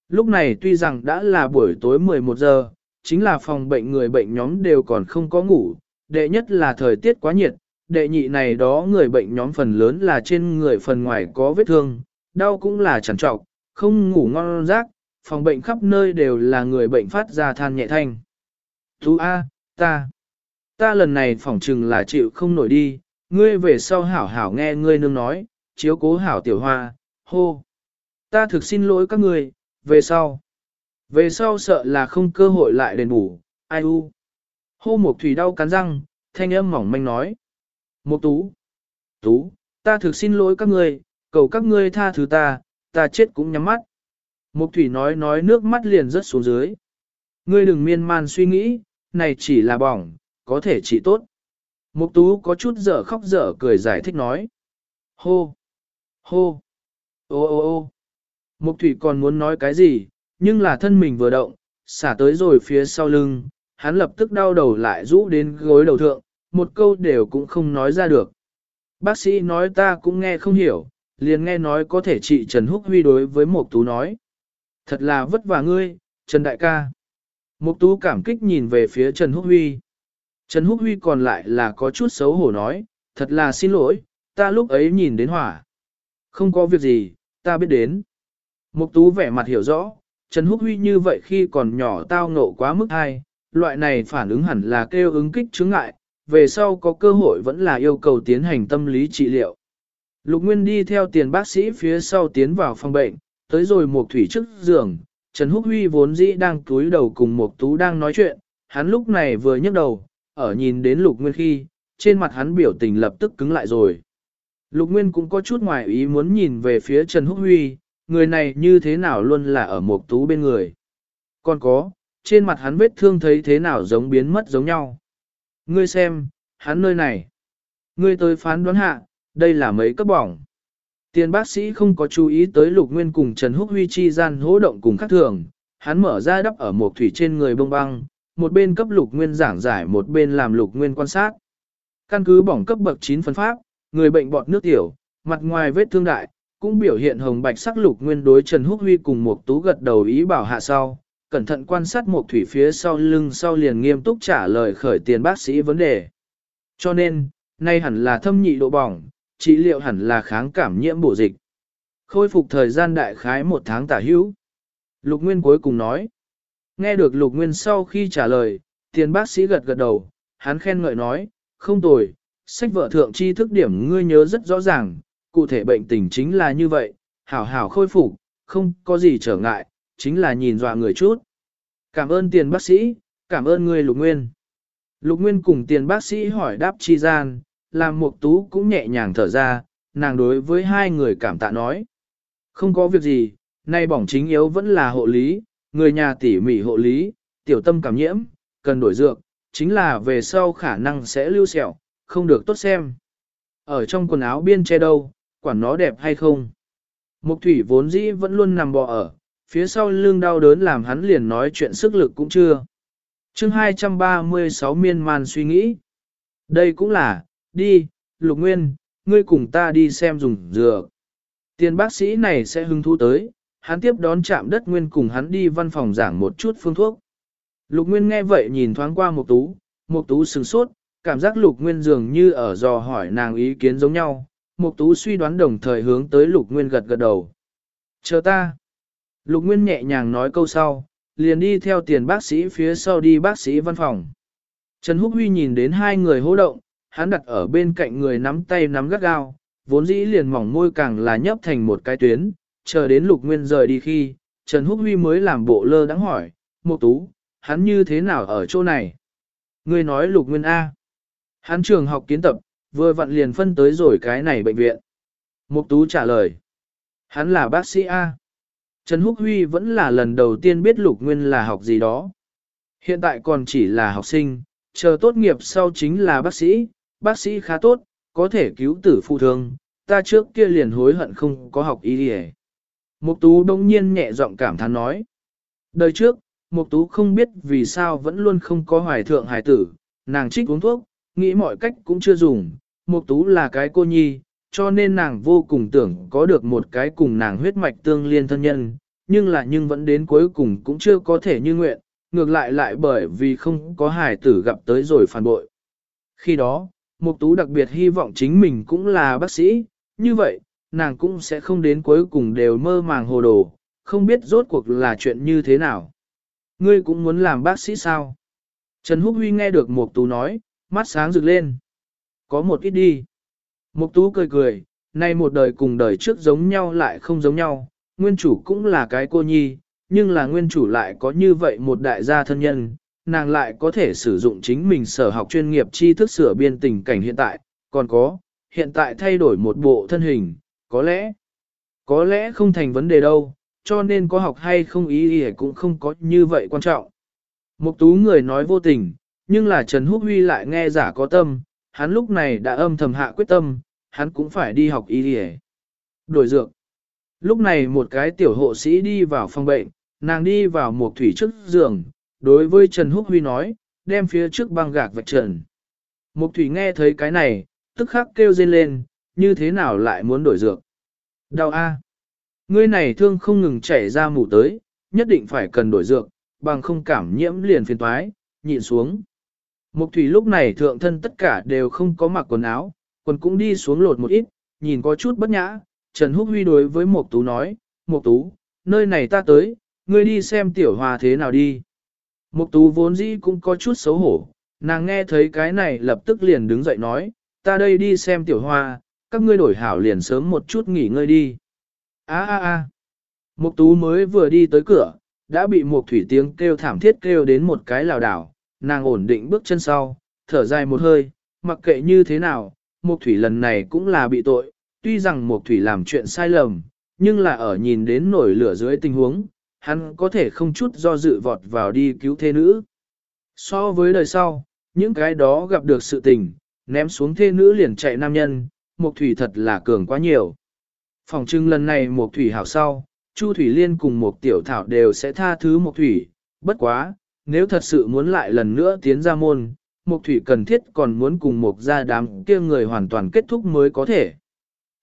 Lúc này tuy rằng đã là buổi tối 11 giờ, chính là phòng bệnh người bệnh nhóm đều còn không có ngủ, đệ nhất là thời tiết quá nhiệt, đệ nhị này đó người bệnh nhóm phần lớn là trên người phần ngoài có vết thương, đau cũng là chẳng trọc, không ngủ ngon giấc, phòng bệnh khắp nơi đều là người bệnh phát ra than nhẹ thanh. Tú A, ta, ta lần này phỏng chừng là chịu không nổi đi, ngươi về sau hảo hảo nghe ngươi nương nói, chiếu cố hảo tiểu hoa, hô. Ta thực xin lỗi các ngươi, về sau. Về sau sợ là không cơ hội lại đền bù, ai u. Hô một thủy đau cắn răng, thanh âm mỏng manh nói. Mục tú. Tú, ta thực xin lỗi các ngươi, cầu các ngươi tha thứ ta, ta chết cũng nhắm mắt. Mục thủy nói nói nước mắt liền rớt xuống dưới. Ngươi đừng miên man suy nghĩ, này chỉ là bỏng, có thể trị tốt. Mục tú có chút dở khóc dở cười giải thích nói. Hô! Hô! Ô ô ô! Mục thủy còn muốn nói cái gì, nhưng là thân mình vừa động, xả tới rồi phía sau lưng, hắn lập tức đau đầu lại rũ đến gối đầu thượng, một câu đều cũng không nói ra được. Bác sĩ nói ta cũng nghe không hiểu, liền nghe nói có thể trị Trần Húc Huy đối với Mục Tú nói. Thật là vất vả ngươi, Trần Đại ca. Mục Tú cảm kích nhìn về phía Trần Húc Huy. Trần Húc Huy còn lại là có chút xấu hổ nói, thật là xin lỗi, ta lúc ấy nhìn đến hỏa. Không có việc gì, ta biết đến. Mục Tú vẻ mặt hiểu rõ, Trần Húc Huy như vậy khi còn nhỏ tao ngộ quá mức hay, loại này phản ứng hẳn là kêu ứng kích chứng ngại, về sau có cơ hội vẫn là yêu cầu tiến hành tâm lý trị liệu. Lục Nguyên đi theo tiền bác sĩ phía sau tiến vào phòng bệnh, tới rồi một thủy trước giường, Trần Húc Huy vốn dĩ đang túi đầu cùng một tú đang nói chuyện, hắn lúc này vừa nhấc đầu, ở nhìn đến Lục Nguyên khi, trên mặt hắn biểu tình lập tức cứng lại rồi. Lục Nguyên cũng có chút ngoài ý muốn nhìn về phía Trần Húc Huy, người này như thế nào luôn là ở một tú bên người. Còn có, trên mặt hắn vết thương thấy thế nào giống biến mất giống nhau. Ngươi xem, hắn nơi này. Ngươi tới phán đoán hạ, đây là mấy cấp bỏng. Tiền bác sĩ không có chú ý tới Lục Nguyên cùng Trần Húc Huy chi gian hỗ động cùng khác thường, hắn mở ra đắp ở một thủy trên người bông băng, một bên cấp Lục Nguyên giảng giải một bên làm Lục Nguyên quan sát. Căn cứ bỏng cấp bậc 9 phân pháp, người bệnh bọt nước tiểu, mặt ngoài vết thương đại, cũng biểu hiện hồng bạch sắc Lục Nguyên đối Trần Húc Huy cùng một tú gật đầu ý bảo hạ sau, cẩn thận quan sát một thủy phía sau lưng sau liền nghiêm túc trả lời khởi tiền bác sĩ vấn đề. Cho nên, nay hẳn là thâm nhị độ bỏng, trị liệu hẳn là kháng cảm nhiễm bổ dịch. Khôi phục thời gian đại khái một tháng tả hữu. Lục Nguyên cuối cùng nói. Nghe được Lục Nguyên sau khi trả lời, tiền bác sĩ gật gật đầu, hắn khen ngợi nói, không tồi, sách vợ thượng tri thức điểm ngươi nhớ rất rõ ràng, cụ thể bệnh tình chính là như vậy, hảo hảo khôi phục, không có gì trở ngại, chính là nhìn dọa người chút. Cảm ơn tiền bác sĩ, cảm ơn ngươi Lục Nguyên. Lục Nguyên cùng tiền bác sĩ hỏi đáp chi gian, làm Mục Tú cũng nhẹ nhàng thở ra, nàng đối với hai người cảm tạ nói. Không có việc gì, nay bỏng chính yếu vẫn là hộ lý, người nhà tỉ mỉ hộ lý, tiểu tâm cảm nhiễm, cần đổi dược, chính là về sau khả năng sẽ lưu sẹo, không được tốt xem. Ở trong quần áo biên che đâu, quản nó đẹp hay không. Mục thủy vốn dĩ vẫn luôn nằm bò ở, phía sau lưng đau đớn làm hắn liền nói chuyện sức lực cũng chưa. chương 236 miên man suy nghĩ. Đây cũng là, đi, lục nguyên, ngươi cùng ta đi xem dùng dược. Tiền bác sĩ này sẽ hứng thú tới, hắn tiếp đón chạm đất nguyên cùng hắn đi văn phòng giảng một chút phương thuốc. Lục Nguyên nghe vậy nhìn thoáng qua một Tú, một Tú sừng sốt, cảm giác Lục Nguyên dường như ở dò hỏi nàng ý kiến giống nhau. Mục Tú suy đoán đồng thời hướng tới Lục Nguyên gật gật đầu. Chờ ta. Lục Nguyên nhẹ nhàng nói câu sau, liền đi theo tiền bác sĩ phía sau đi bác sĩ văn phòng. Trần Húc Huy nhìn đến hai người hô động, hắn đặt ở bên cạnh người nắm tay nắm gắt gao, vốn dĩ liền mỏng môi càng là nhấp thành một cái tuyến, chờ đến Lục Nguyên rời đi khi, Trần Húc Huy mới làm bộ lơ đắng hỏi, Mục Tú, hắn như thế nào ở chỗ này? Ngươi nói Lục Nguyên A. Hắn trường học kiến tập, vừa vặn liền phân tới rồi cái này bệnh viện. Mục Tú trả lời. Hắn là bác sĩ A. Trần Húc Huy vẫn là lần đầu tiên biết Lục Nguyên là học gì đó. Hiện tại còn chỉ là học sinh, chờ tốt nghiệp sau chính là bác sĩ, bác sĩ khá tốt, có thể cứu tử phụ thương, ta trước kia liền hối hận không có học y đi Mục Tú đông nhiên nhẹ giọng cảm thán nói. Đời trước, Mục Tú không biết vì sao vẫn luôn không có hoài thượng hài tử, nàng trích uống thuốc, nghĩ mọi cách cũng chưa dùng. Mục Tú là cái cô nhi, cho nên nàng vô cùng tưởng có được một cái cùng nàng huyết mạch tương liên thân nhân, nhưng là nhưng vẫn đến cuối cùng cũng chưa có thể như nguyện, ngược lại lại bởi vì không có hải tử gặp tới rồi phản bội. Khi đó, Mục Tú đặc biệt hy vọng chính mình cũng là bác sĩ, như vậy, nàng cũng sẽ không đến cuối cùng đều mơ màng hồ đồ, không biết rốt cuộc là chuyện như thế nào. Ngươi cũng muốn làm bác sĩ sao? Trần Húc Huy nghe được Mục Tú nói, mắt sáng rực lên. Có một ít đi. Mục Tú cười cười, nay một đời cùng đời trước giống nhau lại không giống nhau, nguyên chủ cũng là cái cô nhi, nhưng là nguyên chủ lại có như vậy một đại gia thân nhân, nàng lại có thể sử dụng chính mình sở học chuyên nghiệp tri thức sửa biên tình cảnh hiện tại, còn có, hiện tại thay đổi một bộ thân hình, có lẽ, có lẽ không thành vấn đề đâu, cho nên có học hay không ý ý cũng không có như vậy quan trọng. Mục tú người nói vô tình, nhưng là Trần Húc Huy lại nghe giả có tâm, hắn lúc này đã âm thầm hạ quyết tâm, hắn cũng phải đi học y y Đổi dược. Lúc này một cái tiểu hộ sĩ đi vào phòng bệnh, nàng đi vào một thủy trước giường, đối với Trần Húc Huy nói, đem phía trước băng gạc vạch trần. Mục thủy nghe thấy cái này, tức khắc kêu rên lên, như thế nào lại muốn đổi dược. Đau a, Ngươi này thương không ngừng chảy ra mù tới, nhất định phải cần đổi dược, bằng không cảm nhiễm liền phiền toái, nhịn xuống. Mục thủy lúc này thượng thân tất cả đều không có mặc quần áo, quần cũng đi xuống lột một ít, nhìn có chút bất nhã. Trần Húc Huy đối với Mục Tú nói, Mục Tú, nơi này ta tới, ngươi đi xem tiểu hòa thế nào đi. Mục Tú vốn dĩ cũng có chút xấu hổ, nàng nghe thấy cái này lập tức liền đứng dậy nói, ta đây đi xem tiểu hoa, các ngươi đổi hảo liền sớm một chút nghỉ ngơi đi. A a a. Mục Tú mới vừa đi tới cửa, đã bị Mục Thủy tiếng kêu thảm thiết kêu đến một cái lảo đảo, nàng ổn định bước chân sau, thở dài một hơi, mặc kệ như thế nào, Mục Thủy lần này cũng là bị tội, tuy rằng Mục Thủy làm chuyện sai lầm, nhưng là ở nhìn đến nổi lửa dưới tình huống, hắn có thể không chút do dự vọt vào đi cứu thê nữ. So với đời sau, những cái đó gặp được sự tình, ném xuống thê nữ liền chạy nam nhân, Mục Thủy thật là cường quá nhiều. Phòng trưng lần này Mục Thủy hảo sau, Chu Thủy Liên cùng Mục Tiểu Thảo đều sẽ tha thứ Mục Thủy, bất quá, nếu thật sự muốn lại lần nữa tiến ra môn, Mục Thủy cần thiết còn muốn cùng Mục gia đám kia người hoàn toàn kết thúc mới có thể.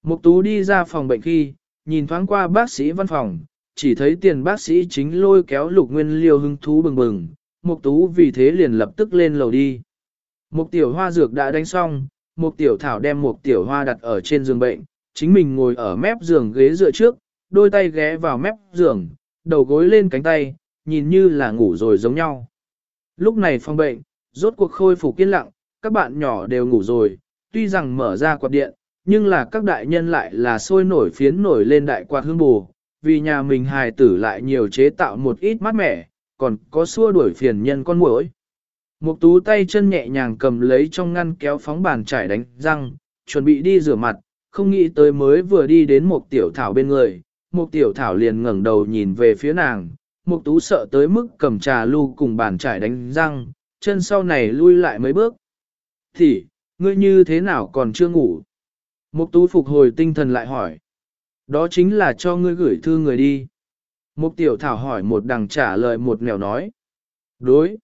Mục Tú đi ra phòng bệnh khi, nhìn thoáng qua bác sĩ văn phòng, chỉ thấy tiền bác sĩ chính lôi kéo Lục Nguyên Liêu hưng thú bừng bừng, Mục Tú vì thế liền lập tức lên lầu đi. Mục Tiểu Hoa dược đã đánh xong, Mục Tiểu Thảo đem Mục Tiểu Hoa đặt ở trên giường bệnh, chính mình ngồi ở mép giường ghế dựa trước, đôi tay ghé vào mép giường, đầu gối lên cánh tay, nhìn như là ngủ rồi giống nhau. Lúc này phòng bệnh, rốt cuộc khôi phục yên lặng, các bạn nhỏ đều ngủ rồi, tuy rằng mở ra quạt điện, nhưng là các đại nhân lại là sôi nổi phiến nổi lên đại quạt hương bù, vì nhà mình hài tử lại nhiều chế tạo một ít mát mẻ, còn có xua đuổi phiền nhân con muỗi. Mục tú tay chân nhẹ nhàng cầm lấy trong ngăn kéo phóng bàn chải đánh răng, chuẩn bị đi rửa mặt, không nghĩ tới mới vừa đi đến một tiểu thảo bên người, một tiểu thảo liền ngẩng đầu nhìn về phía nàng, Mục tú sợ tới mức cầm trà lu cùng bàn trải đánh răng, chân sau này lui lại mấy bước. Thì, ngươi như thế nào còn chưa ngủ? Mục tú phục hồi tinh thần lại hỏi. Đó chính là cho ngươi gửi thư người đi. Mục tiểu thảo hỏi một đằng trả lời một nẻo nói. Đối.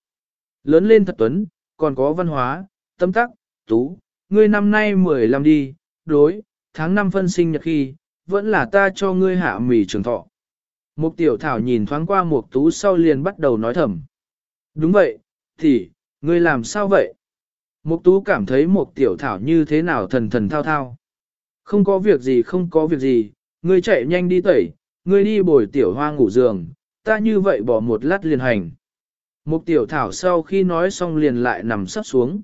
Lớn lên thật tuấn, còn có văn hóa, tâm tắc, tú, ngươi năm nay 15 đi, đối, tháng 5 phân sinh nhật khi, vẫn là ta cho ngươi hạ mì trường thọ. Mục tiểu thảo nhìn thoáng qua mục tú sau liền bắt đầu nói thầm. Đúng vậy, thì, ngươi làm sao vậy? Mục tú cảm thấy một tiểu thảo như thế nào thần thần thao thao. Không có việc gì không có việc gì, ngươi chạy nhanh đi tẩy, ngươi đi bồi tiểu hoa ngủ giường, ta như vậy bỏ một lát liền hành. Mục tiểu thảo sau khi nói xong liền lại nằm sắp xuống.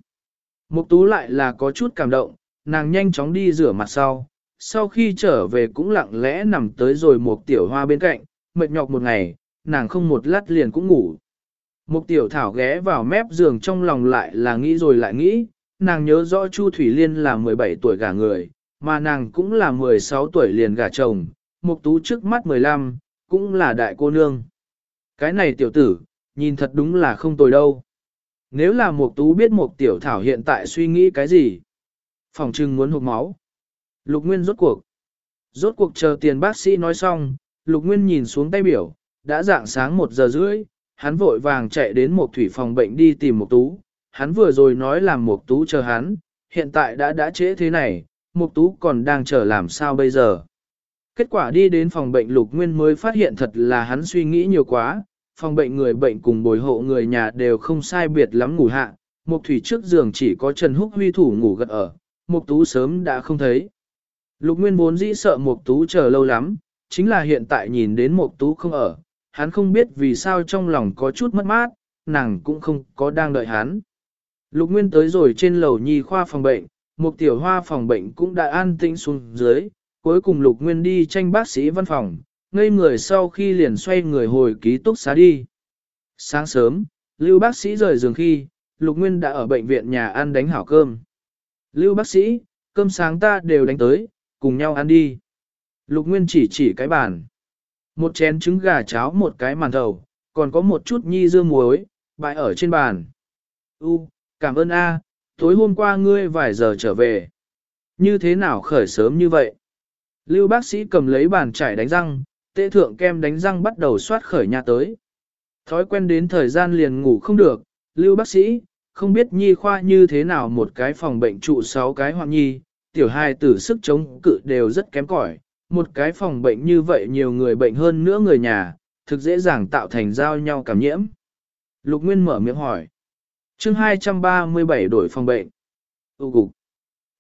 Mục tú lại là có chút cảm động, nàng nhanh chóng đi rửa mặt sau, sau khi trở về cũng lặng lẽ nằm tới rồi một tiểu hoa bên cạnh, mệt nhọc một ngày, nàng không một lát liền cũng ngủ. Mục tiểu thảo ghé vào mép giường trong lòng lại là nghĩ rồi lại nghĩ, nàng nhớ rõ Chu Thủy Liên là 17 tuổi gả người, mà nàng cũng là 16 tuổi liền gả chồng, mục tú trước mắt 15, cũng là đại cô nương. Cái này tiểu tử, nhìn thật đúng là không tồi đâu. Nếu là mục tú biết mục tiểu thảo hiện tại suy nghĩ cái gì, phòng trưng muốn hụt máu. Lục Nguyên rốt cuộc. Rốt cuộc chờ tiền bác sĩ nói xong, Lục Nguyên nhìn xuống tay biểu, đã dạng sáng một giờ rưỡi, hắn vội vàng chạy đến một thủy phòng bệnh đi tìm một tú. Hắn vừa rồi nói làm một tú chờ hắn, hiện tại đã đã trễ thế này, một tú còn đang chờ làm sao bây giờ. Kết quả đi đến phòng bệnh Lục Nguyên mới phát hiện thật là hắn suy nghĩ nhiều quá, phòng bệnh người bệnh cùng bồi hộ người nhà đều không sai biệt lắm ngủ hạ, một thủy trước giường chỉ có Trần Húc Huy thủ ngủ gật ở, một tú sớm đã không thấy. Lục Nguyên vốn dĩ sợ một tú chờ lâu lắm, chính là hiện tại nhìn đến một tú không ở, hắn không biết vì sao trong lòng có chút mất mát, nàng cũng không có đang đợi hắn. Lục Nguyên tới rồi trên lầu nhi khoa phòng bệnh, một tiểu hoa phòng bệnh cũng đã an tĩnh xuống dưới, cuối cùng Lục Nguyên đi tranh bác sĩ văn phòng, ngây người sau khi liền xoay người hồi ký túc xá đi. Sáng sớm, Lưu bác sĩ rời giường khi, Lục Nguyên đã ở bệnh viện nhà ăn đánh hảo cơm. Lưu bác sĩ, cơm sáng ta đều đánh tới, cùng nhau ăn đi. Lục Nguyên chỉ chỉ cái bàn. Một chén trứng gà cháo một cái màn thầu, còn có một chút nhi dưa muối, bãi ở trên bàn. U, cảm ơn A, tối hôm qua ngươi vài giờ trở về. Như thế nào khởi sớm như vậy? Lưu bác sĩ cầm lấy bàn chải đánh răng, tệ thượng kem đánh răng bắt đầu soát khởi nhà tới. Thói quen đến thời gian liền ngủ không được, Lưu bác sĩ, không biết nhi khoa như thế nào một cái phòng bệnh trụ 6 cái hoặc nhi, tiểu hai tử sức chống cự đều rất kém cỏi. Một cái phòng bệnh như vậy nhiều người bệnh hơn nữa người nhà, thực dễ dàng tạo thành giao nhau cảm nhiễm. Lục Nguyên mở miệng hỏi. chương 237 đổi phòng bệnh. Ú cục.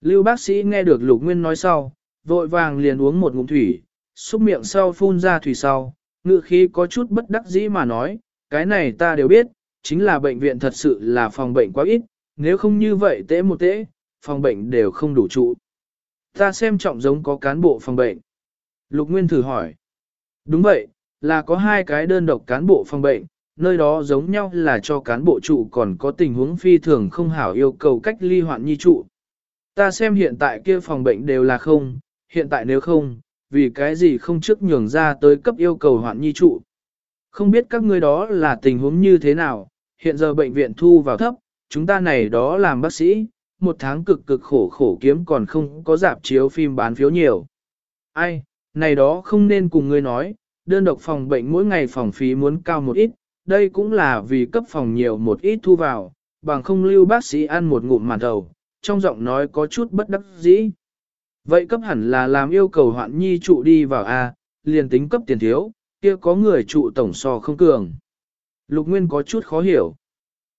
Lưu bác sĩ nghe được Lục Nguyên nói sau, vội vàng liền uống một ngụm thủy, xúc miệng sau phun ra thủy sau, ngựa khí có chút bất đắc dĩ mà nói, cái này ta đều biết, chính là bệnh viện thật sự là phòng bệnh quá ít, nếu không như vậy tễ một tễ, phòng bệnh đều không đủ trụ. Ta xem trọng giống có cán bộ phòng bệnh. Lục Nguyên thử hỏi. Đúng vậy, là có hai cái đơn độc cán bộ phòng bệnh, nơi đó giống nhau là cho cán bộ trụ còn có tình huống phi thường không hảo yêu cầu cách ly hoạn nhi trụ. Ta xem hiện tại kia phòng bệnh đều là không, hiện tại nếu không, vì cái gì không trước nhường ra tới cấp yêu cầu hoạn nhi trụ. Không biết các ngươi đó là tình huống như thế nào, hiện giờ bệnh viện thu vào thấp, chúng ta này đó làm bác sĩ, một tháng cực cực khổ khổ kiếm còn không có dạp chiếu phim bán phiếu nhiều. Ai, này đó không nên cùng ngươi nói, đơn độc phòng bệnh mỗi ngày phòng phí muốn cao một ít, đây cũng là vì cấp phòng nhiều một ít thu vào, bằng không lưu bác sĩ ăn một ngụm màn đầu, trong giọng nói có chút bất đắc dĩ. Vậy cấp hẳn là làm yêu cầu hoạn nhi trụ đi vào A, liền tính cấp tiền thiếu, kia có người trụ tổng so không cường. Lục Nguyên có chút khó hiểu.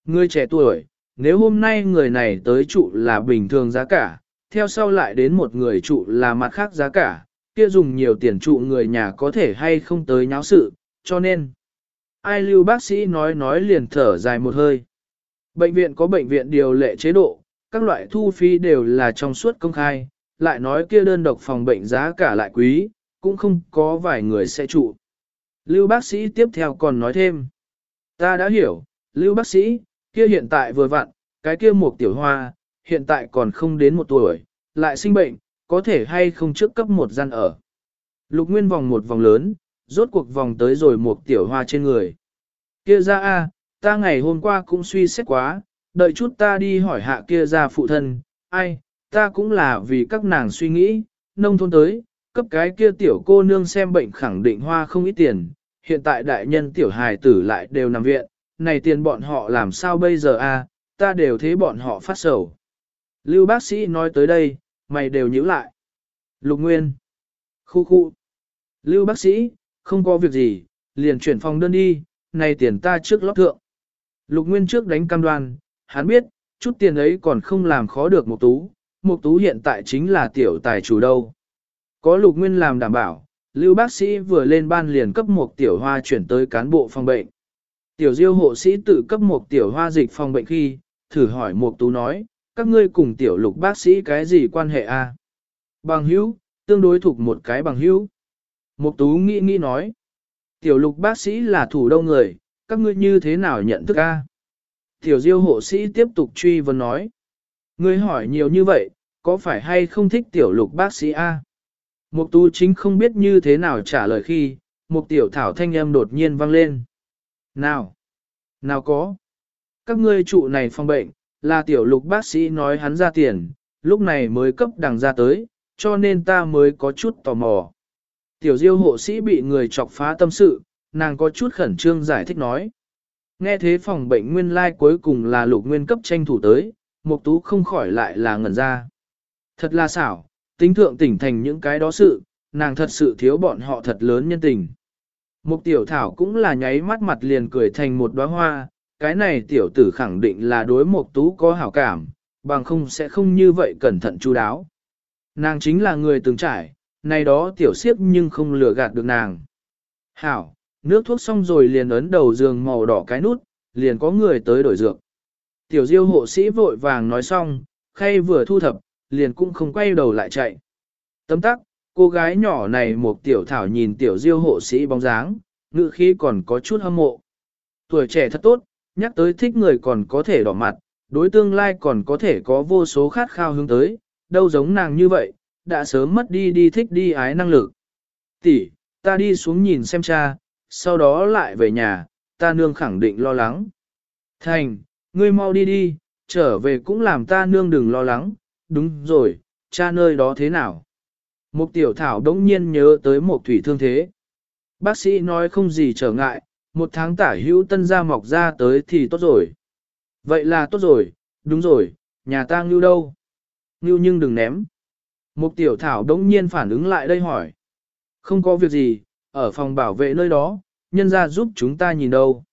Người trẻ tuổi, nếu hôm nay người này tới trụ là bình thường giá cả, theo sau lại đến một người trụ là mặt khác giá cả, kia dùng nhiều tiền trụ người nhà có thể hay không tới nháo sự, cho nên. Ai lưu bác sĩ nói nói liền thở dài một hơi. Bệnh viện có bệnh viện điều lệ chế độ, các loại thu phí đều là trong suốt công khai, lại nói kia đơn độc phòng bệnh giá cả lại quý, cũng không có vài người sẽ trụ. Lưu bác sĩ tiếp theo còn nói thêm. Ta đã hiểu, Lưu bác sĩ, kia hiện tại vừa vặn, cái kia một tiểu hoa, hiện tại còn không đến một tuổi, lại sinh bệnh, có thể hay không trước cấp một gian ở. Lục nguyên vòng một vòng lớn, rốt cuộc vòng tới rồi một tiểu hoa trên người. Kia ra a, ta ngày hôm qua cũng suy xét quá, đợi chút ta đi hỏi hạ kia ra phụ thân, ai, ta cũng là vì các nàng suy nghĩ, nông thôn tới, cấp cái kia tiểu cô nương xem bệnh khẳng định hoa không ít tiền, hiện tại đại nhân tiểu hài tử lại đều nằm viện, này tiền bọn họ làm sao bây giờ a? ta đều thế bọn họ phát sầu. Lưu bác sĩ nói tới đây, mày đều nhíu lại. Lục Nguyên. Khu khu. Lưu bác sĩ, không có việc gì, liền chuyển phòng đơn đi, này tiền ta trước lót thượng. Lục Nguyên trước đánh cam đoan, hắn biết, chút tiền ấy còn không làm khó được một tú, một tú hiện tại chính là tiểu tài chủ đâu. Có Lục Nguyên làm đảm bảo, Lưu bác sĩ vừa lên ban liền cấp một tiểu hoa chuyển tới cán bộ phòng bệnh. Tiểu diêu hộ sĩ tự cấp một tiểu hoa dịch phòng bệnh khi, thử hỏi một tú nói, các ngươi cùng tiểu lục bác sĩ cái gì quan hệ a? Bằng hữu, tương đối thuộc một cái bằng hữu. Một tú nghĩ nghĩ nói, tiểu lục bác sĩ là thủ đông người, các ngươi như thế nào nhận thức a? Tiểu diêu hộ sĩ tiếp tục truy vấn nói, ngươi hỏi nhiều như vậy, có phải hay không thích tiểu lục bác sĩ a? Mục tú chính không biết như thế nào trả lời khi, một tiểu thảo thanh âm đột nhiên vang lên. Nào? Nào có? Các ngươi trụ này phòng bệnh, là tiểu lục bác sĩ nói hắn ra tiền, lúc này mới cấp đằng ra tới, cho nên ta mới có chút tò mò. Tiểu diêu hộ sĩ bị người chọc phá tâm sự, nàng có chút khẩn trương giải thích nói. Nghe thế phòng bệnh nguyên lai like cuối cùng là lục nguyên cấp tranh thủ tới, mục tú không khỏi lại là ngẩn ra. Thật là xảo, tính thượng tỉnh thành những cái đó sự, nàng thật sự thiếu bọn họ thật lớn nhân tình. Mục tiểu thảo cũng là nháy mắt mặt liền cười thành một đóa hoa, cái này tiểu tử khẳng định là đối một tú có hảo cảm, bằng không sẽ không như vậy cẩn thận chu đáo. Nàng chính là người từng trải, này đó tiểu siếp nhưng không lừa gạt được nàng. Hảo, nước thuốc xong rồi liền ấn đầu giường màu đỏ cái nút, liền có người tới đổi dược. Tiểu diêu hộ sĩ vội vàng nói xong, khay vừa thu thập, liền cũng không quay đầu lại chạy. Tấm tắc, cô gái nhỏ này một tiểu thảo nhìn tiểu diêu hộ sĩ bóng dáng, ngự khí còn có chút hâm mộ. Tuổi trẻ thật tốt, nhắc tới thích người còn có thể đỏ mặt, đối tương lai còn có thể có vô số khát khao hướng tới, đâu giống nàng như vậy, đã sớm mất đi đi thích đi ái năng lực. Tỷ, ta đi xuống nhìn xem cha, sau đó lại về nhà, ta nương khẳng định lo lắng. Thành, ngươi mau đi đi, trở về cũng làm ta nương đừng lo lắng, đúng rồi, cha nơi đó thế nào? Một tiểu thảo đống nhiên nhớ tới một thủy thương thế. Bác sĩ nói không gì trở ngại, một tháng tả hữu tân gia mọc ra tới thì tốt rồi. Vậy là tốt rồi, đúng rồi, nhà ta ngưu đâu? Ngưu nhưng đừng ném. Một tiểu thảo đống nhiên phản ứng lại đây hỏi. Không có việc gì, ở phòng bảo vệ nơi đó, nhân ra giúp chúng ta nhìn đâu.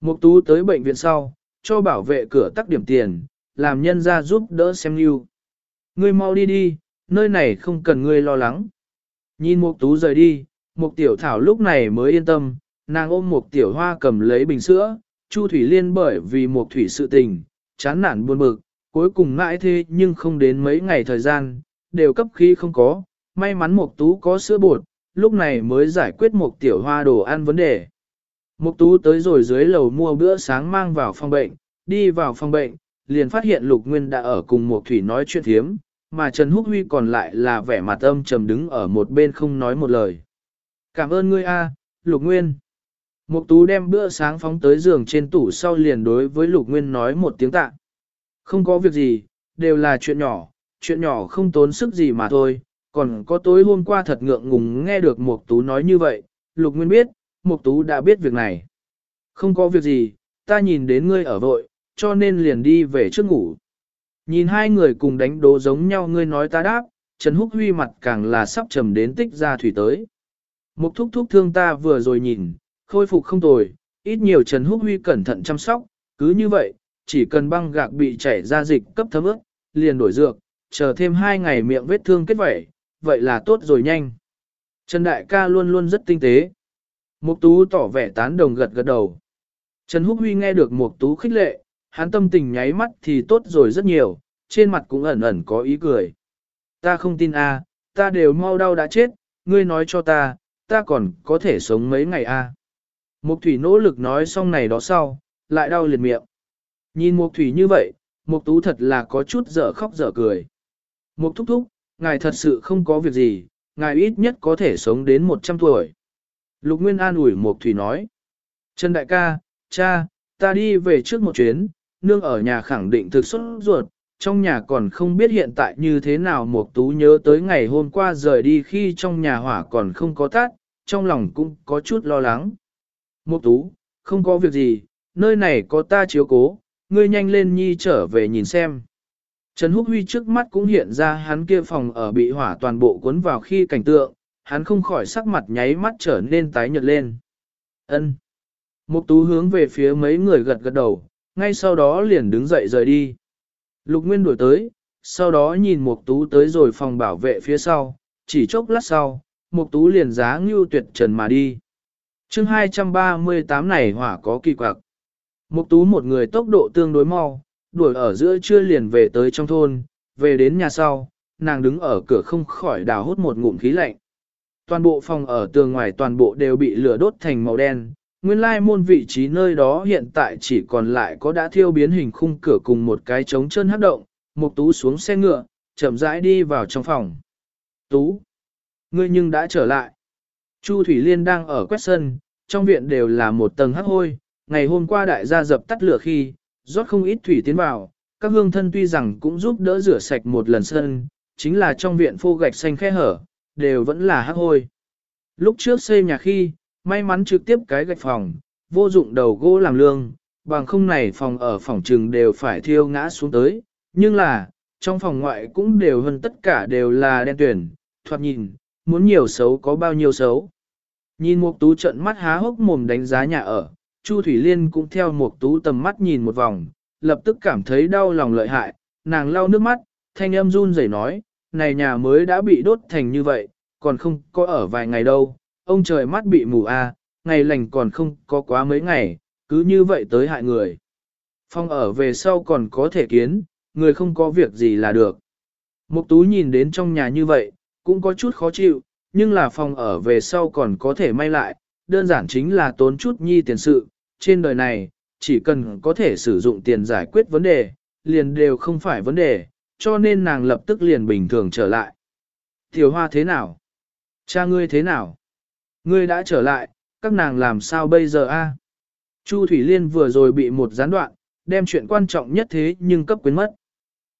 Mục tú tới bệnh viện sau, cho bảo vệ cửa tắc điểm tiền, làm nhân ra giúp đỡ xem ngưu. Ngươi mau đi đi, nơi này không cần ngươi lo lắng. Nhìn mục tú rời đi, mục tiểu thảo lúc này mới yên tâm, nàng ôm một tiểu hoa cầm lấy bình sữa, Chu Thủy Liên bởi vì một thủy sự tình, chán nản buồn bực, cuối cùng mãi thế nhưng không đến mấy ngày thời gian, đều cấp khí không có, may mắn một tú có sữa bột, lúc này mới giải quyết một tiểu hoa đồ ăn vấn đề. Mục tú tới rồi dưới lầu mua bữa sáng mang vào phòng bệnh, đi vào phòng bệnh, liền phát hiện Lục Nguyên đã ở cùng Mục Thủy nói chuyện thiếm, mà Trần Húc Huy còn lại là vẻ mặt âm trầm đứng ở một bên không nói một lời. Cảm ơn ngươi a, Lục Nguyên. Mục Tú đem bữa sáng phóng tới giường trên tủ sau liền đối với Lục Nguyên nói một tiếng tạ. Không có việc gì, đều là chuyện nhỏ, chuyện nhỏ không tốn sức gì mà thôi, còn có tối hôm qua thật ngượng ngùng nghe được Mục Tú nói như vậy, Lục Nguyên biết, Mục Tú đã biết việc này. Không có việc gì, ta nhìn đến ngươi ở vội, cho nên liền đi về trước ngủ. Nhìn hai người cùng đánh đố giống nhau ngươi nói ta đáp, Trần Húc Huy mặt càng là sắp trầm đến tích ra thủy tới. Mục thúc thúc thương ta vừa rồi nhìn, khôi phục không tồi, ít nhiều Trần Húc Huy cẩn thận chăm sóc, cứ như vậy, chỉ cần băng gạc bị chảy ra dịch cấp thấm ướt, liền đổi dược, chờ thêm hai ngày miệng vết thương kết vẩy, vậy là tốt rồi nhanh. Trần Đại ca luôn luôn rất tinh tế. Mục Tú tỏ vẻ tán đồng gật gật đầu. Trần Húc Huy nghe được Mục Tú khích lệ, hắn tâm tình nháy mắt thì tốt rồi rất nhiều, trên mặt cũng ẩn ẩn có ý cười. Ta không tin a, ta đều mau đau đã chết, ngươi nói cho ta, ta còn có thể sống mấy ngày a. Mục thủy nỗ lực nói xong này đó sau, lại đau liệt miệng. Nhìn mục thủy như vậy, mục tú thật là có chút dở khóc dở cười. Mục thúc thúc, ngài thật sự không có việc gì, ngài ít nhất có thể sống đến 100 tuổi. Lục Nguyên an ủi mục thủy nói. Trần đại ca, cha, ta đi về trước một chuyến, nương ở nhà khẳng định thực xuất ruột, trong nhà còn không biết hiện tại như thế nào Mục Tú nhớ tới ngày hôm qua rời đi khi trong nhà hỏa còn không có tắt, trong lòng cũng có chút lo lắng. Mục Tú, không có việc gì, nơi này có ta chiếu cố, ngươi nhanh lên nhi trở về nhìn xem. Trần Húc Huy trước mắt cũng hiện ra hắn kia phòng ở bị hỏa toàn bộ cuốn vào khi cảnh tượng, hắn không khỏi sắc mặt nháy mắt trở nên tái nhợt lên. Ân. Mục Tú hướng về phía mấy người gật gật đầu, ngay sau đó liền đứng dậy rời đi. Lục Nguyên đuổi tới, sau đó nhìn Mục Tú tới rồi phòng bảo vệ phía sau, chỉ chốc lát sau, Mục Tú liền giá ngưu tuyệt trần mà đi. Chương 238 này hỏa có kỳ quặc. Mục Tú một người tốc độ tương đối mau, đuổi ở giữa trưa liền về tới trong thôn, về đến nhà sau, nàng đứng ở cửa không khỏi đào hút một ngụm khí lạnh. Toàn bộ phòng ở tường ngoài toàn bộ đều bị lửa đốt thành màu đen, nguyên lai môn vị trí nơi đó hiện tại chỉ còn lại có đã thiêu biến hình khung cửa cùng một cái trống chân hấp động, Mục Tú xuống xe ngựa, chậm rãi đi vào trong phòng. Tú, ngươi nhưng đã trở lại. Chu Thủy Liên đang ở quét sân, trong viện đều là một tầng hắc hôi, ngày hôm qua đại gia dập tắt lửa khi, rót không ít thủy tiến vào, các hương thân tuy rằng cũng giúp đỡ rửa sạch một lần sân, chính là trong viện phô gạch xanh khe hở, đều vẫn là hắc hôi. Lúc trước xây nhà khi, may mắn trực tiếp cái gạch phòng, vô dụng đầu gỗ làm lương, bằng không này phòng ở phòng trừng đều phải thiêu ngã xuống tới, nhưng là, trong phòng ngoại cũng đều hơn tất cả đều là đen tuyển, thoạt nhìn, muốn nhiều xấu có bao nhiêu xấu. Nhìn mục tú trợn mắt há hốc mồm đánh giá nhà ở, Chu Thủy Liên cũng theo mục tú tầm mắt nhìn một vòng, lập tức cảm thấy đau lòng lợi hại, nàng lau nước mắt, thanh âm run rẩy nói, này nhà mới đã bị đốt thành như vậy, còn không có ở vài ngày đâu, ông trời mắt bị mù a, à, ngày lành còn không có quá mấy ngày, cứ như vậy tới hại người. Phong ở về sau còn có thể kiến, người không có việc gì là được. Mục tú nhìn đến trong nhà như vậy, cũng có chút khó chịu, nhưng là phòng ở về sau còn có thể may lại, đơn giản chính là tốn chút nhi tiền sự, trên đời này, chỉ cần có thể sử dụng tiền giải quyết vấn đề, liền đều không phải vấn đề, cho nên nàng lập tức liền bình thường trở lại. Tiểu hoa thế nào? Cha ngươi thế nào? Ngươi đã trở lại, các nàng làm sao bây giờ a? Chu Thủy Liên vừa rồi bị một gián đoạn, đem chuyện quan trọng nhất thế nhưng cấp quyến mất.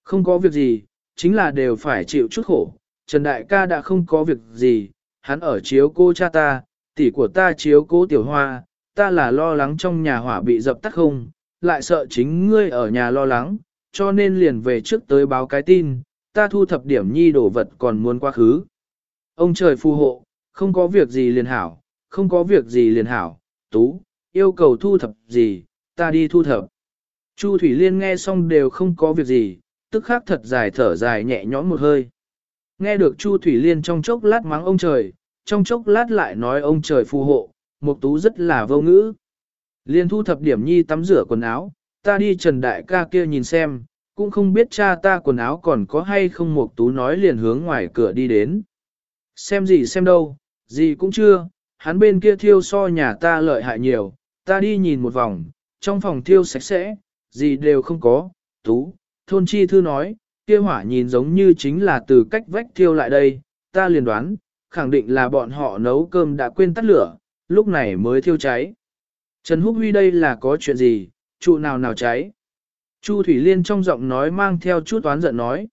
Không có việc gì, chính là đều phải chịu chút khổ. Trần Đại ca đã không có việc gì, hắn ở chiếu cô cha ta, tỷ của ta chiếu cố tiểu hoa, ta là lo lắng trong nhà hỏa bị dập tắt không, lại sợ chính ngươi ở nhà lo lắng, cho nên liền về trước tới báo cái tin, ta thu thập điểm nhi đồ vật còn muốn quá khứ. Ông trời phù hộ, không có việc gì liền hảo, không có việc gì liền hảo, tú, yêu cầu thu thập gì, ta đi thu thập. Chu Thủy Liên nghe xong đều không có việc gì, tức khắc thật dài thở dài nhẹ nhõm một hơi. Nghe được Chu Thủy Liên trong chốc lát mắng ông trời, trong chốc lát lại nói ông trời phù hộ, Mục Tú rất là vô ngữ. Liên thu thập điểm nhi tắm rửa quần áo, ta đi Trần Đại ca kia nhìn xem, cũng không biết cha ta quần áo còn có hay không Mục Tú nói liền hướng ngoài cửa đi đến. Xem gì xem đâu, gì cũng chưa, hắn bên kia thiêu so nhà ta lợi hại nhiều, ta đi nhìn một vòng, trong phòng thiêu sạch sẽ, gì đều không có, Tú, thôn chi thư nói, kia hỏa nhìn giống như chính là từ cách vách thiêu lại đây, ta liền đoán, khẳng định là bọn họ nấu cơm đã quên tắt lửa, lúc này mới thiêu cháy. Trần Húc Huy đây là có chuyện gì, trụ nào nào cháy. Chu Thủy Liên trong giọng nói mang theo chút toán giận nói.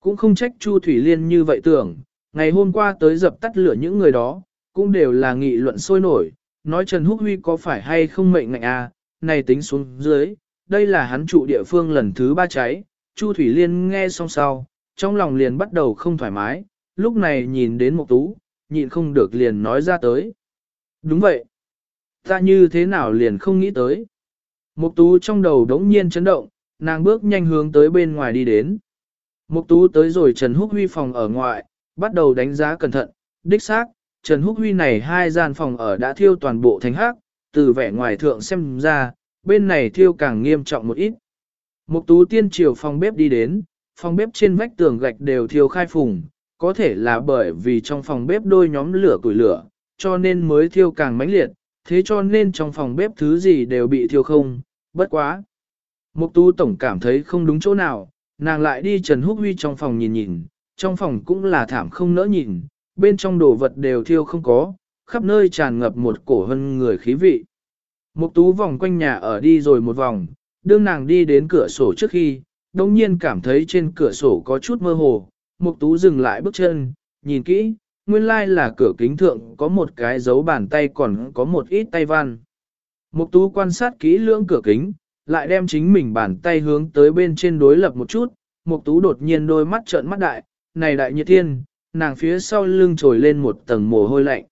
Cũng không trách Chu Thủy Liên như vậy tưởng, ngày hôm qua tới dập tắt lửa những người đó, cũng đều là nghị luận sôi nổi, nói Trần Húc Huy có phải hay không mệnh ngạnh à, này tính xuống dưới, đây là hắn trụ địa phương lần thứ ba cháy, Chu Thủy Liên nghe xong sau, trong lòng liền bắt đầu không thoải mái, lúc này nhìn đến Mộc tú, nhịn không được liền nói ra tới. Đúng vậy. Ta như thế nào liền không nghĩ tới. Mục tú trong đầu đống nhiên chấn động, nàng bước nhanh hướng tới bên ngoài đi đến. Mục tú tới rồi Trần Húc Huy phòng ở ngoài, bắt đầu đánh giá cẩn thận, đích xác, Trần Húc Huy này hai gian phòng ở đã thiêu toàn bộ thành hắc, từ vẻ ngoài thượng xem ra, bên này thiêu càng nghiêm trọng một ít. Mục tú tiên triều phòng bếp đi đến, phòng bếp trên vách tường gạch đều thiêu khai phùng, có thể là bởi vì trong phòng bếp đôi nhóm lửa củi lửa, cho nên mới thiêu càng mãnh liệt, thế cho nên trong phòng bếp thứ gì đều bị thiêu không, bất quá. Mục tú tổng cảm thấy không đúng chỗ nào, nàng lại đi Trần Húc Huy trong phòng nhìn nhìn, trong phòng cũng là thảm không nỡ nhìn, bên trong đồ vật đều thiêu không có, khắp nơi tràn ngập một cổ hân người khí vị. Mục tú vòng quanh nhà ở đi rồi một vòng, đương nàng đi đến cửa sổ trước khi, đồng nhiên cảm thấy trên cửa sổ có chút mơ hồ. Mục tú dừng lại bước chân, nhìn kỹ, nguyên lai là cửa kính thượng có một cái dấu bàn tay còn có một ít tay văn. Mục tú quan sát kỹ lưỡng cửa kính, lại đem chính mình bàn tay hướng tới bên trên đối lập một chút, mục tú đột nhiên đôi mắt trợn mắt đại, này đại nhiệt thiên, nàng phía sau lưng trồi lên một tầng mồ hôi lạnh.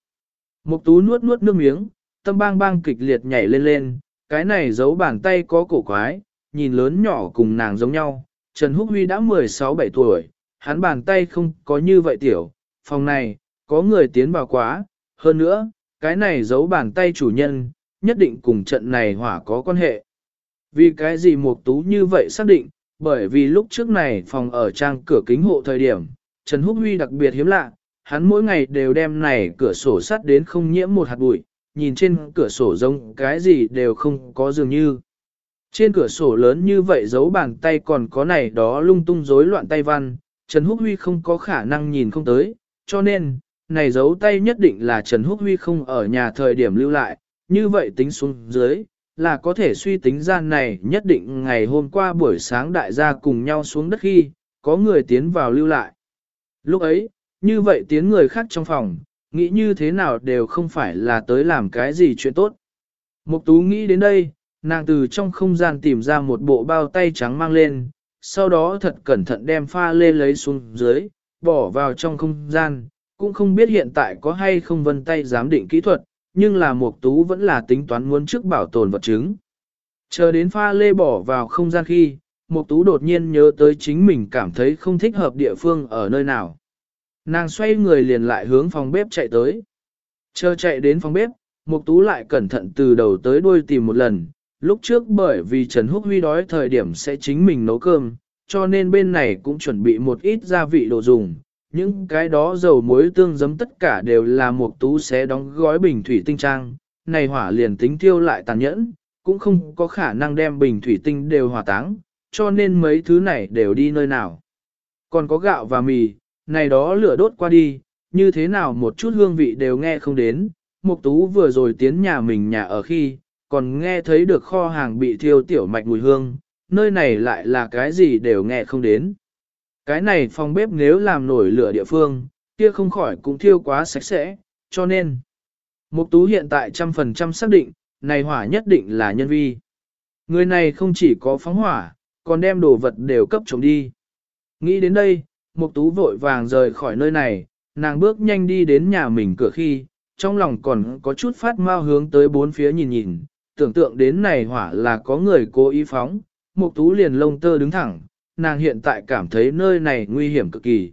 Mục tú nuốt nuốt nước miếng, tâm bang bang kịch liệt nhảy lên lên, cái này giấu bàn tay có cổ quái, nhìn lớn nhỏ cùng nàng giống nhau. Trần Húc Huy đã 16-17 tuổi, hắn bàn tay không có như vậy tiểu, phòng này, có người tiến vào quá, hơn nữa, cái này giấu bàn tay chủ nhân, nhất định cùng trận này hỏa có quan hệ. Vì cái gì Mục Tú như vậy xác định, bởi vì lúc trước này phòng ở trang cửa kính hộ thời điểm, Trần Húc Huy đặc biệt hiếm lạ, hắn mỗi ngày đều đem này cửa sổ sắt đến không nhiễm một hạt bụi, nhìn trên cửa sổ giống cái gì đều không có dường như. Trên cửa sổ lớn như vậy giấu bàn tay còn có này đó lung tung rối loạn tay văn, Trần Húc Huy không có khả năng nhìn không tới, cho nên, này giấu tay nhất định là Trần Húc Huy không ở nhà thời điểm lưu lại, như vậy tính xuống dưới, là có thể suy tính gian này nhất định ngày hôm qua buổi sáng đại gia cùng nhau xuống đất khi, có người tiến vào lưu lại. Lúc ấy, như vậy tiến người khác trong phòng, nghĩ như thế nào đều không phải là tới làm cái gì chuyện tốt. Mục tú nghĩ đến đây, nàng từ trong không gian tìm ra một bộ bao tay trắng mang lên, sau đó thật cẩn thận đem pha lê lấy xuống dưới, bỏ vào trong không gian, cũng không biết hiện tại có hay không vân tay giám định kỹ thuật, nhưng là mục tú vẫn là tính toán muốn trước bảo tồn vật chứng. Chờ đến pha lê bỏ vào không gian khi, mục tú đột nhiên nhớ tới chính mình cảm thấy không thích hợp địa phương ở nơi nào. Nàng xoay người liền lại hướng phòng bếp chạy tới. Chờ chạy đến phòng bếp, Mục Tú lại cẩn thận từ đầu tới đuôi tìm một lần. Lúc trước bởi vì Trần Húc Huy đói thời điểm sẽ chính mình nấu cơm, cho nên bên này cũng chuẩn bị một ít gia vị đồ dùng. Những cái đó dầu muối tương giấm tất cả đều là Mục Tú sẽ đóng gói bình thủy tinh trang. Này hỏa liền tính tiêu lại tàn nhẫn, cũng không có khả năng đem bình thủy tinh đều hòa táng, cho nên mấy thứ này đều đi nơi nào. Còn có gạo và mì, này đó lửa đốt qua đi, như thế nào một chút hương vị đều nghe không đến. Mục tú vừa rồi tiến nhà mình nhà ở khi, còn nghe thấy được kho hàng bị thiêu tiểu mạch mùi hương, nơi này lại là cái gì đều nghe không đến. Cái này phòng bếp nếu làm nổi lửa địa phương, kia không khỏi cũng thiêu quá sạch sẽ, cho nên. Mục tú hiện tại trăm phần trăm xác định, này hỏa nhất định là nhân vi. Người này không chỉ có phóng hỏa, còn đem đồ vật đều cấp chống đi. Nghĩ đến đây, Mục tú vội vàng rời khỏi nơi này, nàng bước nhanh đi đến nhà mình cửa khi, trong lòng còn có chút phát mau hướng tới bốn phía nhìn nhìn, tưởng tượng đến này hỏa là có người cố ý phóng, mục tú liền lông tơ đứng thẳng, nàng hiện tại cảm thấy nơi này nguy hiểm cực kỳ.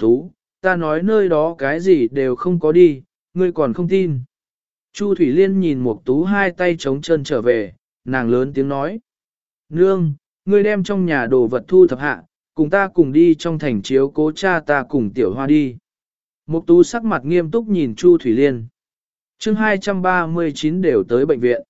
Tú, ta nói nơi đó cái gì đều không có đi, ngươi còn không tin. Chu Thủy Liên nhìn mục tú hai tay chống chân trở về, nàng lớn tiếng nói. Nương, ngươi đem trong nhà đồ vật thu thập hạ, cùng ta cùng đi trong thành chiếu cố cha ta cùng tiểu hoa đi. Mục tú sắc mặt nghiêm túc nhìn Chu Thủy Liên. chương 239 đều tới bệnh viện.